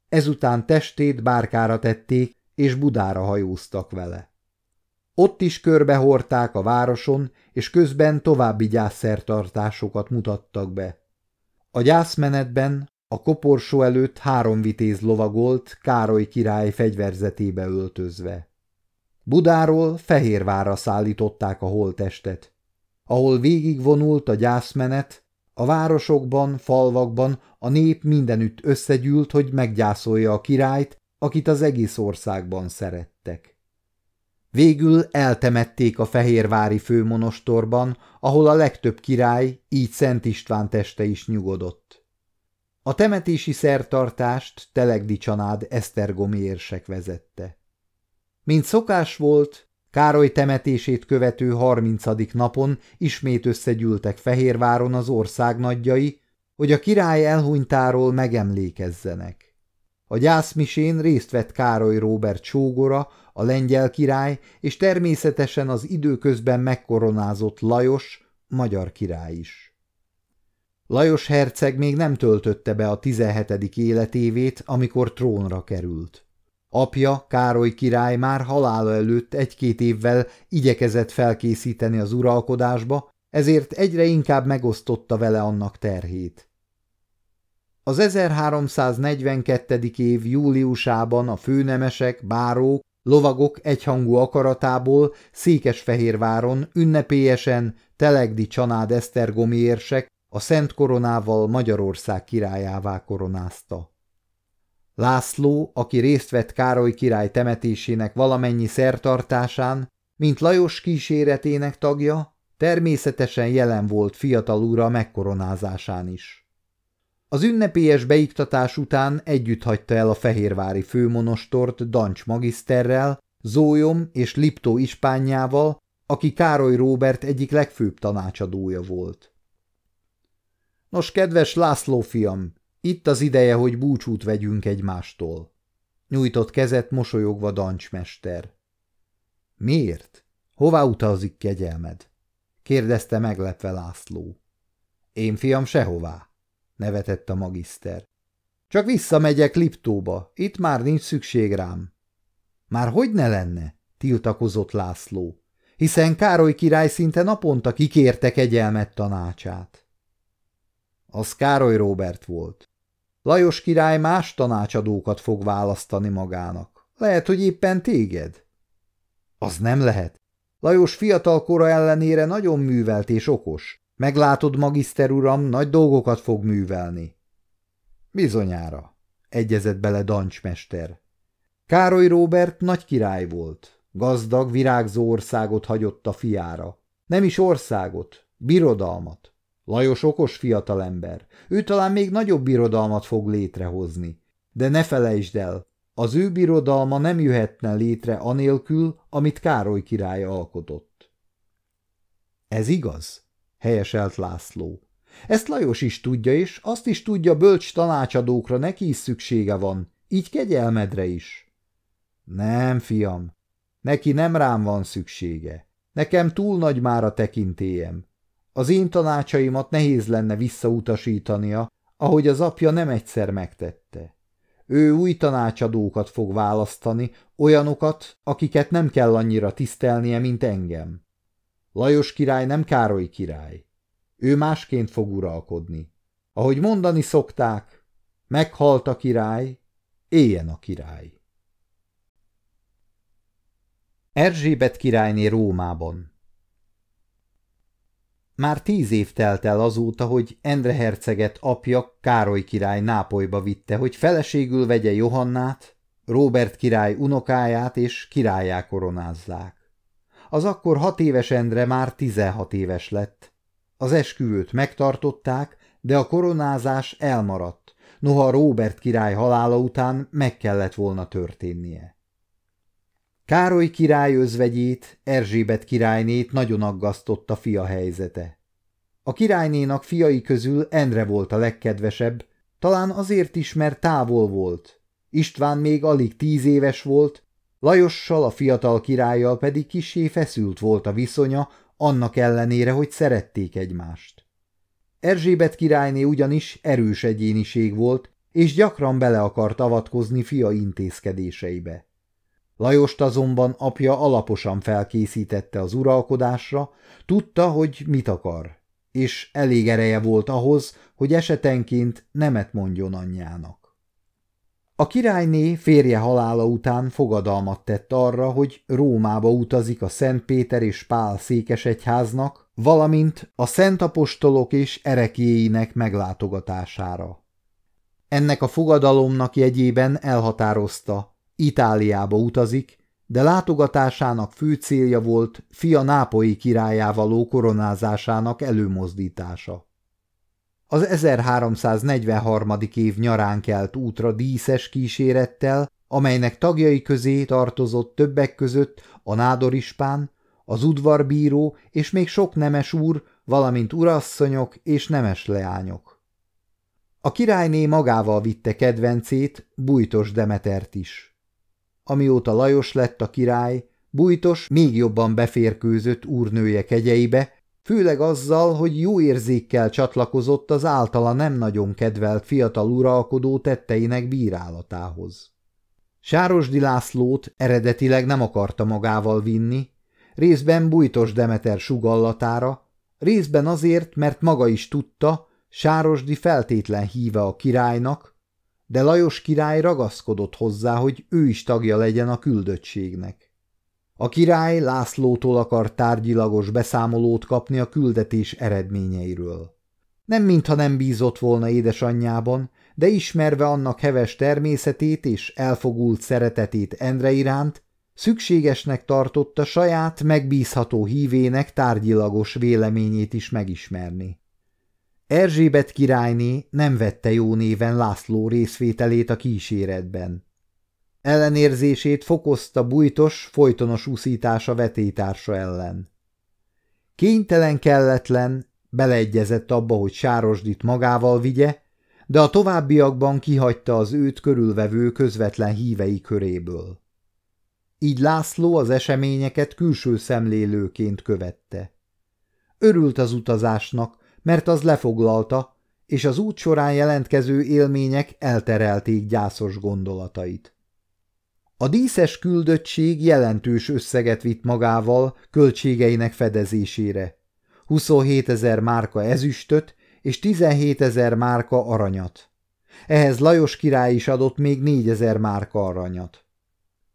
Ezután testét bárkára tették, és Budára hajóztak vele. Ott is körbehorták a városon, és közben további gyászszertartásokat mutattak be. A gyászmenetben a koporsó előtt három vitéz lovagolt Károly király fegyverzetébe öltözve. Budáról Fehérvárra szállították a holtestet, ahol végigvonult a gyászmenet, a városokban, falvakban a nép mindenütt összegyűlt, hogy meggyászolja a királyt, akit az egész országban szerettek. Végül eltemették a Fehérvári főmonostorban, ahol a legtöbb király, így Szent István teste is nyugodott. A temetési szertartást Telegdi csanád Esztergomi érsek vezette. Mint szokás volt, Károly temetését követő harmincadik napon ismét összegyűltek Fehérváron az ország nagyjai, hogy a király elhunytáról megemlékezzenek. A gyászmisén részt vett Károly Róbert sógora, a lengyel király, és természetesen az időközben megkoronázott Lajos, magyar király is. Lajos herceg még nem töltötte be a 17. életévét, amikor trónra került. Apja, Károly király már halála előtt egy-két évvel igyekezett felkészíteni az uralkodásba, ezért egyre inkább megosztotta vele annak terhét. Az 1342. év júliusában a főnemesek, bárók, lovagok egyhangú akaratából Székesfehérváron ünnepélyesen Telegdi Csanád Esztergomi érsek a Szent Koronával Magyarország királyává koronázta. László, aki részt vett Károly király temetésének valamennyi szertartásán, mint Lajos kíséretének tagja, természetesen jelen volt fiatal ura megkoronázásán is. Az ünnepélyes beiktatás után együtt hagyta el a fehérvári főmonostort Dancs magiszterrel, Zólyom és Liptó ispányával, aki Károly Róbert egyik legfőbb tanácsadója volt. Nos, kedves László fiam, itt az ideje, hogy búcsút vegyünk egymástól. Nyújtott kezet mosolyogva dancsmester. Miért? Hová utazik kegyelmed? kérdezte meglepve László. Én fiam sehová, nevetett a magiszter. Csak visszamegyek Liptóba, itt már nincs szükség rám. Már hogy ne lenne? tiltakozott László, hiszen Károly király szinte naponta kikérte kegyelmet tanácsát. Az Károly Róbert volt. Lajos király más tanácsadókat fog választani magának. Lehet, hogy éppen téged? Az nem lehet. Lajos fiatal kora ellenére nagyon művelt és okos. Meglátod, magiszter uram, nagy dolgokat fog művelni. Bizonyára, egyezett bele dancsmester. Károly Róbert nagy király volt. Gazdag, virágzó országot hagyott a fiára. Nem is országot, birodalmat. Lajos okos fiatalember. Ő talán még nagyobb birodalmat fog létrehozni. De ne felejtsd el, az ő birodalma nem jöhetne létre anélkül, amit Károly király alkotott. Ez igaz? helyeselt László. Ezt Lajos is tudja, és azt is tudja, bölcs tanácsadókra neki is szüksége van, így kegyelmedre is. Nem, fiam, neki nem rám van szüksége. Nekem túl nagy már a tekintélyem. Az én tanácsaimat nehéz lenne visszautasítania, ahogy az apja nem egyszer megtette. Ő új tanácsadókat fog választani, olyanokat, akiket nem kell annyira tisztelnie, mint engem. Lajos király nem Károly király. Ő másként fog uralkodni. Ahogy mondani szokták, meghalt a király, éljen a király. Erzsébet királyné Rómában Már tíz év telt el azóta, hogy Endre herceget apja Károly király Nápolyba vitte, hogy feleségül vegye Johannát, Róbert király unokáját és királyá koronázzák. Az akkor hat éves Endre már tizenhat éves lett. Az esküvőt megtartották, de a koronázás elmaradt, noha Róbert király halála után meg kellett volna történnie. Károly király özvegyét, Erzsébet királynét nagyon aggasztotta fia helyzete. A királynénak fiai közül Endre volt a legkedvesebb, talán azért is, mert távol volt. István még alig tíz éves volt, Lajossal, a fiatal királlyal pedig kisé feszült volt a viszonya, annak ellenére, hogy szerették egymást. Erzsébet királyné ugyanis erős egyéniség volt, és gyakran bele akart avatkozni fia intézkedéseibe. Lajost azonban apja alaposan felkészítette az uralkodásra, tudta, hogy mit akar, és elég ereje volt ahhoz, hogy esetenként nemet mondjon anyjának. A királyné férje halála után fogadalmat tett arra, hogy Rómába utazik a Szent Péter és Pál székesegyháznak, valamint a Szent Apostolok és erekéinek meglátogatására. Ennek a fogadalomnak jegyében elhatározta, Itáliába utazik, de látogatásának fő célja volt fia nápolyi királyával koronázásának előmozdítása. Az 1343. év nyarán kelt útra díszes kísérettel, amelynek tagjai közé tartozott többek között a nádorispán, az udvarbíró és még sok nemes úr, valamint urasszonyok és nemes leányok. A királyné magával vitte kedvencét, Bújtos Demetert is. Amióta Lajos lett a király, Bújtos még jobban beférkőzött úrnője kegyeibe, főleg azzal, hogy jó érzékkel csatlakozott az általa nem nagyon kedvelt fiatal uralkodó tetteinek bírálatához. Sárosdi Lászlót eredetileg nem akarta magával vinni, részben bújtos Demeter sugallatára, részben azért, mert maga is tudta, Sárosdi feltétlen híve a királynak, de Lajos király ragaszkodott hozzá, hogy ő is tagja legyen a küldöttségnek. A király Lászlótól akart tárgyilagos beszámolót kapni a küldetés eredményeiről. Nem mintha nem bízott volna édesanyjában, de ismerve annak heves természetét és elfogult szeretetét Endre iránt, szükségesnek tartotta saját megbízható hívének tárgyilagos véleményét is megismerni. Erzsébet királyné nem vette jó néven László részvételét a kíséretben. Ellenérzését fokozta bújtos, folytonos úszítása vetétársa ellen. Kénytelen kelletlen, beleegyezett abba, hogy Sárosdit magával vigye, de a továbbiakban kihagyta az őt körülvevő közvetlen hívei köréből. Így László az eseményeket külső szemlélőként követte. Örült az utazásnak, mert az lefoglalta, és az út során jelentkező élmények elterelték gyászos gondolatait. A díszes küldöttség jelentős összeget vitt magával költségeinek fedezésére. 27 ezer márka ezüstöt és 17 ezer márka aranyat. Ehhez Lajos király is adott még 4 ezer márka aranyat.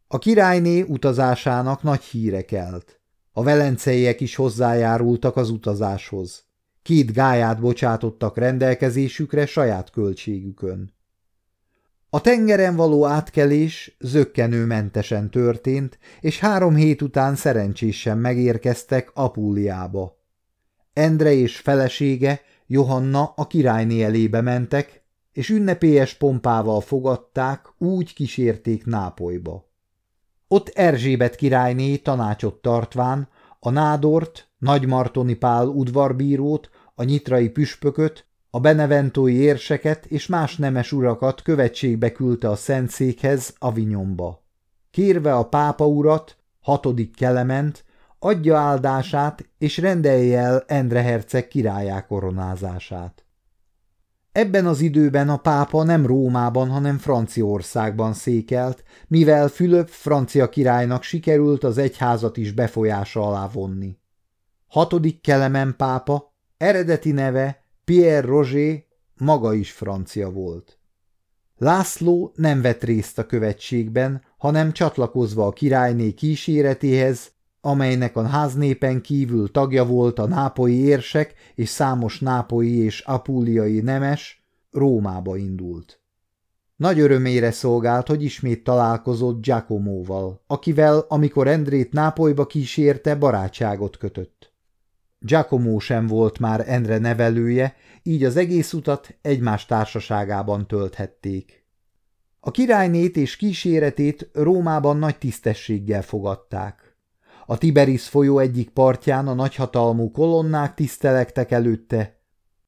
A királyné utazásának nagy híre kelt. A velenceiek is hozzájárultak az utazáshoz. Két gáját bocsátottak rendelkezésükre saját költségükön. A tengeren való átkelés zöggenőmentesen történt, és három hét után szerencsésen megérkeztek Apulliába. Endre és felesége, Johanna a királyné elébe mentek, és ünnepélyes pompával fogadták, úgy kísérték Nápolyba. Ott Erzsébet királyné tanácsot tartván a nádort, Nagymartoni Pál udvarbírót, a nyitrai püspököt, a beneventói érseket és más nemes urakat követségbe küldte a Szentszékhez Avignonba. Kérve a pápa urat, hatodik kelement, adja áldását és rendelje el Endre herceg királyá koronázását. Ebben az időben a pápa nem Rómában, hanem Franciaországban székelt, mivel Fülöp francia királynak sikerült az egyházat is befolyása alá vonni. Hatodik Kelemen pápa, eredeti neve Pierre Roger, maga is francia volt. László nem vett részt a követségben, hanem csatlakozva a királyné kíséretéhez, amelynek a háznépen kívül tagja volt a nápoi érsek és számos nápoi és apúliai nemes, Rómába indult. Nagy örömére szolgált, hogy ismét találkozott Giacomóval, akivel, amikor Endrét Nápolyba kísérte, barátságot kötött. Giacomo sem volt már Endre nevelője, így az egész utat egymás társaságában tölthették. A királynét és kíséretét Rómában nagy tisztességgel fogadták. A Tiberis folyó egyik partján a nagyhatalmú kolonnák tisztelektek előtte,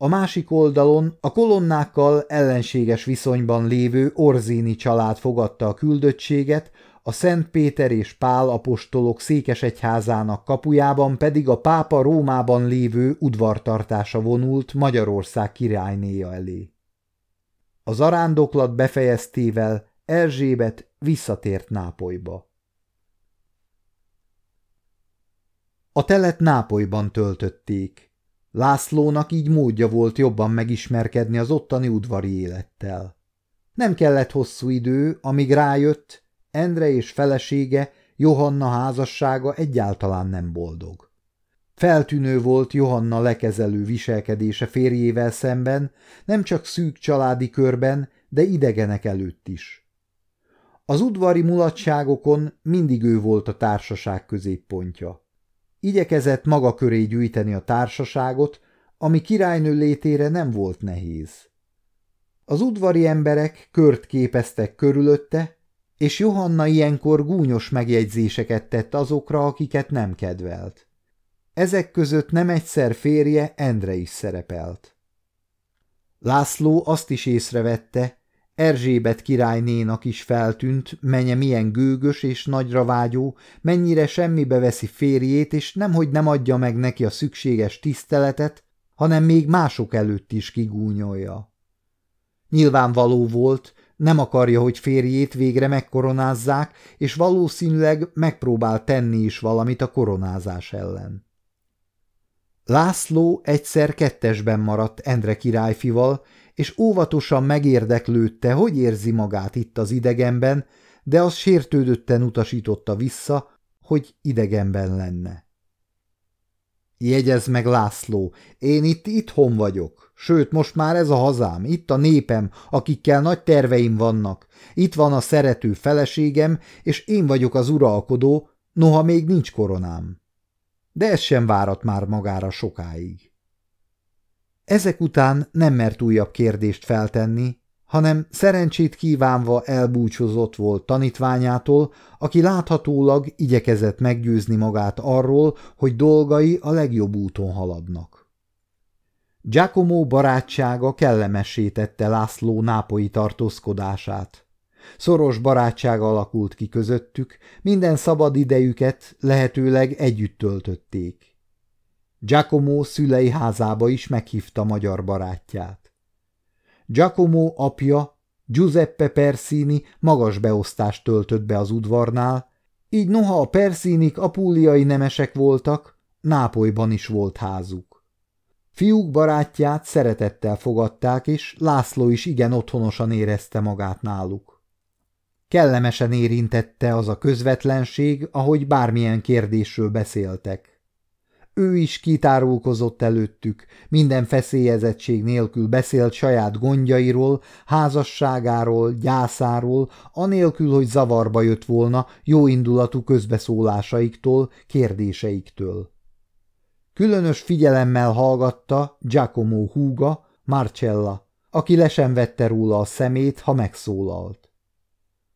a másik oldalon a kolonnákkal ellenséges viszonyban lévő Orzini család fogadta a küldöttséget, a Szent Péter és Pál apostolok székesegyházának kapujában pedig a pápa Rómában lévő udvartartása vonult Magyarország királynéja elé. Az arándoklat befejeztével Erzsébet visszatért Nápolyba. A telet Nápolyban töltötték. Lászlónak így módja volt jobban megismerkedni az ottani udvari élettel. Nem kellett hosszú idő, amíg rájött, Endre és felesége, Johanna házassága egyáltalán nem boldog. Feltűnő volt Johanna lekezelő viselkedése férjével szemben, nem csak szűk családi körben, de idegenek előtt is. Az udvari mulatságokon mindig ő volt a társaság középpontja. Igyekezett maga köré gyűjteni a társaságot, ami királynő létére nem volt nehéz. Az udvari emberek kört képeztek körülötte, és Johanna ilyenkor gúnyos megjegyzéseket tett azokra, akiket nem kedvelt. Ezek között nem egyszer férje Endre is szerepelt. László azt is észrevette, Erzsébet királynénak is feltűnt, menye milyen gőgös és nagyra vágyó, mennyire semmibe veszi férjét, és nemhogy nem adja meg neki a szükséges tiszteletet, hanem még mások előtt is kigúnyolja. Nyilvánvaló volt, nem akarja, hogy férjét végre megkoronázzák, és valószínűleg megpróbál tenni is valamit a koronázás ellen. László egyszer kettesben maradt Endre királyfival, és óvatosan megérdeklődte, hogy érzi magát itt az idegenben, de az sértődötten utasította vissza, hogy idegenben lenne. Jegyez meg, László, én itt itthon vagyok, sőt, most már ez a hazám, itt a népem, akikkel nagy terveim vannak, itt van a szerető feleségem, és én vagyok az uralkodó, noha még nincs koronám. De ez sem várat már magára sokáig. Ezek után nem mert újabb kérdést feltenni, hanem szerencsét kívánva elbúcsúzott volt tanítványától, aki láthatólag igyekezett meggyőzni magát arról, hogy dolgai a legjobb úton haladnak. Giacomo barátsága kellemessé tette László nápoi tartózkodását. Szoros barátság alakult ki közöttük, minden szabad idejüket lehetőleg együtt töltötték. Giacomo szülei házába is meghívta magyar barátját. Giacomo apja, Giuseppe Persini magas beosztást töltött be az udvarnál, így noha a Persinik apúliai nemesek voltak, Nápolyban is volt házuk. Fiúk barátját szeretettel fogadták, és László is igen otthonosan érezte magát náluk. Kellemesen érintette az a közvetlenség, ahogy bármilyen kérdésről beszéltek. Ő is kitárulkozott előttük, minden feszélyezettség nélkül beszélt saját gondjairól, házasságáról, gyászáról, anélkül, hogy zavarba jött volna jóindulatú közbeszólásaiktól, kérdéseiktől. Különös figyelemmel hallgatta Giacomo húga, Marcella, aki le sem vette róla a szemét, ha megszólalt.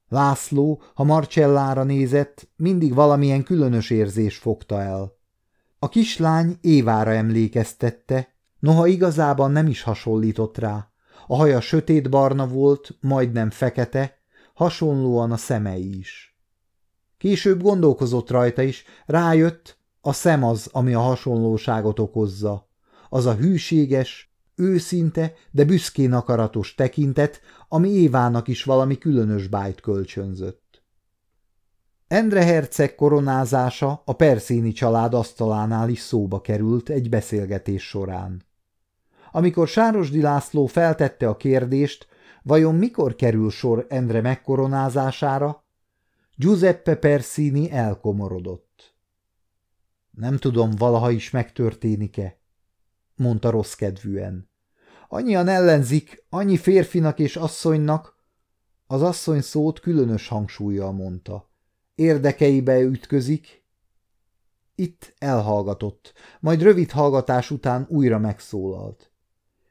László, ha Marcellára nézett, mindig valamilyen különös érzés fogta el. A kislány Évára emlékeztette, noha igazában nem is hasonlított rá. A haja sötétbarna volt, majdnem fekete, hasonlóan a szemei is. Később gondolkozott rajta is, rájött, a szem az, ami a hasonlóságot okozza. Az a hűséges, őszinte, de büszkén akaratos tekintet, ami Évának is valami különös bájt kölcsönzött. Endre herceg koronázása a Perszéni család asztalánál is szóba került egy beszélgetés során. Amikor Sárosdi László feltette a kérdést, vajon mikor kerül sor Endre megkoronázására, Giuseppe Persini elkomorodott. Nem tudom, valaha is megtörténik-e, mondta rossz kedvűen. Annyian ellenzik, annyi férfinak és asszonynak, az asszony szót különös hangsúlyjal mondta. Érdekeibe ütközik. Itt elhallgatott, majd rövid hallgatás után újra megszólalt.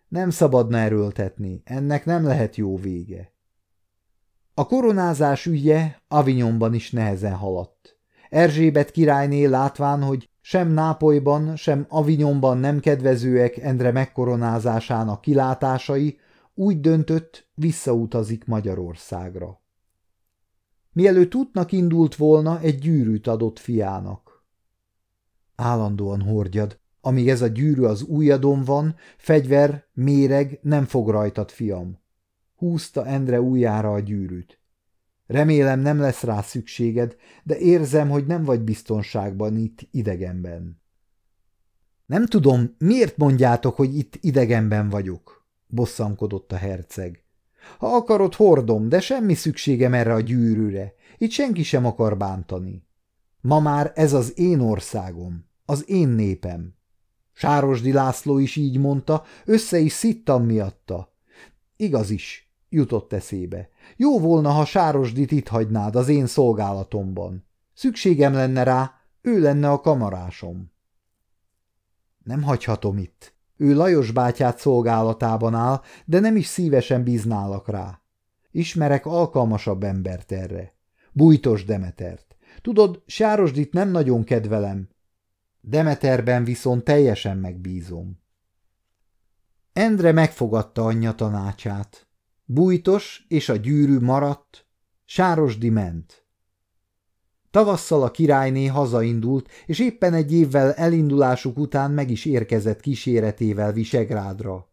Nem szabadna erőltetni, ennek nem lehet jó vége. A koronázás ügye Avignonban is nehezen haladt. Erzsébet királyné látván, hogy sem Nápolyban, sem Avignonban nem kedvezőek Endre megkoronázásának kilátásai, úgy döntött, visszautazik Magyarországra. Mielőtt útnak indult volna, egy gyűrűt adott fiának. Állandóan hordjad, amíg ez a gyűrű az ujjadon van, fegyver, méreg nem fog rajtad, fiam. Húzta Endre ujjára a gyűrűt. Remélem nem lesz rá szükséged, de érzem, hogy nem vagy biztonságban itt idegenben. Nem tudom, miért mondjátok, hogy itt idegenben vagyok, bosszankodott a herceg. Ha akarod, hordom, de semmi szükségem erre a gyűrűre. Itt senki sem akar bántani. Ma már ez az én országom, az én népem. Sárosdi László is így mondta, össze is szittam miatta. Igaz is, jutott eszébe. Jó volna, ha Sárosdit itt hagynád az én szolgálatomban. Szükségem lenne rá, ő lenne a kamarásom. Nem hagyhatom itt. Ő Lajos bátyát szolgálatában áll, de nem is szívesen bíználak rá. Ismerek alkalmasabb embert erre. Bújtos Demetert. Tudod, Sárosdit nem nagyon kedvelem. Demeterben viszont teljesen megbízom. Endre megfogadta anyja tanácsát. Bújtos és a gyűrű maradt, Sárosdi ment. Tavasszal a királyné hazaindult, és éppen egy évvel elindulásuk után meg is érkezett kíséretével Visegrádra.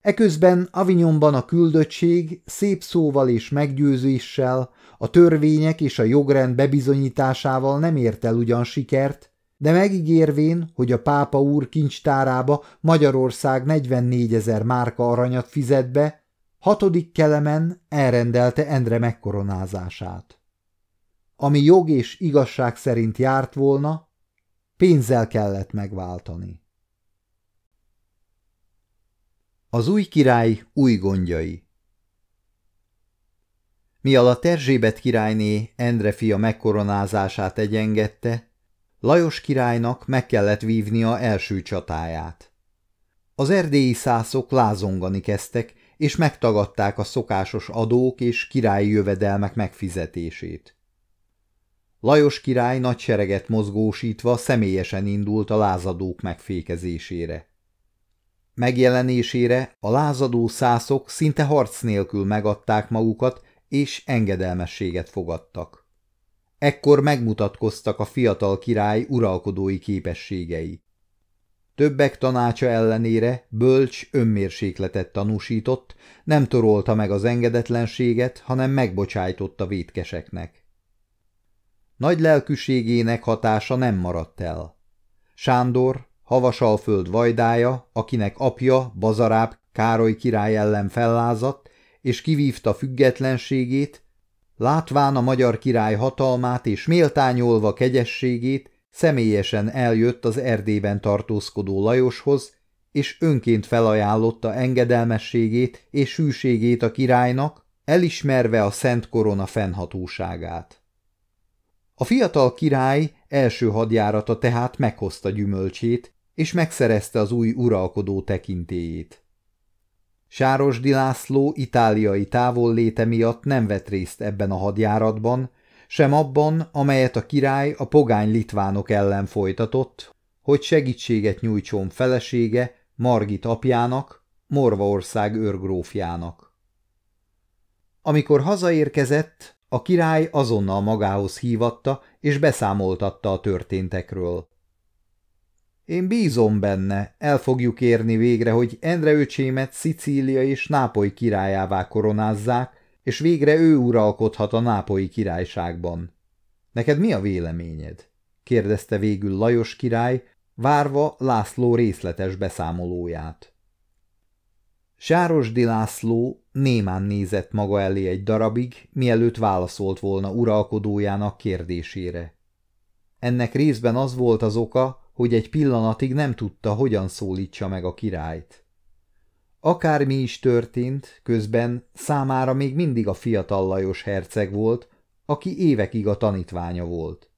Eközben Avignonban a küldöttség szép szóval és meggyőzéssel, a törvények és a jogrend bebizonyításával nem ért el ugyan sikert, de megígérvén, hogy a pápa úr kincstárába Magyarország 44 ezer márka aranyat fizet be, Hatodik kelemen elrendelte Endre megkoronázását. Ami jog és igazság szerint járt volna, pénzzel kellett megváltani. Az új király új gondjai Mi alatt Erzsébet királyné Endre fia megkoronázását egyengedte, Lajos királynak meg kellett vívnia első csatáját. Az erdélyi szászok lázongani kezdtek, és megtagadták a szokásos adók és királyi jövedelmek megfizetését. Lajos király nagy sereget mozgósítva személyesen indult a lázadók megfékezésére. Megjelenésére a lázadó szászok szinte harc nélkül megadták magukat, és engedelmességet fogadtak. Ekkor megmutatkoztak a fiatal király uralkodói képességei. Többek tanácsa ellenére bölcs önmérsékletet tanúsított, nem torolta meg az engedetlenséget, hanem megbocsájtotta vétkeseknek. Nagy lelkűségének hatása nem maradt el. Sándor, Havasalföld vajdája, akinek apja, Bazaráb Károly király ellen fellázadt, és kivívta függetlenségét, látván a magyar király hatalmát és méltányolva kegyességét, Személyesen eljött az Erdében tartózkodó Lajoshoz, és önként felajánlotta engedelmességét és hűségét a királynak, elismerve a Szent Korona fennhatóságát. A fiatal király első hadjárata tehát meghozta gyümölcsét, és megszerezte az új uralkodó tekintélyét. Sárosdi László itáliai távolléte miatt nem vett részt ebben a hadjáratban, sem abban, amelyet a király a pogány litvánok ellen folytatott, hogy segítséget nyújtson felesége Margit apjának, Morvaország őrgrófjának. Amikor hazaérkezett, a király azonnal magához hívatta és beszámoltatta a történtekről. Én bízom benne, el fogjuk érni végre, hogy Endre öcsémet Szicília és Nápoly királyává koronázzák, és végre ő uralkodhat a nápolyi királyságban. Neked mi a véleményed? kérdezte végül Lajos király, várva László részletes beszámolóját. Sárosdi László némán nézett maga elé egy darabig, mielőtt válaszolt volna uralkodójának kérdésére. Ennek részben az volt az oka, hogy egy pillanatig nem tudta, hogyan szólítsa meg a királyt. Akármi is történt, közben számára még mindig a fiatal Lajos herceg volt, aki évekig a tanítványa volt.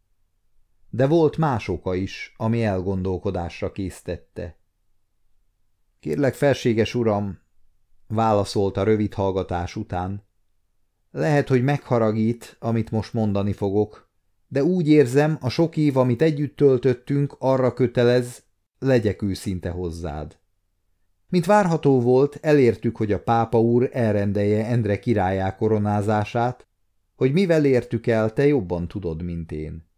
De volt más oka is, ami elgondolkodásra késztette. Kérlek, felséges uram, válaszolta rövid hallgatás után. Lehet, hogy megharagít, amit most mondani fogok, de úgy érzem, a sok év, amit együtt töltöttünk, arra kötelez, legyek őszinte hozzád. Mint várható volt, elértük, hogy a pápa úr elrendelje Endre királyá koronázását, hogy mivel értük el, te jobban tudod, mint én.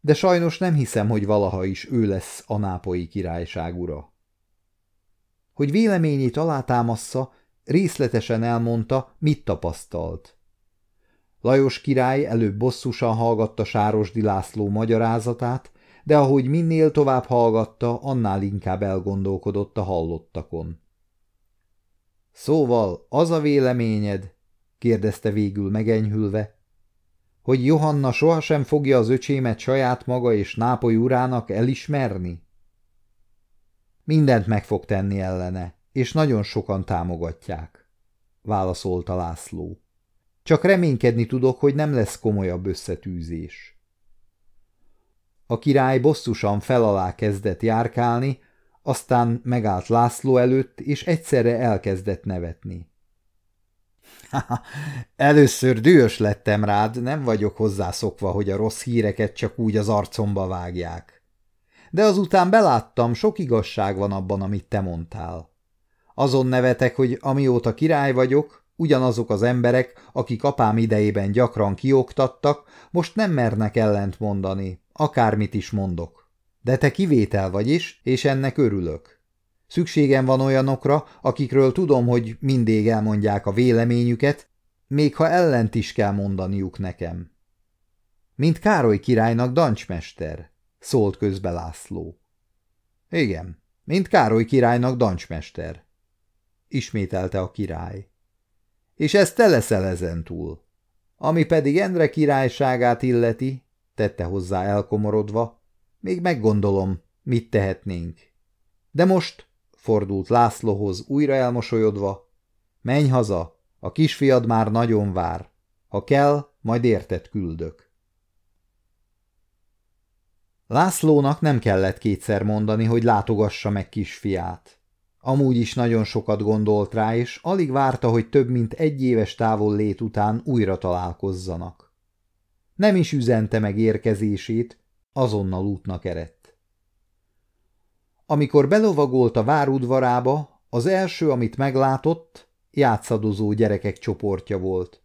De sajnos nem hiszem, hogy valaha is ő lesz a nápoi királyság ura. Hogy véleményét alátámassza, részletesen elmondta, mit tapasztalt. Lajos király előbb bosszusan hallgatta Sárosdi László magyarázatát, de ahogy minél tovább hallgatta, annál inkább elgondolkodott a hallottakon. Szóval az a véleményed, kérdezte végül megenyhülve, hogy Johanna sohasem fogja az öcsémet saját maga és Nápoly urának elismerni? Mindent meg fog tenni ellene, és nagyon sokan támogatják, válaszolta László. Csak reménykedni tudok, hogy nem lesz komolyabb összetűzés. A király bosszusan felalá kezdett járkálni, aztán megállt László előtt, és egyszerre elkezdett nevetni. [LAUGHS] Először dühös lettem rád, nem vagyok hozzászokva, hogy a rossz híreket csak úgy az arcomba vágják. De azután beláttam, sok igazság van abban, amit te mondtál. Azon nevetek, hogy amióta király vagyok, ugyanazok az emberek, akik apám idejében gyakran kioktattak, most nem mernek ellent mondani, akármit is mondok. De te kivétel vagy is, és ennek örülök. Szükségem van olyanokra, akikről tudom, hogy mindig elmondják a véleményüket, még ha ellent is kell mondaniuk nekem. Mint Károly királynak dancsmester, szólt közbe László. Igen, mint Károly királynak dancsmester, ismételte a király. És ez te leszel ezentúl. Ami pedig Endre királyságát illeti, tette hozzá elkomorodva, még meggondolom, mit tehetnénk. De most, fordult Lászlóhoz újra elmosolyodva, menj haza, a kisfiad már nagyon vár. Ha kell, majd értet küldök. Lászlónak nem kellett kétszer mondani, hogy látogassa meg kisfiát. Amúgy is nagyon sokat gondolt rá, és alig várta, hogy több mint egy éves távol lét után újra találkozzanak. Nem is üzente meg érkezését, azonnal útnak eredt. Amikor belovagolt a várudvarába, az első, amit meglátott, játszadozó gyerekek csoportja volt.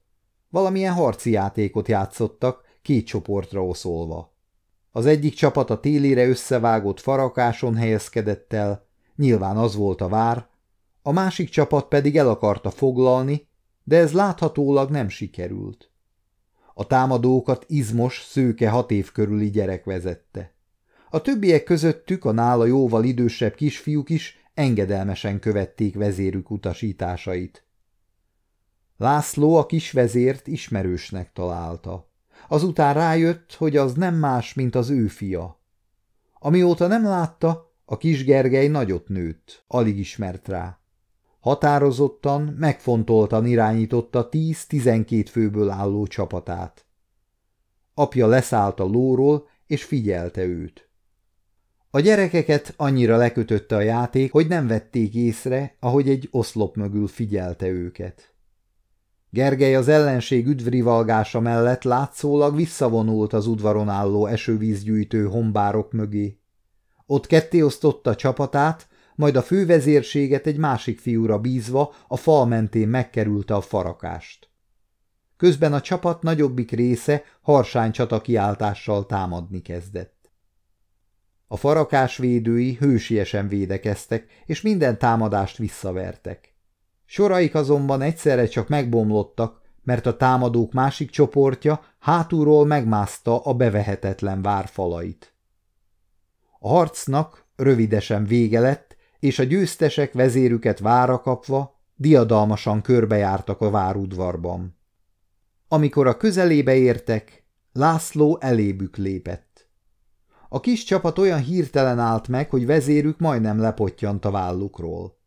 Valamilyen harci játékot játszottak, két csoportra oszolva. Az egyik csapat a télire összevágott farakáson helyezkedett el, nyilván az volt a vár, a másik csapat pedig el akarta foglalni, de ez láthatólag nem sikerült. A támadókat izmos, szőke hat év körüli gyerek vezette. A többiek közöttük a nála jóval idősebb kisfiúk is engedelmesen követték vezérük utasításait. László a kis vezért ismerősnek találta. Azután rájött, hogy az nem más, mint az ő fia. Amióta nem látta, a kis Gergely nagyot nőtt, alig ismert rá. Határozottan, megfontoltan irányította tíz-tizenkét főből álló csapatát. Apja leszállt a lóról, és figyelte őt. A gyerekeket annyira lekötötte a játék, hogy nem vették észre, ahogy egy oszlop mögül figyelte őket. Gergely az ellenség üdvrivalgása mellett látszólag visszavonult az udvaron álló esővízgyűjtő hombárok mögé. Ott kettéosztotta csapatát, majd a fővezérséget egy másik fiúra bízva a fal mentén megkerülte a farakást. Közben a csapat nagyobbik része harsány csata kiáltással támadni kezdett. A farakás védői hősiesen védekeztek, és minden támadást visszavertek. Soraik azonban egyszerre csak megbomlottak, mert a támadók másik csoportja hátulról megmászta a bevehetetlen várfalait. A harcnak rövidesen vége lett, és a győztesek vezérüket vára kapva diadalmasan körbejártak a várudvarban. Amikor a közelébe értek, László elébük lépett. A kis csapat olyan hirtelen állt meg, hogy vezérük majdnem lepottyant a vállukról.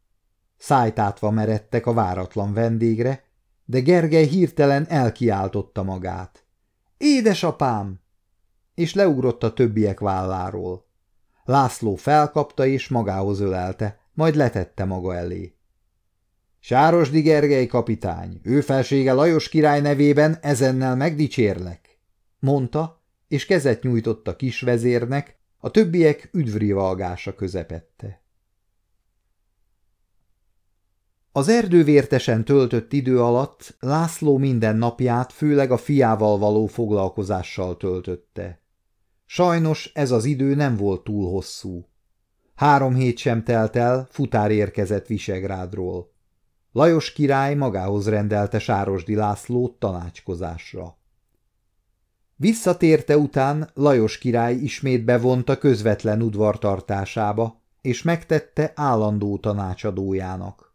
Szájtátva meredtek a váratlan vendégre, de Gergely hirtelen elkiáltotta magát. Édesapám! És leugrott a többiek válláról. László felkapta és magához ölelte, majd letette maga elé. Sárosdi Gergely kapitány, ő felsége Lajos király nevében ezennel megdicsérlek, mondta, és kezet nyújtott a kisvezérnek, a többiek üdvrivalgása közepette. Az erdővértesen töltött idő alatt László minden napját főleg a fiával való foglalkozással töltötte. Sajnos ez az idő nem volt túl hosszú. Három hét sem telt el, futár érkezett Visegrádról. Lajos király magához rendelte Sárosdi Lászlót tanácskozásra. Visszatérte után Lajos király ismét bevonta közvetlen udvartartásába, és megtette állandó tanácsadójának.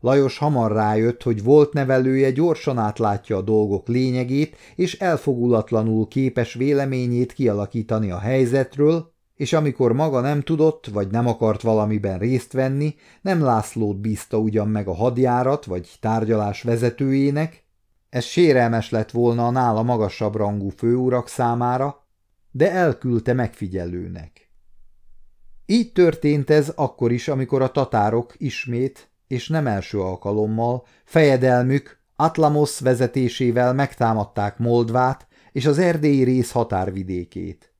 Lajos hamar rájött, hogy volt nevelője gyorsan átlátja a dolgok lényegét, és elfogulatlanul képes véleményét kialakítani a helyzetről, és amikor maga nem tudott, vagy nem akart valamiben részt venni, nem Lászlót bízta ugyan meg a hadjárat, vagy tárgyalás vezetőjének, ez sérelmes lett volna a nála magasabb rangú főurak számára, de elküldte megfigyelőnek. Így történt ez akkor is, amikor a tatárok ismét és nem első alkalommal fejedelmük Atlamos vezetésével megtámadták Moldvát és az erdélyi rész határvidékét.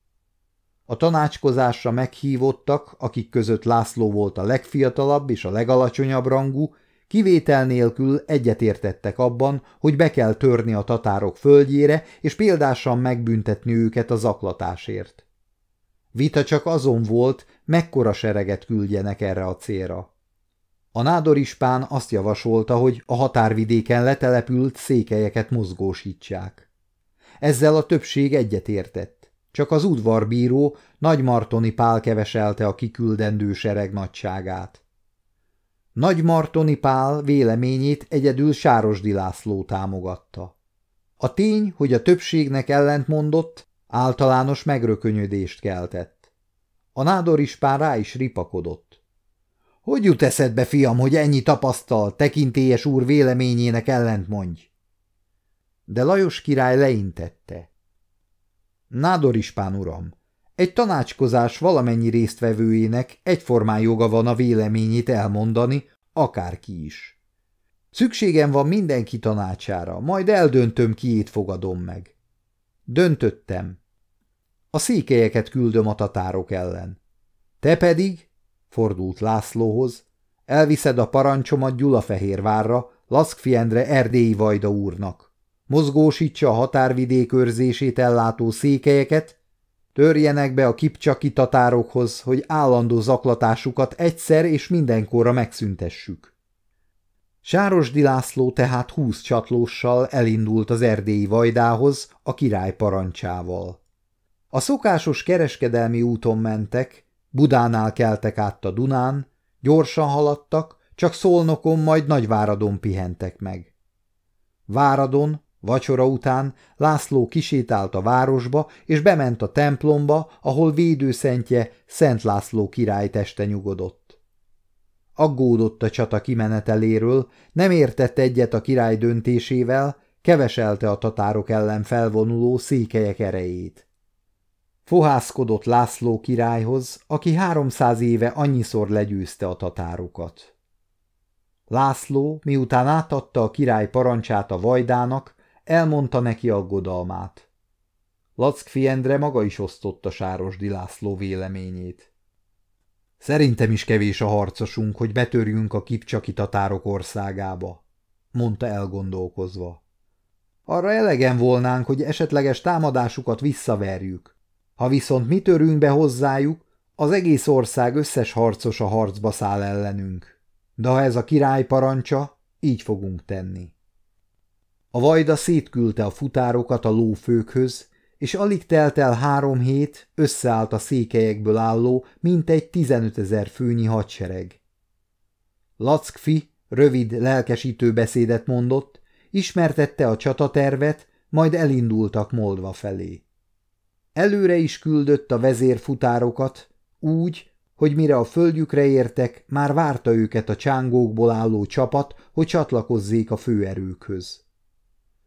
A tanácskozásra meghívottak, akik között László volt a legfiatalabb és a legalacsonyabb rangú, kivétel nélkül egyetértettek abban, hogy be kell törni a tatárok földjére, és példásan megbüntetni őket a zaklatásért. Vita csak azon volt, mekkora sereget küldjenek erre a célra. A nádorispán azt javasolta, hogy a határvidéken letelepült székelyeket mozgósítsák. Ezzel a többség egyetértett, csak az udvarbíró Nagymartoni Pál keveselte a kiküldendő sereg nagyságát. Nagymartoni Pál véleményét egyedül Sárosdi László támogatta. A tény, hogy a többségnek ellentmondott, általános megrökönyödést keltett. A nádorispán rá is ripakodott. Hogy jut eszedbe, fiam, hogy ennyi tapasztal, tekintélyes úr véleményének ellent mondj? De Lajos király leintette. Nádor ispán uram, egy tanácskozás valamennyi résztvevőjének egyformán joga van a véleményét elmondani, akárki is. Szükségem van mindenki tanácsára, majd eldöntöm, kiét fogadom meg. Döntöttem. A székelyeket küldöm a tatárok ellen. Te pedig fordult Lászlóhoz, elviszed a parancsomat Gyulafehérvárra, Laszkfiendre erdélyi vajda úrnak. Mozgósítsa a határvidék őrzését ellátó székelyeket, törjenek be a kipcsaki tatárokhoz, hogy állandó zaklatásukat egyszer és mindenkorra megszüntessük. Sárosdi László tehát húsz csatlóssal elindult az erdélyi vajdához a király parancsával. A szokásos kereskedelmi úton mentek, Budánál keltek át a Dunán, gyorsan haladtak, csak Szolnokon, majd Nagyváradon pihentek meg. Váradon, vacsora után László kisétált a városba, és bement a templomba, ahol védőszentje Szent László király teste nyugodott. Aggódott a csata kimeneteléről, nem értett egyet a király döntésével, keveselte a tatárok ellen felvonuló székelyek erejét. Fohászkodott László királyhoz, aki háromszáz éve annyiszor legyőzte a tatárokat. László, miután átadta a király parancsát a vajdának, elmondta neki aggodalmát. Lackfi Endre maga is osztotta Sárosdi László véleményét. Szerintem is kevés a harcosunk, hogy betörjünk a kipcsaki tatárok országába, mondta elgondolkozva. Arra elegen volnánk, hogy esetleges támadásukat visszaverjük, ha viszont mi törünk be hozzájuk, Az egész ország összes harcos a harcba száll ellenünk, de ha ez a király parancsa, így fogunk tenni. A vajda szétküldte a futárokat a lófőkhöz, és alig telt el három hét, összeállt a székelyekből álló, mintegy 15 ezer főnyi hadsereg. Lackfi rövid, lelkesítő beszédet mondott, ismertette a csatatervet, majd elindultak Moldva felé. Előre is küldött a vezérfutárokat, úgy, hogy mire a földjükre értek, már várta őket a csángókból álló csapat, hogy csatlakozzék a főerőkhöz.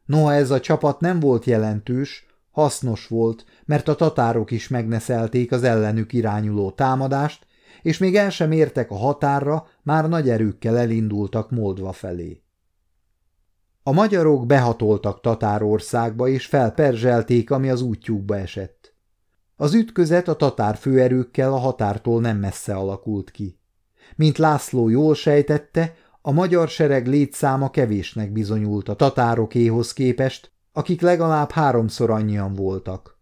Noha ez a csapat nem volt jelentős, hasznos volt, mert a tatárok is megneszelték az ellenük irányuló támadást, és még el sem értek a határra, már nagy erőkkel elindultak Moldva felé. A magyarok behatoltak Tatárországba, és felperzselték, ami az útjukba esett. Az ütközet a tatár főerőkkel a határtól nem messze alakult ki. Mint László jól sejtette, a magyar sereg létszáma kevésnek bizonyult a tatárokéhoz képest, akik legalább háromszor annyian voltak.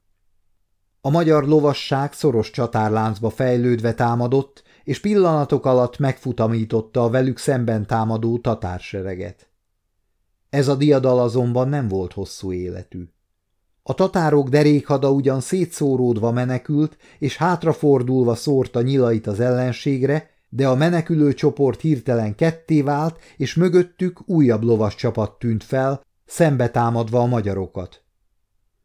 A magyar lovasság szoros csatárláncba fejlődve támadott, és pillanatok alatt megfutamította a velük szemben támadó tatársereget. Ez a diadal azonban nem volt hosszú életű. A tatárok derékhada ugyan szétszóródva menekült, és hátrafordulva szórta nyilait az ellenségre, de a menekülő csoport hirtelen ketté vált, és mögöttük újabb lovas csapat tűnt fel, szembe támadva a magyarokat.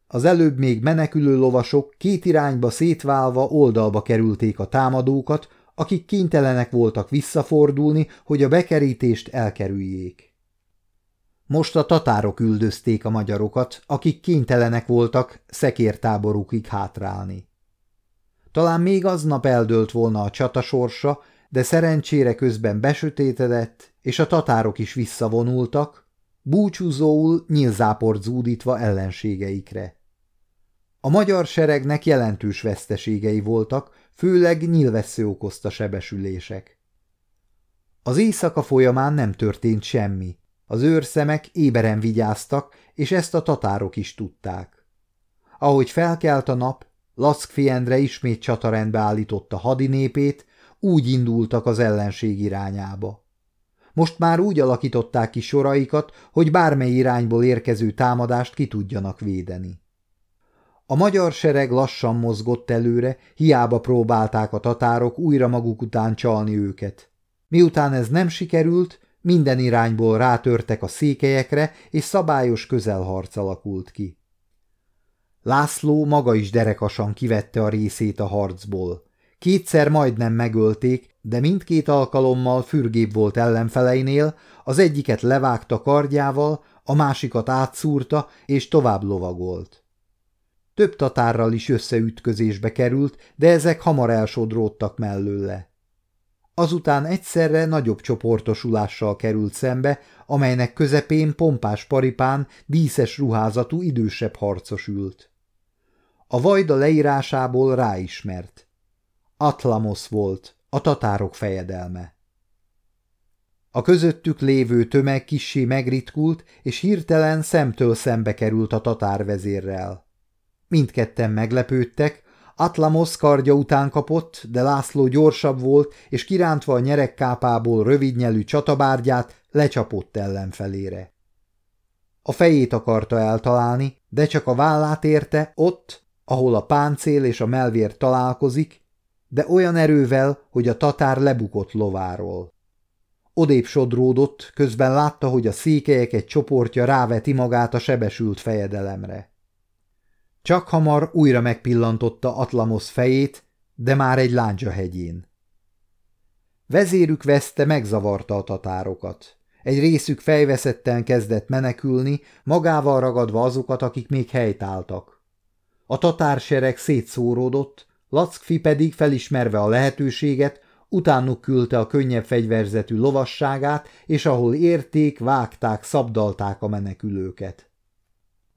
Az előbb még menekülő lovasok két irányba szétválva oldalba kerülték a támadókat, akik kénytelenek voltak visszafordulni, hogy a bekerítést elkerüljék. Most a tatárok üldözték a magyarokat, akik kénytelenek voltak szekértáborukig hátrálni. Talán még aznap eldőlt volna a csata sorsa, de szerencsére közben besötétedett, és a tatárok is visszavonultak, búcsúzóul nyílzáport zúdítva ellenségeikre. A magyar seregnek jelentős veszteségei voltak, főleg nyilvessző okozta sebesülések. Az éjszaka folyamán nem történt semmi, az őrszemek éberen vigyáztak, és ezt a tatárok is tudták. Ahogy felkelt a nap, Lackfi Endre ismét csatarendbe állította hadinépét, úgy indultak az ellenség irányába. Most már úgy alakították ki soraikat, hogy bármely irányból érkező támadást ki tudjanak védeni. A magyar sereg lassan mozgott előre, hiába próbálták a tatárok újra maguk után csalni őket. Miután ez nem sikerült, minden irányból rátörtek a székelyekre, és szabályos közelharc alakult ki. László maga is derekasan kivette a részét a harcból. Kétszer majdnem megölték, de mindkét alkalommal fürgébb volt ellenfeleinél, az egyiket levágta kardjával, a másikat átszúrta és tovább lovagolt. Több tatárral is összeütközésbe került, de ezek hamar elsodródtak mellőle. Azután egyszerre nagyobb csoportosulással került szembe, amelynek közepén pompás paripán díszes ruházatú idősebb harcos ült. A vajda leírásából ráismert. Atlamos volt, a tatárok fejedelme. A közöttük lévő tömeg kissé megritkult, és hirtelen szemtől szembe került a tatárvezérrel. Mindketten meglepődtek, Atlamos kardja után kapott, de László gyorsabb volt, és kirántva a nyerekkápából rövidnyelű csatabárgyát lecsapott ellenfelére. A fejét akarta eltalálni, de csak a vállát érte ott, ahol a páncél és a melvér találkozik, de olyan erővel, hogy a tatár lebukott lováról. Odébb sodródott, közben látta, hogy a székelyek egy csoportja ráveti magát a sebesült fejedelemre. Csak hamar újra megpillantotta Atlamos fejét, de már egy láncsa hegyén. Vezérük veszte megzavarta a tatárokat. Egy részük fejveszetten kezdett menekülni, magával ragadva azokat, akik még helytáltak. A tatársereg szétszóródott, Lackfi pedig felismerve a lehetőséget, utánuk küldte a könnyebb fegyverzetű lovasságát, és ahol érték, vágták, szabdalták a menekülőket.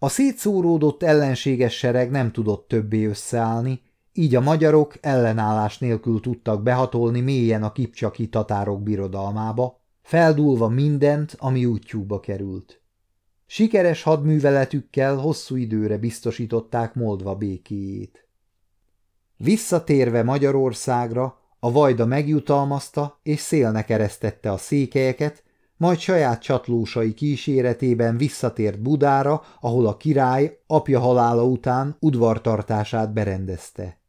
A szétszóródott ellenséges sereg nem tudott többé összeállni, így a magyarok ellenállás nélkül tudtak behatolni mélyen a kipcsaki tatárok birodalmába, feldúlva mindent, ami útjukba került. Sikeres hadműveletükkel hosszú időre biztosították Moldva békéjét. Visszatérve Magyarországra, a vajda megjutalmazta és szélnek eresztette a székelyeket, majd saját csatlósai kíséretében visszatért Budára, ahol a király apja halála után udvartartását berendezte.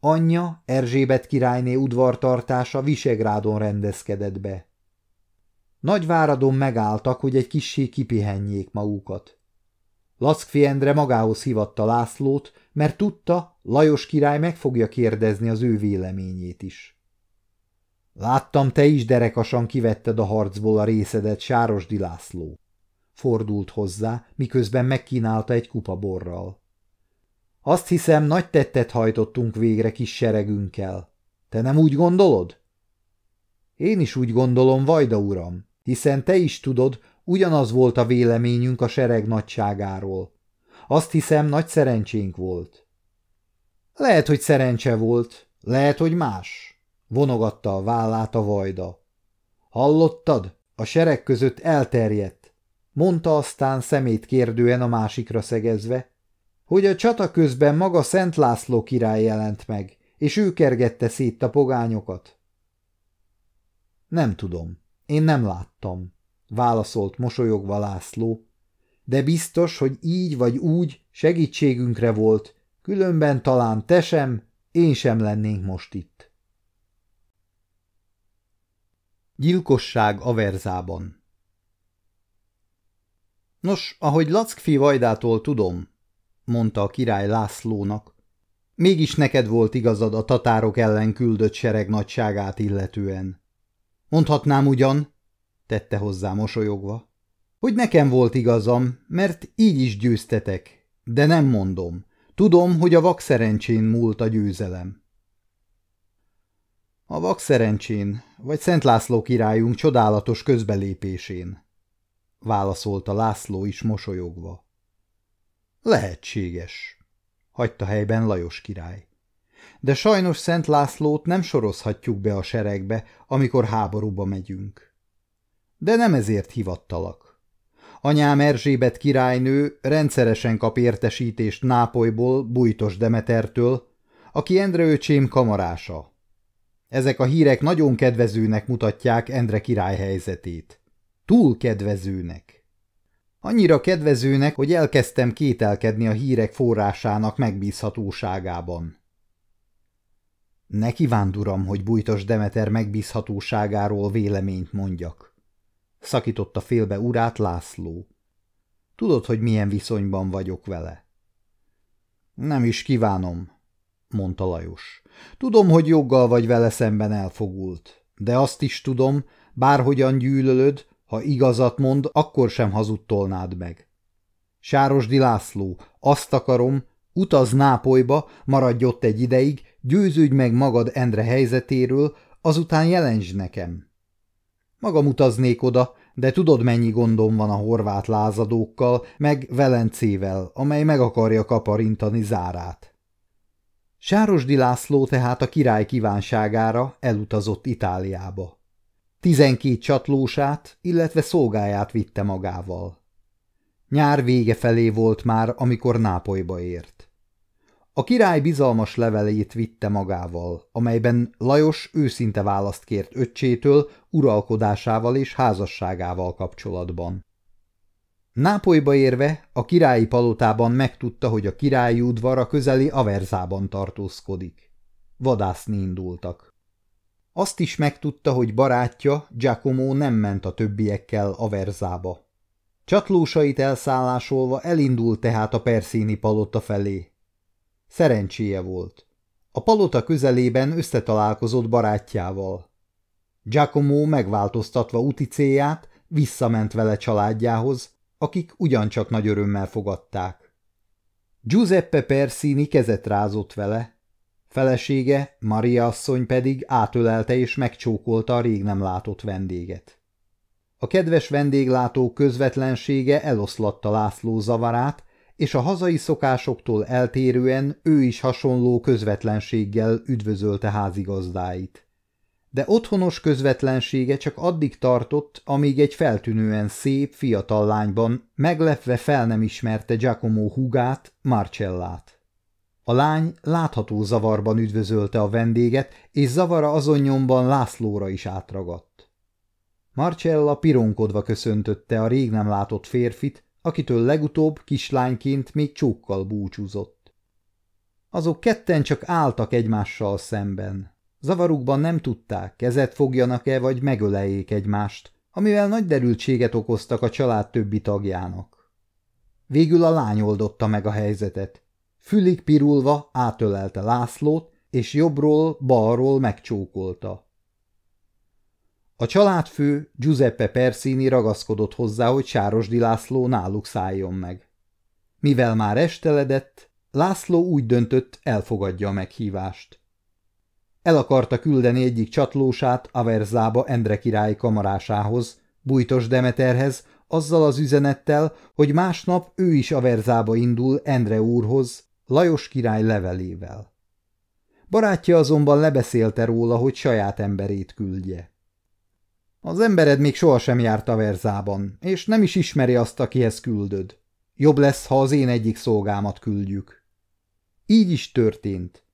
Anyja, Erzsébet királyné udvartartása Visegrádon rendezkedett be. Nagyváradon megálltak, hogy egy kissé kipihenjék magukat. Laszkfi Endre magához hívatta Lászlót, mert tudta, Lajos király meg fogja kérdezni az ő véleményét is. Láttam, te is derekasan kivetted a harcból a részedet, Sárosdi László. Fordult hozzá, miközben megkínálta egy kupa borral. Azt hiszem, nagy tettet hajtottunk végre kis seregünkkel. Te nem úgy gondolod? Én is úgy gondolom, Vajda uram, hiszen te is tudod, ugyanaz volt a véleményünk a sereg nagyságáról. Azt hiszem, nagy szerencsénk volt. Lehet, hogy szerencse volt, lehet, hogy más, vonogatta a vállát a vajda. Hallottad? A sereg között elterjedt, mondta aztán szemét kérdően a másikra szegezve, hogy a csata közben maga Szent László király jelent meg, és ő kergette szét a pogányokat. Nem tudom, én nem láttam, válaszolt mosolyogva László, de biztos, hogy így vagy úgy segítségünkre volt, különben talán te sem, én sem lennénk most itt. Gyilkosság a verzában Nos, ahogy Lackfi Vajdától tudom, mondta a király Lászlónak. Mégis neked volt igazad a tatárok ellen küldött sereg nagyságát illetően. Mondhatnám ugyan, tette hozzá mosolyogva, hogy nekem volt igazam, mert így is győztetek, de nem mondom. Tudom, hogy a vak szerencsén múlt a győzelem. A vak szerencsén, vagy Szent László királyunk csodálatos közbelépésén, válaszolta László is mosolyogva. Lehetséges, hagyta helyben Lajos király. De sajnos Szent Lászlót nem sorozhatjuk be a seregbe, amikor háborúba megyünk. De nem ezért hivattalak. Anyám Erzsébet királynő rendszeresen kap értesítést Nápolyból, Bújtos Demetertől, aki Endre öcsém kamarása. Ezek a hírek nagyon kedvezőnek mutatják Endre király helyzetét. Túl kedvezőnek. Annyira kedvezőnek, hogy elkezdtem kételkedni a hírek forrásának megbízhatóságában. Ne kívánd, uram, hogy bújtos Demeter megbízhatóságáról véleményt mondjak. Szakította félbe urát László. Tudod, hogy milyen viszonyban vagyok vele? Nem is kívánom, mondta Lajos. Tudom, hogy joggal vagy vele szemben elfogult, de azt is tudom, bárhogyan gyűlölöd, ha igazat mond, akkor sem hazudtolnád meg. Sárosdi László, azt akarom, utaz Nápolyba, maradj ott egy ideig, győződj meg magad Endre helyzetéről, azután jelentsd nekem. Magam utaznék oda, de tudod, mennyi gondom van a horvát lázadókkal, meg Velencével, amely meg akarja kaparintani zárát. Sárosdi László tehát a király kívánságára elutazott Itáliába. Tizenkét csatlósát, illetve szolgáját vitte magával. Nyár vége felé volt már, amikor Nápolyba ért. A király bizalmas levelét vitte magával, amelyben Lajos őszinte választ kért öccsétől uralkodásával és házasságával kapcsolatban. Nápolyba érve a királyi palotában megtudta, hogy a királyi udvar a közeli Averzában tartózkodik. Vadászni indultak. Azt is megtudta, hogy barátja, Giacomo nem ment a többiekkel a verzába. Csatlósait elszállásolva elindult tehát a perszíni palota felé. Szerencséje volt. A palota közelében összetalálkozott barátjával. Giacomo megváltoztatva úti célját, visszament vele családjához, akik ugyancsak nagy örömmel fogadták. Giuseppe Persini kezet rázott vele, Felesége, Maria asszony pedig átölelte és megcsókolta a rég nem látott vendéget. A kedves vendéglátó közvetlensége eloszlatta László zavarát, és a hazai szokásoktól eltérően ő is hasonló közvetlenséggel üdvözölte házigazdáit. De otthonos közvetlensége csak addig tartott, amíg egy feltűnően szép, fiatal lányban meglepve fel nem ismerte Giacomo hugát, Marcellát. A lány látható zavarban üdvözölte a vendéget, és zavara azon nyomban Lászlóra is átragadt. Marcella pironkodva köszöntötte a rég nem látott férfit, akitől legutóbb kislányként még csókkal búcsúzott. Azok ketten csak álltak egymással szemben. Zavarukban nem tudták, kezet fogjanak-e vagy megöleljék egymást, amivel nagy derültséget okoztak a család többi tagjának. Végül a lány oldotta meg a helyzetet. Fülig pirulva átölelte Lászlót, és jobbról, balról megcsókolta. A családfő Giuseppe Persini ragaszkodott hozzá, hogy Sárosdi László náluk szálljon meg. Mivel már esteledett, László úgy döntött, elfogadja a meghívást. El akarta küldeni egyik csatlósát Averzába Endre király kamarásához, Bújtos Demeterhez, azzal az üzenettel, hogy másnap ő is Averzába indul Endre úrhoz, Lajos király levelével. Barátja azonban lebeszélte róla, hogy saját emberét küldje. Az embered még sohasem járt Averzában, és nem is ismeri azt, akihez küldöd. Jobb lesz, ha az én egyik szolgámat küldjük. Így is történt.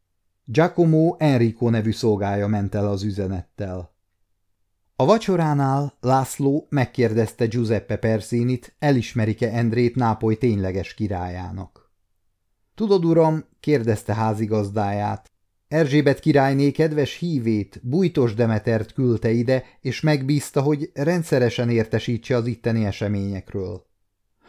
Giacomo Enrico nevű szolgája ment el az üzenettel. A vacsoránál László megkérdezte Giuseppe Persinit, elismerik-e Endrét Nápoly tényleges királyának. Tudod, uram, kérdezte házigazdáját, Erzsébet királyné kedves hívét, Bújtos Demetert küldte ide, és megbízta, hogy rendszeresen értesítse az itteni eseményekről.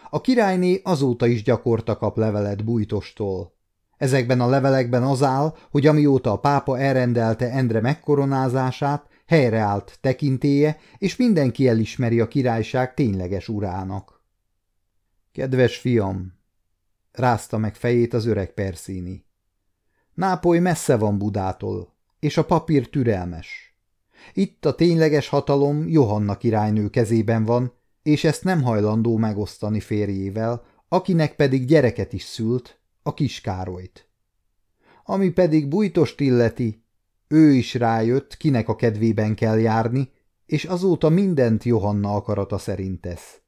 A királyné azóta is gyakorta kap levelet Bújtostól. Ezekben a levelekben az áll, hogy amióta a pápa elrendelte Endre megkoronázását, helyreállt tekintéje, és mindenki elismeri a királyság tényleges urának. Kedves fiam, rázta meg fejét az öreg Perszíni. Nápoly messze van Budától, és a papír türelmes. Itt a tényleges hatalom Johanna királynő kezében van, és ezt nem hajlandó megosztani férjével, akinek pedig gyereket is szült, a kiskárolyt. Ami pedig bújtost illeti, ő is rájött, kinek a kedvében kell járni, és azóta mindent Johanna akarata szerint tesz.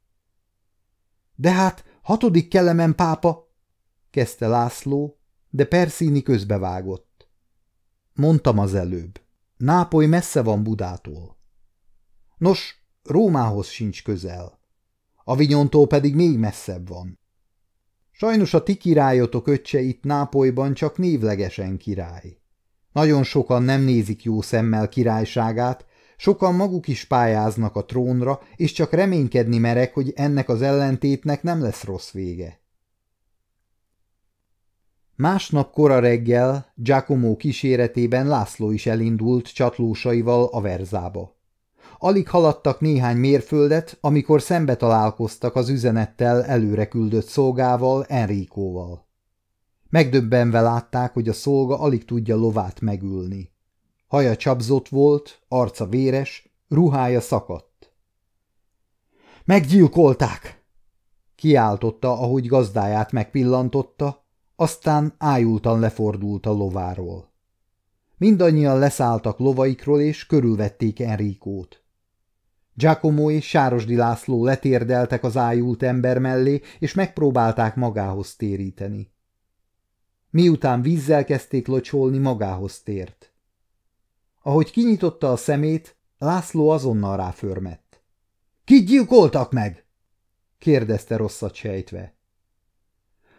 De hát, hatodik kelemen pápa, kezdte László, de Perszíni közbevágott. Mondtam az előbb, Nápoly messze van Budától. Nos, Rómához sincs közel. Avignontól pedig még messzebb van. Sajnos a ti királyotok öccse itt Nápolyban csak névlegesen király. Nagyon sokan nem nézik jó szemmel királyságát, sokan maguk is pályáznak a trónra, és csak reménykedni merek, hogy ennek az ellentétnek nem lesz rossz vége. Másnap kora reggel Giacomo kíséretében László is elindult csatlósaival a verzába. Alig haladtak néhány mérföldet, amikor szembe találkoztak az üzenettel előre küldött szolgával, Enrikóval. Megdöbbenve látták, hogy a szolga alig tudja lovát megülni. Haja csapzott volt, arca véres, ruhája szakadt. Meggyilkolták! Kiáltotta, ahogy gazdáját megpillantotta, aztán ájultan lefordult a lováról. Mindannyian leszálltak lovaikról, és körülvették Enrikót. Giacomo és Sárosdi László letérdeltek az ájult ember mellé, és megpróbálták magához téríteni. Miután vízzel kezdték locsolni, magához tért. Ahogy kinyitotta a szemét, László azonnal ráförmett. – Kit gyilkoltak meg? – kérdezte rosszat sejtve.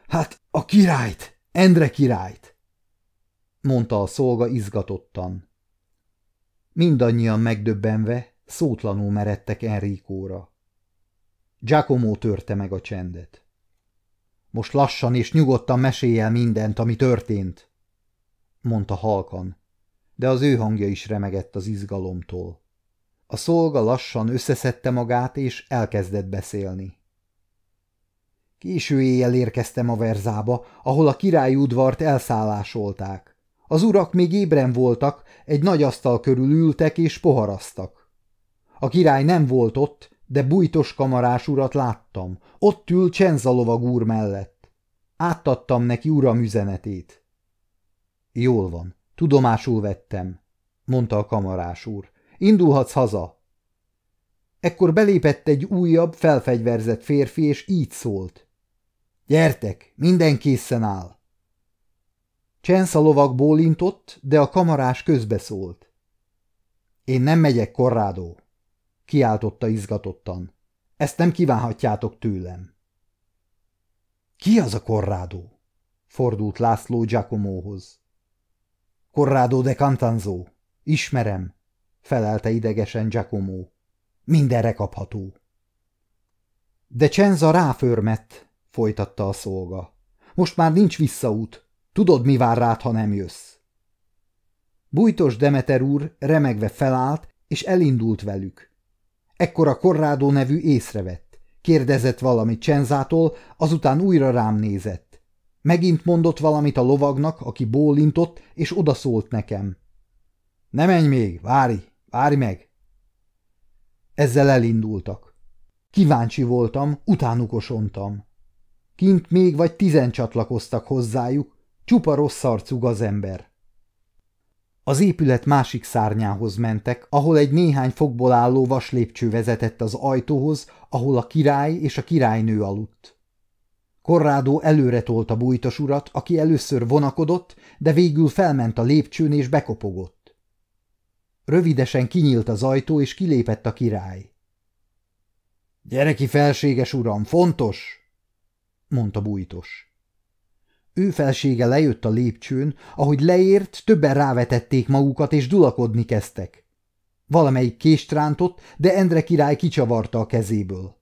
Hát a királyt, Endre királyt, mondta a szolga izgatottan. Mindannyian megdöbbenve, szótlanul meredtek Enrikóra. Giacomo törte meg a csendet. Most lassan és nyugodtan mesélj el mindent, ami történt, mondta halkan, de az ő hangja is remegett az izgalomtól. A szolga lassan összeszedte magát, és elkezdett beszélni. Késő éjjel érkeztem a verzába, ahol a királyi udvart elszállásolták. Az urak még ébren voltak, egy nagy asztal körül ültek és poharaztak. A király nem volt ott, de bújtos kamarás urat láttam. Ott ül Csenzalova úr mellett. Áttattam neki uram üzenetét. Jól van, tudomásul vettem, mondta a kamarás úr. Indulhatsz haza. Ekkor belépett egy újabb, felfegyverzett férfi, és így szólt. Gyertek, minden készen áll. Csensz a lovag bólintott, de a kamarás közbeszólt. Én nem megyek, korrádó, kiáltotta izgatottan. Ezt nem kívánhatjátok tőlem. Ki az a korrádó? fordult László Giacomóhoz. Corrado de Cantanzo. Ismerem, felelte idegesen Giacomo. Mindenre kapható. De Csenza ráförmett, folytatta a szolga. Most már nincs visszaút. Tudod, mi vár rád, ha nem jössz. Bújtos Demeter úr remegve felállt, és elindult velük. Ekkor a Corrado nevű észrevett. Kérdezett valamit Csenzától, azután újra rám nézett. Megint mondott valamit a lovagnak, aki bólintott, és odaszólt nekem. Ne menj még, várj, várj meg! Ezzel elindultak. Kíváncsi voltam, utánukosontam. Kint még vagy tizen csatlakoztak hozzájuk, csupa rossz arcú az ember. Az épület másik szárnyához mentek, ahol egy néhány fokból álló vaslépcső vezetett az ajtóhoz, ahol a király és a királynő aludt. Korrádó előre tolta bújtos urat, aki először vonakodott, de végül felment a lépcsőn és bekopogott. Rövidesen kinyílt az ajtó, és kilépett a király. – Gyere ki, felséges uram, fontos! – mondta bújtos. Ő felsége lejött a lépcsőn, ahogy leért, többen rávetették magukat, és dulakodni kezdtek. Valamelyik kést rántott, de Endre király kicsavarta a kezéből.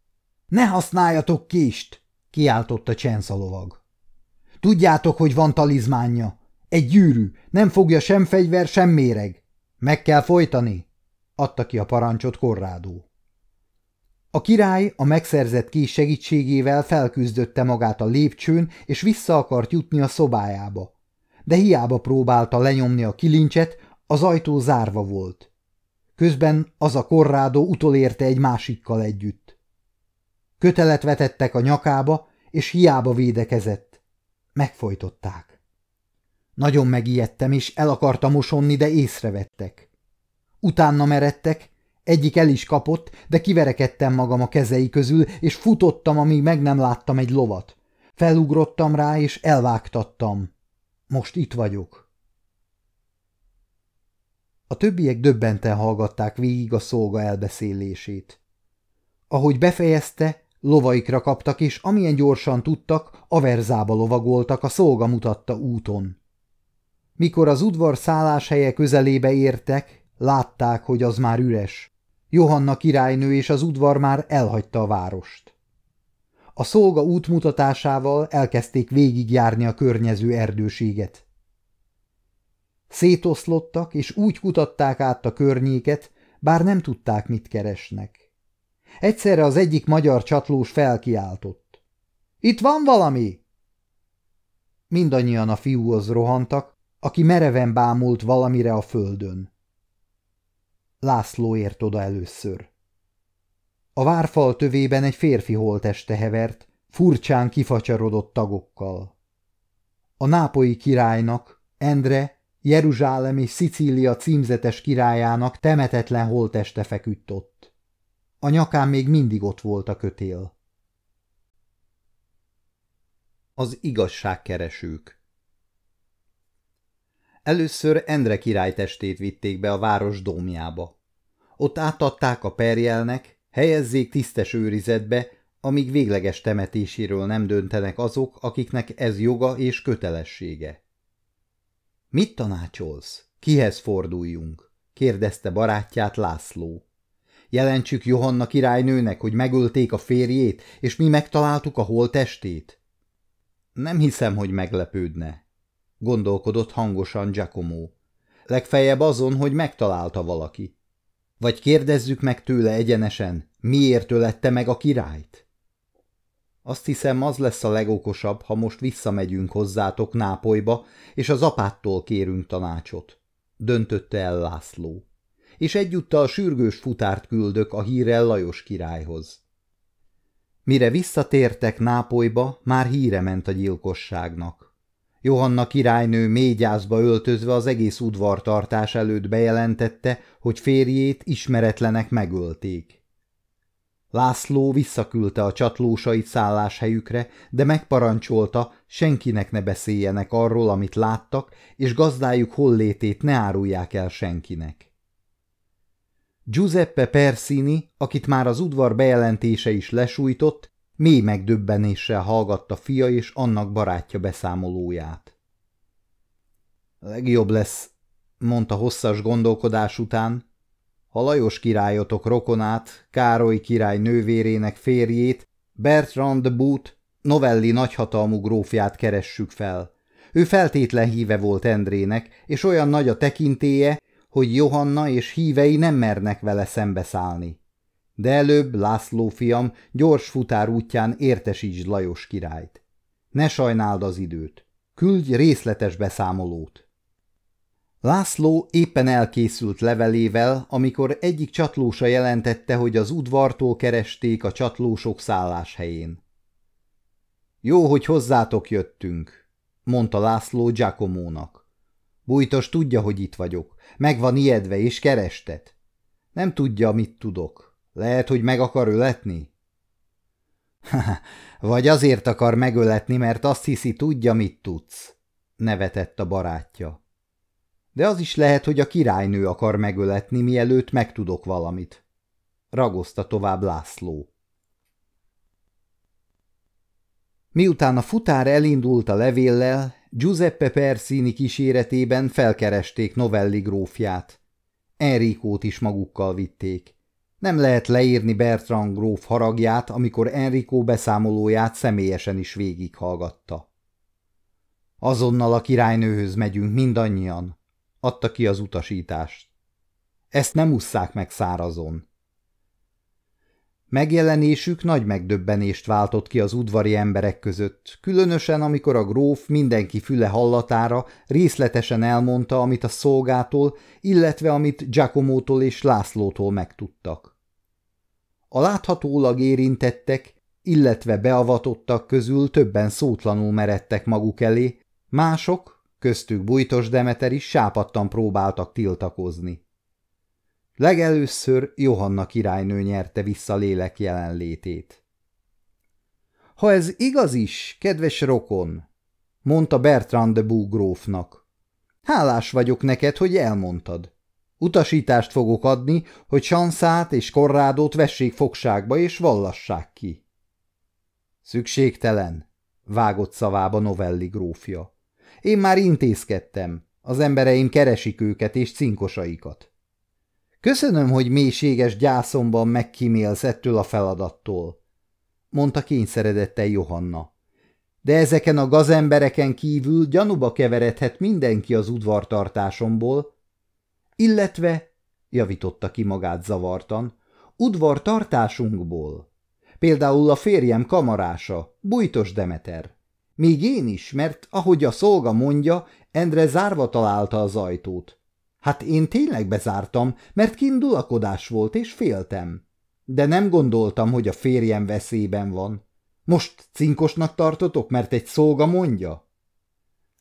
– Ne használjatok kést! – kiáltotta Csenszalovag. – Tudjátok, hogy van talizmánja. Egy gyűrű, nem fogja sem fegyver, sem méreg. Meg kell folytani! – adta ki a parancsot Korrádó. A király a megszerzett kés segítségével felküzdötte magát a lépcsőn, és vissza akart jutni a szobájába. De hiába próbálta lenyomni a kilincset, az ajtó zárva volt. Közben az a korrádó utolérte egy másikkal együtt. Kötelet vetettek a nyakába, és hiába védekezett. Megfojtották. Nagyon megijedtem, és el akartam mosonni, de észrevettek. Utána meredtek, egyik el is kapott, de kiverekedtem magam a kezei közül, és futottam, amíg meg nem láttam egy lovat. Felugrottam rá, és elvágtattam. Most itt vagyok. A többiek döbbenten hallgatták végig a szolga elbeszélését. Ahogy befejezte, lovaikra kaptak, és amilyen gyorsan tudtak, averzába lovagoltak, a szolga mutatta úton. Mikor az udvar szálláshelye közelébe értek, látták, hogy az már üres. Johanna királynő és az udvar már elhagyta a várost. A szolga útmutatásával elkezdték végigjárni a környező erdőséget. Szétoszlottak, és úgy kutatták át a környéket, bár nem tudták, mit keresnek. Egyszerre az egyik magyar csatlós felkiáltott. – Itt van valami! Mindannyian a fiúhoz rohantak, aki mereven bámult valamire a földön. László ért oda először. A várfal tövében egy férfi holteste hevert, furcsán kifacsarodott tagokkal. A nápoi királynak, Endre, Jeruzsálem és Szicília címzetes királyának temetetlen holteste feküdt ott. A nyakán még mindig ott volt a kötél. Az igazságkeresők Először Endre király testét vitték be a város dómjába. Ott átadták a perjelnek, helyezzék tisztes őrizetbe, amíg végleges temetéséről nem döntenek azok, akiknek ez joga és kötelessége. – Mit tanácsolsz? Kihez forduljunk? – kérdezte barátját László. – Jelentsük Johanna királynőnek, hogy megölték a férjét, és mi megtaláltuk a holtestét? – Nem hiszem, hogy meglepődne gondolkodott hangosan Giacomo. Legfeljebb azon, hogy megtalálta valaki. Vagy kérdezzük meg tőle egyenesen, miért ölette meg a királyt? Azt hiszem, az lesz a legokosabb, ha most visszamegyünk hozzátok Nápolyba, és az apától kérünk tanácsot. Döntötte el László. És egyúttal sürgős futárt küldök a hírrel Lajos királyhoz. Mire visszatértek Nápolyba, már híre ment a gyilkosságnak. Johanna királynő mégyászba öltözve az egész udvartartás előtt bejelentette, hogy férjét ismeretlenek megölték. László visszaküldte a csatlósait szálláshelyükre, de megparancsolta, senkinek ne beszéljenek arról, amit láttak, és gazdájuk hollétét ne árulják el senkinek. Giuseppe Persini, akit már az udvar bejelentése is lesújtott, mély megdöbbenéssel hallgatta fia és annak barátja beszámolóját. Legjobb lesz, mondta hosszas gondolkodás után, ha Lajos királyotok rokonát, Károly király nővérének férjét, Bertrand de Boot, Novelli nagyhatalmú grófját keressük fel. Ő feltétlen híve volt Endrének, és olyan nagy a tekintéje, hogy Johanna és hívei nem mernek vele szembeszállni. De előbb, László fiam, gyors futár útján értesítsd Lajos királyt. Ne sajnáld az időt. Küldj részletes beszámolót. László éppen elkészült levelével, amikor egyik csatlósa jelentette, hogy az udvartól keresték a csatlósok szálláshelyén. Jó, hogy hozzátok jöttünk, mondta László Giacomónak. Bújtos tudja, hogy itt vagyok. Meg van ijedve és kerestet. Nem tudja, mit tudok. Lehet, hogy meg akar öletni? [LAUGHS] Vagy azért akar megöletni, mert azt hiszi, tudja, mit tudsz, nevetett a barátja. De az is lehet, hogy a királynő akar megöletni, mielőtt megtudok valamit. Ragozta tovább László. Miután a futár elindult a levéllel, Giuseppe Persini kíséretében felkeresték Novelli grófját. Enrikót is magukkal vitték. Nem lehet leírni Bertrand gróf haragját, amikor Enrico beszámolóját személyesen is végighallgatta. Azonnal a királynőhöz megyünk mindannyian, adta ki az utasítást. Ezt nem usszák meg szárazon. Megjelenésük nagy megdöbbenést váltott ki az udvari emberek között, különösen amikor a gróf mindenki füle hallatára részletesen elmondta, amit a szolgától, illetve amit Giacomótól és Lászlótól megtudtak. A láthatólag érintettek, illetve beavatottak közül többen szótlanul meredtek maguk elé, mások, köztük Bújtos Demeter is sápadtan próbáltak tiltakozni. Legelőször Johanna királynő nyerte vissza lélek jelenlétét. Ha ez igaz is, kedves rokon, mondta Bertrand de Búgrófnak, hálás vagyok neked, hogy elmondtad. Utasítást fogok adni, hogy Sanszát és Korrádót vessék fogságba és vallassák ki. Szükségtelen, vágott szavába Novelli grófja. Én már intézkedtem, az embereim keresik őket és cinkosaikat. Köszönöm, hogy mélységes gyászomban megkímélsz ettől a feladattól, mondta kényszeredette Johanna. De ezeken a gazembereken kívül gyanúba keveredhet mindenki az udvartartásomból, illetve, javította ki magát zavartan, udvartartásunkból. Például a férjem kamarása, Bújtos Demeter. Még én is, mert ahogy a szolga mondja, Endre zárva találta az ajtót. Hát én tényleg bezártam, mert kindulakodás volt, és féltem. De nem gondoltam, hogy a férjem veszélyben van. Most cinkosnak tartotok, mert egy szolga mondja?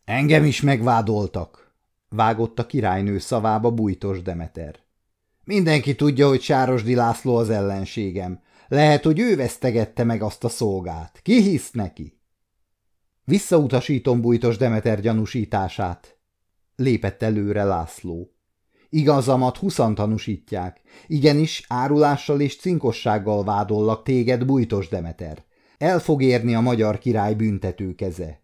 Engem is megvádoltak, vágott a királynő szavába bújtos Demeter. Mindenki tudja, hogy Sárosdi László az ellenségem. Lehet, hogy ő vesztegette meg azt a szolgát. Ki hisz neki? Visszautasítom bújtos Demeter gyanúsítását, lépett előre László. Igazamat huszan tanúsítják. Igenis, árulással és cinkossággal vádollak téged, bújtos Demeter. El fog érni a magyar király büntető keze.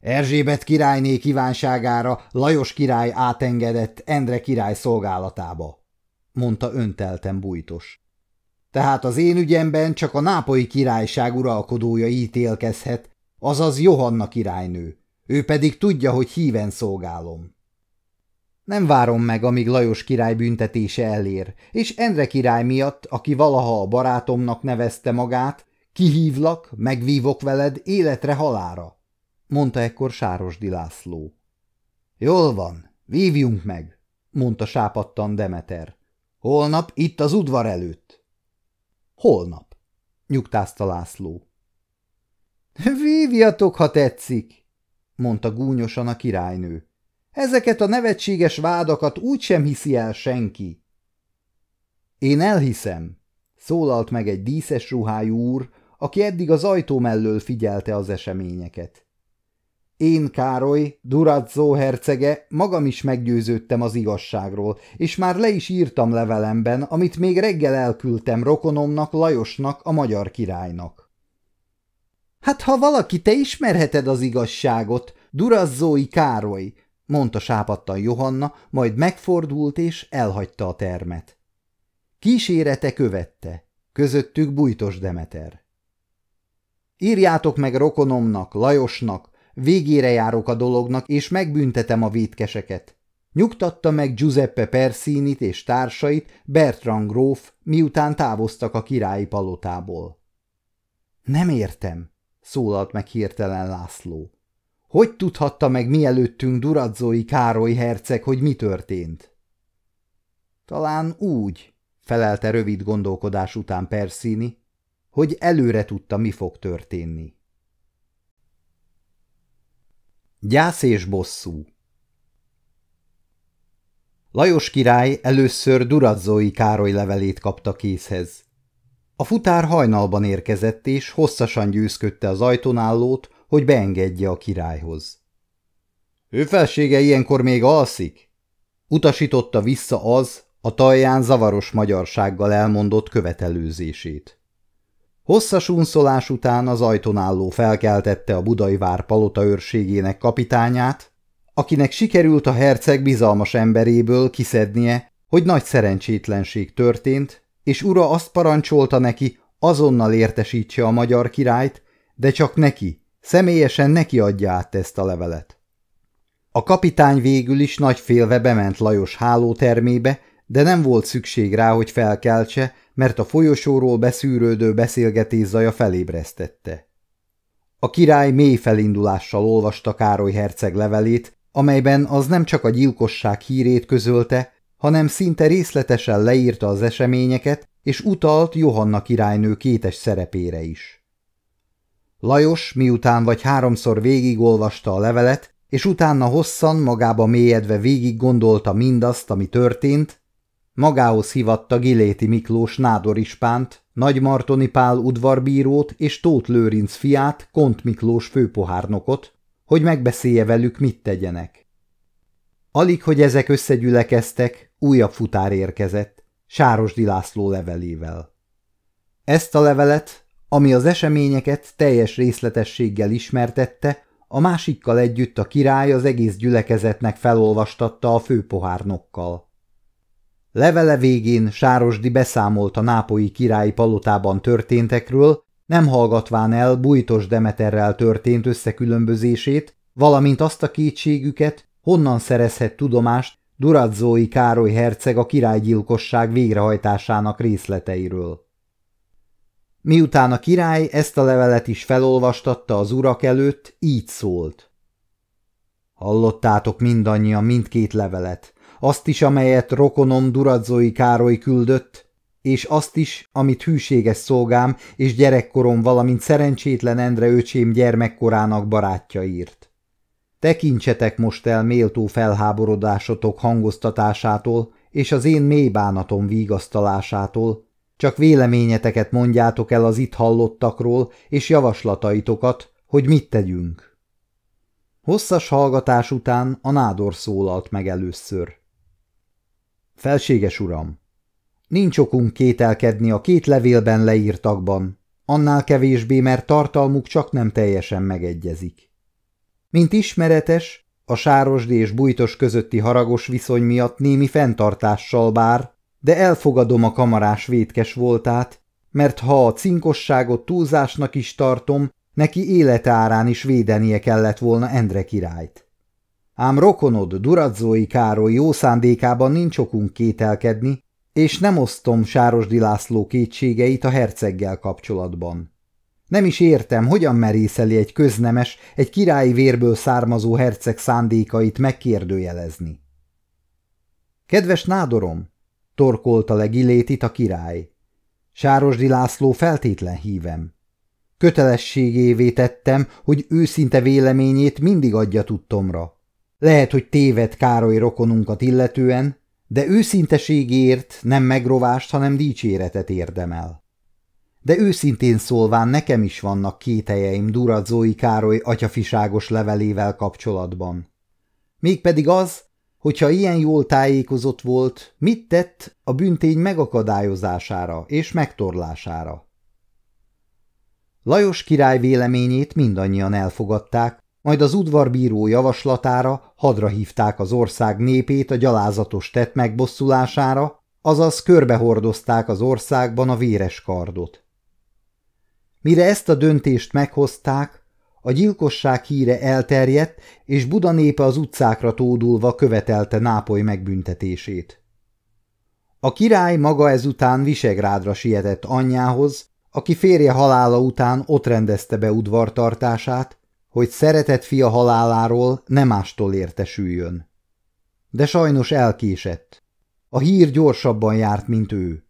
Erzsébet királyné kívánságára Lajos király átengedett Endre király szolgálatába, mondta öntelten bújtos. Tehát az én ügyemben csak a nápolyi királyság uralkodója ítélkezhet, azaz Johanna királynő. Ő pedig tudja, hogy híven szolgálom. Nem várom meg, amíg Lajos király büntetése elér, és Endre király miatt, aki valaha a barátomnak nevezte magát, kihívlak, megvívok veled életre halára, mondta ekkor Sárosdi László. Jól van, vívjunk meg, mondta sápadtan Demeter. Holnap itt az udvar előtt. Holnap, nyugtázta László. Vívjatok, ha tetszik, mondta gúnyosan a királynő. Ezeket a nevetséges vádakat úgy sem hiszi el senki. Én elhiszem, szólalt meg egy díszes ruhájú úr, aki eddig az ajtó mellől figyelte az eseményeket. Én, Károly, Durazzo hercege, magam is meggyőződtem az igazságról, és már le is írtam levelemben, amit még reggel elküldtem rokonomnak, Lajosnak, a magyar királynak. Hát ha valaki, te ismerheted az igazságot, Durazzói Károly, mondta sápadtan Johanna, majd megfordult és elhagyta a termet. Kísérete követte, közöttük bújtos Demeter. Írjátok meg rokonomnak, Lajosnak, végére járok a dolognak, és megbüntetem a vétkeseket. Nyugtatta meg Giuseppe Persinit és társait Bertrand gróf, miután távoztak a királyi palotából. Nem értem, szólalt meg hirtelen László. Hogy tudhatta meg mielőttünk Duradzói Károly herceg, hogy mi történt? Talán úgy, felelte rövid gondolkodás után Perszíni, hogy előre tudta, mi fog történni. Gyász és bosszú Lajos király először Duradzói Károly levelét kapta készhez. A futár hajnalban érkezett, és hosszasan győzködte az ajtónállót, hogy beengedje a királyhoz. Ő felsége ilyenkor még alszik? Utasította vissza az, a talján zavaros magyarsággal elmondott követelőzését. Hosszas unszolás után az ajtón felkeltette a budai vár palota őrségének kapitányát, akinek sikerült a herceg bizalmas emberéből kiszednie, hogy nagy szerencsétlenség történt, és ura azt parancsolta neki, azonnal értesítse a magyar királyt, de csak neki, személyesen neki adja át ezt a levelet. A kapitány végül is nagy félve bement Lajos hálótermébe, de nem volt szükség rá, hogy felkeltse, mert a folyosóról beszűrődő beszélgetés zaja felébresztette. A király mély felindulással olvasta Károly herceg levelét, amelyben az nem csak a gyilkosság hírét közölte, hanem szinte részletesen leírta az eseményeket, és utalt Johanna királynő kétes szerepére is. Lajos miután vagy háromszor végigolvasta a levelet, és utána hosszan magába mélyedve végig gondolta mindazt, ami történt, Magához hivatta Giléti Miklós nádorispánt, Nagymartoni Pál udvarbírót és Tóth Lőrinc fiát, Kont Miklós főpohárnokot, hogy megbeszélje velük, mit tegyenek. Alig, hogy ezek összegyülekeztek, újabb futár érkezett, Sárosdi László levelével. Ezt a levelet, ami az eseményeket teljes részletességgel ismertette, a másikkal együtt a király az egész gyülekezetnek felolvastatta a főpohárnokkal. Levele végén Sárosdi beszámolt a nápolyi királyi palotában történtekről, nem hallgatván el bújtos Demeterrel történt összekülönbözését, valamint azt a kétségüket, honnan szerezhet tudomást Duradzói Károly herceg a királygyilkosság végrehajtásának részleteiről. Miután a király ezt a levelet is felolvastatta az urak előtt, így szólt. Hallottátok mindannyian mindkét levelet azt is, amelyet rokonom Duradzói Károly küldött, és azt is, amit hűséges szolgám és gyerekkorom, valamint szerencsétlen Endre öcsém gyermekkorának barátja írt. Tekintsetek most el méltó felháborodásotok hangoztatásától, és az én mély bánatom vigasztalásától, csak véleményeteket mondjátok el az itt hallottakról, és javaslataitokat, hogy mit tegyünk. Hosszas hallgatás után a nádor szólalt meg először. Felséges uram, nincs okunk kételkedni a két levélben leírtakban, annál kevésbé, mert tartalmuk csak nem teljesen megegyezik. Mint ismeretes, a sárosdi és bújtos közötti haragos viszony miatt némi fenntartással bár, de elfogadom a kamarás vétkes voltát, mert ha a cinkosságot túlzásnak is tartom, neki életárán is védenie kellett volna Endre királyt. Ám rokonod, Duradzói Károly jó szándékában nincs okunk kételkedni, és nem osztom Sárosdi László kétségeit a herceggel kapcsolatban. Nem is értem, hogyan merészeli egy köznemes, egy királyi vérből származó herceg szándékait megkérdőjelezni. Kedves nádorom, torkolta le Gilétit a király. Sárosdi László feltétlen hívem. Kötelességévé tettem, hogy őszinte véleményét mindig adja tudtomra. Lehet, hogy téved Károly rokonunkat illetően, de őszinteségért nem megrovást, hanem dicséretet érdemel. De őszintén szólván nekem is vannak kételjeim Duradzói Károly atyafiságos levelével kapcsolatban. Mégpedig az, hogyha ilyen jól tájékozott volt, mit tett a büntény megakadályozására és megtorlására. Lajos király véleményét mindannyian elfogadták, majd az udvarbíró javaslatára hadra hívták az ország népét a gyalázatos tett megbosszulására, azaz körbehordozták az országban a véres kardot. Mire ezt a döntést meghozták, a gyilkosság híre elterjedt, és Buda népe az utcákra tódulva követelte Nápoly megbüntetését. A király maga ezután Visegrádra sietett anyjához, aki férje halála után ott rendezte be udvartartását, hogy szeretett fia haláláról nem mástól értesüljön. De sajnos elkésett. A hír gyorsabban járt, mint ő.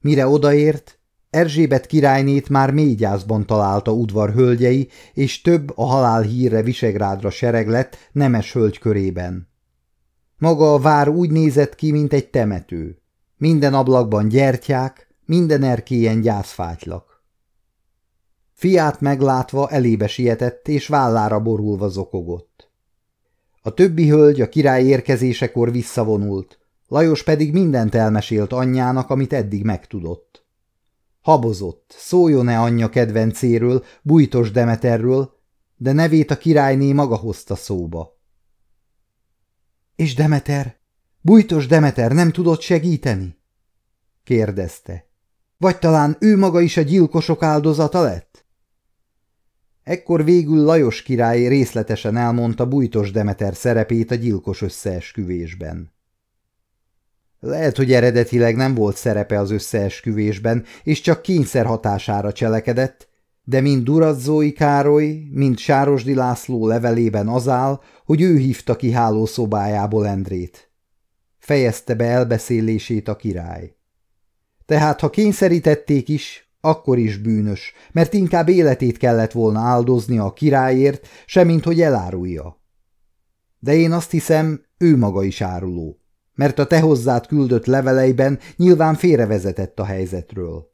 Mire odaért, Erzsébet királynét már mély gyászban találta udvar hölgyei, és több a halál hírre Visegrádra sereg lett nemes hölgy körében. Maga a vár úgy nézett ki, mint egy temető. Minden ablakban gyertyák, minden erkélyen gyászfátylak. Fiát meglátva elébe sietett, és vállára borulva zokogott. A többi hölgy a király érkezésekor visszavonult, Lajos pedig mindent elmesélt anyjának, amit eddig megtudott. Habozott, szóljon-e anyja kedvencéről, bújtos Demeterről, de nevét a királyné maga hozta szóba. És Demeter? Bújtos Demeter nem tudott segíteni? kérdezte. Vagy talán ő maga is a gyilkosok áldozata lett? Ekkor végül Lajos király részletesen elmondta Bújtos Demeter szerepét a gyilkos összeesküvésben. Lehet, hogy eredetileg nem volt szerepe az összeesküvésben, és csak kényszer hatására cselekedett, de mind Durazzói Károly, mind Sárosdi László levelében az áll, hogy ő hívta ki hálószobájából Endrét. Fejezte be elbeszélését a király. Tehát, ha kényszerítették is, akkor is bűnös, mert inkább életét kellett volna áldozni a királyért, semmint hogy elárulja. De én azt hiszem, ő maga is áruló mert a te hozzád küldött leveleiben nyilván félrevezetett a helyzetről.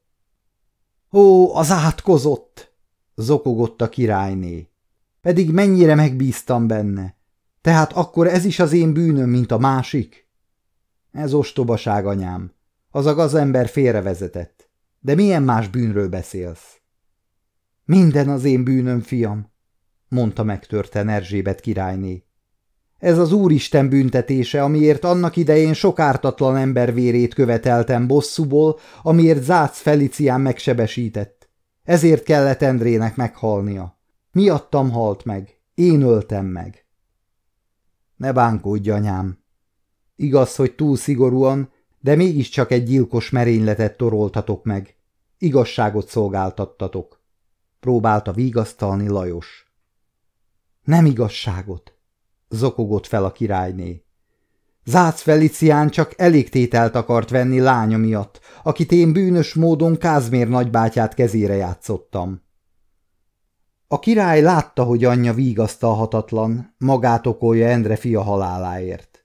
Ó, az átkozott! zokogott a királyné. Pedig mennyire megbíztam benne. Tehát akkor ez is az én bűnöm, mint a másik? Ez ostobaság, anyám. Az a gazember félrevezetett. De milyen más bűnről beszélsz? Minden az én bűnöm, fiam, mondta megtörten Erzsébet királyné. Ez az Úristen büntetése, amiért annak idején sok ártatlan ember vérét követeltem bosszúból, amiért Zác Felicián megsebesített. Ezért kellett Endrének meghalnia. Miattam halt meg. Én öltem meg. Ne bánkódj, anyám. Igaz, hogy túl szigorúan, de mégiscsak egy gyilkos merényletet toroltatok meg. Igazságot szolgáltattatok. Próbálta vigasztalni Lajos. Nem igazságot zokogott fel a királyné. Zác Felicián csak elégtételt akart venni lánya miatt, akit én bűnös módon Kázmér nagybátyát kezére játszottam. A király látta, hogy anyja vígasztalhatatlan, magát okolja Endre fia haláláért.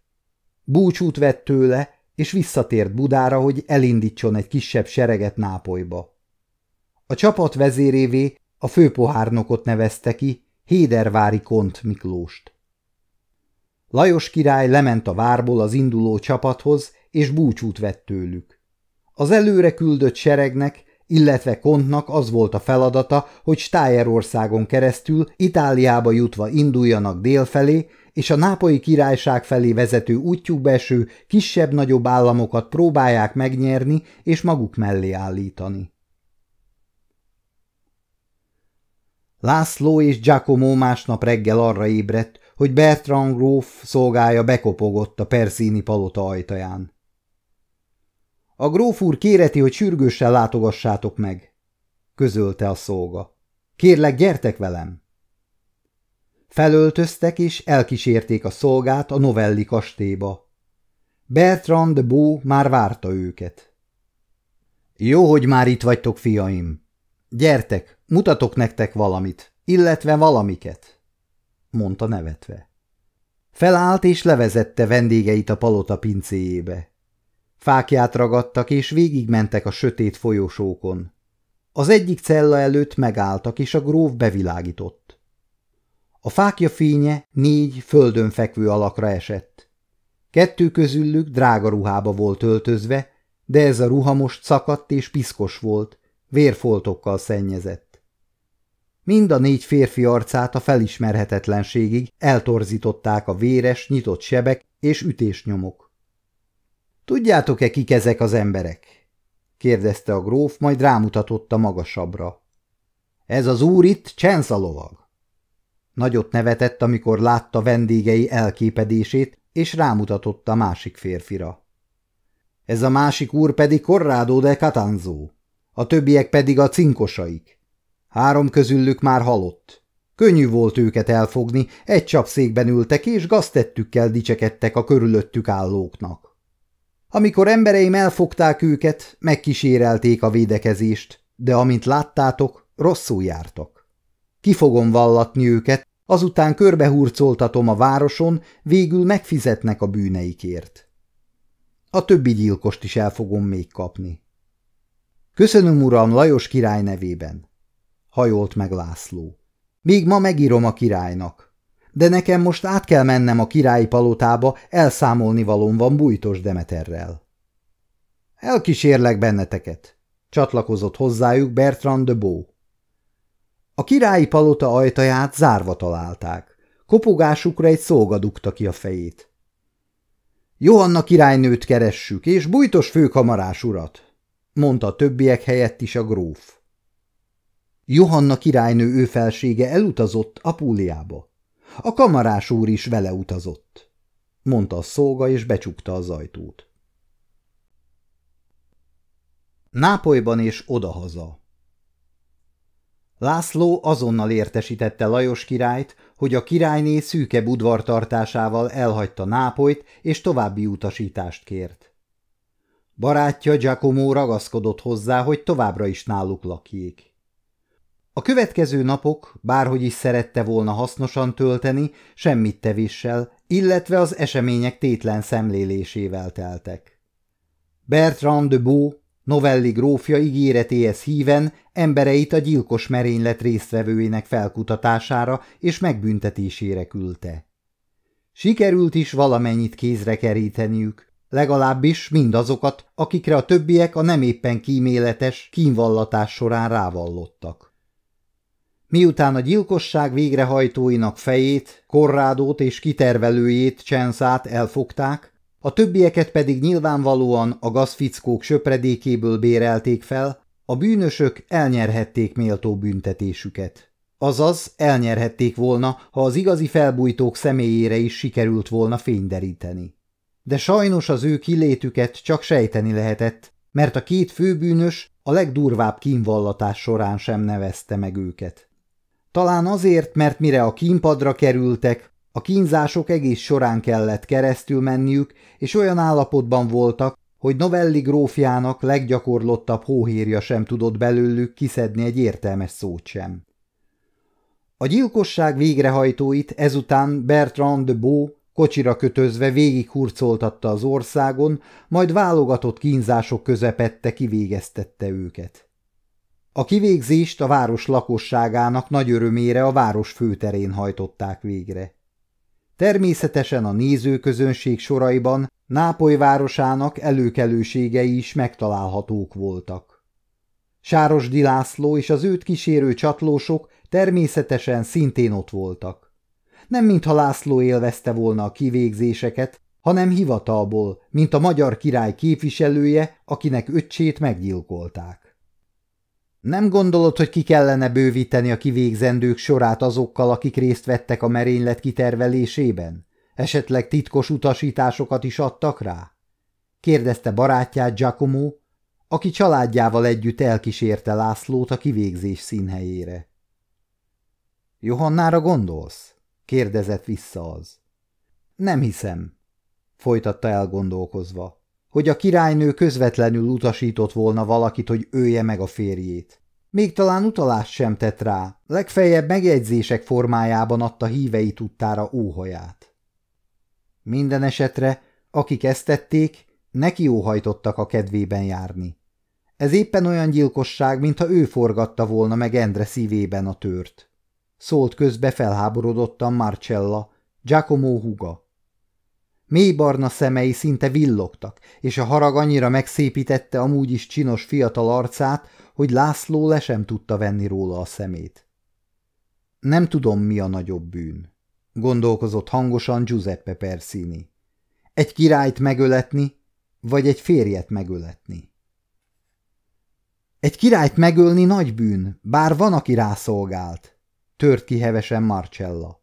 Búcsút vett tőle, és visszatért Budára, hogy elindítson egy kisebb sereget Nápolyba. A csapat vezérévé a főpohárnokot nevezte ki, Hédervári Kont Miklóst. Lajos király lement a várból az induló csapathoz, és búcsút vett tőlük. Az előre küldött seregnek, illetve Kontnak az volt a feladata, hogy Stájerországon keresztül Itáliába jutva induljanak délfelé, és a nápolyi királyság felé vezető útjukba eső kisebb-nagyobb államokat próbálják megnyerni és maguk mellé állítani. László és Giacomo másnap reggel arra ébredt, hogy Bertrand gróf szolgája bekopogott a Perszíni palota ajtaján. A gróf úr kéreti, hogy sürgősen látogassátok meg, közölte a szolga. Kérlek, gyertek velem! Felöltöztek és elkísérték a szolgát a novelli kastélyba. Bertrand de Beau már várta őket. Jó, hogy már itt vagytok, fiaim. Gyertek, mutatok nektek valamit, illetve valamiket mondta nevetve. Felállt és levezette vendégeit a palota pincéjébe. Fákját ragadtak és végigmentek a sötét folyosókon. Az egyik cella előtt megálltak, és a gróf bevilágított. A fákja fénye négy földön fekvő alakra esett. Kettő közülük drága ruhába volt öltözve, de ez a ruha most szakadt és piszkos volt, vérfoltokkal szennyezett. Mind a négy férfi arcát a felismerhetetlenségig eltorzították a véres, nyitott sebek és ütésnyomok. Tudjátok-e, kik ezek az emberek? kérdezte a gróf, majd rámutatott a magasabbra. Ez az úr itt csenszalovag. Nagyot nevetett, amikor látta vendégei elképedését, és rámutatott a másik férfira. Ez a másik úr pedig Corrado de Catanzo, a többiek pedig a cinkosaik. Három közülük már halott. Könnyű volt őket elfogni, egy csapszékben ültek, és gaztettükkel dicsekedtek a körülöttük állóknak. Amikor embereim elfogták őket, megkísérelték a védekezést, de amint láttátok, rosszul jártak. Ki fogom vallatni őket, azután körbehurcoltatom a városon, végül megfizetnek a bűneikért. A többi gyilkost is el fogom még kapni. Köszönöm, uram, Lajos király nevében. Hajolt meg László. Még ma megírom a királynak. De nekem most át kell mennem a királyi palotába, elszámolni valóm van bújtos Demeterrel. Elkísérlek benneteket, csatlakozott hozzájuk Bertrand de Beau. A királyi palota ajtaját zárva találták. Kopogásukra egy szolga dugta ki a fejét. Johanna királynőt keressük, és bújtos főkamarás urat, mondta a többiek helyett is a gróf. Johanna királynő ő felsége elutazott Apúliába. A kamarás úr is vele utazott, mondta a szolga, és becsukta az ajtót. Nápolyban és odahaza László azonnal értesítette Lajos királyt, hogy a királyné szűke budvartartásával elhagyta Nápolyt, és további utasítást kért. Barátja Giacomo ragaszkodott hozzá, hogy továbbra is náluk lakjék. A következő napok, bárhogy is szerette volna hasznosan tölteni, semmit tevéssel, illetve az események tétlen szemlélésével teltek. Bertrand de Beau, Novelli grófja ígéretéhez híven embereit a gyilkos merénylet résztvevőinek felkutatására és megbüntetésére küldte. Sikerült is valamennyit kézre keríteniük, legalábbis mindazokat, akikre a többiek a nem éppen kíméletes kínvallatás során rávallottak. Miután a gyilkosság végrehajtóinak fejét, korrádót és kitervelőjét Csenszát elfogták, a többieket pedig nyilvánvalóan a gazfickók söpredékéből bérelték fel, a bűnösök elnyerhették méltó büntetésüket. Azaz elnyerhették volna, ha az igazi felbújtók személyére is sikerült volna fényderíteni. De sajnos az ő kilétüket csak sejteni lehetett, mert a két főbűnös a legdurvább kínvallatás során sem nevezte meg őket. Talán azért, mert mire a kínpadra kerültek, a kínzások egész során kellett keresztül menniük, és olyan állapotban voltak, hogy Novelli grófjának leggyakorlottabb hóhírja sem tudott belőlük kiszedni egy értelmes szót sem. A gyilkosság végrehajtóit ezután Bertrand de Beau kocsira kötözve végighurcoltatta az országon, majd válogatott kínzások közepette kivégeztette őket. A kivégzést a város lakosságának nagy örömére a város főterén hajtották végre. Természetesen a nézőközönség soraiban Nápoly városának előkelőségei is megtalálhatók voltak. Sárosdi László és az őt kísérő csatlósok természetesen szintén ott voltak. Nem mintha László élvezte volna a kivégzéseket, hanem hivatalból, mint a magyar király képviselője, akinek öccsét meggyilkolták. Nem gondolod, hogy ki kellene bővíteni a kivégzendők sorát azokkal, akik részt vettek a merénylet kitervelésében? Esetleg titkos utasításokat is adtak rá? kérdezte barátját Giacomo, aki családjával együtt elkísérte Lászlót a kivégzés színhelyére. Johannára gondolsz? kérdezett vissza az. Nem hiszem, folytatta elgondolkozva hogy a királynő közvetlenül utasított volna valakit, hogy ője meg a férjét. Még talán utalást sem tett rá, legfeljebb megjegyzések formájában adta hívei tudtára óhaját. Minden esetre, akik ezt tették, neki óhajtottak a kedvében járni. Ez éppen olyan gyilkosság, mintha ő forgatta volna meg Endre szívében a tört. Szólt közbe felháborodottan Marcella, Giacomo huga. Mély barna szemei szinte villogtak, és a harag annyira megszépítette amúgy is csinos fiatal arcát, hogy László le sem tudta venni róla a szemét. Nem tudom, mi a nagyobb bűn, gondolkozott hangosan Giuseppe Persini. Egy királyt megöletni, vagy egy férjet megöletni? Egy királyt megölni nagy bűn, bár van, aki rászolgált, tört ki hevesen Marcella.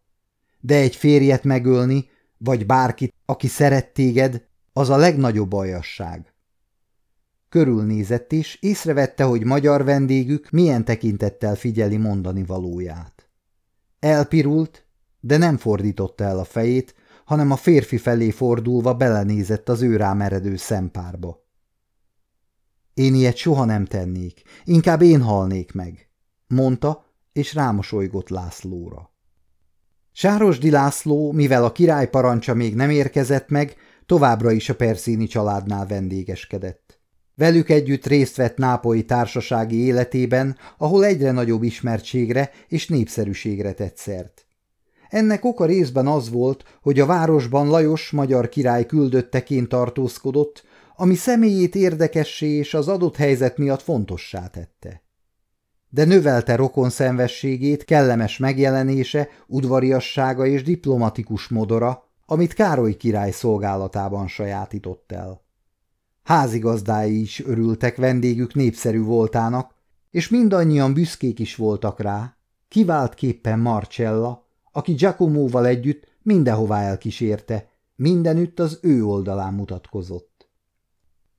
De egy férjet megölni, vagy bárkit, aki szeret téged, az a legnagyobb bajasság. Körülnézett is, észrevette, hogy magyar vendégük milyen tekintettel figyeli mondani valóját. Elpirult, de nem fordította el a fejét, hanem a férfi felé fordulva belenézett az ő rámeredő szempárba. Én ilyet soha nem tennék, inkább én halnék meg, mondta, és rámosolygott Lászlóra. Sárosdi László, mivel a király parancsa még nem érkezett meg, továbbra is a Perszíni családnál vendégeskedett. Velük együtt részt vett nápolyi társasági életében, ahol egyre nagyobb ismertségre és népszerűségre tett szert. Ennek oka részben az volt, hogy a városban Lajos magyar király küldötteként tartózkodott, ami személyét érdekessé és az adott helyzet miatt fontossá tette de növelte rokon szenvességét, kellemes megjelenése, udvariassága és diplomatikus modora, amit Károly király szolgálatában sajátított el. Házigazdái is örültek vendégük népszerű voltának, és mindannyian büszkék is voltak rá, kivált képpen Marcella, aki Giacomóval együtt mindenhová elkísérte, mindenütt az ő oldalán mutatkozott.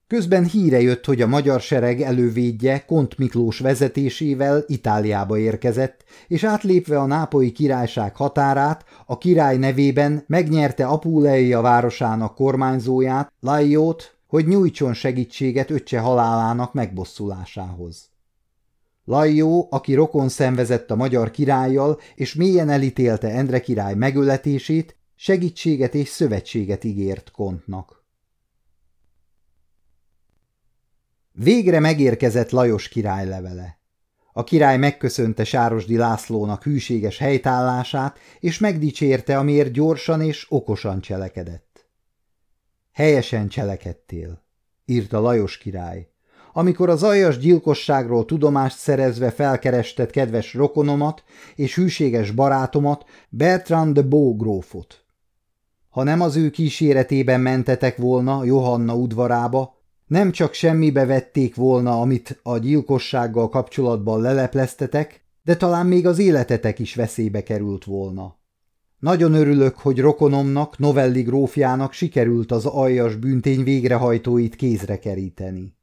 Közben híre jött, hogy a magyar sereg elővédje Kont Miklós vezetésével Itáliába érkezett, és átlépve a nápolyi királyság határát, a király nevében megnyerte Apuleia városának kormányzóját, Lajjót, hogy nyújtson segítséget öccse halálának megbosszulásához. Lajjó, aki rokon szenvezett a magyar királlyal, és mélyen elítélte Endre király megöletését, segítséget és szövetséget ígért Kontnak. Végre megérkezett Lajos király levele. A király megköszönte Sárosdi Lászlónak hűséges helytállását, és megdicsérte, amiért gyorsan és okosan cselekedett. Helyesen cselekedtél, írta Lajos király. Amikor az aljas gyilkosságról tudomást szerezve felkerested kedves rokonomat és hűséges barátomat, Bertrand de Beaugrófot. Ha nem az ő kíséretében mentetek volna Johanna udvarába, nem csak semmibe vették volna, amit a gyilkossággal kapcsolatban lelepleztetek, de talán még az életetek is veszélybe került volna. Nagyon örülök, hogy rokonomnak, Novelli grófjának sikerült az aljas büntény végrehajtóit kézre keríteni.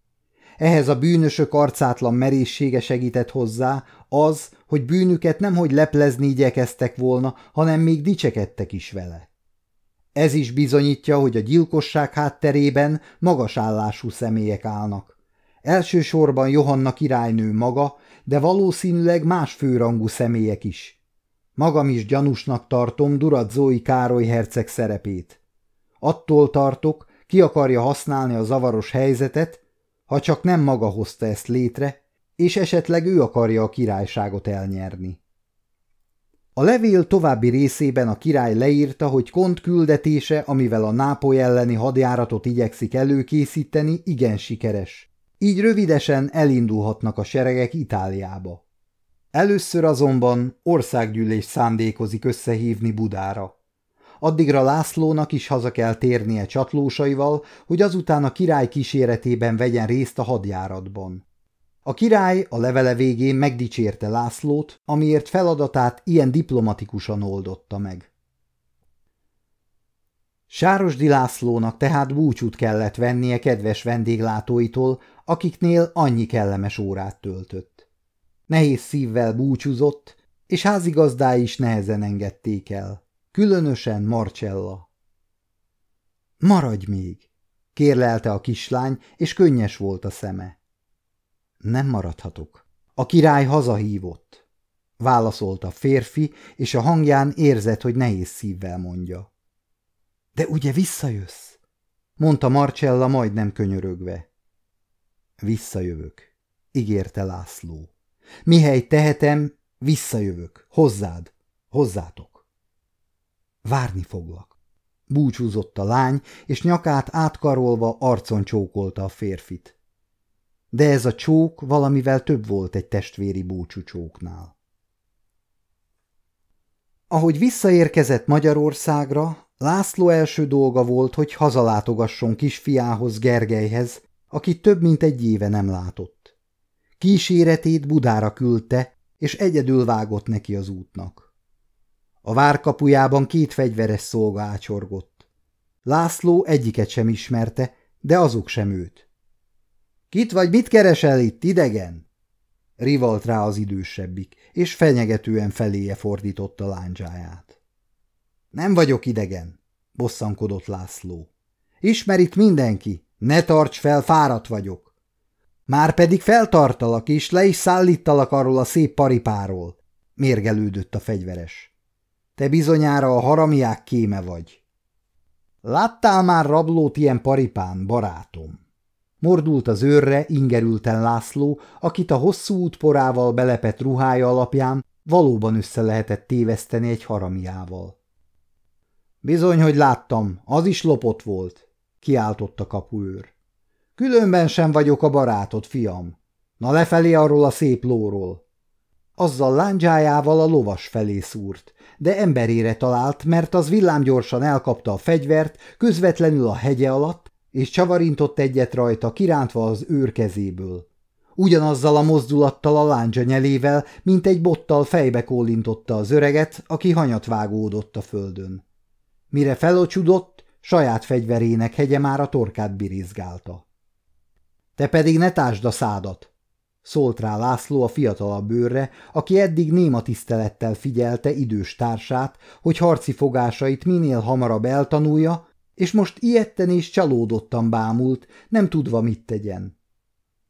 Ehhez a bűnösök arcátlan merészsége segített hozzá az, hogy bűnüket nemhogy leplezni igyekeztek volna, hanem még dicsekedtek is vele. Ez is bizonyítja, hogy a gyilkosság hátterében magas állású személyek állnak. Elsősorban Johanna királynő maga, de valószínűleg más főrangú személyek is. Magam is gyanúsnak tartom Durat Zói Károly herceg szerepét. Attól tartok, ki akarja használni a zavaros helyzetet, ha csak nem maga hozta ezt létre, és esetleg ő akarja a királyságot elnyerni. A levél további részében a király leírta, hogy Kont küldetése, amivel a Nápoly elleni hadjáratot igyekszik előkészíteni, igen sikeres. Így rövidesen elindulhatnak a seregek Itáliába. Először azonban országgyűlés szándékozik összehívni Budára. Addigra Lászlónak is haza kell térnie csatlósaival, hogy azután a király kíséretében vegyen részt a hadjáratban. A király a levele végén megdicsérte Lászlót, amiért feladatát ilyen diplomatikusan oldotta meg. Sárosdi Lászlónak tehát búcsút kellett vennie kedves vendéglátóitól, akiknél annyi kellemes órát töltött. Nehéz szívvel búcsúzott, és házigazdái is nehezen engedték el, különösen Marcella. Maradj még, kérlelte a kislány, és könnyes volt a szeme. Nem maradhatok. A király hazahívott. Válaszolta a férfi, és a hangján érzett, hogy nehéz szívvel mondja. De ugye visszajössz? mondta Marcella majdnem könyörögve. Visszajövök, ígérte László. Mihely tehetem, visszajövök, hozzád, hozzátok. Várni foglak. Búcsúzott a lány, és nyakát átkarolva arcon csókolta a férfit. De ez a csók valamivel több volt egy testvéri búcsú csóknál. Ahogy visszaérkezett Magyarországra, László első dolga volt, hogy hazalátogasson kisfiához Gergelyhez, aki több mint egy éve nem látott. Kíséretét Budára küldte, és egyedül vágott neki az útnak. A várkapujában két fegyveres szolga ácsorgott. László egyiket sem ismerte, de azok sem őt. – Kit vagy mit keresel itt, idegen? Rivalt rá az idősebbik, és fenyegetően feléje fordította lándzsáját. Nem vagyok idegen, bosszankodott László. Ismer itt mindenki, ne tarts fel, fáradt vagyok. Már pedig feltartalak, és le is szállítalak arról a szép paripáról, mérgelődött a fegyveres. Te bizonyára a haramiák kéme vagy. Láttál már rablót ilyen paripán, barátom? Mordult az őrre ingerülten László, akit a hosszú útporával belepett ruhája alapján valóban össze lehetett téveszteni egy haramiával. Bizony, hogy láttam, az is lopott volt, kiáltott a kapuőr. Különben sem vagyok a barátod, fiam. Na lefelé arról a szép lóról. Azzal lándzsájával a lovas felé szúrt, de emberére talált, mert az villámgyorsan elkapta a fegyvert, közvetlenül a hegye alatt, és csavarintott egyet rajta, kirántva az őr kezéből. Ugyanazzal a mozdulattal a láncsa nyelével, mint egy bottal fejbe kólintotta az öreget, aki hanyat vágódott a földön. Mire felocsudott, saját fegyverének hegye már a torkát birizgálta. – Te pedig ne tásd a szádat! – szólt rá László a fiatalabb bőrre, aki eddig néma tisztelettel figyelte idős társát, hogy harci fogásait minél hamarabb eltanulja, és most ilyetten és csalódottan bámult, nem tudva mit tegyen.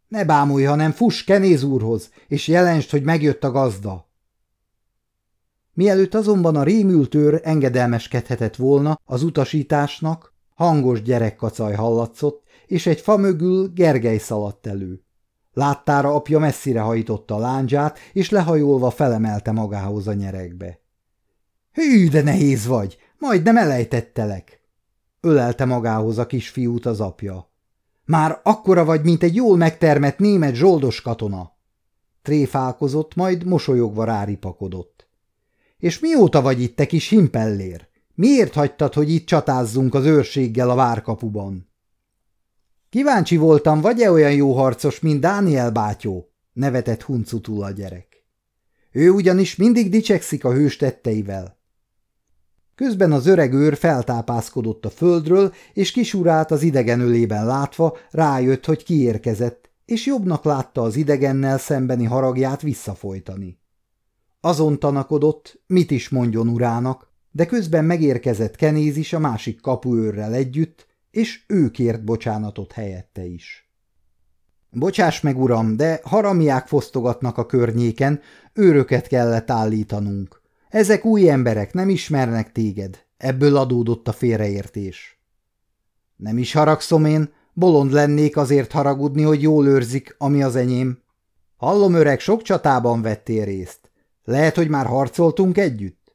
Ne bámulj, hanem fuss Kenéz úrhoz, és jelensd, hogy megjött a gazda. Mielőtt azonban a rémültőr engedelmeskedhetett volna az utasításnak, hangos gyerekkacaj hallatszott, és egy fa mögül Gergely szaladt elő. Láttára apja messzire hajtotta a láncsát, és lehajolva felemelte magához a nyerekbe. – Hű, de nehéz vagy! Majd nem elejtettelek! Ölelte magához a kisfiút az apja. Már akkora vagy, mint egy jól megtermett német zsoldos katona. Tréfálkozott, majd mosolyogva ráripakodott. És mióta vagy itt, te kis himpellér? Miért hagytad, hogy itt csatázzunk az őrséggel a várkapuban? Kíváncsi voltam, vagy-e olyan jó harcos, mint Dániel bátyó? nevetett huncutul a gyerek. Ő ugyanis mindig dicsekszik a hős tetteivel. Közben az öreg őr feltápászkodott a földről, és kisurált az idegen ölében látva, rájött, hogy kiérkezett, és jobbnak látta az idegennel szembeni haragját visszafolytani. Azon tanakodott, mit is mondjon urának, de közben megérkezett Kenéz is a másik kapuőrrel együtt, és ő kért bocsánatot helyette is. Bocsáss meg, uram, de haramiák fosztogatnak a környéken, őröket kellett állítanunk. Ezek új emberek, nem ismernek téged. Ebből adódott a félreértés. Nem is haragszom én, bolond lennék azért haragudni, hogy jól őrzik, ami az enyém. Hallom, öreg, sok csatában vettél részt. Lehet, hogy már harcoltunk együtt?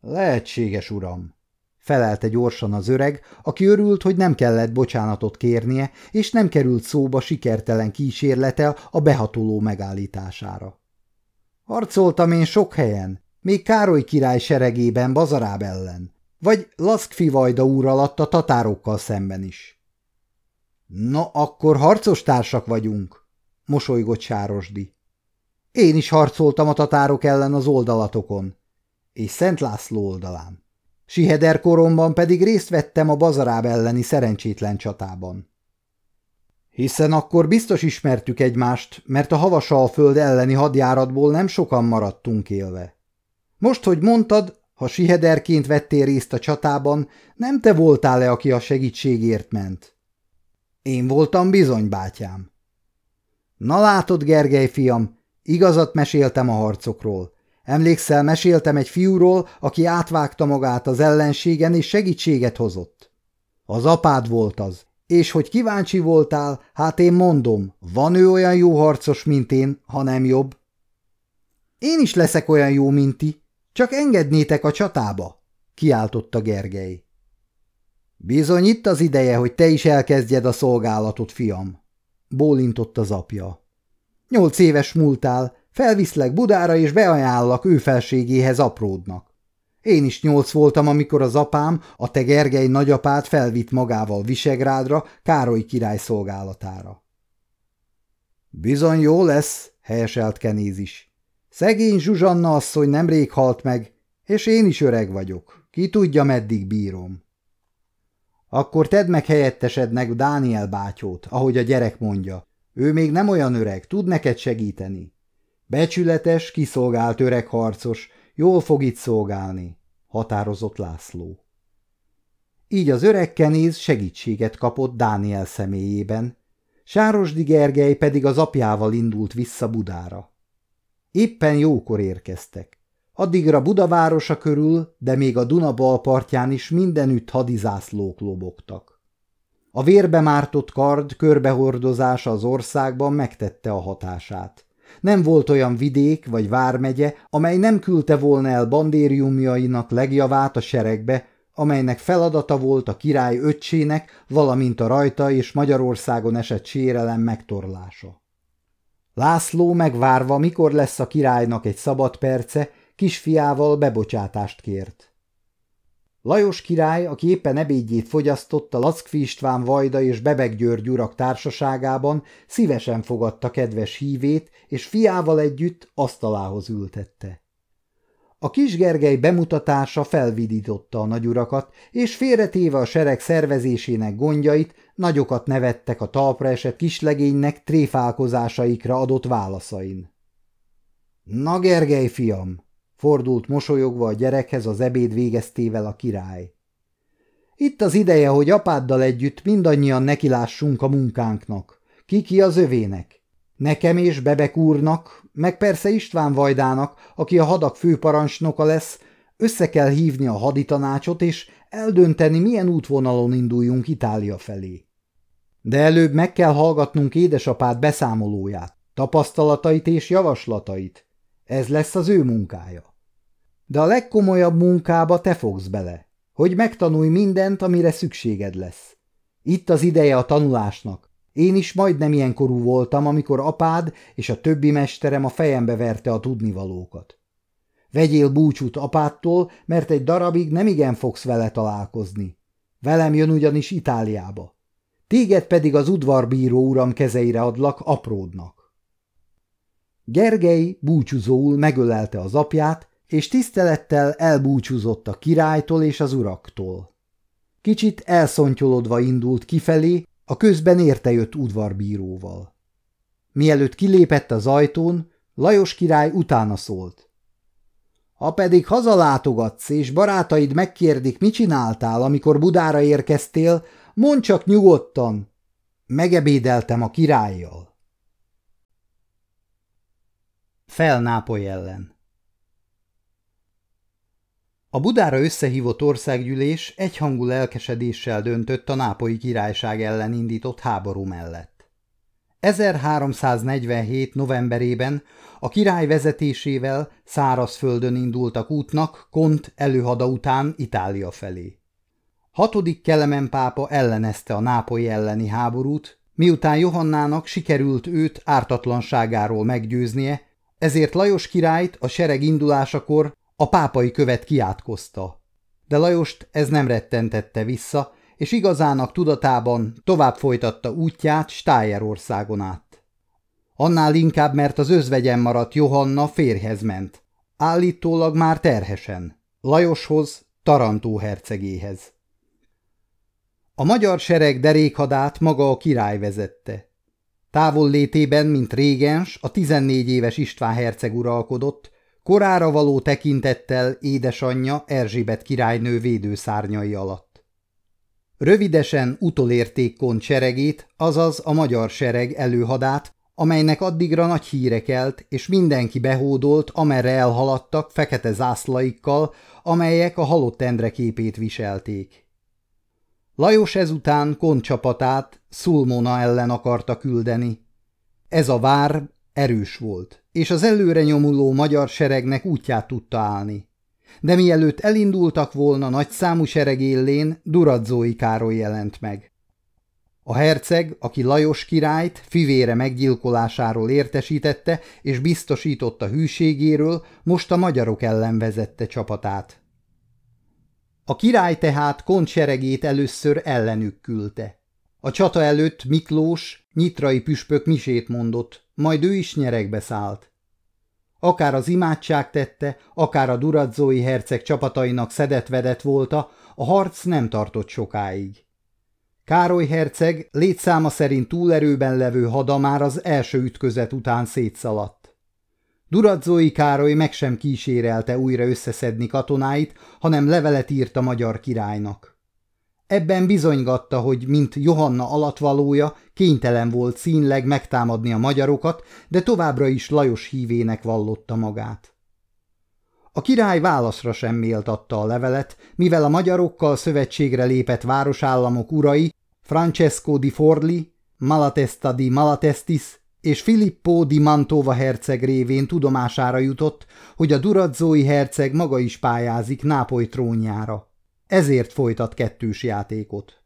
Lehetséges, uram, felelte gyorsan az öreg, aki örült, hogy nem kellett bocsánatot kérnie, és nem került szóba sikertelen kísérlete a behatoló megállítására. Harcoltam én sok helyen, még Károly király seregében Bazaráb ellen, vagy Laszkfi Vajda úr alatt a tatárokkal szemben is. Na, akkor harcos társak vagyunk, mosolygott Sárosdi. Én is harcoltam a tatárok ellen az oldalatokon, és Szent László oldalán. Siheder koromban pedig részt vettem a Bazaráb elleni szerencsétlen csatában. Hiszen akkor biztos ismertük egymást, mert a havasalföld elleni hadjáratból nem sokan maradtunk élve. Most, hogy mondtad, ha sihederként vettél részt a csatában, nem te voltál-e, aki a segítségért ment? Én voltam bizony, bátyám. Na látod, Gergely fiam, igazat meséltem a harcokról. Emlékszel, meséltem egy fiúról, aki átvágta magát az ellenségen és segítséget hozott. Az apád volt az, és hogy kíváncsi voltál, hát én mondom, van ő olyan jó harcos, mint én, ha nem jobb. Én is leszek olyan jó, mint ti, csak engednétek a csatába, kiáltotta Gergely. Bizony itt az ideje, hogy te is elkezdjed a szolgálatot, fiam, bólintott az apja. Nyolc éves múltál, felviszlek Budára és beajánlak ő felségéhez apródnak. Én is nyolc voltam, amikor az apám, a te Gergely nagyapát felvitt magával Visegrádra, Károly király szolgálatára. Bizony jó lesz, helyeselt Kenéz is. Szegény Zsuzsanna asszony nemrég halt meg, és én is öreg vagyok. Ki tudja, meddig bírom. Akkor tedd meg helyettesednek Dániel bátyót, ahogy a gyerek mondja. Ő még nem olyan öreg, tud neked segíteni. Becsületes, kiszolgált öreg harcos, jól fog itt szolgálni, határozott László. Így az öreg kenéz segítséget kapott Dániel személyében, Sárosdi Gergely pedig az apjával indult vissza Budára. Éppen jókor érkeztek. Addigra Budavárosa körül, de még a Duna bal partján is mindenütt hadizászlók lobogtak. A vérbe mártott kard körbehordozása az országban megtette a hatását. Nem volt olyan vidék vagy vármegye, amely nem küldte volna el bandériumjainak legjavát a seregbe, amelynek feladata volt a király öccsének, valamint a rajta és Magyarországon esett sérelem megtorlása. László megvárva, mikor lesz a királynak egy szabad perce, kisfiával bebocsátást kért. Lajos király, aki éppen ebédjét fogyasztotta Lackfi István Vajda és Bebek György urak társaságában, szívesen fogadta kedves hívét, és fiával együtt asztalához ültette. A kis Gergely bemutatása felvidította a nagyurakat, és félretéve a sereg szervezésének gondjait, nagyokat nevettek a talpra esett kislegénynek tréfálkozásaikra adott válaszain. – Na, Gergely, fiam! Fordult mosolyogva a gyerekhez az ebéd végeztével a király. Itt az ideje, hogy apáddal együtt mindannyian nekilássunk a munkánknak. Ki-ki az övének? Nekem és Bebek úrnak, meg persze István Vajdának, aki a hadak főparancsnoka lesz, össze kell hívni a haditanácsot, és eldönteni, milyen útvonalon induljunk Itália felé. De előbb meg kell hallgatnunk édesapád beszámolóját, tapasztalatait és javaslatait. Ez lesz az ő munkája. De a legkomolyabb munkába te fogsz bele, hogy megtanulj mindent, amire szükséged lesz. Itt az ideje a tanulásnak. Én is majdnem ilyen korú voltam, amikor apád és a többi mesterem a fejembe verte a tudnivalókat. Vegyél búcsút apától, mert egy darabig nem igen fogsz vele találkozni. Velem jön ugyanis Itáliába. Téged pedig az udvarbíró uram kezeire adlak apródnak. Gergely búcsúzóul megölelte az apját, és tisztelettel elbúcsúzott a királytól és az uraktól. Kicsit elszontyolodva indult kifelé, a közben értejött udvarbíróval. Mielőtt kilépett az ajtón, Lajos király utána szólt. Ha pedig hazalátogatsz, és barátaid megkérdik, mit csináltál, amikor Budára érkeztél, mondd csak nyugodtan. Megebédeltem a királlyal. Felnápoly ellen a Budára összehívott országgyűlés egyhangú lelkesedéssel döntött a nápolyi királyság ellen indított háború mellett. 1347. novemberében a király vezetésével szárazföldön indultak útnak Kont előhada után Itália felé. Hatodik Kelemen pápa ellenezte a nápolyi elleni háborút, miután Johannának sikerült őt ártatlanságáról meggyőznie, ezért Lajos királyt a sereg indulásakor a pápai követ kiátkozta. De Lajost ez nem rettentette vissza, és igazának tudatában tovább folytatta útját Stájerországon át. Annál inkább, mert az özvegyen maradt Johanna férhez ment. Állítólag már terhesen. Lajoshoz, Tarantó hercegéhez. A magyar sereg derékhadát maga a király vezette. Távol létében, mint régens, a 14 éves István herceg uralkodott, korára való tekintettel édesanyja Erzsébet királynő védőszárnyai alatt. Rövidesen utolérték kont seregét, azaz a magyar sereg előhadát, amelynek addigra nagy híre kelt, és mindenki behódolt, amerre elhaladtak fekete zászlaikkal, amelyek a halott Endre képét viselték. Lajos ezután Kont csapatát Szulmona ellen akarta küldeni. Ez a vár erős volt, és az előre nyomuló magyar seregnek útját tudta állni. De mielőtt elindultak volna nagy számú sereg élén, Duradzói Károly jelent meg. A herceg, aki Lajos királyt fivére meggyilkolásáról értesítette és biztosította hűségéről, most a magyarok ellen vezette csapatát. A király tehát koncseregét először ellenük küldte. A csata előtt Miklós, nyitrai püspök misét mondott, majd ő is nyeregbe szállt. Akár az imádság tette, akár a duradzói herceg csapatainak szedett-vedett volta, a harc nem tartott sokáig. Károly herceg létszáma szerint túlerőben levő hada már az első ütközet után szétszaladt. Duradzói Károly meg sem kísérelte újra összeszedni katonáit, hanem levelet írt a magyar királynak. Ebben bizonygatta, hogy mint Johanna alatvalója kénytelen volt színleg megtámadni a magyarokat, de továbbra is Lajos hívének vallotta magát. A király válaszra sem méltatta a levelet, mivel a magyarokkal szövetségre lépett városállamok urai Francesco di Forli, Malatesta di Malatestis és Filippo di Mantova herceg révén tudomására jutott, hogy a duradzói herceg maga is pályázik Nápoly trónjára. Ezért folytat kettős játékot.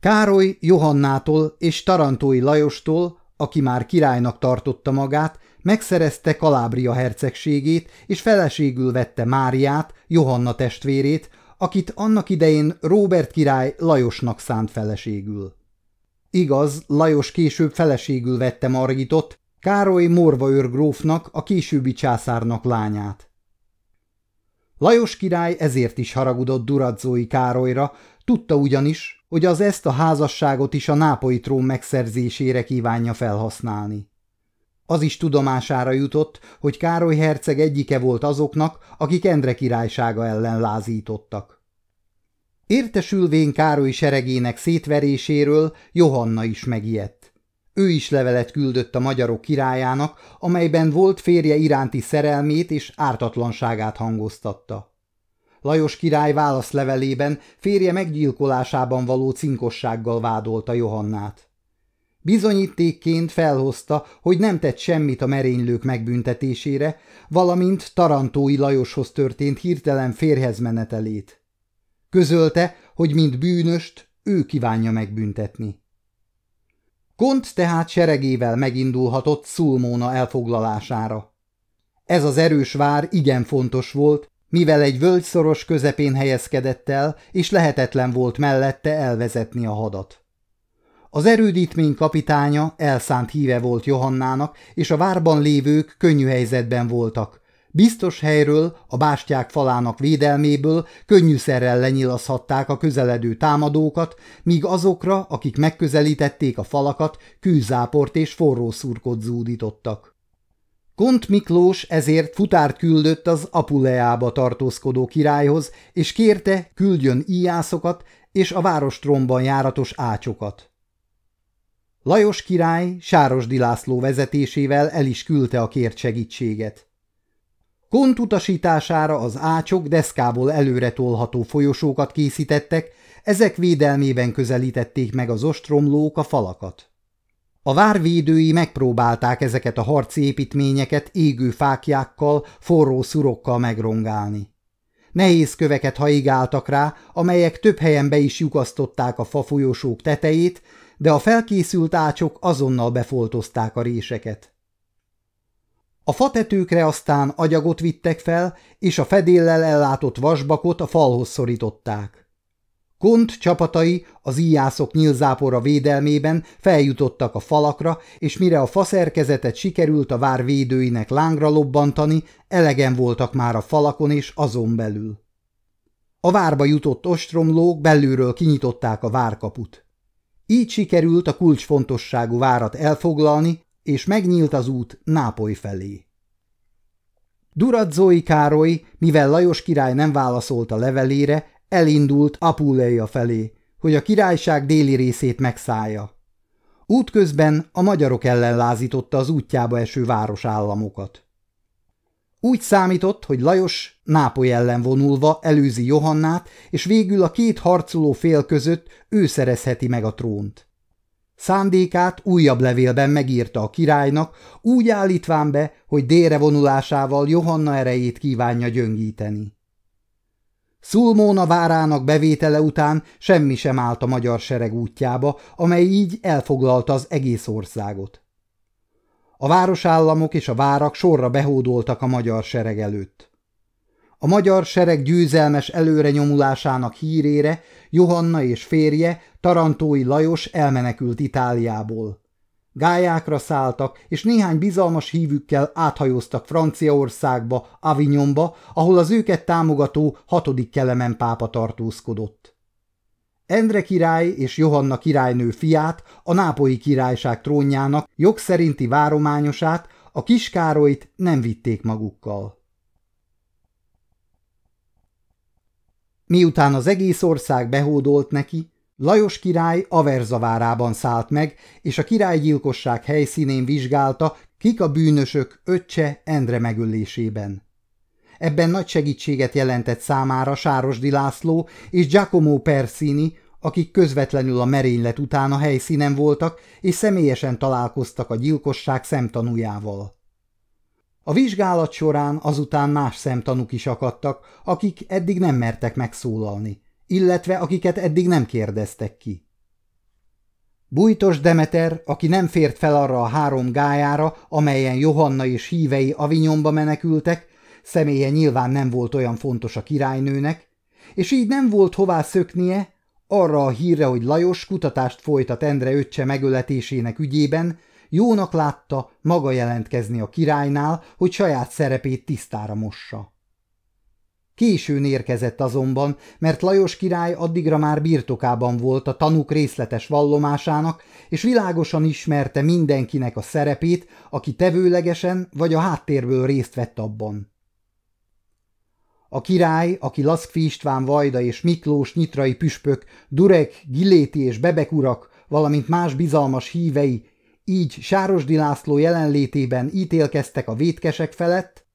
Károly Johannától és Tarantói Lajostól, aki már királynak tartotta magát, megszerezte Kalábria hercegségét, és feleségül vette Máriát, Johanna testvérét, akit annak idején Róbert király Lajosnak szánt feleségül. Igaz, Lajos később feleségül vette Margitot, Károly Morva grófnak, a későbbi császárnak lányát. Lajos király ezért is haragudott Duradzói Károlyra, tudta ugyanis, hogy az ezt a házasságot is a nápoi trón megszerzésére kívánja felhasználni. Az is tudomására jutott, hogy Károly herceg egyike volt azoknak, akik Endre királysága ellen lázítottak. Értesülvén Károly seregének szétveréséről Johanna is megijedt. Ő is levelet küldött a magyarok királyának, amelyben volt férje iránti szerelmét és ártatlanságát hangoztatta. Lajos király válaszlevelében férje meggyilkolásában való cinkossággal vádolta Johannát. Bizonyítékként felhozta, hogy nem tett semmit a merénylők megbüntetésére, valamint Tarantói Lajoshoz történt hirtelen férhez menetelét. Közölte, hogy mint bűnöst ő kívánja megbüntetni. Kont tehát seregével megindulhatott Szulmóna elfoglalására. Ez az erős vár igen fontos volt, mivel egy völgyszoros közepén helyezkedett el, és lehetetlen volt mellette elvezetni a hadat. Az erődítmény kapitánya elszánt híve volt Johannának, és a várban lévők könnyű helyzetben voltak. Biztos helyről, a bástyák falának védelméből könnyűszerrel lenyilazhatták a közeledő támadókat, míg azokra, akik megközelítették a falakat, kőzáport és forró szurkot zúdítottak. Kont Miklós ezért futárt küldött az Apuleába tartózkodó királyhoz, és kérte, küldjön íjászokat és a várostromban járatos ácsokat. Lajos király Sárosdi László vezetésével el is küldte a kért segítséget. Kont utasítására az ácsok deszkából előre tolható folyosókat készítettek, ezek védelmében közelítették meg az ostromlók a falakat. A várvédői megpróbálták ezeket a harci építményeket égő fákjákkal, forró szurokkal megrongálni. Nehéz köveket haigáltak rá, amelyek több helyen be is lyukasztották a fafolyosók tetejét, de a felkészült ácsok azonnal befoltozták a réseket. A fatetőkre aztán agyagot vittek fel, és a fedéllel ellátott vasbakot a falhoz szorították. Kont csapatai az íjászok nyilzápora védelmében feljutottak a falakra, és mire a faszerkezetet sikerült a vár védőinek lángra lobbantani, elegen voltak már a falakon és azon belül. A várba jutott ostromlók belülről kinyitották a várkaput. Így sikerült a kulcsfontosságú várat elfoglalni, és megnyílt az út Nápoly felé. Duradzói Károly, mivel Lajos király nem válaszolt a levelére, elindult Apuleia felé, hogy a királyság déli részét megszállja. Útközben a magyarok ellen lázította az útjába eső városállamokat. Úgy számított, hogy Lajos Nápoly ellen vonulva előzi Johannát, és végül a két harcoló fél között ő szerezheti meg a trónt. Szándékát újabb levélben megírta a királynak, úgy állítván be, hogy délre vonulásával Johanna erejét kívánja gyöngíteni. Szulmóna várának bevétele után semmi sem állt a magyar sereg útjába, amely így elfoglalta az egész országot. A városállamok és a várak sorra behódoltak a magyar sereg előtt. A magyar sereg győzelmes előre nyomulásának hírére Johanna és férje, Tarantói Lajos elmenekült Itáliából. Gályákra szálltak, és néhány bizalmas hívükkel áthajóztak Franciaországba, Avignonba, ahol az őket támogató hatodik kelemen pápa tartózkodott. Endre király és Johanna királynő fiát, a nápolyi királyság trónjának jogszerinti várományosát, a kiskárolyt nem vitték magukkal. Miután az egész ország behódolt neki, Lajos király Averzavárában szállt meg, és a királygyilkosság helyszínén vizsgálta, kik a bűnösök öccse Endre megölésében. Ebben nagy segítséget jelentett számára Sárosdi László és Giacomo Persini, akik közvetlenül a merénylet után a helyszínen voltak, és személyesen találkoztak a gyilkosság szemtanújával. A vizsgálat során azután más szemtanúk is akadtak, akik eddig nem mertek megszólalni, illetve akiket eddig nem kérdeztek ki. Bújtos Demeter, aki nem fért fel arra a három gájára, amelyen Johanna és hívei Avignonba menekültek, személye nyilván nem volt olyan fontos a királynőnek, és így nem volt hová szöknie, arra a hírre, hogy Lajos kutatást folytat Endre öccse megöletésének ügyében, jónak látta maga jelentkezni a királynál, hogy saját szerepét tisztára mossa. Későn érkezett azonban, mert Lajos király addigra már birtokában volt a tanúk részletes vallomásának, és világosan ismerte mindenkinek a szerepét, aki tevőlegesen vagy a háttérből részt vett abban. A király, aki Laszkfi István Vajda és Miklós nyitrai püspök, Durek, Giléti és Bebek urak, valamint más bizalmas hívei, így Sárosdi László jelenlétében ítélkeztek a vétkesek felett,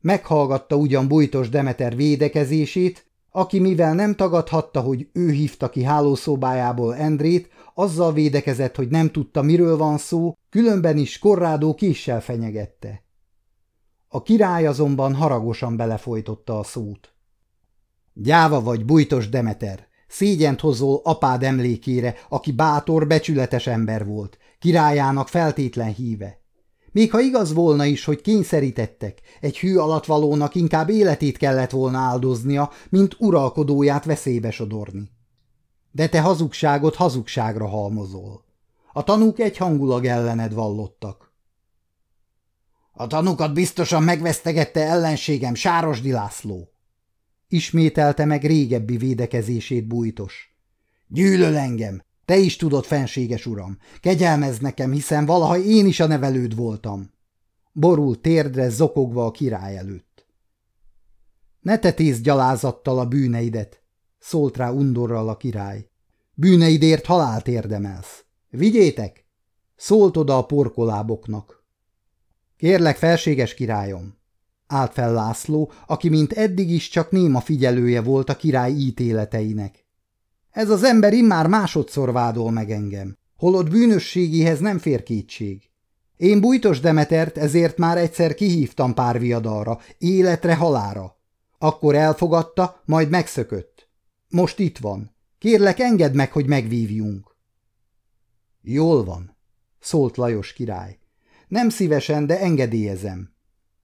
meghallgatta ugyan bújtos Demeter védekezését, aki mivel nem tagadhatta, hogy ő hívta ki hálószobájából Endrét, azzal védekezett, hogy nem tudta, miről van szó, különben is korrádó késsel fenyegette. A király azonban haragosan belefolytotta a szót. Gyáva vagy, bújtos Demeter, szégyent hozol apád emlékére, aki bátor, becsületes ember volt, királyának feltétlen híve. Még ha igaz volna is, hogy kényszerítettek, egy hű alatvalónak inkább életét kellett volna áldoznia, mint uralkodóját veszélybe sodorni. De te hazugságot hazugságra halmozol. A tanúk egyhangulag ellened vallottak. A tanukat biztosan megvesztegette ellenségem Sárosdi László. Ismételte meg régebbi védekezését bújtos. Gyűlöl engem, te is tudod, fenséges uram. Kegyelmez nekem, hiszen valaha én is a nevelőd voltam. Borul térdre zokogva a király előtt. Ne tetézz gyalázattal a bűneidet, szólt rá undorral a király. Bűneidért halált érdemelsz. Vigyétek! Szólt oda a porkoláboknak. Kérlek, felséges királyom! Állt fel László, aki mint eddig is csak néma figyelője volt a király ítéleteinek. Ez az ember immár másodszor vádol meg engem, holott bűnösségéhez nem fér kétség. Én bújtos Demetert ezért már egyszer kihívtam pár viadalra, életre halára. Akkor elfogadta, majd megszökött. Most itt van. Kérlek, engedd meg, hogy megvívjunk. Jól van, szólt Lajos király. Nem szívesen, de engedélyezem.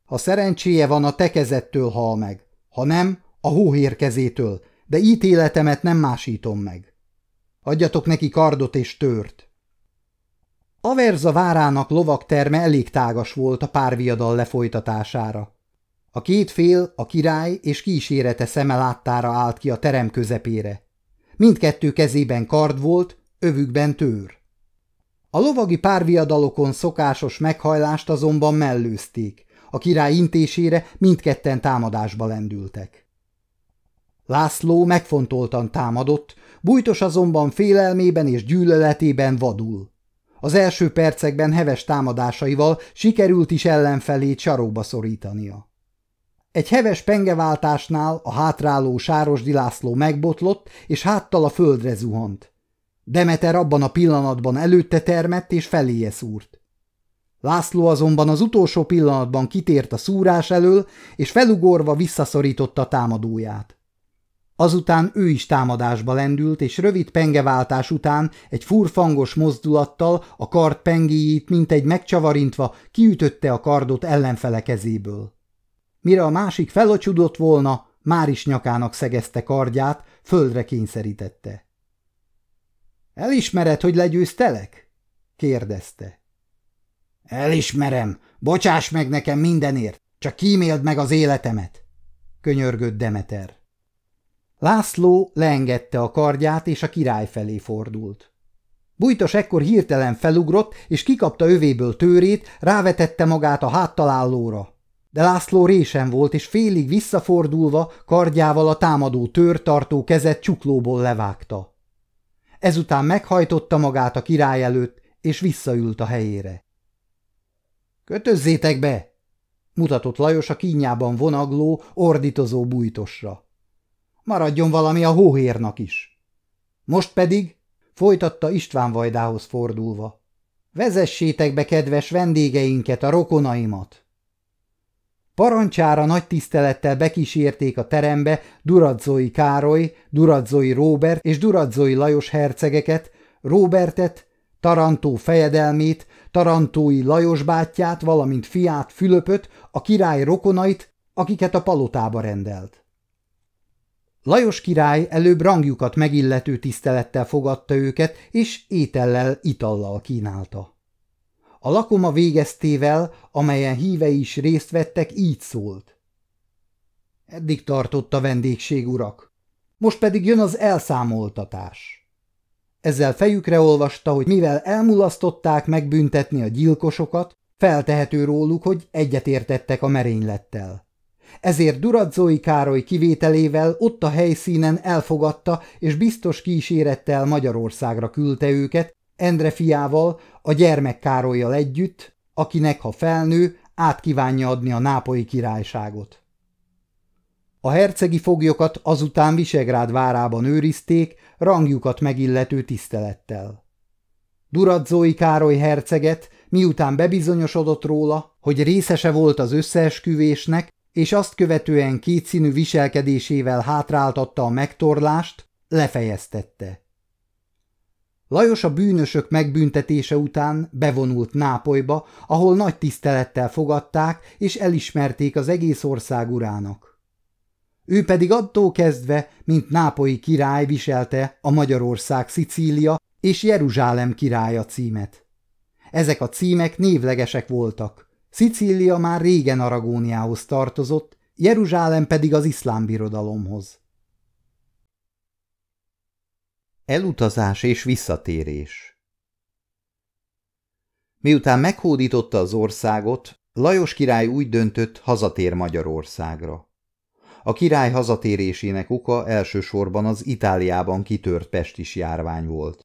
Ha szerencséje van, a tekezettől hal meg, ha nem, a hóhérkezétől, de ítéletemet nem másítom meg. Adjatok neki kardot és tört. Averza várának lovak terme elég tágas volt a párviadal lefolytatására. A két fél, a király és kísérete szeme láttára állt ki a terem közepére. Mindkettő kezében kard volt, övükben tőr. A lovagi párviadalokon szokásos meghajlást azonban mellőzték. A király intésére mindketten támadásba lendültek. László megfontoltan támadott, bújtos azonban félelmében és gyűlöletében vadul. Az első percekben heves támadásaival sikerült is ellenfelét sarokba szorítania. Egy heves pengeváltásnál a hátráló Sárosdi László megbotlott, és háttal a földre zuhant. Demeter abban a pillanatban előtte termett és feléje szúrt. László azonban az utolsó pillanatban kitért a szúrás elől, és felugorva visszaszorította támadóját. Azután ő is támadásba lendült, és rövid pengeváltás után egy furfangos mozdulattal a kard pengéjét mint egy megcsavarintva kiütötte a kardot ellenfele kezéből. Mire a másik felocsudott volna, már is nyakának szegezte kardját, földre kényszerítette. – Elismered, hogy legyőztelek? – kérdezte. – Elismerem, bocsáss meg nekem mindenért, csak kíméld meg az életemet – könyörgött Demeter. László leengedte a kardját, és a király felé fordult. Bújtos ekkor hirtelen felugrott, és kikapta övéből tőrét, rávetette magát a háttalálóra. De László résen volt, és félig visszafordulva kardjával a támadó törtartó kezet csuklóból levágta. Ezután meghajtotta magát a király előtt, és visszaült a helyére. – Kötözzétek be! – mutatott Lajos a kínjában vonagló, ordítozó bújtosra. Maradjon valami a hóhérnak is. Most pedig, folytatta István Vajdához fordulva, vezessétek be kedves vendégeinket, a rokonaimat. Parancsára nagy tisztelettel bekísérték a terembe Duradzói Károly, Duradzói Róbert és Duradzói Lajos hercegeket, Róbertet, Tarantó fejedelmét, Tarantói Lajos bátyját, valamint fiát Fülöpöt, a király rokonait, akiket a palotába rendelt. Lajos király előbb rangjukat megillető tisztelettel fogadta őket, és étellel, itallal kínálta. A lakoma végeztével, amelyen hívei is részt vettek, így szólt. Eddig tartott a vendégség, urak. Most pedig jön az elszámoltatás. Ezzel fejükre olvasta, hogy mivel elmulasztották megbüntetni a gyilkosokat, feltehető róluk, hogy egyetértettek a merénylettel ezért Duradzói Károly kivételével ott a helyszínen elfogadta és biztos kísérettel Magyarországra küldte őket, Endre fiával, a gyermek Károlyjal együtt, akinek, ha felnő, át kívánja adni a nápolyi királyságot. A hercegi foglyokat azután Visegrád várában őrizték, rangjukat megillető tisztelettel. Duradzói Károly herceget, miután bebizonyosodott róla, hogy részese volt az összeesküvésnek, és azt követően kétszínű viselkedésével hátráltatta a megtorlást, lefejeztette. Lajos a bűnösök megbüntetése után bevonult Nápolyba, ahol nagy tisztelettel fogadták és elismerték az egész ország urának. Ő pedig attól kezdve, mint nápolyi király viselte a Magyarország Szicília és Jeruzsálem királya címet. Ezek a címek névlegesek voltak, Szicília már régen Aragóniához tartozott, Jeruzsálem pedig az iszlám birodalomhoz. Elutazás és visszatérés Miután meghódította az országot, Lajos király úgy döntött, hazatér Magyarországra. A király hazatérésének oka elsősorban az Itáliában kitört pestis járvány volt.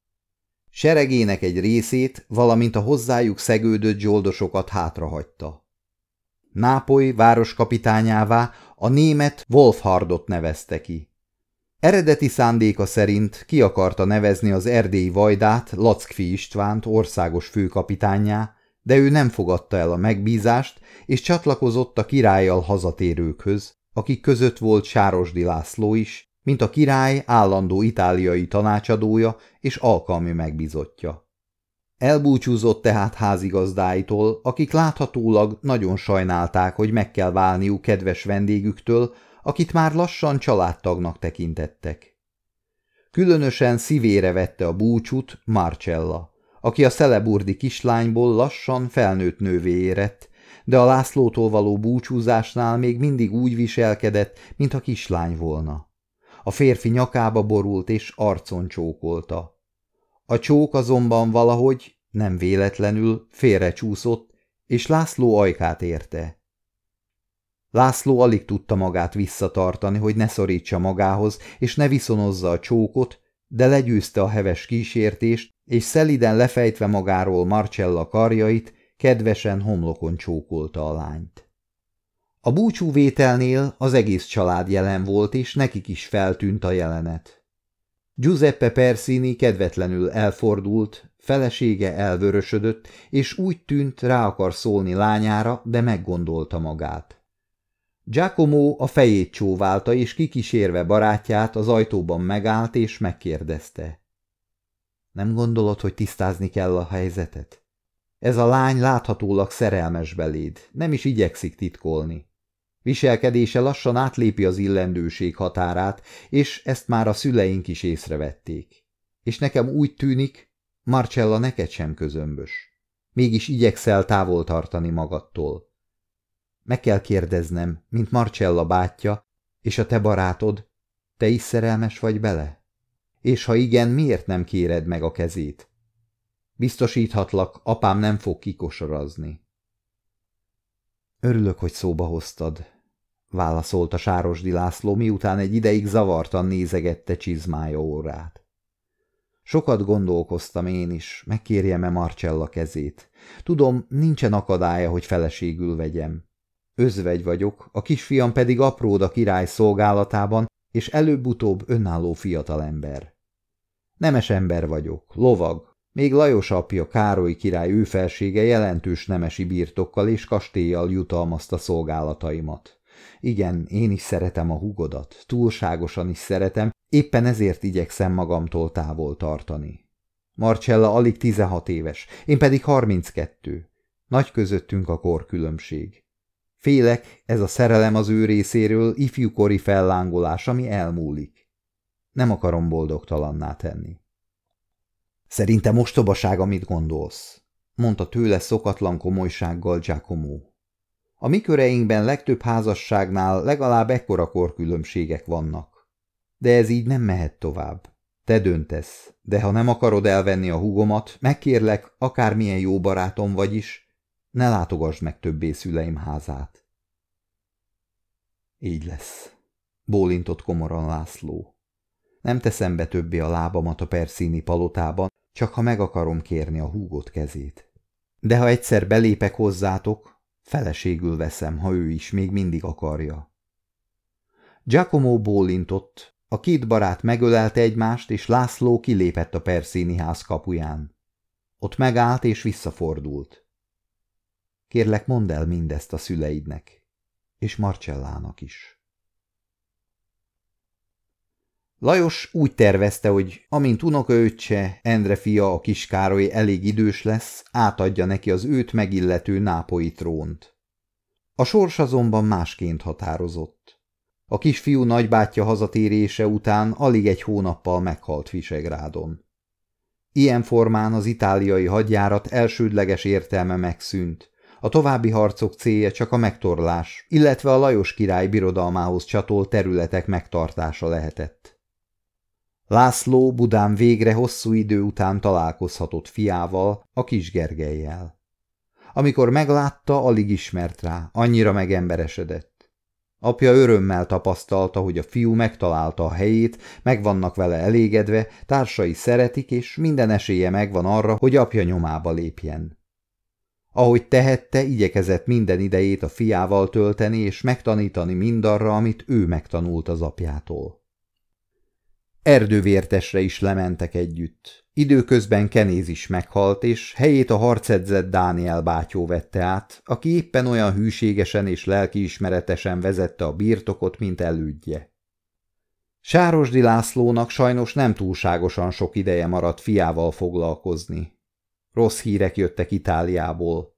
Seregének egy részét, valamint a hozzájuk szegődött zsoldosokat hátrahagyta. Nápoly városkapitányává a német Wolfhardot nevezte ki. Eredeti szándéka szerint ki akarta nevezni az erdélyi vajdát Lackfi Istvánt országos főkapitányá, de ő nem fogadta el a megbízást, és csatlakozott a királlyal hazatérőkhöz, akik között volt Sárosdi László is, mint a király állandó itáliai tanácsadója és alkalmi megbizotja. Elbúcsúzott tehát házigazdáitól, akik láthatólag nagyon sajnálták, hogy meg kell válniuk kedves vendégüktől, akit már lassan családtagnak tekintettek. Különösen szívére vette a búcsút Marcella, aki a szeleburdi kislányból lassan felnőtt nővé érett, de a Lászlótól való búcsúzásnál még mindig úgy viselkedett, mint a kislány volna. A férfi nyakába borult és arcon csókolta. A csók azonban valahogy, nem véletlenül, félrecsúszott, és László ajkát érte. László alig tudta magát visszatartani, hogy ne szorítsa magához, és ne viszonozza a csókot, de legyőzte a heves kísértést, és szeliden lefejtve magáról Marcella karjait, kedvesen homlokon csókolta a lányt. A búcsúvételnél az egész család jelen volt, és nekik is feltűnt a jelenet. Giuseppe Persini kedvetlenül elfordult, felesége elvörösödött, és úgy tűnt, rá akar szólni lányára, de meggondolta magát. Giacomo a fejét csóválta, és kikísérve barátját az ajtóban megállt, és megkérdezte. Nem gondolod, hogy tisztázni kell a helyzetet? Ez a lány láthatólag szerelmes beléd, nem is igyekszik titkolni. Viselkedése lassan átlépi az illendőség határát, és ezt már a szüleink is észrevették. És nekem úgy tűnik, Marcella neked sem közömbös. Mégis igyekszel távol tartani magadtól. Meg kell kérdeznem, mint Marcella bátyja, és a te barátod, te is szerelmes vagy bele? És ha igen, miért nem kéred meg a kezét? Biztosíthatlak, apám nem fog kikosarazni. Örülök, hogy szóba hoztad, válaszolta Sárosdi László, miután egy ideig zavartan nézegette csizmája órát. Sokat gondolkoztam én is, megkérjem-e Marcella kezét. Tudom, nincsen akadálya, hogy feleségül vegyem. Özvegy vagyok, a kisfiam pedig apród a király szolgálatában, és előbb-utóbb önálló fiatalember. Nemes ember vagyok, lovag, még Lajos apja Károly király őfelsége jelentős nemesi birtokkal és kastélyjal jutalmazta szolgálataimat. Igen, én is szeretem a hugodat, túlságosan is szeretem, éppen ezért igyekszem magamtól távol tartani. Marcella alig 16 éves, én pedig 32. Nagy közöttünk a korkülönbség. Félek, ez a szerelem az ő részéről ifjúkori fellángolás, ami elmúlik. Nem akarom boldogtalanná tenni. Szerintem ostobaság, amit gondolsz, mondta tőle szokatlan komolysággal Giacomo. A mi köreinkben legtöbb házasságnál legalább ekkora korkülönbségek vannak. De ez így nem mehet tovább. Te döntesz, de ha nem akarod elvenni a hugomat, megkérlek, akármilyen jó barátom vagy is, ne látogass meg többé szüleim házát. Így lesz, bólintott komoran László. Nem teszem be többé a lábamat a perszíni palotában, csak ha meg akarom kérni a húgott kezét. De ha egyszer belépek hozzátok, feleségül veszem, ha ő is még mindig akarja. Giacomo bólintott, a két barát megölelte egymást, és László kilépett a Perszíni ház kapuján. Ott megállt és visszafordult. Kérlek, mondd el mindezt a szüleidnek, és Marcellának is. Lajos úgy tervezte, hogy amint unokaöccse, Endre fia, a kiskároly elég idős lesz, átadja neki az őt megillető nápoi trónt. A sors azonban másként határozott. A kisfiú nagybátyja hazatérése után alig egy hónappal meghalt Visegrádon. Ilyen formán az itáliai hadjárat elsődleges értelme megszűnt, a további harcok célja csak a megtorlás, illetve a Lajos király birodalmához csatolt területek megtartása lehetett. László Budán végre hosszú idő után találkozhatott fiával, a kis. Amikor meglátta, alig ismert rá, annyira megemberesedett. Apja örömmel tapasztalta, hogy a fiú megtalálta a helyét, meg vannak vele elégedve, társai szeretik, és minden esélye megvan arra, hogy apja nyomába lépjen. Ahogy tehette, igyekezett minden idejét a fiával tölteni és megtanítani mindarra, amit ő megtanult az apjától. Erdővértesre is lementek együtt. Időközben Kenéz is meghalt, és helyét a harcedzett Dániel bátyó vette át, aki éppen olyan hűségesen és lelkiismeretesen vezette a birtokot, mint elődje. Sárosdi Lászlónak sajnos nem túlságosan sok ideje maradt fiával foglalkozni. Rossz hírek jöttek Itáliából.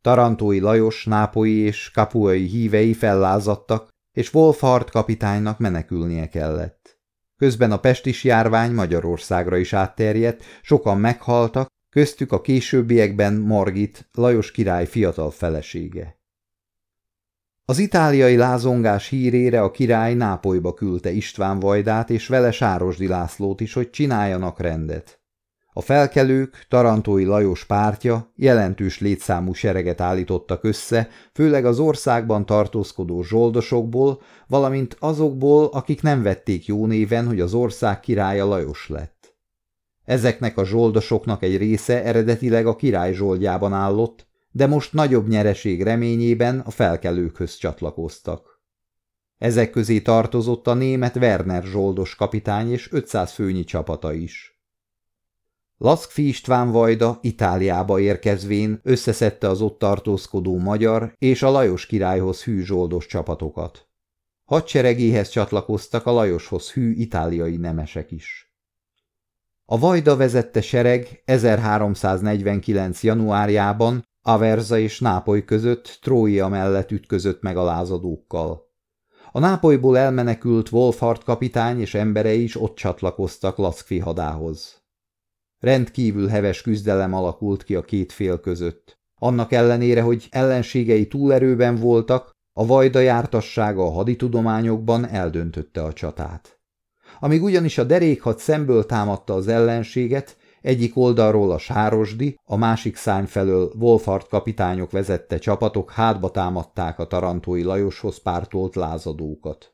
Tarantói Lajos, nápoi és kapuai hívei fellázadtak, és Wolfhard kapitánynak menekülnie kellett. Közben a pestis járvány Magyarországra is átterjedt, sokan meghaltak, köztük a későbbiekben Margit, Lajos király fiatal felesége. Az itáliai lázongás hírére a király Nápolyba küldte István Vajdát és vele Sárosdi Lászlót is, hogy csináljanak rendet. A felkelők, Tarantói Lajos pártja jelentős létszámú sereget állítottak össze, főleg az országban tartózkodó zsoldosokból, valamint azokból, akik nem vették jó néven, hogy az ország királya Lajos lett. Ezeknek a zsoldosoknak egy része eredetileg a király zsoldjában állott, de most nagyobb nyereség reményében a felkelőkhöz csatlakoztak. Ezek közé tartozott a német Werner zsoldos kapitány és 500 főnyi csapata is. Laszkfi István Vajda Itáliába érkezvén összeszedte az ott tartózkodó magyar és a Lajos királyhoz hű zsoldos csapatokat. Hadseregéhez csatlakoztak a Lajoshoz hű itáliai nemesek is. A Vajda vezette sereg 1349. januárjában Averza és Nápoly között Tróia mellett ütközött meg a lázadókkal. A Nápolyból elmenekült Wolfhard kapitány és emberei is ott csatlakoztak Laszkfi hadához. Rendkívül heves küzdelem alakult ki a két fél között. Annak ellenére, hogy ellenségei túlerőben voltak, a vajda jártassága a haditudományokban eldöntötte a csatát. Amíg ugyanis a derékhad szemből támadta az ellenséget, egyik oldalról a Sárosdi, a másik szány felől Wolfart kapitányok vezette csapatok hátba támadták a tarantói Lajoshoz pártolt lázadókat.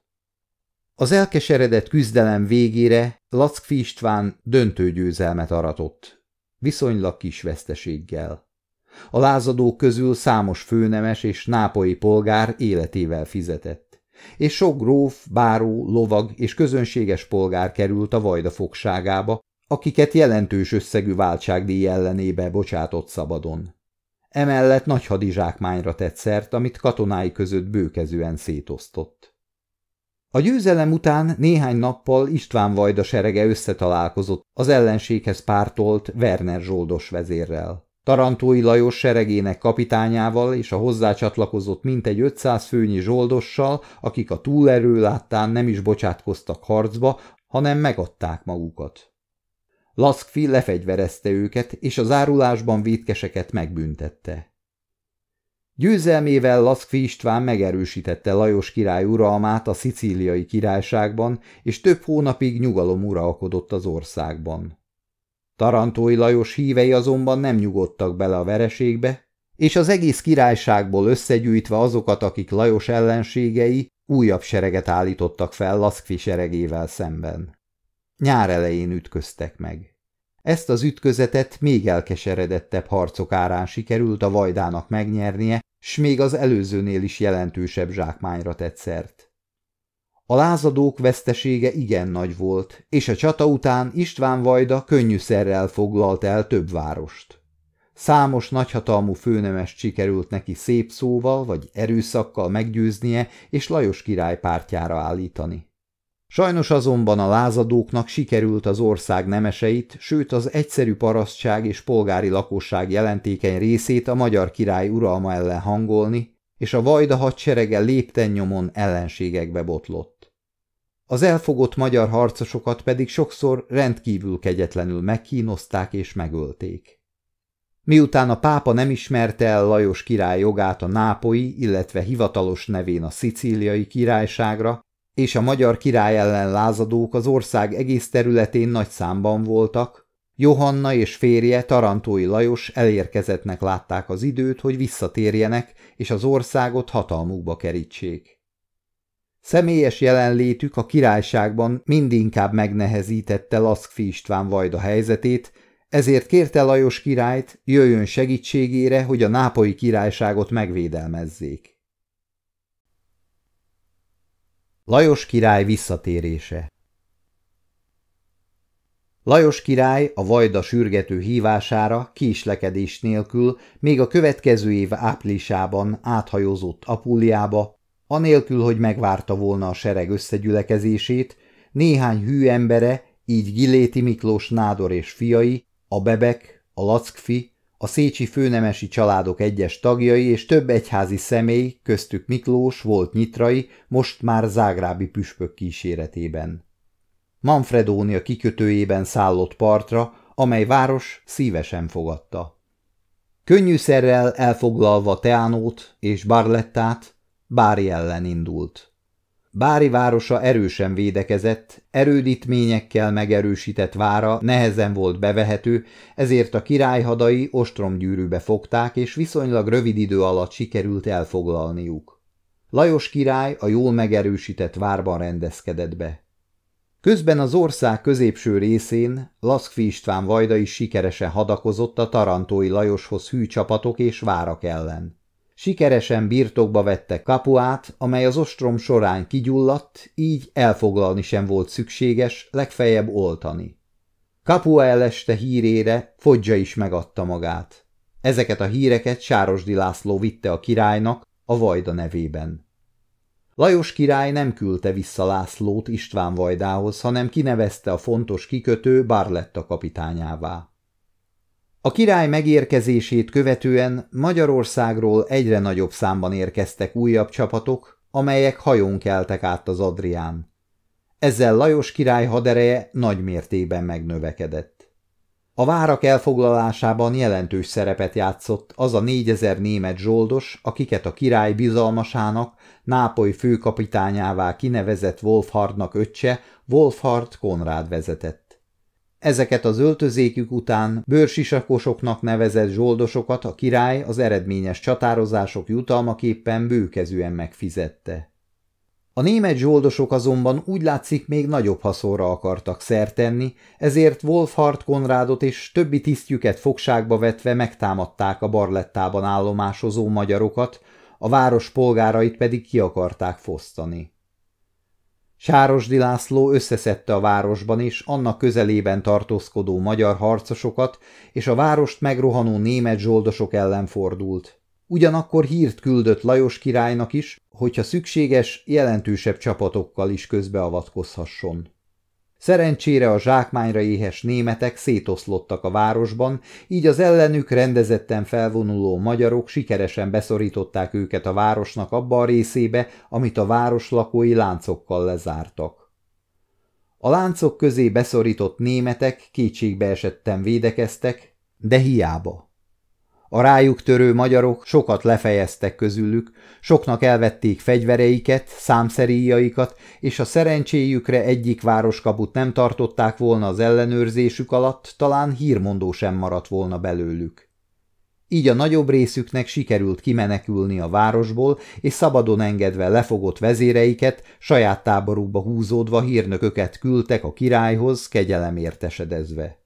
Az elkeseredett küzdelem végére Lackfi István döntő győzelmet aratott, viszonylag kis veszteséggel. A lázadók közül számos főnemes és nápolyi polgár életével fizetett, és sok gróf, báró, lovag és közönséges polgár került a vajda fogságába, akiket jelentős összegű váltságdíj ellenébe bocsátott szabadon. Emellett nagy hadizsákmányra tett szert, amit katonái között bőkezően szétosztott. A győzelem után néhány nappal István Vajda serege összetalálkozott az ellenséghez pártolt Werner Zsoldos vezérrel. Tarantói Lajos seregének kapitányával és a hozzácsatlakozott mintegy 500 főnyi zsoldossal, akik a túlerő láttán nem is bocsátkoztak harcba, hanem megadták magukat. Laszkfi lefegyverezte őket, és az árulásban vétkeseket megbüntette. Győzelmével Laszkfi István megerősítette Lajos király uralmát a szicíliai királyságban, és több hónapig nyugalom uralkodott az országban. Tarantói Lajos hívei azonban nem nyugodtak bele a vereségbe, és az egész királyságból összegyűjtve azokat, akik Lajos ellenségei, újabb sereget állítottak fel Laszkfi seregével szemben. Nyár elején ütköztek meg. Ezt az ütközetet még elkeseredettebb harcok árán sikerült a vajdának megnyernie, s még az előzőnél is jelentősebb zsákmányra tett szert. A lázadók vesztesége igen nagy volt, és a csata után István Vajda könnyűszerrel foglalt el több várost. Számos nagyhatalmú főnemest sikerült neki szép szóval vagy erőszakkal meggyőznie és Lajos király pártjára állítani. Sajnos azonban a lázadóknak sikerült az ország nemeseit, sőt az egyszerű parasztság és polgári lakosság jelentékeny részét a magyar király uralma ellen hangolni, és a vajda hadserege lépten nyomon ellenségekbe botlott. Az elfogott magyar harcosokat pedig sokszor rendkívül kegyetlenül megkínozták és megölték. Miután a pápa nem ismerte el Lajos király jogát a nápoi, illetve hivatalos nevén a szicíliai királyságra, és a magyar király ellen lázadók az ország egész területén nagy számban voltak, Johanna és férje Tarantói Lajos elérkezettnek látták az időt, hogy visszatérjenek, és az országot hatalmukba kerítsék. Személyes jelenlétük a királyságban mindinkább megnehezítette Laszkfi István Vajda helyzetét, ezért kérte Lajos királyt, jöjjön segítségére, hogy a nápolyi királyságot megvédelmezzék. Lajos király visszatérése. Lajos király a vajda sürgető hívására kislekedés nélkül még a következő év áprilisában áthajózott Apuliába, anélkül, hogy megvárta volna a sereg összegyülekezését, néhány hű embere, így Giléti Miklós nádor és fiai, a Bebek, a Lackfi, a szécsi főnemesi családok egyes tagjai és több egyházi személy, köztük Miklós volt nyitrai, most már zágrábi püspök kíséretében. Manfredónia kikötőjében szállott partra, amely város szívesen fogadta. Könnyűszerrel elfoglalva Teánót és Barlettát, Bári ellen indult. Bári városa erősen védekezett, erődítményekkel megerősített vára nehezen volt bevehető, ezért a királyhadai ostromgyűrűbe fogták, és viszonylag rövid idő alatt sikerült elfoglalniuk. Lajos király a jól megerősített várban rendezkedett be. Közben az ország középső részén Laszkfi István Vajda is sikeresen hadakozott a Tarantói Lajoshoz hű csapatok és várak ellen. Sikeresen birtokba vette kapuát, amely az ostrom során kigyulladt, így elfoglalni sem volt szükséges, legfeljebb oltani. Kapua eleste hírére Fodzsa is megadta magát. Ezeket a híreket Sárosdi László vitte a királynak a Vajda nevében. Lajos király nem küldte vissza Lászlót István Vajdához, hanem kinevezte a fontos kikötő Barletta kapitányává. A király megérkezését követően Magyarországról egyre nagyobb számban érkeztek újabb csapatok, amelyek hajón keltek át az Adrián. Ezzel Lajos király hadereje nagy mértékben megnövekedett. A várak elfoglalásában jelentős szerepet játszott az a négyezer német zsoldos, akiket a király bizalmasának, Nápoly főkapitányává kinevezett Wolfhardnak öccse, Wolfhard Konrád vezetett. Ezeket az öltözékük után bőrsisakosoknak nevezett zsoldosokat a király az eredményes csatározások jutalmaképpen bőkezűen megfizette. A német zsoldosok azonban úgy látszik még nagyobb haszonra akartak szertenni, ezért Wolfhard Konrádot és többi tisztjüket fogságba vetve megtámadták a barlettában állomásozó magyarokat, a város polgárait pedig ki akarták fosztani. Sárosdi László összeszedte a városban is annak közelében tartózkodó magyar harcosokat, és a várost megrohanó német zsoldosok ellen fordult. Ugyanakkor hírt küldött Lajos királynak is, hogyha szükséges, jelentősebb csapatokkal is közbeavatkozhasson. Szerencsére a zsákmányra éhes németek szétoszlottak a városban, így az ellenük rendezetten felvonuló magyarok sikeresen beszorították őket a városnak abba a részébe, amit a város lakói láncokkal lezártak. A láncok közé beszorított németek kétségbe esetten védekeztek, de hiába. A rájuk törő magyarok sokat lefejeztek közülük, soknak elvették fegyvereiket, számszeríjaikat, és a szerencséjükre egyik városkaput nem tartották volna az ellenőrzésük alatt, talán hírmondó sem maradt volna belőlük. Így a nagyobb részüknek sikerült kimenekülni a városból, és szabadon engedve lefogott vezéreiket, saját táborukba húzódva hírnököket küldtek a királyhoz, kegyelem értesedezve.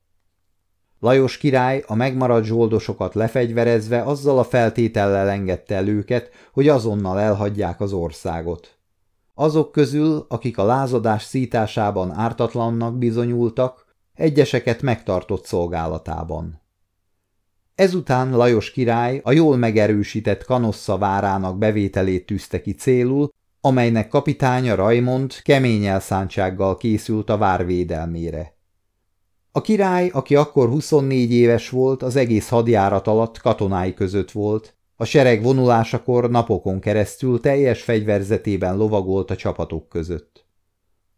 Lajos király a megmaradt zsoldosokat lefegyverezve azzal a feltétellel engedte el őket, hogy azonnal elhagyják az országot. Azok közül, akik a lázadás szításában ártatlannak bizonyultak, egyeseket megtartott szolgálatában. Ezután Lajos király a jól megerősített Kanossa várának bevételét tűzte ki célul, amelynek kapitánya Raimond kemény elszántsággal készült a vár védelmére. A király, aki akkor 24 éves volt, az egész hadjárat alatt katonái között volt. A sereg vonulásakor napokon keresztül teljes fegyverzetében lovagolt a csapatok között.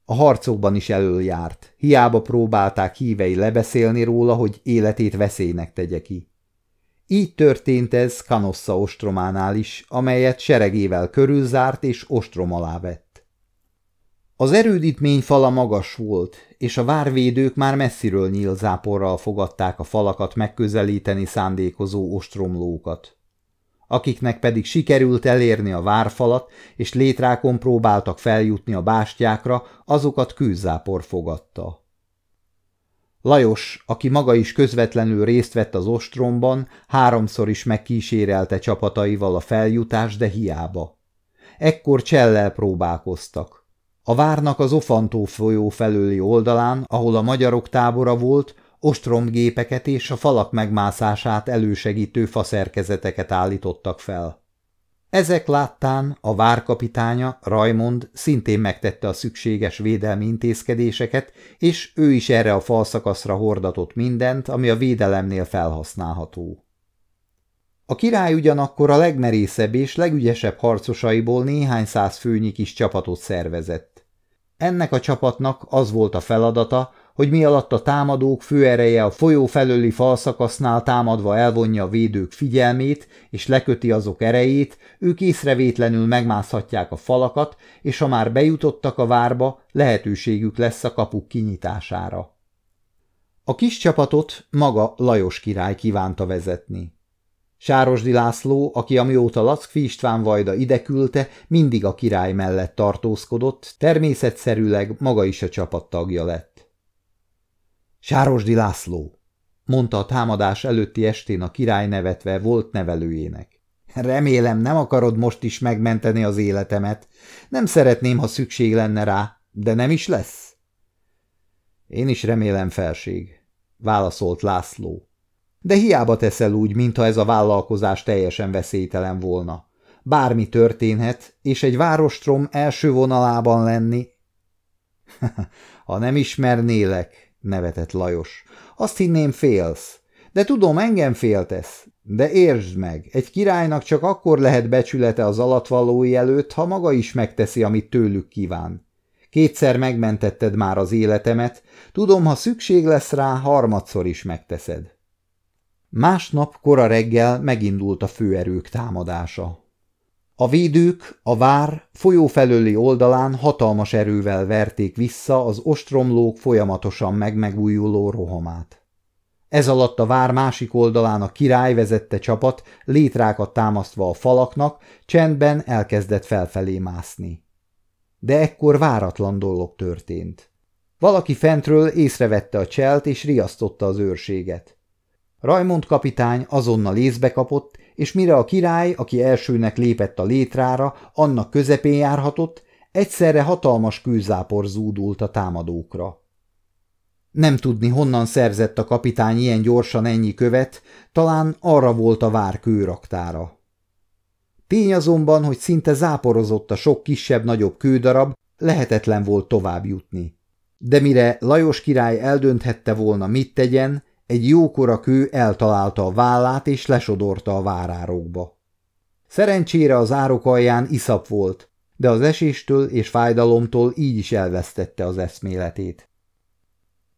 A harcokban is elöljárt, hiába próbálták hívei lebeszélni róla, hogy életét veszélynek tegye ki. Így történt ez Kanossa ostrománál is, amelyet seregével körülzárt és ostrom alá vett. Az erődítmény fala magas volt, és a várvédők már messziről nyílzáporral fogadták a falakat megközelíteni szándékozó ostromlókat. Akiknek pedig sikerült elérni a várfalat, és létrákon próbáltak feljutni a bástyákra, azokat kőzápor fogadta. Lajos, aki maga is közvetlenül részt vett az ostromban, háromszor is megkísérelte csapataival a feljutás, de hiába. Ekkor csellel próbálkoztak. A várnak az Ofantó folyó felőli oldalán, ahol a magyarok tábora volt, ostromgépeket és a falak megmászását elősegítő faszerkezeteket állítottak fel. Ezek láttán a várkapitánya, Rajmond szintén megtette a szükséges védelmi intézkedéseket, és ő is erre a falszakaszra hordatott mindent, ami a védelemnél felhasználható. A király ugyanakkor a legmerészebb és legügyesebb harcosaiból néhány száz főnyi kis csapatot szervezett. Ennek a csapatnak az volt a feladata, hogy mi alatt a támadók főereje a folyó felőli falszakasznál támadva elvonja a védők figyelmét és leköti azok erejét, ők észrevétlenül megmászhatják a falakat, és ha már bejutottak a várba, lehetőségük lesz a kapuk kinyitására. A kis csapatot maga Lajos király kívánta vezetni. Sárosdi László, aki amióta Lackfi István Vajda ideküldte, mindig a király mellett tartózkodott, természetszerűleg maga is a csapat tagja lett. Sárosdi László, mondta a támadás előtti estén a király nevetve volt nevelőjének. Remélem nem akarod most is megmenteni az életemet. Nem szeretném, ha szükség lenne rá, de nem is lesz. Én is remélem, felség, válaszolt László. De hiába teszel úgy, mintha ez a vállalkozás teljesen veszélytelen volna. Bármi történhet, és egy várostrom első vonalában lenni... [LAUGHS] ha nem ismernélek, nevetett Lajos, azt hinném félsz. De tudom, engem féltesz. De értsd meg, egy királynak csak akkor lehet becsülete az alattvalói előtt, ha maga is megteszi, amit tőlük kíván. Kétszer megmentetted már az életemet, tudom, ha szükség lesz rá, harmadszor is megteszed. Másnap kora reggel megindult a főerők támadása. A védők a vár folyó felőli oldalán hatalmas erővel verték vissza az ostromlók folyamatosan megmegújuló rohamát. Ez alatt a vár másik oldalán a király vezette csapat létrákat támasztva a falaknak, csendben elkezdett felfelé mászni. De ekkor váratlan dolog történt. Valaki fentről észrevette a cselt és riasztotta az őrséget. Rajmond kapitány azonnal észbe kapott, és mire a király, aki elsőnek lépett a létrára, annak közepén járhatott, egyszerre hatalmas kőzápor zúdult a támadókra. Nem tudni, honnan szerzett a kapitány ilyen gyorsan ennyi követ, talán arra volt a vár kőraktára. Tény azonban, hogy szinte záporozott a sok kisebb-nagyobb kődarab, lehetetlen volt tovább jutni. De mire Lajos király eldönthette volna, mit tegyen, egy jókora kő eltalálta a vállát és lesodorta a várárokba. Szerencsére az árok alján iszap volt, de az eséstől és fájdalomtól így is elvesztette az eszméletét.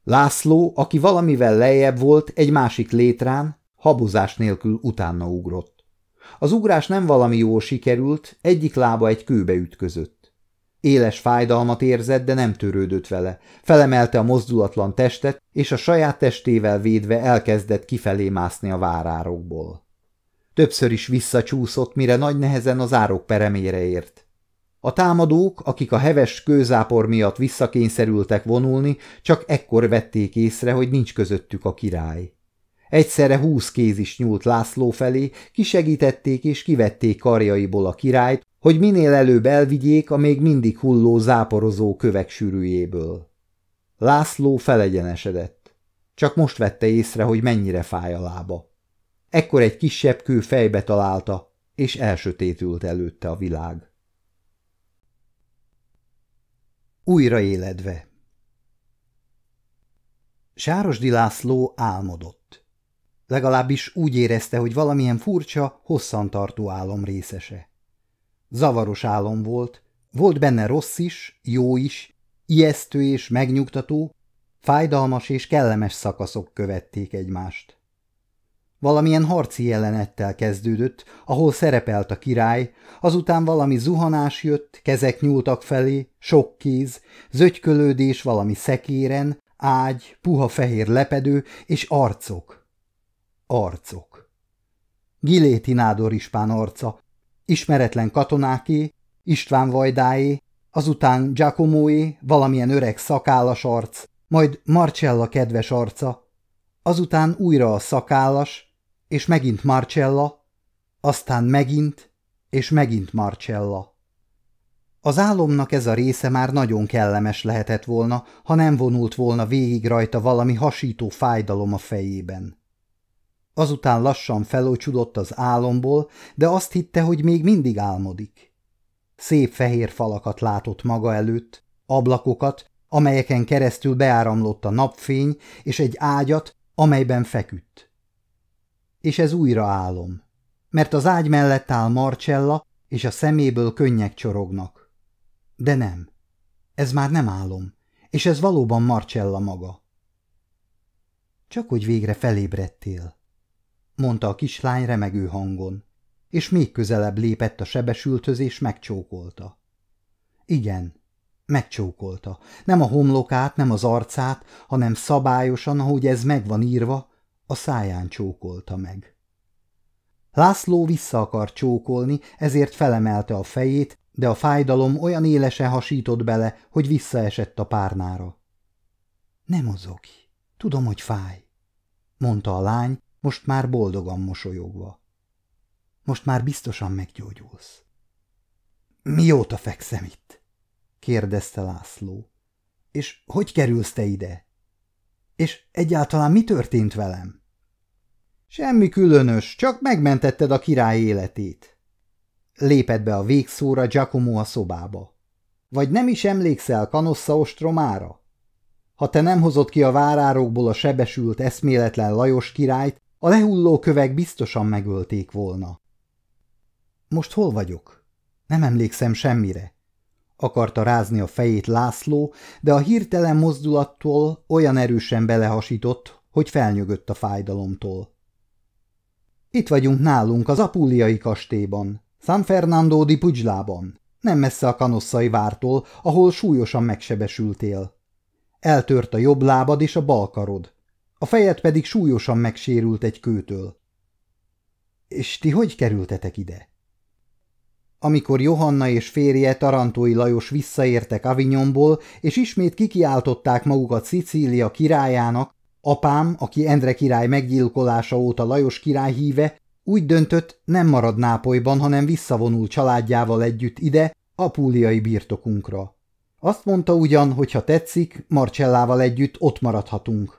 László, aki valamivel lejjebb volt, egy másik létrán, habozás nélkül utána ugrott. Az ugrás nem valami jól sikerült, egyik lába egy kőbe ütközött. Éles fájdalmat érzett, de nem törődött vele. Felemelte a mozdulatlan testet, és a saját testével védve elkezdett kifelé mászni a várárokból. Többször is visszacsúszott, mire nagy nehezen az árok peremére ért. A támadók, akik a heves kőzápor miatt visszakényszerültek vonulni, csak ekkor vették észre, hogy nincs közöttük a király. Egyszerre húsz kéz is nyúlt László felé, kisegítették és kivették karjaiból a királyt, hogy minél előbb elvigyék a még mindig hulló záporozó kövek sűrűjéből. László felegyenesedett. Csak most vette észre, hogy mennyire fáj a lába. Ekkor egy kisebb kő fejbe találta, és elsötétült előtte a világ. Újraéledve Sárosdi László álmodott. Legalábbis úgy érezte, hogy valamilyen furcsa, hosszantartó álom részese. Zavaros álom volt, volt benne rossz is, jó is, ijesztő és megnyugtató, fájdalmas és kellemes szakaszok követték egymást. Valamilyen harci jelenettel kezdődött, ahol szerepelt a király, azután valami zuhanás jött, kezek nyúltak felé, sok kéz, zögykölődés valami szekéren, ágy, puha fehér lepedő és arcok. Arcok. Giléti Nádor ispán arca, ismeretlen katonáké, István Vajdáé, azután Giacomoé, valamilyen öreg szakállas arc, majd Marcella kedves arca, azután újra a szakállas, és megint Marcella, aztán megint, és megint Marcella. Az álomnak ez a része már nagyon kellemes lehetett volna, ha nem vonult volna végig rajta valami hasító fájdalom a fejében. Azután lassan felocsudott az álomból, de azt hitte, hogy még mindig álmodik. Szép fehér falakat látott maga előtt, ablakokat, amelyeken keresztül beáramlott a napfény, és egy ágyat, amelyben feküdt. És ez újra álom, mert az ágy mellett áll Marcella, és a szeméből könnyek csorognak. De nem, ez már nem álom, és ez valóban Marcella maga. Csak hogy végre felébredtél, mondta a kislány remegő hangon, és még közelebb lépett a sebesülthöz, és megcsókolta. Igen, megcsókolta. Nem a homlokát, nem az arcát, hanem szabályosan, ahogy ez meg van írva, a száján csókolta meg. László vissza akar csókolni, ezért felemelte a fejét, de a fájdalom olyan élesen hasított bele, hogy visszaesett a párnára. Nem mozogj, tudom, hogy fáj, mondta a lány, most már boldogan mosolyogva. Most már biztosan meggyógyulsz. Mióta fekszem itt? kérdezte László. És hogy kerülsz te ide? És egyáltalán mi történt velem? Semmi különös, csak megmentetted a király életét. Lépett be a végszóra Giacomo a szobába. Vagy nem is emlékszel Kanossa ostromára? Ha te nem hozott ki a várárokból a sebesült, eszméletlen Lajos királyt, a lehulló kövek biztosan megölték volna. Most hol vagyok? Nem emlékszem semmire. Akarta rázni a fejét László, de a hirtelen mozdulattól olyan erősen belehasított, hogy felnyögött a fájdalomtól. Itt vagyunk nálunk, az apúliai kastélyban, San Fernando di Pugslában, nem messze a kanosszai vártól, ahol súlyosan megsebesültél. Eltört a jobb lábad és a bal karod, a fejed pedig súlyosan megsérült egy kőtől. És ti hogy kerültetek ide? Amikor Johanna és férje Tarantói Lajos visszaértek Avignonból, és ismét kikiáltották magukat Szicília királyának, apám, aki Endre király meggyilkolása óta Lajos király híve, úgy döntött, nem marad Nápolyban, hanem visszavonul családjával együtt ide, apúliai birtokunkra. Azt mondta ugyan, hogy ha tetszik, Marcellával együtt ott maradhatunk.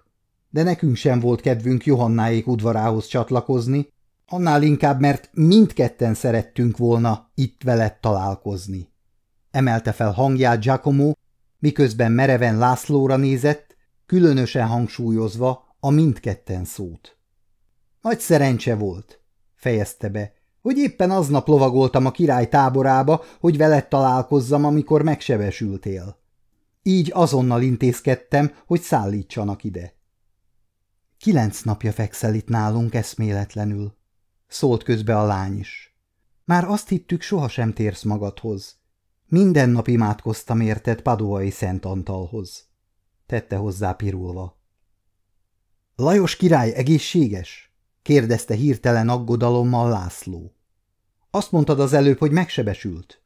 De nekünk sem volt kedvünk Johannáék udvarához csatlakozni, annál inkább, mert mindketten szerettünk volna itt veled találkozni. Emelte fel hangját Giacomo, miközben mereven Lászlóra nézett, különösen hangsúlyozva a mindketten szót. Nagy szerencse volt, fejezte be, hogy éppen aznap lovagoltam a király táborába, hogy veled találkozzam, amikor megsebesültél. Így azonnal intézkedtem, hogy szállítsanak ide. Kilenc napja fekszel itt nálunk eszméletlenül, szólt közbe a lány is. Már azt hittük, sohasem térsz magadhoz. Minden nap imádkoztam érted Paduai Szent Antalhoz. Tette hozzá pirulva. Lajos király egészséges? kérdezte hirtelen aggodalommal László. Azt mondtad az előbb, hogy megsebesült.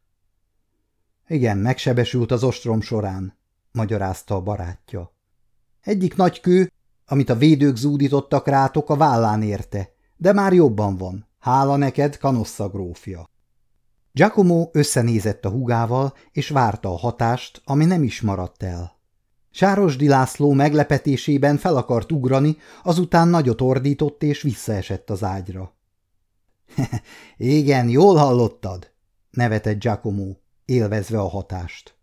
Igen, megsebesült az ostrom során, magyarázta a barátja. Egyik nagy kő, amit a védők zúdítottak rátok, a vállán érte, de már jobban van. Hála neked, Kanossa grófja. Giacomo összenézett a hugával, és várta a hatást, ami nem is maradt el. Sárosdi László meglepetésében fel akart ugrani, azután nagyot ordított, és visszaesett az ágyra. [LAUGHS] – Igen, jól hallottad – nevetett Giacomo, élvezve a hatást.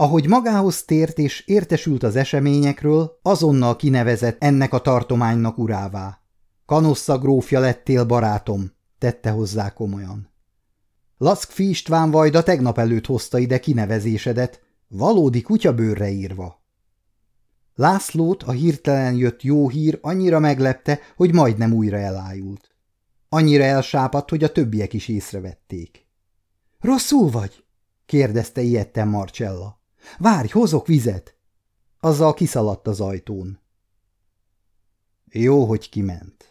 Ahogy magához tért és értesült az eseményekről, azonnal kinevezett ennek a tartománynak urává. Kanossa grófja lettél, barátom, tette hozzá komolyan. Laszk István Vajda tegnap előtt hozta ide kinevezésedet, valódi kutyabőrre írva. Lászlót a hirtelen jött jó hír annyira meglepte, hogy majdnem újra elájult. Annyira elsápadt, hogy a többiek is észrevették. – Rosszul vagy? – kérdezte ilyetten Marcella. – Várj, hozok vizet! Azzal kiszaladt az ajtón. Jó, hogy kiment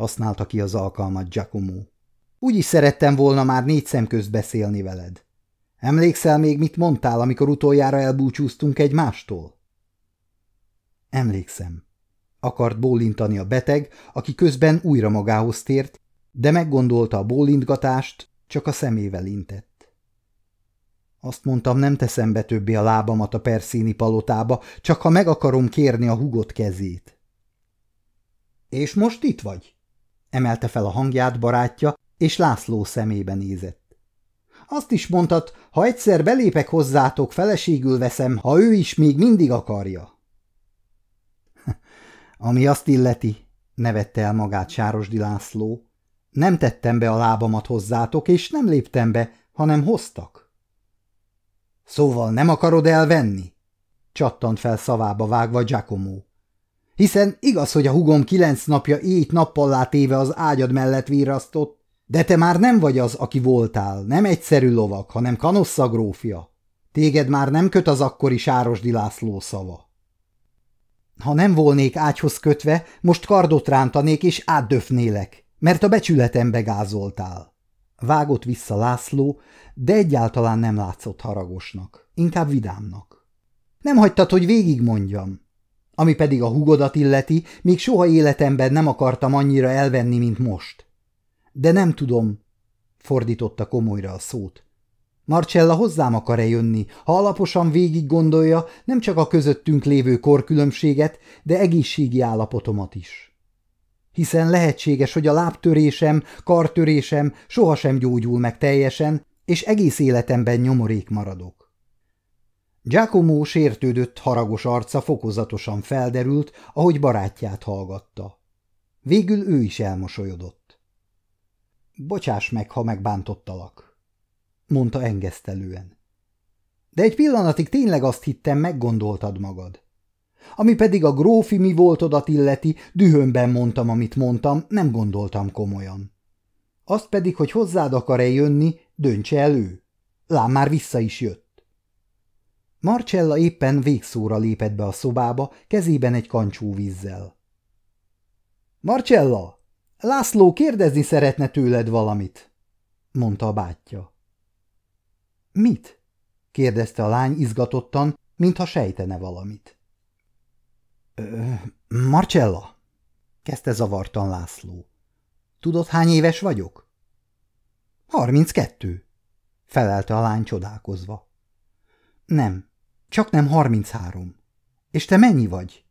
használta ki az alkalmat Giacomo. Úgy is szerettem volna már négy szem közt beszélni veled. Emlékszel még, mit mondtál, amikor utoljára elbúcsúztunk egymástól? Emlékszem. Akart bólintani a beteg, aki közben újra magához tért, de meggondolta a bólintgatást, csak a szemével intett. Azt mondtam, nem teszem be többé a lábamat a perszíni palotába, csak ha meg akarom kérni a hugot kezét. És most itt vagy? emelte fel a hangját barátja, és László szemébe nézett. Azt is mondtad, ha egyszer belépek hozzátok, feleségül veszem, ha ő is még mindig akarja. [LAUGHS] Ami azt illeti, nevette el magát Sárosdi László, nem tettem be a lábamat hozzátok, és nem léptem be, hanem hoztak. Szóval nem akarod elvenni? Csattant fel szavába vágva Giacomo. Hiszen igaz, hogy a hugom kilenc napja éjt nappallá téve az ágyad mellett virasztott, de te már nem vagy az, aki voltál, nem egyszerű lovak, hanem kanossza grófja. Téged már nem köt az akkori Sárosdi László szava. Ha nem volnék ágyhoz kötve, most kardot rántanék és átdöfnélek, Mert a becsületembe gázoltál. Vágott vissza László, de egyáltalán nem látszott haragosnak, inkább vidámnak. Nem hagytad, hogy végigmondjam. Ami pedig a hugodat illeti, még soha életemben nem akartam annyira elvenni, mint most. De nem tudom, fordította komolyra a szót. Marcella hozzám akar-e jönni, ha alaposan végig gondolja nem csak a közöttünk lévő korkülönbséget, de egészségi állapotomat is. Hiszen lehetséges, hogy a lábtörésem, kartörésem sohasem gyógyul meg teljesen, és egész életemben nyomorék maradok. Giacomo sértődött, haragos arca fokozatosan felderült, ahogy barátját hallgatta. Végül ő is elmosolyodott. Bocsáss meg, ha megbántottalak, mondta engesztelően. De egy pillanatig tényleg azt hittem, meggondoltad magad. Ami pedig a grófi mi voltodat illeti, dühömben mondtam, amit mondtam, nem gondoltam komolyan. Azt pedig, hogy hozzád akar-e jönni, döntse el. Lám már vissza is jött. Marcella éppen végszóra lépett be a szobába, kezében egy kancsó vízzel. – Marcella, László kérdezni szeretne tőled valamit, mondta a bátyja. Mit? kérdezte a lány izgatottan, mintha sejtene valamit. Marcella, kezdte zavartan László. Tudod, hány éves vagyok? Harminckettő, felelte a lány csodálkozva. Nem, csak nem harminchárom. És te mennyi vagy?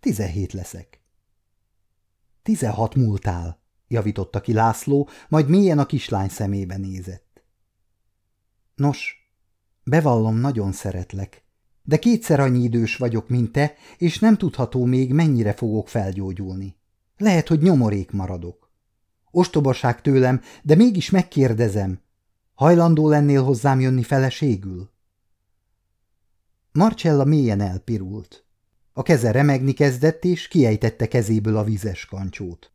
Tizenhét leszek. Tizenhat múltál, javította ki László, majd mélyen a kislány szemébe nézett. Nos, bevallom, nagyon szeretlek, de kétszer annyi idős vagyok, mint te, és nem tudható még, mennyire fogok felgyógyulni. Lehet, hogy nyomorék maradok. Ostobaság tőlem, de mégis megkérdezem, hajlandó lennél hozzám jönni feleségül? Marcella mélyen elpirult. A keze remegni kezdett, és kiejtette kezéből a vizes kancsót.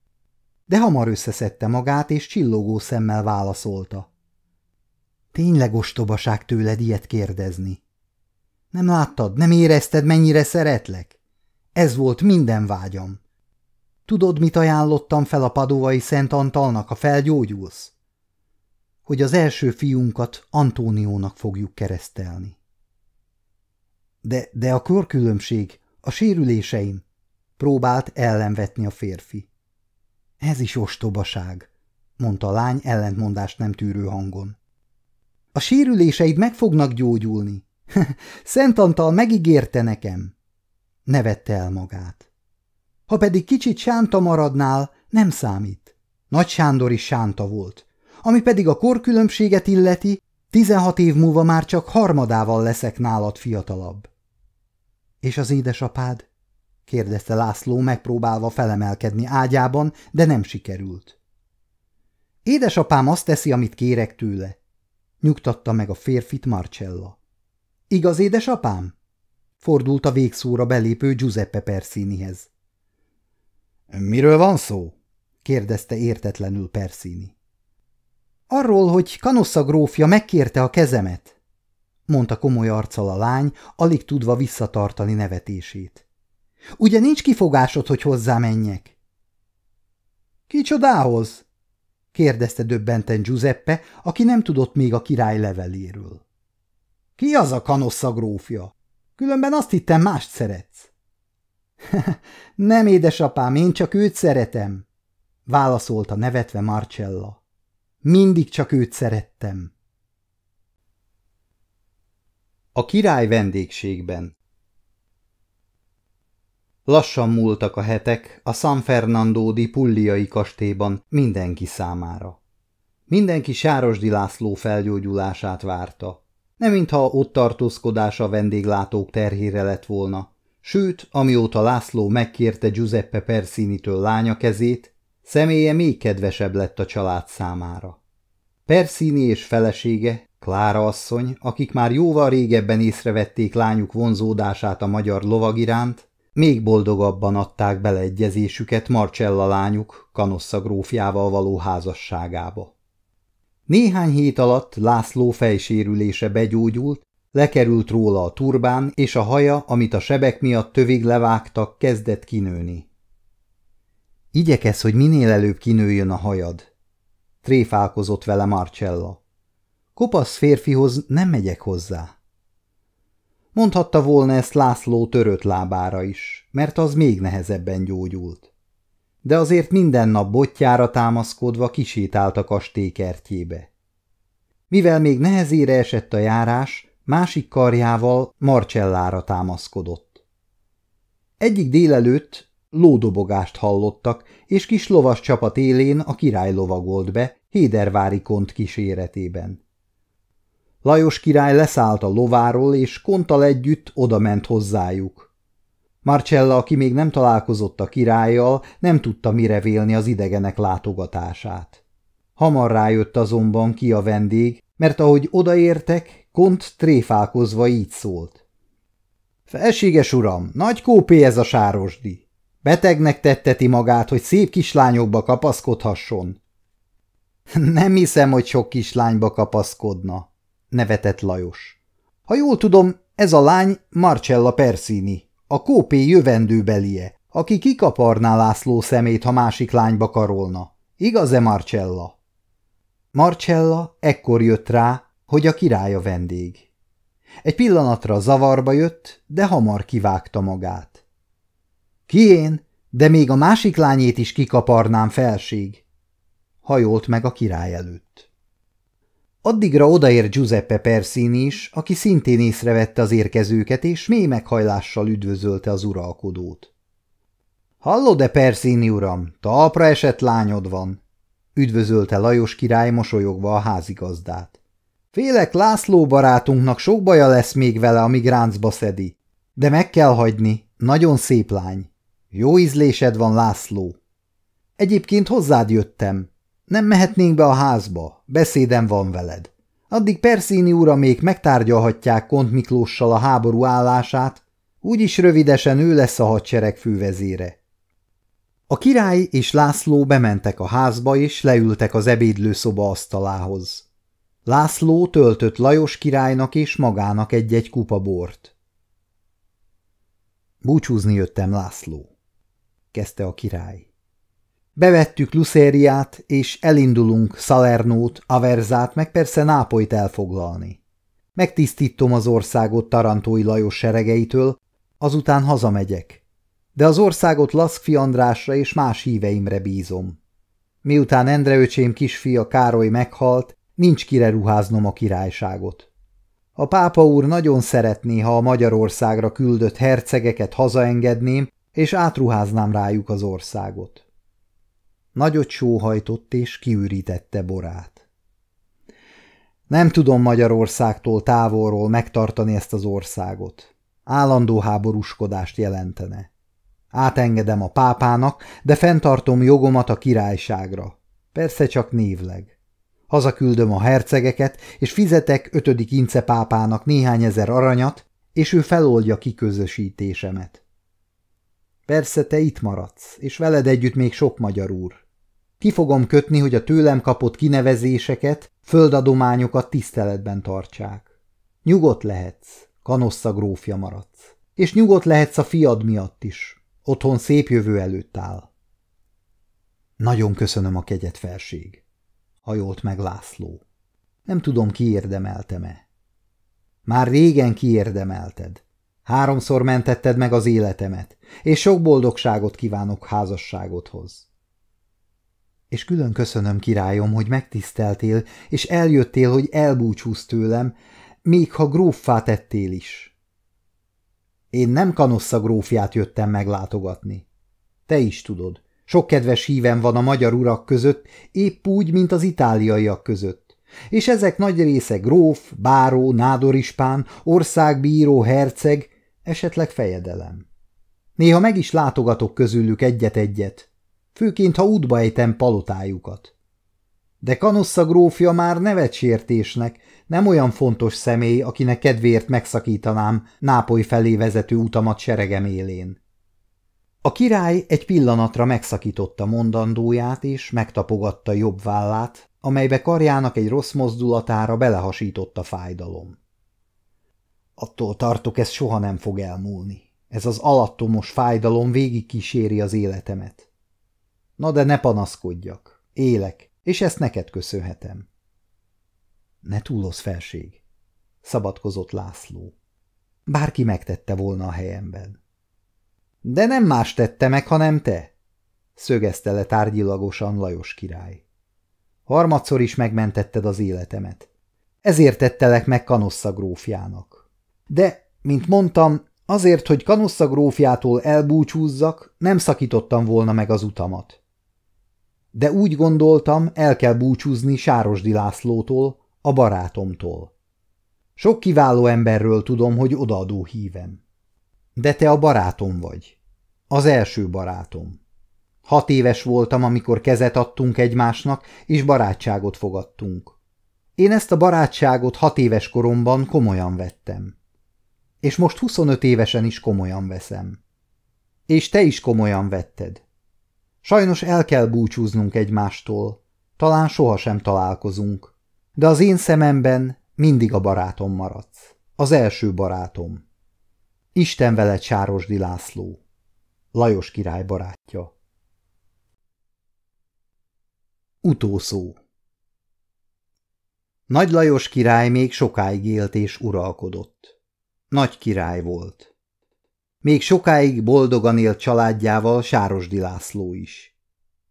De hamar összeszedte magát, és csillogó szemmel válaszolta. Tényleg ostobaság tőled ilyet kérdezni. Nem láttad, nem érezted, mennyire szeretlek? Ez volt minden vágyam. Tudod, mit ajánlottam fel a padovai Szent Antalnak, ha felgyógyulsz? Hogy az első fiunkat Antóniónak fogjuk keresztelni. De, de a körkülönbség, a sérüléseim, próbált ellenvetni a férfi. Ez is ostobaság, mondta a lány ellentmondást nem tűrő hangon. A sérüléseid meg fognak gyógyulni. [LAUGHS] Szent Antal megígérte nekem. Nevette el magát. Ha pedig kicsit sánta maradnál, nem számít. Nagy Sándor is sánta volt. Ami pedig a korkülönbséget illeti, tizenhat év múlva már csak harmadával leszek nálad fiatalabb. És az édesapád? kérdezte László, megpróbálva felemelkedni ágyában, de nem sikerült. Édesapám azt teszi, amit kérek tőle, nyugtatta meg a férfit Marcella. Igaz, édesapám? Fordult a végszóra belépő Giuseppe Persinihez. Miről van szó? kérdezte értetlenül Persini. Arról, hogy Kanossa grófja megkérte a kezemet, mondta komoly arccal a lány, alig tudva visszatartani nevetését. Ugye nincs kifogásod, hogy hozzá menjek? Kicsodához? kérdezte döbbenten Giuseppe, aki nem tudott még a király leveléről. Ki az a kanossa grófja? Különben azt hittem, mást szeretsz. [LAUGHS] nem, édesapám, én csak őt szeretem, válaszolta nevetve Marcella. Mindig csak őt szerettem. A király vendégségben Lassan múltak a hetek a San Fernando di Pulliai kastélyban mindenki számára. Mindenki Sárosdi László felgyógyulását várta. Nem mintha ott tartózkodása vendéglátók terhére lett volna, sőt, amióta László megkérte Giuseppe Persinitől lánya kezét, személye még kedvesebb lett a család számára. Persini és felesége, Klára asszony, akik már jóval régebben észrevették lányuk vonzódását a magyar lovag iránt, még boldogabban adták beleegyezésüket Marcella lányuk Kanossa grófjával való házasságába. Néhány hét alatt László fejsérülése begyógyult, lekerült róla a turbán, és a haja, amit a sebek miatt tövig levágtak, kezdett kinőni. Igyekez, hogy minél előbb kinőjön a hajad. Tréfálkozott vele Marcella. Kopasz férfihoz nem megyek hozzá. Mondhatta volna ezt László törött lábára is, mert az még nehezebben gyógyult. De azért minden nap botjára támaszkodva kisétált a kastélykertjébe. Mivel még nehezére esett a járás, másik karjával Marcellára támaszkodott. Egyik délelőtt lódobogást hallottak, és kis lovas csapat élén a király lovagolt be, Hédervári kont kíséretében. Lajos király leszállt a lováról, és konttal együtt odament hozzájuk. Marcella, aki még nem találkozott a királlyal, nem tudta mire vélni az idegenek látogatását. Hamar rájött azonban ki a vendég, mert ahogy odaértek, Kont tréfálkozva így szólt. Felséges uram, nagy kópé ez a sárosdi. Betegnek tetteti magát, hogy szép kislányokba kapaszkodhasson. [LAUGHS] Nem hiszem, hogy sok kislányba kapaszkodna, nevetett Lajos. Ha jól tudom, ez a lány Marcella Persini, a kópé jövendőbelie, aki kikaparná László szemét, ha másik lányba karolna. Igaz-e, Marcella? Marcella ekkor jött rá, hogy a királya vendég. Egy pillanatra zavarba jött, de hamar kivágta magát. Ki én? De még a másik lányét is kikaparnám felség. Hajolt meg a király előtt. Addigra odaér Giuseppe Persini is, aki szintén észrevette az érkezőket, és mély meghajlással üdvözölte az uralkodót. – Hallod-e, Persini uram, talpra esett lányod van? – üdvözölte Lajos király mosolyogva a házigazdát. – Félek László barátunknak sok baja lesz még vele, amíg ráncba szedi. De meg kell hagyni, nagyon szép lány. Jó ízlésed van, László. Egyébként hozzád jöttem, nem mehetnénk be a házba, beszédem van veled. Addig Perszíni ura még megtárgyalhatják Kont Miklóssal a háború állását, úgyis rövidesen ő lesz a hadsereg fővezére. A király és László bementek a házba, és leültek az ebédlőszoba asztalához. László töltött Lajos királynak és magának egy-egy kupa bort. Búcsúzni jöttem, László, kezdte a király. Bevettük Lucériát, és elindulunk Salernót, Averzát, meg persze Nápolyt elfoglalni. Megtisztítom az országot Tarantói Lajos seregeitől, azután hazamegyek. De az országot Laszkfi Andrásra és más híveimre bízom. Miután Endre öcsém kisfia Károly meghalt, nincs kire ruháznom a királyságot. A pápa úr nagyon szeretné, ha a Magyarországra küldött hercegeket hazaengedném, és átruháznám rájuk az országot. Nagyot sóhajtott és kiürítette borát. Nem tudom Magyarországtól távolról megtartani ezt az országot. Állandó háborúskodást jelentene. Átengedem a pápának, de fenntartom jogomat a királyságra. Persze csak névleg. Hazaküldöm a hercegeket, és fizetek ötödik ince pápának néhány ezer aranyat, és ő feloldja kiközösítésemet. Persze te itt maradsz, és veled együtt még sok magyar úr. Ki fogom kötni, hogy a tőlem kapott kinevezéseket, földadományokat tiszteletben tartsák. Nyugodt lehetsz, kanossza grófja maradsz. És nyugodt lehetsz a fiad miatt is. Otthon szép jövő előtt áll. Nagyon köszönöm a kegyet, felség. Hajolt meg László. Nem tudom, kiérdemeltem-e. Már régen kiérdemelted. Háromszor mentetted meg az életemet, és sok boldogságot kívánok házasságodhoz és külön köszönöm, királyom, hogy megtiszteltél, és eljöttél, hogy elbúcsúsz tőlem, még ha gróffá tettél is. Én nem Kanossza grófját jöttem meglátogatni. Te is tudod, sok kedves hívem van a magyar urak között, épp úgy, mint az itáliaiak között. És ezek nagy része gróf, báró, nádorispán, országbíró, herceg, esetleg fejedelem. Néha meg is látogatok közülük egyet-egyet, főként ha útba ejtem palotájukat. De Kanossza grófja már nevetsértésnek, nem olyan fontos személy, akinek kedvéért megszakítanám Nápoly felé vezető utamat seregem élén. A király egy pillanatra megszakította mondandóját, és megtapogatta jobb vállát, amelybe karjának egy rossz mozdulatára belehasított a fájdalom. Attól tartok, ez soha nem fog elmúlni. Ez az alattomos fájdalom végig kíséri az életemet. Na de ne panaszkodjak. Élek, és ezt neked köszönhetem. Ne túloz felség, szabadkozott László. Bárki megtette volna a helyemben. De nem más tette meg, hanem te, szögezte le tárgyilagosan Lajos király. Harmadszor is megmentetted az életemet. Ezért tettelek meg Kanossa grófjának. De, mint mondtam, azért, hogy Kanossa grófjától elbúcsúzzak, nem szakítottam volna meg az utamat. De úgy gondoltam, el kell búcsúzni Sárosdi Lászlótól, a barátomtól. Sok kiváló emberről tudom, hogy odaadó hívem. De te a barátom vagy. Az első barátom. Hat éves voltam, amikor kezet adtunk egymásnak, és barátságot fogadtunk. Én ezt a barátságot hat éves koromban komolyan vettem. És most 25 évesen is komolyan veszem. És te is komolyan vetted. Sajnos el kell búcsúznunk egymástól, talán sohasem találkozunk, de az én szememben mindig a barátom maradsz. Az első barátom. Isten veled, Sárosdi László. Lajos király barátja. Utószó Nagy Lajos király még sokáig élt és uralkodott. Nagy király volt. Még sokáig boldogan élt családjával Sárosdi László is.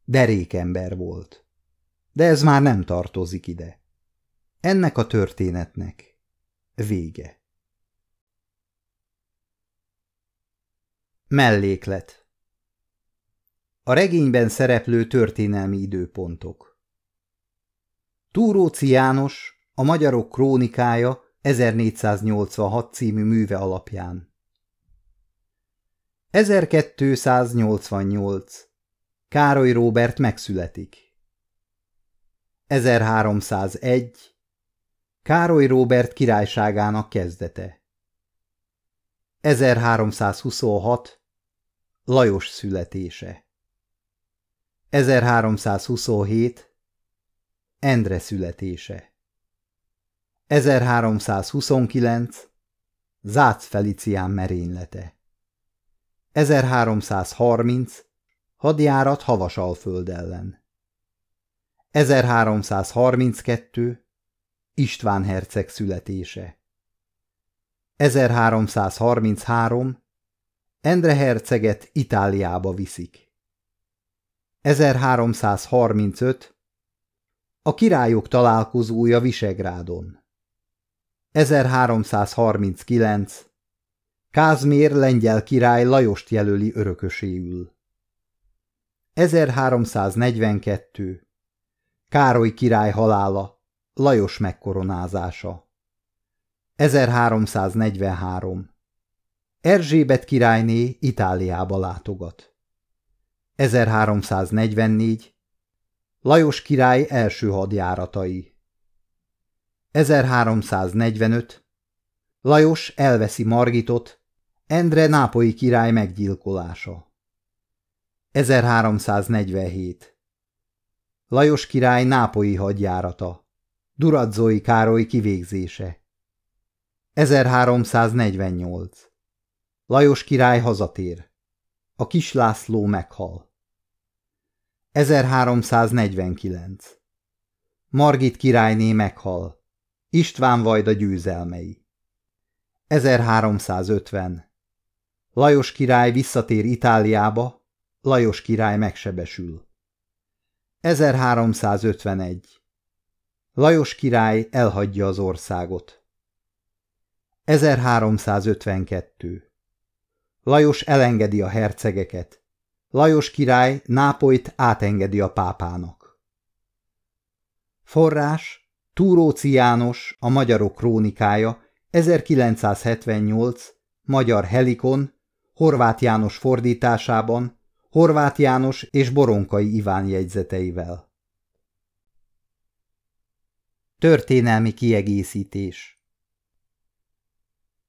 Derékember volt. De ez már nem tartozik ide. Ennek a történetnek vége. Melléklet A regényben szereplő történelmi időpontok Túróci János, a Magyarok krónikája 1486 című műve alapján 1288 Károly Róbert megszületik. 1301 Károly Róbert királyságának kezdete. 1326 Lajos születése. 1327 Endre születése. 1329 Zác Felicián merénylete 1330 Hadjárat Havasalföld ellen. 1332 István herceg születése. 1333 Endre herceget Itáliába viszik. 1335 A királyok találkozója Visegrádon. 1339 Kázmér lengyel király Lajost jelöli örököséül. 1342 Károly király halála Lajos megkoronázása. 1343 Erzsébet királyné Itáliába látogat. 1344 Lajos király első hadjáratai. 1345 Lajos elveszi Margitot, Endre nápolyi király meggyilkolása 1347 Lajos király nápolyi hadjárata Duradzói Károly kivégzése 1348 Lajos király hazatér. A kis László meghal. 1349 Margit királyné meghal. István Vajda győzelmei. 1350 Lajos király visszatér Itáliába, Lajos király megsebesül. 1351 Lajos király elhagyja az országot. 1352. Lajos elengedi a hercegeket. Lajos király Nápolyt átengedi a pápának. Forrás Túróci János, a Magyarok krónikája, 1978, Magyar Helikon, Horváth János fordításában, Horváth János és Boronkai Iván jegyzeteivel. Történelmi kiegészítés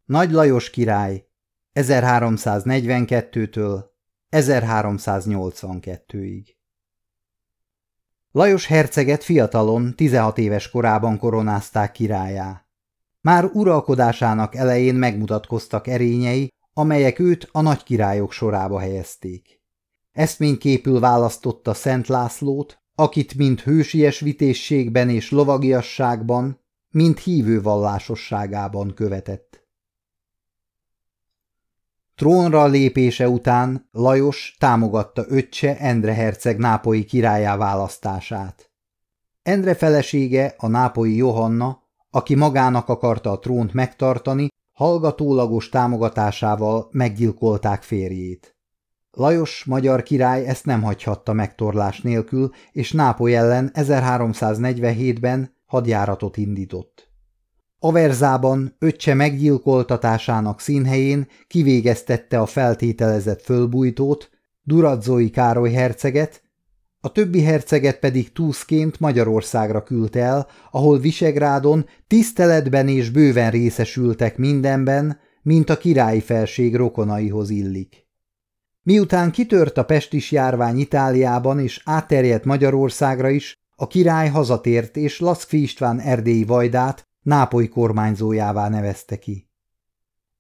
Nagy Lajos király 1342-től 1382-ig Lajos herceget fiatalon, 16 éves korában koronázták királyá. Már uralkodásának elején megmutatkoztak erényei, amelyek őt a nagy királyok sorába helyezték. eszményképül választotta Szent Lászlót, akit mind hősies vitészségben és lovagiasságban, mind hívő vallásosságában követett. Trónra lépése után Lajos támogatta öccse Endre herceg nápolyi királyá választását. Endre felesége, a nápolyi Johanna, aki magának akarta a trónt megtartani, hallgatólagos támogatásával meggyilkolták férjét. Lajos magyar király ezt nem hagyhatta megtorlás nélkül, és Nápoly ellen 1347-ben hadjáratot indított. Averzában öccse meggyilkoltatásának színhelyén kivégeztette a feltételezett fölbújtót, Duradzói Károly herceget, a többi herceget pedig túszként Magyarországra küldte el, ahol Visegrádon tiszteletben és bőven részesültek mindenben, mint a királyi felség rokonaihoz illik. Miután kitört a pestis járvány Itáliában és átterjedt Magyarországra is, a király hazatért és Laszkfi István erdélyi vajdát Nápoly kormányzójává nevezte ki.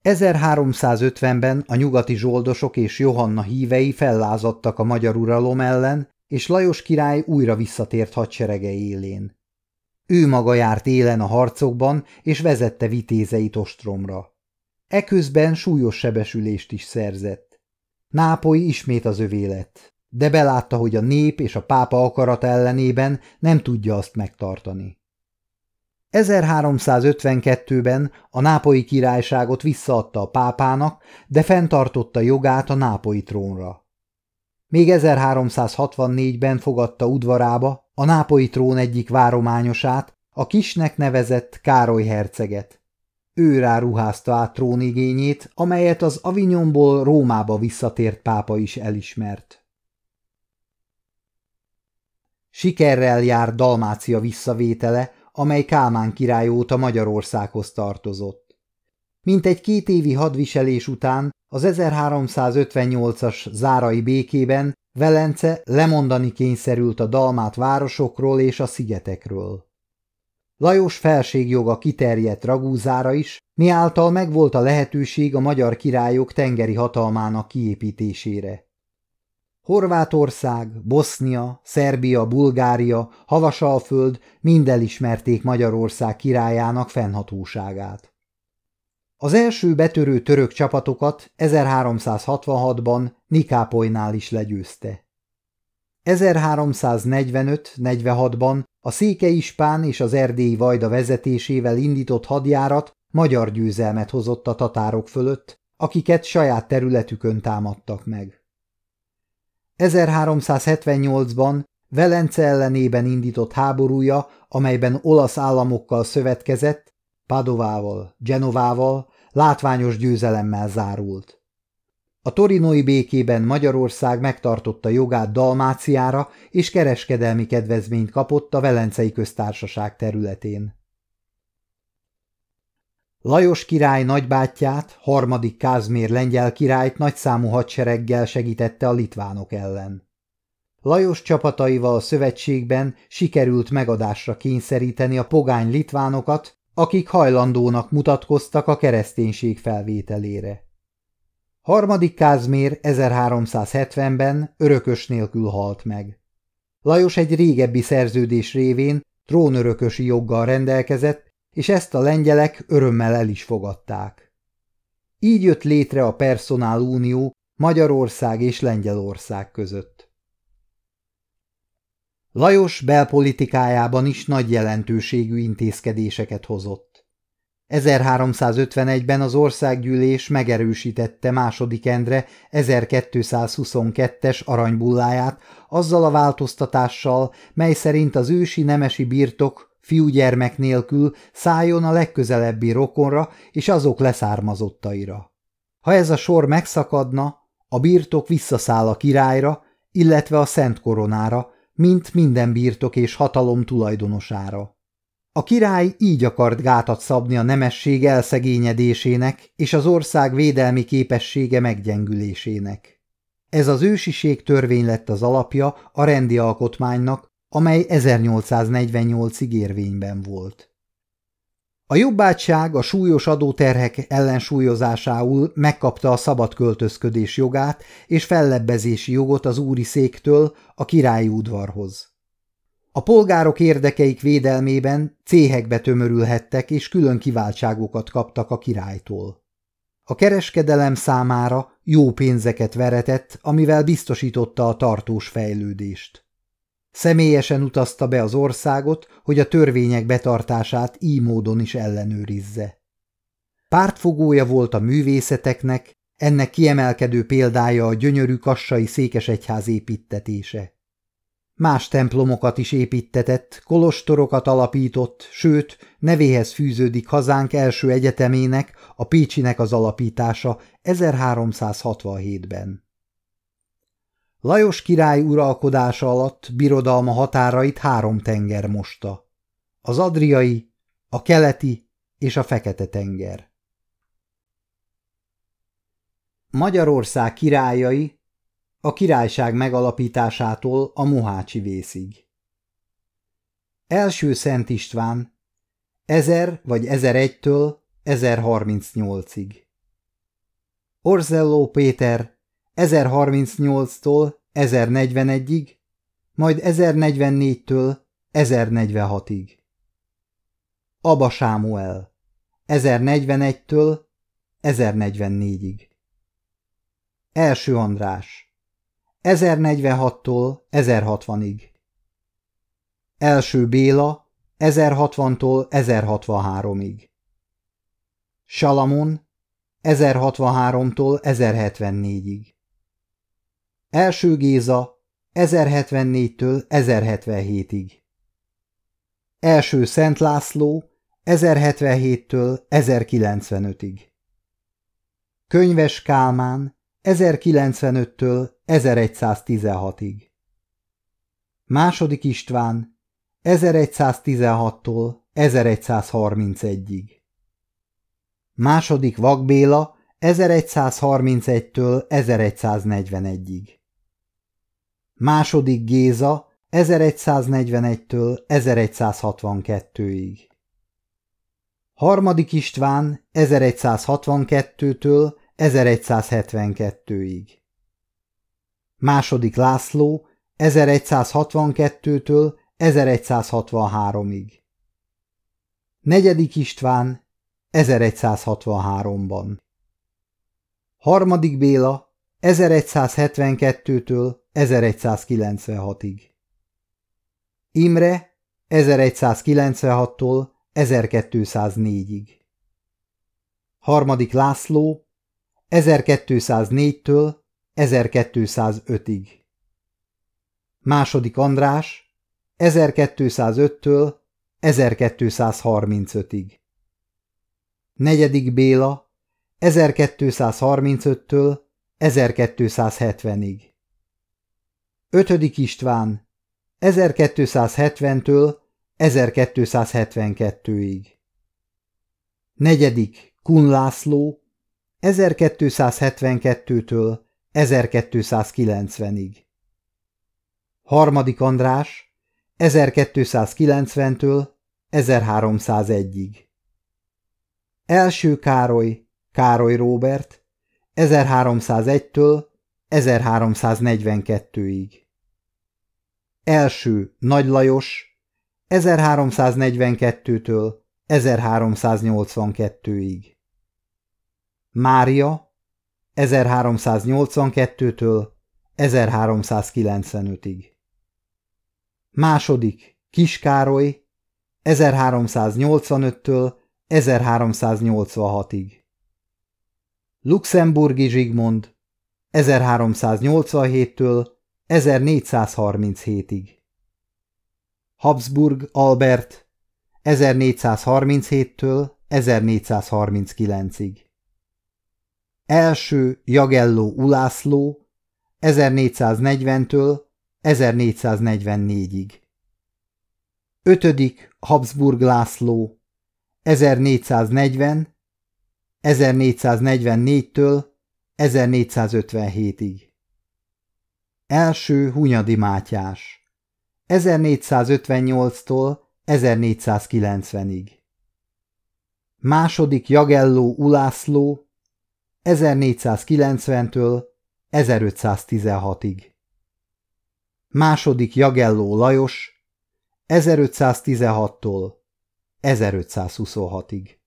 1350-ben a nyugati zsoldosok és Johanna hívei fellázadtak a magyar uralom ellen, és Lajos király újra visszatért hadserege élén. Ő maga járt élen a harcokban, és vezette vitézeit ostromra. Eközben súlyos sebesülést is szerzett. Nápoly ismét az övé lett, de belátta, hogy a nép és a pápa akarata ellenében nem tudja azt megtartani. 1352-ben a nápolyi királyságot visszaadta a pápának, de fenntartotta jogát a nápolyi trónra. Még 1364-ben fogadta udvarába a nápolyi trón egyik várományosát, a kisnek nevezett Károly herceget. Ő rá ruházta át trónigényét, amelyet az Avignonból Rómába visszatért pápa is elismert. Sikerrel jár Dalmácia visszavétele, amely Kálmán király óta Magyarországhoz tartozott. Mint egy két évi hadviselés után az 1358-as zárai békében Velence lemondani kényszerült a dalmát városokról és a szigetekről. Lajos felségjoga kiterjedt Ragúzára is, miáltal megvolt a lehetőség a magyar királyok tengeri hatalmának kiépítésére. Horvátország, Bosznia, Szerbia, Bulgária, Havasalföld mind elismerték Magyarország királyának fennhatóságát. Az első betörő török csapatokat 1366-ban Nikápolynál is legyőzte. 1345-46-ban a székeispán és az erdélyi vajda vezetésével indított hadjárat magyar győzelmet hozott a tatárok fölött, akiket saját területükön támadtak meg. 1378-ban Velence ellenében indított háborúja, amelyben olasz államokkal szövetkezett, Padovával, Genovával, látványos győzelemmel zárult. A torinoi békében Magyarország megtartotta jogát Dalmáciára és kereskedelmi kedvezményt kapott a Velencei köztársaság területén. Lajos király nagybátyját, harmadik Kázmér lengyel királyt nagyszámú hadsereggel segítette a litvánok ellen. Lajos csapataival a szövetségben sikerült megadásra kényszeríteni a pogány litvánokat, akik hajlandónak mutatkoztak a kereszténység felvételére. Harmadik Kázmér 1370-ben örökös nélkül halt meg. Lajos egy régebbi szerződés révén trónörökösi joggal rendelkezett, és ezt a lengyelek örömmel el is fogadták. Így jött létre a personál unió Magyarország és Lengyelország között. Lajos belpolitikájában is nagy jelentőségű intézkedéseket hozott. 1351-ben az országgyűlés megerősítette második Endre 1222-es aranybulláját azzal a változtatással, mely szerint az ősi nemesi birtok fiúgyermek nélkül szálljon a legközelebbi rokonra és azok leszármazottaira. Ha ez a sor megszakadna, a birtok visszaszáll a királyra, illetve a szent koronára, mint minden birtok és hatalom tulajdonosára. A király így akart gátat szabni a nemesség elszegényedésének és az ország védelmi képessége meggyengülésének. Ez az ősiség törvény lett az alapja a rendi alkotmánynak, amely 1848-ig érvényben volt. A jobbátság a súlyos adóterhek ellensúlyozásául megkapta a szabad költözködés jogát és fellebbezési jogot az úri széktől a királyi udvarhoz. A polgárok érdekeik védelmében céhekbe tömörülhettek és külön kiváltságokat kaptak a királytól. A kereskedelem számára jó pénzeket veretett, amivel biztosította a tartós fejlődést. Személyesen utazta be az országot, hogy a törvények betartását így módon is ellenőrizze. Pártfogója volt a művészeteknek, ennek kiemelkedő példája a gyönyörű kassai székesegyház építetése. Más templomokat is építetett, kolostorokat alapított, sőt, nevéhez fűződik hazánk első egyetemének, a Pécsinek az alapítása 1367-ben. Lajos király uralkodása alatt birodalma határait három tenger mosta. Az Adriai, a Keleti és a Fekete-tenger. Magyarország királyai a királyság megalapításától a Mohácsi vészig. Első Szent István 1000 vagy 1001-től 1038-ig. Orzelló Péter 1038-tól 1041-ig, majd 1044-től 1046-ig. Aba Sámuel 1041-től 1044-ig. Első András 1046-tól 1060-ig. Első Béla 1060-tól 1063-ig. Salamon 1063-tól 1074-ig. Első Géza 1074-től 1077-ig. Első Szent László 1077-től 1095-ig. Könyves Kálmán 1095-től 1116-ig. Második István 1116-tól 1131-ig. Második Vakbéla 1131-től 1141-ig. Második Géza 1141-től 1162-ig. Harmadik István 1162-től 1172-ig. Második László 1162-től 1163-ig. Negyedik István 1163-ban. Harmadik Béla 1172-től 1196-ig. Imre 1196-tól 1204-ig. Harmadik László 1204-től 1205-ig. Második András 1205-től 1235-ig. Negyedik Béla 1235-től 1270-ig. Ötödik István 1270-től 1272-ig. Negyedik Kun László 1272-től 1290-ig. Harmadik András 1290-től 1301-ig. Első Károly, Károly Róbert 1301-től 1342-ig. Első Nagy Lajos 1342-től 1382-ig. Mária 1382-től 1395-ig. Második Kiskároly 1385-től 1386-ig. Luxemburgi Zsigmond 1387-től 1437-ig. Habsburg Albert 1437-től 1439-ig. Első Jagelló Ulászló 1440-től 1444-ig. Ötödik Habsburg László 1440 1444-től 1457-ig. Első Hunyadi Mátyás 1458-tól 1490-ig. Második Jagelló Ulászló 1490-től 1516-ig. Második Jagelló Lajos 1516-tól 1526-ig.